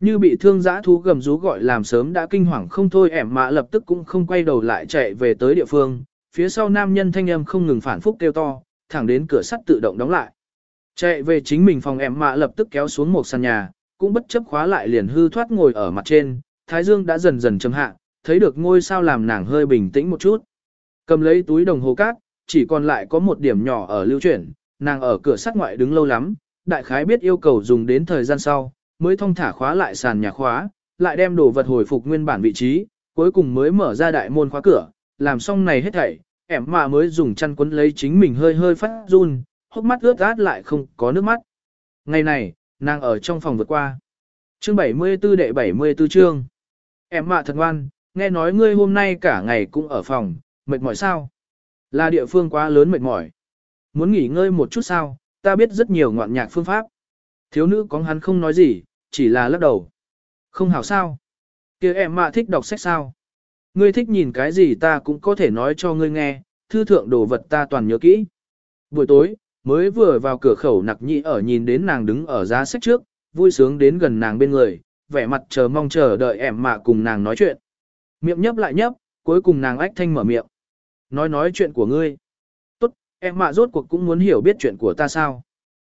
Như bị thương giã thú gầm rú gọi làm sớm đã kinh hoàng không thôi ẻm mạ lập tức cũng không quay đầu lại chạy về tới địa phương, phía sau nam nhân thanh âm không ngừng phản phúc kêu to, thẳng đến cửa sắt tự động đóng lại. Chạy về chính mình phòng ẻm mạ lập tức kéo xuống một sàn nhà, cũng bất chấp khóa lại liền hư thoát ngồi ở mặt trên, thái dương đã dần dần chấm hạ, thấy được ngôi sao làm nàng hơi bình tĩnh một chút. Cầm lấy túi đồng hồ cát, chỉ còn lại có một điểm nhỏ ở lưu chuyển, nàng ở cửa sắt ngoại đứng lâu lắm, đại khái biết yêu cầu dùng đến thời gian sau, mới thông thả khóa lại sàn nhà khóa, lại đem đồ vật hồi phục nguyên bản vị trí, cuối cùng mới mở ra đại môn khóa cửa, làm xong này hết thảy, ẻm mà mới dùng chăn quấn lấy chính mình hơi hơi phát run, hốc mắt ướt át lại không có nước mắt. Ngày này, nàng ở trong phòng vượt qua. Chương 74 đệ 74 chương. Em mạ thật ngoan, nghe nói ngươi hôm nay cả ngày cũng ở phòng, mệt mỏi sao? Là địa phương quá lớn mệt mỏi. Muốn nghỉ ngơi một chút sao, ta biết rất nhiều ngoạn nhạc phương pháp. Thiếu nữ có hắn không nói gì, chỉ là lắc đầu. Không hảo sao? kia em mạ thích đọc sách sao? Ngươi thích nhìn cái gì ta cũng có thể nói cho ngươi nghe, thư thượng đồ vật ta toàn nhớ kỹ. Buổi tối, mới vừa vào cửa khẩu nặc nhị ở nhìn đến nàng đứng ở giá sách trước, vui sướng đến gần nàng bên người, vẻ mặt chờ mong chờ đợi em mạ cùng nàng nói chuyện. Miệng nhấp lại nhấp, cuối cùng nàng ách thanh mở miệng. Nói nói chuyện của ngươi. Tốt, em mạ rốt cuộc cũng muốn hiểu biết chuyện của ta sao.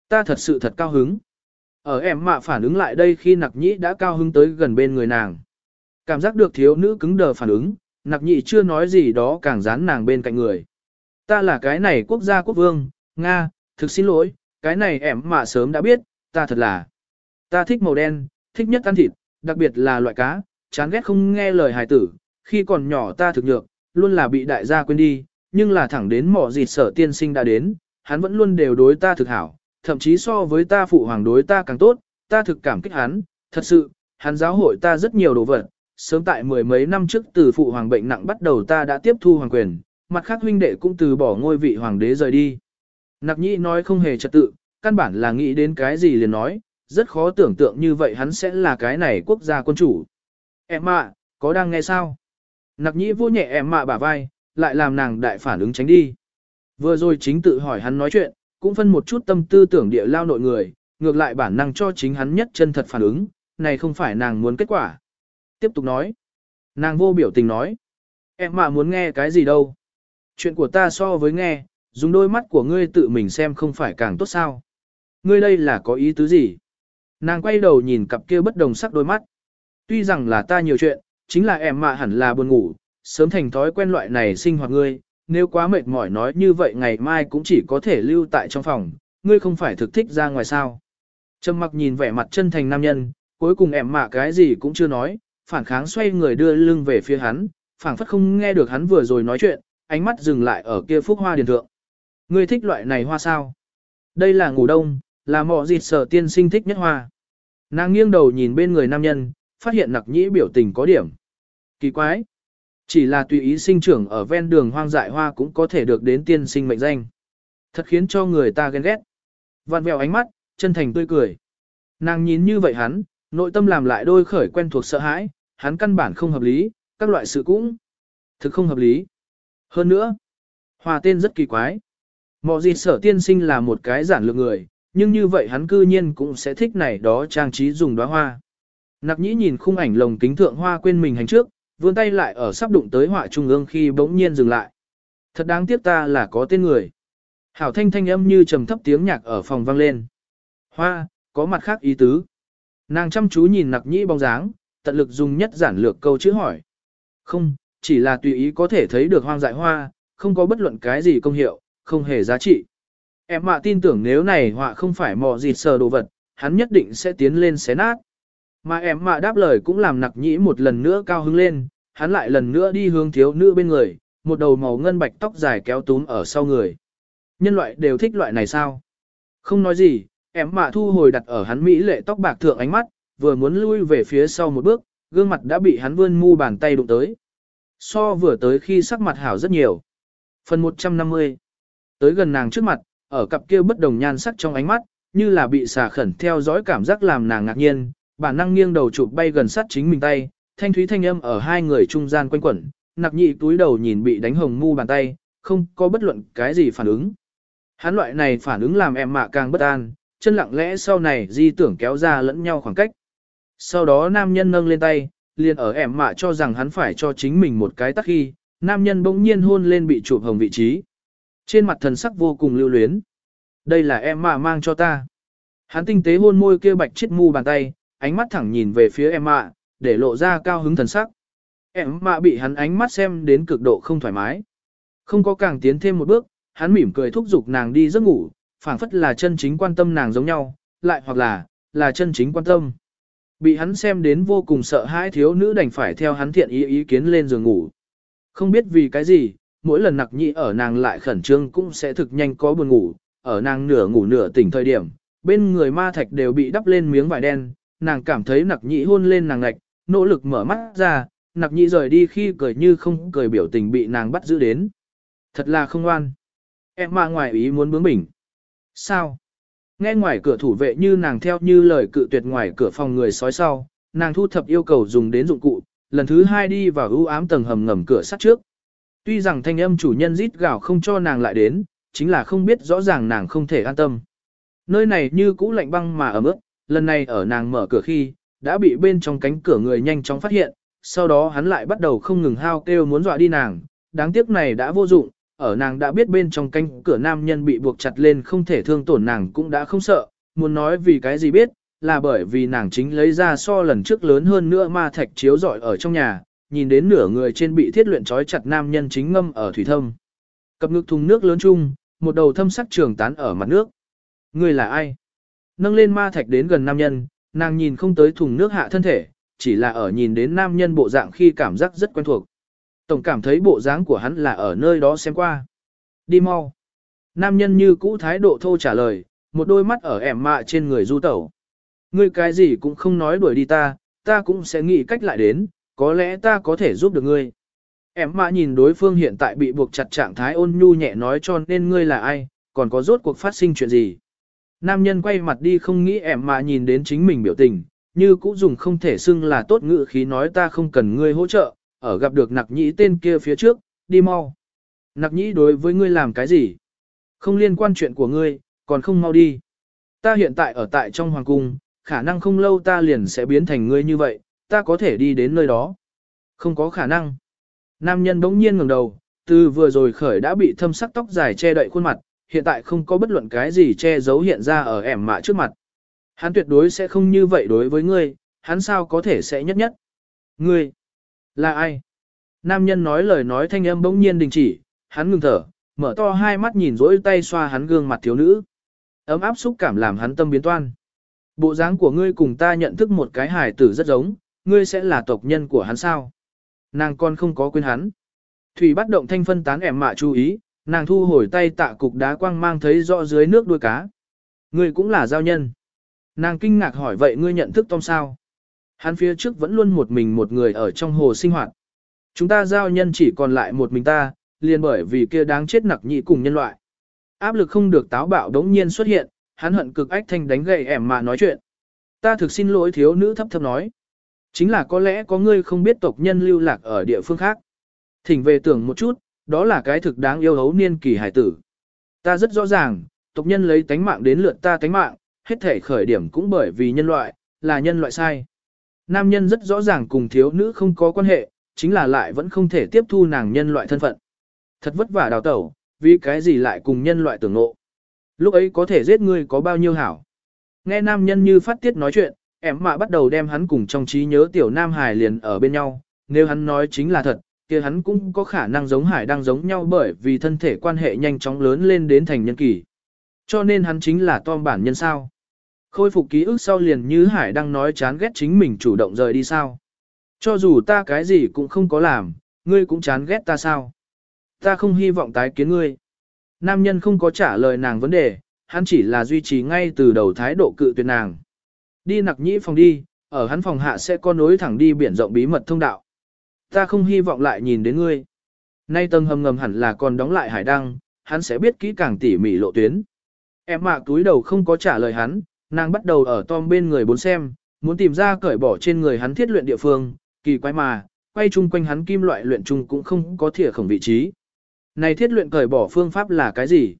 Ta thật sự thật cao hứng. Ở em mạ phản ứng lại đây khi nặc nhĩ đã cao hứng tới gần bên người nàng. Cảm giác được thiếu nữ cứng đờ phản ứng, nặc nhị chưa nói gì đó càng dán nàng bên cạnh người. Ta là cái này quốc gia quốc vương, Nga, thực xin lỗi, cái này em mạ sớm đã biết, ta thật là. Ta thích màu đen, thích nhất ăn thịt, đặc biệt là loại cá, chán ghét không nghe lời hài tử, khi còn nhỏ ta thực nhược, luôn là bị đại gia quên đi, nhưng là thẳng đến mỏ dịt sở tiên sinh đã đến, hắn vẫn luôn đều đối ta thực hảo, thậm chí so với ta phụ hoàng đối ta càng tốt, ta thực cảm kích hắn, thật sự, hắn giáo hội ta rất nhiều đồ vật, sớm tại mười mấy năm trước từ phụ hoàng bệnh nặng bắt đầu ta đã tiếp thu hoàng quyền, mặt khác huynh đệ cũng từ bỏ ngôi vị hoàng đế rời đi. Nặc nhĩ nói không hề trật tự, căn bản là nghĩ đến cái gì liền nói, rất khó tưởng tượng như vậy hắn sẽ là cái này quốc gia quân chủ. Em ạ, có đang nghe sao? Nặc nhĩ vô nhẹ em mạ bả vai, lại làm nàng đại phản ứng tránh đi. Vừa rồi chính tự hỏi hắn nói chuyện, cũng phân một chút tâm tư tưởng địa lao nội người, ngược lại bản năng cho chính hắn nhất chân thật phản ứng, này không phải nàng muốn kết quả. Tiếp tục nói. Nàng vô biểu tình nói. Em mà muốn nghe cái gì đâu. Chuyện của ta so với nghe, dùng đôi mắt của ngươi tự mình xem không phải càng tốt sao. Ngươi đây là có ý tứ gì? Nàng quay đầu nhìn cặp kia bất đồng sắc đôi mắt. Tuy rằng là ta nhiều chuyện, chính là em mà hẳn là buồn ngủ, sớm thành thói quen loại này sinh hoạt ngươi, nếu quá mệt mỏi nói như vậy ngày mai cũng chỉ có thể lưu tại trong phòng, ngươi không phải thực thích ra ngoài sao. Trầm mặc nhìn vẻ mặt chân thành nam nhân, cuối cùng em mạ cái gì cũng chưa nói, phản kháng xoay người đưa lưng về phía hắn, phảng phất không nghe được hắn vừa rồi nói chuyện, ánh mắt dừng lại ở kia phúc hoa điền thượng. Ngươi thích loại này hoa sao? Đây là ngủ đông, là mọ dịt sở tiên sinh thích nhất hoa. Nàng nghiêng đầu nhìn bên người nam nhân, phát hiện nặc nhĩ biểu tình có điểm. Kỳ quái. Chỉ là tùy ý sinh trưởng ở ven đường hoang dại hoa cũng có thể được đến tiên sinh mệnh danh. Thật khiến cho người ta ghen ghét. Vạn vẹo ánh mắt, chân thành tươi cười. Nàng nhìn như vậy hắn, nội tâm làm lại đôi khởi quen thuộc sợ hãi, hắn căn bản không hợp lý, các loại sự cũng thực không hợp lý. Hơn nữa, hòa tên rất kỳ quái. Mọ gì sở tiên sinh là một cái giản lược người, nhưng như vậy hắn cư nhiên cũng sẽ thích này đó trang trí dùng đóa hoa. Nặc nhĩ nhìn khung ảnh lồng kính thượng hoa quên mình hành trước, vươn tay lại ở sắp đụng tới họa trung ương khi bỗng nhiên dừng lại. Thật đáng tiếc ta là có tên người. Hảo thanh thanh âm như trầm thấp tiếng nhạc ở phòng vang lên. Hoa, có mặt khác ý tứ. Nàng chăm chú nhìn nặc nhĩ bóng dáng, tận lực dùng nhất giản lược câu chữ hỏi. Không, chỉ là tùy ý có thể thấy được hoang dại hoa, không có bất luận cái gì công hiệu, không hề giá trị. Em mạ tin tưởng nếu này họa không phải mò dịt sờ đồ vật, hắn nhất định sẽ tiến lên xé nát. Mà em mạ đáp lời cũng làm nặc nhĩ một lần nữa cao hứng lên, hắn lại lần nữa đi hướng thiếu nữ bên người, một đầu màu ngân bạch tóc dài kéo túm ở sau người. Nhân loại đều thích loại này sao? Không nói gì, em mạ thu hồi đặt ở hắn mỹ lệ tóc bạc thượng ánh mắt, vừa muốn lui về phía sau một bước, gương mặt đã bị hắn vươn mu bàn tay đụng tới. So vừa tới khi sắc mặt hảo rất nhiều. Phần 150 Tới gần nàng trước mặt, ở cặp kia bất đồng nhan sắc trong ánh mắt, như là bị xà khẩn theo dõi cảm giác làm nàng ngạc nhiên, bản năng nghiêng đầu chụp bay gần sát chính mình tay, thanh thúy thanh âm ở hai người trung gian quanh quẩn, nặc nhị túi đầu nhìn bị đánh hồng mu bàn tay, không có bất luận cái gì phản ứng. Hắn loại này phản ứng làm em mạ càng bất an, chân lặng lẽ sau này di tưởng kéo ra lẫn nhau khoảng cách. Sau đó nam nhân nâng lên tay, liền ở em mạ cho rằng hắn phải cho chính mình một cái tắc khi, nam nhân bỗng nhiên hôn lên bị chụp hồng vị trí. Trên mặt thần sắc vô cùng lưu luyến. Đây là em mà mang cho ta. Hắn tinh tế hôn môi kia bạch chết mu bàn tay, ánh mắt thẳng nhìn về phía em mạ, để lộ ra cao hứng thần sắc. Em mạ bị hắn ánh mắt xem đến cực độ không thoải mái. Không có càng tiến thêm một bước, hắn mỉm cười thúc giục nàng đi giấc ngủ, phảng phất là chân chính quan tâm nàng giống nhau, lại hoặc là, là chân chính quan tâm. Bị hắn xem đến vô cùng sợ hãi thiếu nữ đành phải theo hắn thiện ý ý kiến lên giường ngủ. Không biết vì cái gì, mỗi lần nặc nhị ở nàng lại khẩn trương cũng sẽ thực nhanh có buồn ngủ, ở nàng nửa ngủ nửa tỉnh thời điểm, bên người ma thạch đều bị đắp lên miếng vải đen, nàng cảm thấy nặc nhị hôn lên nàng ngạch, nỗ lực mở mắt ra, nặc nhị rời đi khi cười như không cười biểu tình bị nàng bắt giữ đến. Thật là không ngoan. Em mà ngoài ý muốn bướng bỉnh. Sao? Nghe ngoài cửa thủ vệ như nàng theo như lời cự tuyệt ngoài cửa phòng người sói sau, nàng thu thập yêu cầu dùng đến dụng cụ, lần thứ hai đi vào ưu ám tầng hầm ngầm cửa sắt trước. Tuy rằng thanh âm chủ nhân rít gào không cho nàng lại đến, chính là không biết rõ ràng nàng không thể an tâm. Nơi này như cũ lạnh băng mà ấm ướt, lần này ở nàng mở cửa khi, đã bị bên trong cánh cửa người nhanh chóng phát hiện, sau đó hắn lại bắt đầu không ngừng hao kêu muốn dọa đi nàng, đáng tiếc này đã vô dụng, ở nàng đã biết bên trong cánh cửa nam nhân bị buộc chặt lên không thể thương tổn nàng cũng đã không sợ, muốn nói vì cái gì biết, là bởi vì nàng chính lấy ra so lần trước lớn hơn nữa ma thạch chiếu rọi ở trong nhà, nhìn đến nửa người trên bị thiết luyện trói chặt nam nhân chính ngâm ở thủy thâm. Cập ngực thùng nước lớn chung, một đầu thâm sắc trường tán ở mặt nước. Người là ai? Nâng lên ma thạch đến gần nam nhân, nàng nhìn không tới thùng nước hạ thân thể, chỉ là ở nhìn đến nam nhân bộ dạng khi cảm giác rất quen thuộc. Tổng cảm thấy bộ dáng của hắn là ở nơi đó xem qua. Đi mau. Nam nhân như cũ thái độ thô trả lời, một đôi mắt ở ẻm mạ trên người du tẩu. Ngươi cái gì cũng không nói đuổi đi ta, ta cũng sẽ nghĩ cách lại đến, có lẽ ta có thể giúp được ngươi. Em mã nhìn đối phương hiện tại bị buộc chặt trạng thái ôn nhu nhẹ nói cho nên ngươi là ai, còn có rốt cuộc phát sinh chuyện gì. Nam nhân quay mặt đi không nghĩ em mã nhìn đến chính mình biểu tình, như cũ dùng không thể xưng là tốt ngữ khí nói ta không cần ngươi hỗ trợ, ở gặp được nặc nhĩ tên kia phía trước, đi mau. Nặc nhĩ đối với ngươi làm cái gì? Không liên quan chuyện của ngươi, còn không mau đi. Ta hiện tại ở tại trong hoàng cung, khả năng không lâu ta liền sẽ biến thành ngươi như vậy, ta có thể đi đến nơi đó. Không có khả năng. Nam nhân bỗng nhiên ngẩng đầu, từ vừa rồi khởi đã bị thâm sắc tóc dài che đậy khuôn mặt, hiện tại không có bất luận cái gì che giấu hiện ra ở ẻm mạ trước mặt. Hắn tuyệt đối sẽ không như vậy đối với ngươi, hắn sao có thể sẽ nhất nhất. Ngươi, là ai? Nam nhân nói lời nói thanh âm bỗng nhiên đình chỉ, hắn ngừng thở, mở to hai mắt nhìn rỗi tay xoa hắn gương mặt thiếu nữ. Ấm áp xúc cảm làm hắn tâm biến toan. Bộ dáng của ngươi cùng ta nhận thức một cái hài tử rất giống, ngươi sẽ là tộc nhân của hắn sao? Nàng con không có quên hắn. Thủy bắt động thanh phân tán ẻm mạ chú ý, nàng thu hồi tay tạ cục đá quang mang thấy rõ dưới nước đuôi cá. Ngươi cũng là giao nhân. Nàng kinh ngạc hỏi vậy ngươi nhận thức Tom sao? Hắn phía trước vẫn luôn một mình một người ở trong hồ sinh hoạt. Chúng ta giao nhân chỉ còn lại một mình ta, liền bởi vì kia đáng chết nặc nhị cùng nhân loại. Áp lực không được táo bạo đống nhiên xuất hiện, hắn hận cực ách thanh đánh gậy ẻm mà nói chuyện. Ta thực xin lỗi thiếu nữ thấp thấp nói. Chính là có lẽ có ngươi không biết tộc nhân lưu lạc ở địa phương khác. Thỉnh về tưởng một chút, đó là cái thực đáng yêu hấu niên kỳ hải tử. Ta rất rõ ràng, tộc nhân lấy tánh mạng đến lượt ta tánh mạng, hết thể khởi điểm cũng bởi vì nhân loại, là nhân loại sai. Nam nhân rất rõ ràng cùng thiếu nữ không có quan hệ, chính là lại vẫn không thể tiếp thu nàng nhân loại thân phận. Thật vất vả đào tẩu, vì cái gì lại cùng nhân loại tưởng ngộ. Lúc ấy có thể giết ngươi có bao nhiêu hảo. Nghe nam nhân như phát tiết nói chuyện, em mạ bắt đầu đem hắn cùng trong trí nhớ tiểu nam hải liền ở bên nhau, nếu hắn nói chính là thật, kia hắn cũng có khả năng giống hải đang giống nhau bởi vì thân thể quan hệ nhanh chóng lớn lên đến thành nhân kỳ. Cho nên hắn chính là Tom bản nhân sao. Khôi phục ký ức sau liền như hải đang nói chán ghét chính mình chủ động rời đi sao. Cho dù ta cái gì cũng không có làm, ngươi cũng chán ghét ta sao. Ta không hy vọng tái kiến ngươi. Nam nhân không có trả lời nàng vấn đề, hắn chỉ là duy trì ngay từ đầu thái độ cự tuyệt nàng. Đi nặc nhĩ phòng đi, ở hắn phòng hạ sẽ có nối thẳng đi biển rộng bí mật thông đạo. Ta không hy vọng lại nhìn đến ngươi. Nay tầng hầm ngầm hẳn là còn đóng lại hải đăng, hắn sẽ biết kỹ càng tỉ mỉ lộ tuyến. Em mạ túi đầu không có trả lời hắn, nàng bắt đầu ở Tom bên người bốn xem, muốn tìm ra cởi bỏ trên người hắn thiết luyện địa phương, kỳ quái mà, quay chung quanh hắn kim loại luyện chung cũng không có thỉa khổng vị trí. Này thiết luyện cởi bỏ phương pháp là cái gì?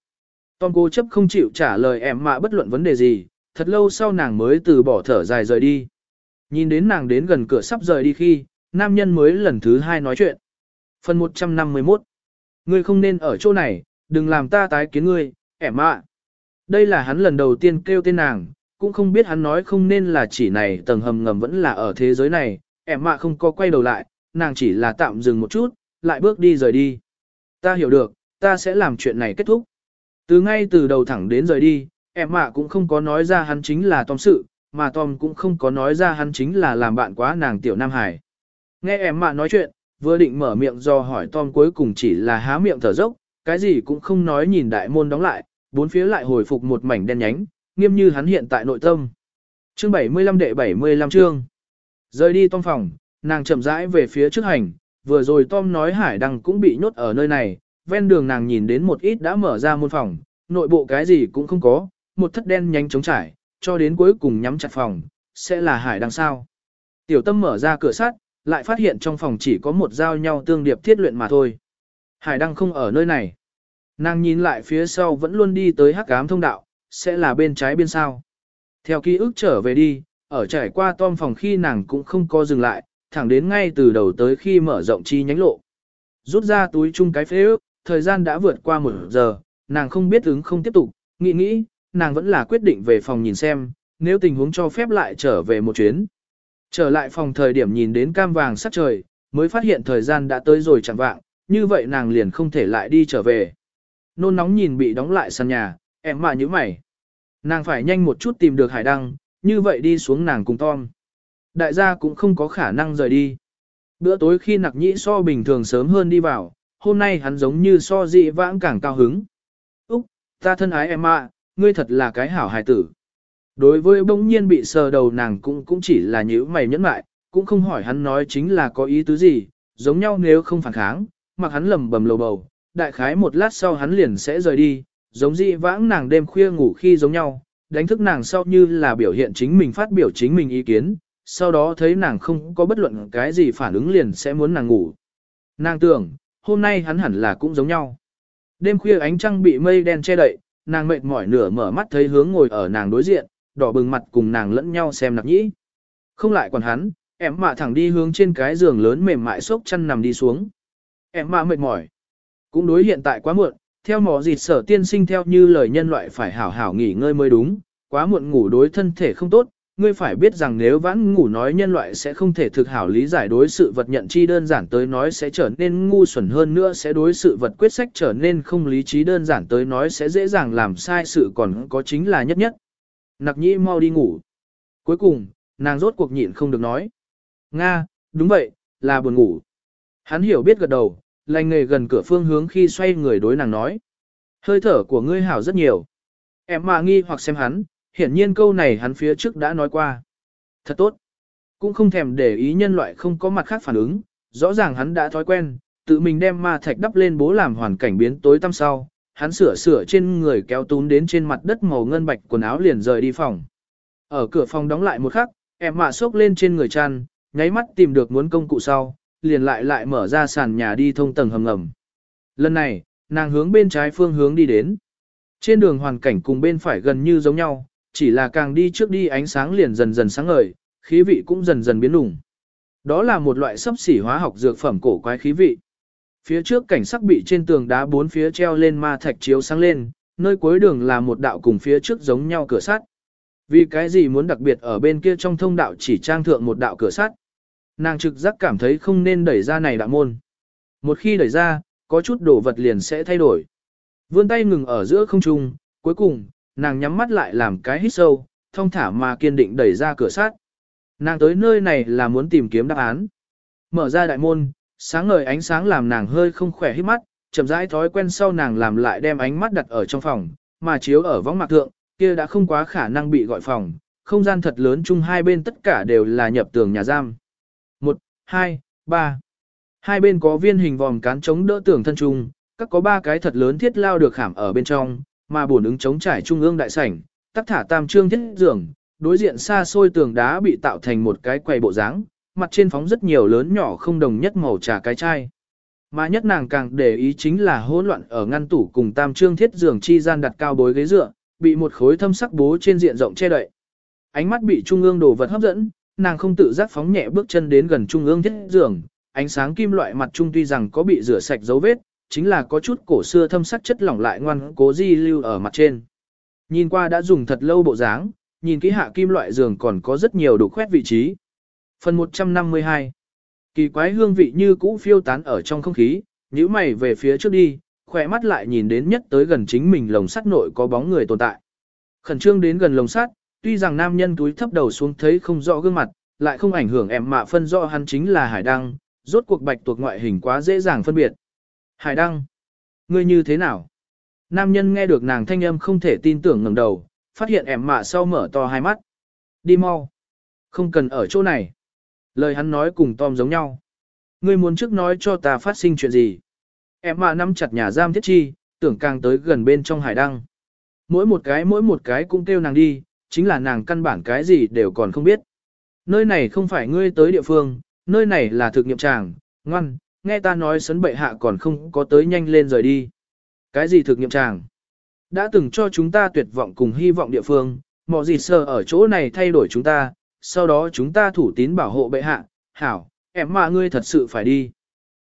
Tom cố chấp không chịu trả lời em mạ bất luận vấn đề gì, thật lâu sau nàng mới từ bỏ thở dài rời đi. Nhìn đến nàng đến gần cửa sắp rời đi khi, nam nhân mới lần thứ hai nói chuyện. Phần 151 Ngươi không nên ở chỗ này, đừng làm ta tái kiến ngươi, ẻm ạ. Đây là hắn lần đầu tiên kêu tên nàng, cũng không biết hắn nói không nên là chỉ này tầng hầm ngầm vẫn là ở thế giới này, ẻm mạ không có quay đầu lại, nàng chỉ là tạm dừng một chút, lại bước đi rời đi. Ta hiểu được, ta sẽ làm chuyện này kết thúc. Từ ngay từ đầu thẳng đến rời đi, em mạ cũng không có nói ra hắn chính là Tom sự, mà Tom cũng không có nói ra hắn chính là làm bạn quá nàng tiểu Nam Hải. Nghe em mạ nói chuyện, vừa định mở miệng do hỏi Tom cuối cùng chỉ là há miệng thở dốc, cái gì cũng không nói nhìn đại môn đóng lại, bốn phía lại hồi phục một mảnh đen nhánh, nghiêm như hắn hiện tại nội tâm. Chương 75 đệ 75 chương. Rời đi Tom phòng, nàng chậm rãi về phía trước hành, vừa rồi Tom nói Hải Đăng cũng bị nhốt ở nơi này, ven đường nàng nhìn đến một ít đã mở ra môn phòng, nội bộ cái gì cũng không có, một thất đen nhánh trống trải, cho đến cuối cùng nhắm chặt phòng, sẽ là Hải đằng sao. Tiểu tâm mở ra cửa sắt, lại phát hiện trong phòng chỉ có một dao nhau tương điệp thiết luyện mà thôi. Hải Đăng không ở nơi này. Nàng nhìn lại phía sau vẫn luôn đi tới hắc ám thông đạo, sẽ là bên trái bên sao. Theo ký ức trở về đi, ở trải qua tom phòng khi nàng cũng không có dừng lại, thẳng đến ngay từ đầu tới khi mở rộng chi nhánh lộ. Rút ra túi chung cái phế ước, thời gian đã vượt qua một giờ, nàng không biết ứng không tiếp tục, nghĩ nghĩ, nàng vẫn là quyết định về phòng nhìn xem, nếu tình huống cho phép lại trở về một chuyến. Trở lại phòng thời điểm nhìn đến cam vàng sắc trời, mới phát hiện thời gian đã tới rồi chẳng vạng, như vậy nàng liền không thể lại đi trở về. Nôn nóng nhìn bị đóng lại sàn nhà, em mà như mày. Nàng phải nhanh một chút tìm được hải đăng, như vậy đi xuống nàng cùng Tom. Đại gia cũng không có khả năng rời đi. Bữa tối khi nặc nhĩ so bình thường sớm hơn đi vào, hôm nay hắn giống như so dị vãng càng cao hứng. Úc, ta thân ái em ạ, ngươi thật là cái hảo hài tử. Đối với bỗng nhiên bị sờ đầu nàng cũng cũng chỉ là nhữ mày nhẫn mại, cũng không hỏi hắn nói chính là có ý tứ gì, giống nhau nếu không phản kháng, mặc hắn lầm bầm lầu bầu, đại khái một lát sau hắn liền sẽ rời đi, giống dị vãng nàng đêm khuya ngủ khi giống nhau, đánh thức nàng sau như là biểu hiện chính mình phát biểu chính mình ý kiến, sau đó thấy nàng không có bất luận cái gì phản ứng liền sẽ muốn nàng ngủ. Nàng tưởng, hôm nay hắn hẳn là cũng giống nhau. Đêm khuya ánh trăng bị mây đen che đậy, nàng mệt mỏi nửa mở mắt thấy hướng ngồi ở nàng đối diện, đỏ bừng mặt cùng nàng lẫn nhau xem nặc nhĩ. Không lại còn hắn, em mạ thẳng đi hướng trên cái giường lớn mềm mại xốc chăn nằm đi xuống. Em mạ mệt mỏi. Cũng đối hiện tại quá muộn, theo mỏ dịt sở tiên sinh theo như lời nhân loại phải hảo hảo nghỉ ngơi mới đúng, quá muộn ngủ đối thân thể không tốt, ngươi phải biết rằng nếu vãn ngủ nói nhân loại sẽ không thể thực hảo lý giải đối sự vật nhận chi đơn giản tới nói sẽ trở nên ngu xuẩn hơn nữa sẽ đối sự vật quyết sách trở nên không lý trí đơn giản tới nói sẽ dễ dàng làm sai sự còn có chính là nhất nhất. Nặc nhĩ mau đi ngủ. Cuối cùng, nàng rốt cuộc nhịn không được nói. Nga, đúng vậy, là buồn ngủ. Hắn hiểu biết gật đầu, lành nghề gần cửa phương hướng khi xoay người đối nàng nói. Hơi thở của ngươi hảo rất nhiều. Em mà nghi hoặc xem hắn, hiển nhiên câu này hắn phía trước đã nói qua. Thật tốt. Cũng không thèm để ý nhân loại không có mặt khác phản ứng, rõ ràng hắn đã thói quen, tự mình đem ma thạch đắp lên bố làm hoàn cảnh biến tối tăm sau, hắn sửa sửa trên người kéo tún đến trên mặt đất màu ngân bạch quần áo liền rời đi phòng. Ở cửa phòng đóng lại một khắc, em mạ xốc lên trên người chăn, nháy mắt tìm được muốn công cụ sau, liền lại lại mở ra sàn nhà đi thông tầng hầm ngầm. Lần này, nàng hướng bên trái phương hướng đi đến. Trên đường hoàn cảnh cùng bên phải gần như giống nhau, chỉ là càng đi trước đi ánh sáng liền dần dần sáng ngời, khí vị cũng dần dần biến đủng. Đó là một loại sấp xỉ hóa học dược phẩm cổ quái khí vị. Phía trước cảnh sắc bị trên tường đá bốn phía treo lên ma thạch chiếu sáng lên, nơi cuối đường là một đạo cùng phía trước giống nhau cửa sắt. Vì cái gì muốn đặc biệt ở bên kia trong thông đạo chỉ trang thượng một đạo cửa sắt? Nàng trực giác cảm thấy không nên đẩy ra này đạo môn. Một khi đẩy ra, có chút đồ vật liền sẽ thay đổi. Vươn tay ngừng ở giữa không trung, cuối cùng, nàng nhắm mắt lại làm cái hít sâu, thông thả mà kiên định đẩy ra cửa sát. Nàng tới nơi này là muốn tìm kiếm đáp án. Mở ra đại môn, sáng ngời ánh sáng làm nàng hơi không khỏe hít mắt, chậm rãi thói quen sau nàng làm lại đem ánh mắt đặt ở trong phòng, mà chiếu ở võng mạc thượng, kia đã không quá khả năng bị gọi phòng, không gian thật lớn chung hai bên tất cả đều là nhập tường nhà giam. 1, 2, 3. Hai bên có viên hình vòm cán chống đỡ tường thân trung, các có ba cái thật lớn thiết lao được khảm ở bên trong, mà bổn ứng chống trải trung ương đại sảnh, tắc thả tam trương thiết giường, đối diện xa xôi tường đá bị tạo thành một cái quầy bộ dáng, mặt trên phóng rất nhiều lớn nhỏ không đồng nhất màu trà cái chai. Mà nhất nàng càng để ý chính là hỗn loạn ở ngăn tủ cùng tam trương thiết giường chi gian đặt cao bối ghế dựa, bị một khối thâm sắc bố trên diện rộng che đậy. Ánh mắt bị trung ương đồ vật hấp dẫn, nàng không tự giác phóng nhẹ bước chân đến gần trung ương thiết giường, ánh sáng kim loại mặt trung tuy rằng có bị rửa sạch dấu vết, chính là có chút cổ xưa thâm sắc chất lỏng lại ngoan cố di lưu ở mặt trên. Nhìn qua đã dùng thật lâu bộ dáng, nhìn kỹ hạ kim loại giường còn có rất nhiều đủ khoét vị trí. Phần 152 Kỳ quái hương vị như cũ phiêu tán ở trong không khí, nhíu mày về phía trước đi, khỏe mắt lại nhìn đến nhất tới gần chính mình lồng sắt nội có bóng người tồn tại. Khẩn trương đến gần lồng sắt, tuy rằng nam nhân túi thấp đầu xuống thấy không rõ gương mặt, lại không ảnh hưởng em mạ phân rõ hắn chính là hải đăng, rốt cuộc bạch tuộc ngoại hình quá dễ dàng phân biệt. Hải đăng, ngươi như thế nào? Nam nhân nghe được nàng thanh âm không thể tin tưởng ngẩng đầu, phát hiện ẻm mạ sau mở to hai mắt. Đi mau. Không cần ở chỗ này. Lời hắn nói cùng Tom giống nhau. Ngươi muốn trước nói cho ta phát sinh chuyện gì? Em mạ nắm chặt nhà giam thiết chi, tưởng càng tới gần bên trong hải đăng. Mỗi một cái mỗi một cái cũng kêu nàng đi, chính là nàng căn bản cái gì đều còn không biết. Nơi này không phải ngươi tới địa phương, nơi này là thực nghiệm tràng, ngoan, nghe ta nói sấn bệ hạ còn không có tới nhanh lên rời đi. Cái gì thực nghiệm chàng Đã từng cho chúng ta tuyệt vọng cùng hy vọng địa phương, mọi gì sơ ở chỗ này thay đổi chúng ta, sau đó chúng ta thủ tín bảo hộ bệ hạ, hảo, em mà ngươi thật sự phải đi.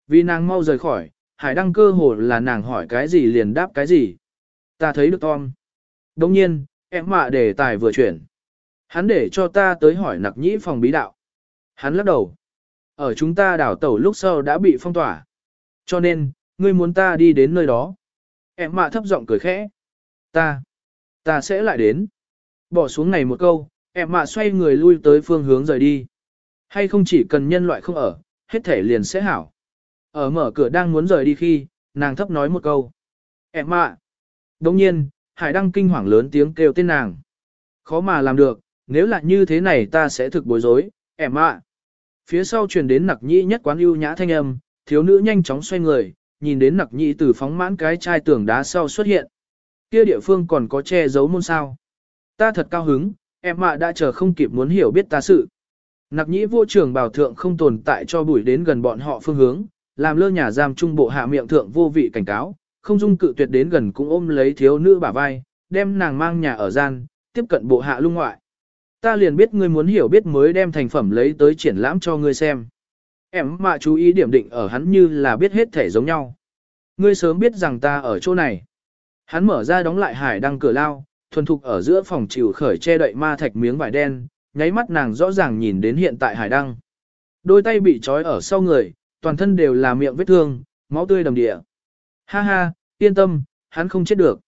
Vì nàng mau rời khỏi, hải đăng cơ hồ là nàng hỏi cái gì liền đáp cái gì. Ta thấy được Tom. Đồng nhiên, em mạ đề tài vừa chuyển. Hắn để cho ta tới hỏi nặc nhĩ phòng bí đạo. Hắn lắc đầu. Ở chúng ta đảo tàu lúc sau đã bị phong tỏa. Cho nên, ngươi muốn ta đi đến nơi đó. Em mạ thấp giọng cười khẽ. Ta, ta sẽ lại đến. Bỏ xuống này một câu, em mạ xoay người lui tới phương hướng rời đi. Hay không chỉ cần nhân loại không ở, hết thể liền sẽ hảo. Ở mở cửa đang muốn rời đi khi, nàng thấp nói một câu. Em mạ. Đồng nhiên, hải đăng kinh hoàng lớn tiếng kêu tên nàng. Khó mà làm được, nếu là như thế này ta sẽ thực bối rối, em ạ. Phía sau truyền đến nặc nhĩ nhất quán ưu nhã thanh âm, thiếu nữ nhanh chóng xoay người, nhìn đến nặc nhĩ từ phóng mãn cái chai tường đá sau xuất hiện. Kia địa phương còn có che giấu môn sao. Ta thật cao hứng, em mạ đã chờ không kịp muốn hiểu biết ta sự. Nặc nhĩ vô trưởng bảo thượng không tồn tại cho bùi đến gần bọn họ phương hướng, làm lơ nhà giam trung bộ hạ miệng thượng vô vị cảnh cáo, không dung cự tuyệt đến gần cũng ôm lấy thiếu nữ bả vai, đem nàng mang nhà ở gian, tiếp cận bộ hạ lung ngoại. Ta liền biết ngươi muốn hiểu biết mới đem thành phẩm lấy tới triển lãm cho ngươi xem. Em mà chú ý điểm định ở hắn như là biết hết thể giống nhau. Ngươi sớm biết rằng ta ở chỗ này. Hắn mở ra đóng lại hải đăng cửa lao, thuần thục ở giữa phòng chịu khởi che đậy ma thạch miếng vải đen, nháy mắt nàng rõ ràng nhìn đến hiện tại hải đăng. Đôi tay bị trói ở sau người, toàn thân đều là miệng vết thương, máu tươi đầm địa. Ha ha, yên tâm, hắn không chết được.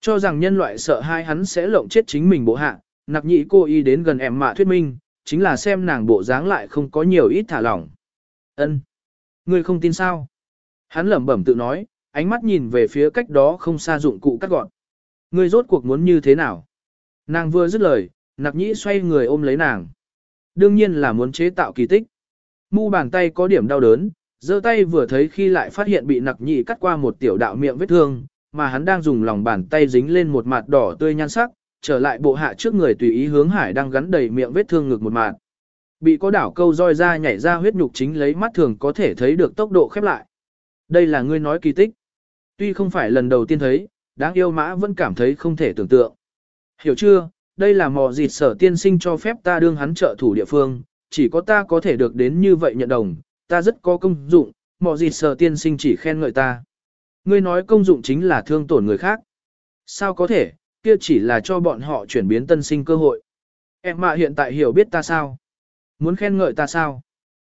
Cho rằng nhân loại sợ hai hắn sẽ lộng chết chính mình bộ hạ, nặc nhị cô y đến gần em mạ thuyết minh, chính là xem nàng bộ dáng lại không có nhiều ít thả lỏng. Ân, Ngươi không tin sao? Hắn lẩm bẩm tự nói, ánh mắt nhìn về phía cách đó không xa dụng cụ cắt gọn. Ngươi rốt cuộc muốn như thế nào? Nàng vừa dứt lời, nặc nhĩ xoay người ôm lấy nàng. Đương nhiên là muốn chế tạo kỳ tích. Mu bàn tay có điểm đau đớn, giơ tay vừa thấy khi lại phát hiện bị nặc nhị cắt qua một tiểu đạo miệng vết thương, mà hắn đang dùng lòng bàn tay dính lên một mặt đỏ tươi nhan sắc, trở lại bộ hạ trước người tùy ý hướng hải đang gắn đầy miệng vết thương ngực một màn, Bị có đảo câu roi ra nhảy ra huyết nhục chính lấy mắt thường có thể thấy được tốc độ khép lại. Đây là ngươi nói kỳ tích. Tuy không phải lần đầu tiên thấy, đáng yêu mã vẫn cảm thấy không thể tưởng tượng. Hiểu chưa, đây là mò dịt sở tiên sinh cho phép ta đương hắn trợ thủ địa phương, chỉ có ta có thể được đến như vậy nhận đồng, ta rất có công dụng, mò dịt sở tiên sinh chỉ khen ngợi ta. Ngươi nói công dụng chính là thương tổn người khác. Sao có thể, kia chỉ là cho bọn họ chuyển biến tân sinh cơ hội. Em mà hiện tại hiểu biết ta sao? Muốn khen ngợi ta sao?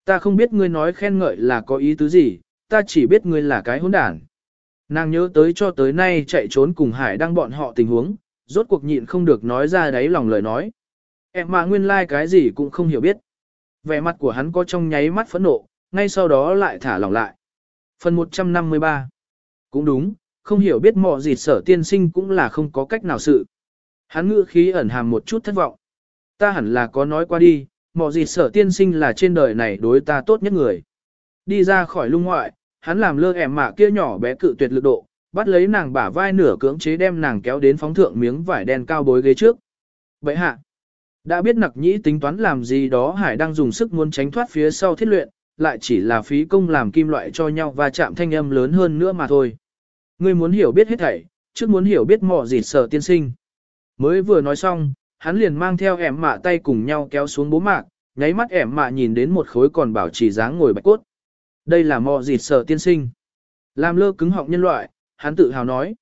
Ta không biết ngươi nói khen ngợi là có ý tứ gì, ta chỉ biết ngươi là cái hỗn đản. Nàng nhớ tới cho tới nay chạy trốn cùng hải đang bọn họ tình huống, rốt cuộc nhịn không được nói ra đáy lòng lời nói. Em mà nguyên lai like cái gì cũng không hiểu biết. Vẻ mặt của hắn có trong nháy mắt phẫn nộ, ngay sau đó lại thả lỏng lại. Phần 153 Cũng đúng, không hiểu biết mọ gì sở tiên sinh cũng là không có cách nào sự. Hắn ngữ khí ẩn hàm một chút thất vọng. Ta hẳn là có nói qua đi, mọ gì sở tiên sinh là trên đời này đối ta tốt nhất người. Đi ra khỏi lung ngoại, hắn làm lơ ẻm mạ kia nhỏ bé cự tuyệt lực độ, bắt lấy nàng bả vai nửa cưỡng chế đem nàng kéo đến phóng thượng miếng vải đen cao bối ghế trước. Vậy hạ, đã biết nặc nhĩ tính toán làm gì đó Hải đang dùng sức muốn tránh thoát phía sau thiết luyện, lại chỉ là phí công làm kim loại cho nhau và chạm thanh âm lớn hơn nữa mà thôi. Ngươi muốn hiểu biết hết thảy, trước muốn hiểu biết mỏ gì sở tiên sinh. Mới vừa nói xong, hắn liền mang theo ẻm mạ tay cùng nhau kéo xuống bố mạc, nháy mắt ẻm mạ nhìn đến một khối còn bảo trì dáng ngồi bạch cốt. Đây là mọ gì sở tiên sinh. Làm lơ cứng họng nhân loại, hắn tự hào nói.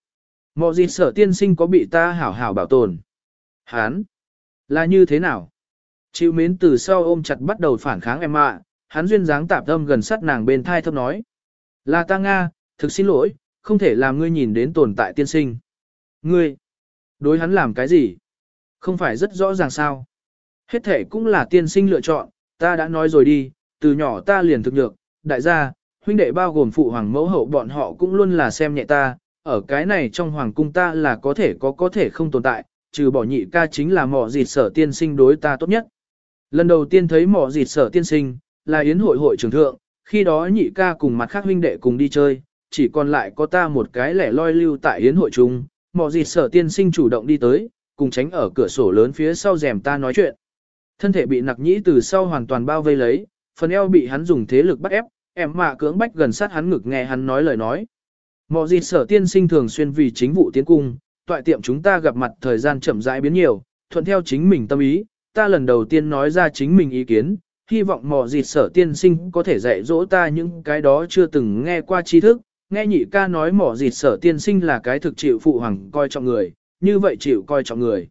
Mọ gì sở tiên sinh có bị ta hảo hảo bảo tồn. Hắn, là như thế nào? Chịu mến từ sau ôm chặt bắt đầu phản kháng em mạ, hắn duyên dáng tạp tâm gần sát nàng bên thai thấp nói. Là ta Nga, thực xin lỗi, không thể làm ngươi nhìn đến tồn tại tiên sinh. Ngươi, đối hắn làm cái gì? Không phải rất rõ ràng sao? Hết thể cũng là tiên sinh lựa chọn, ta đã nói rồi đi, từ nhỏ ta liền thực nhược, đại gia, huynh đệ bao gồm phụ hoàng mẫu hậu bọn họ cũng luôn là xem nhẹ ta, ở cái này trong hoàng cung ta là có thể có có thể không tồn tại, trừ bỏ nhị ca chính là mỏ dịt sở tiên sinh đối ta tốt nhất. Lần đầu tiên thấy mỏ dịt sở tiên sinh, là yến hội hội trưởng thượng, khi đó nhị ca cùng mặt khác huynh đệ cùng đi chơi, chỉ còn lại có ta một cái lẻ loi lưu tại yến hội chung, mỏ gì sở tiên sinh chủ động đi tới, cùng tránh ở cửa sổ lớn phía sau rèm ta nói chuyện. Thân thể bị nặc nhĩ từ sau hoàn toàn bao vây lấy, phần eo bị hắn dùng thế lực bắt ép, em mạ cưỡng bách gần sát hắn ngực nghe hắn nói lời nói. Mò gì sở tiên sinh thường xuyên vì chính vụ tiến cung, toại tiệm chúng ta gặp mặt thời gian chậm rãi biến nhiều, thuận theo chính mình tâm ý, ta lần đầu tiên nói ra chính mình ý kiến, hy vọng mò dịt sở tiên sinh có thể dạy dỗ ta những cái đó chưa từng nghe qua tri thức, nghe nhị ca nói mỏ dịt sở tiên sinh là cái thực chịu phụ hoàng coi trọng người, như vậy chịu coi trọng người.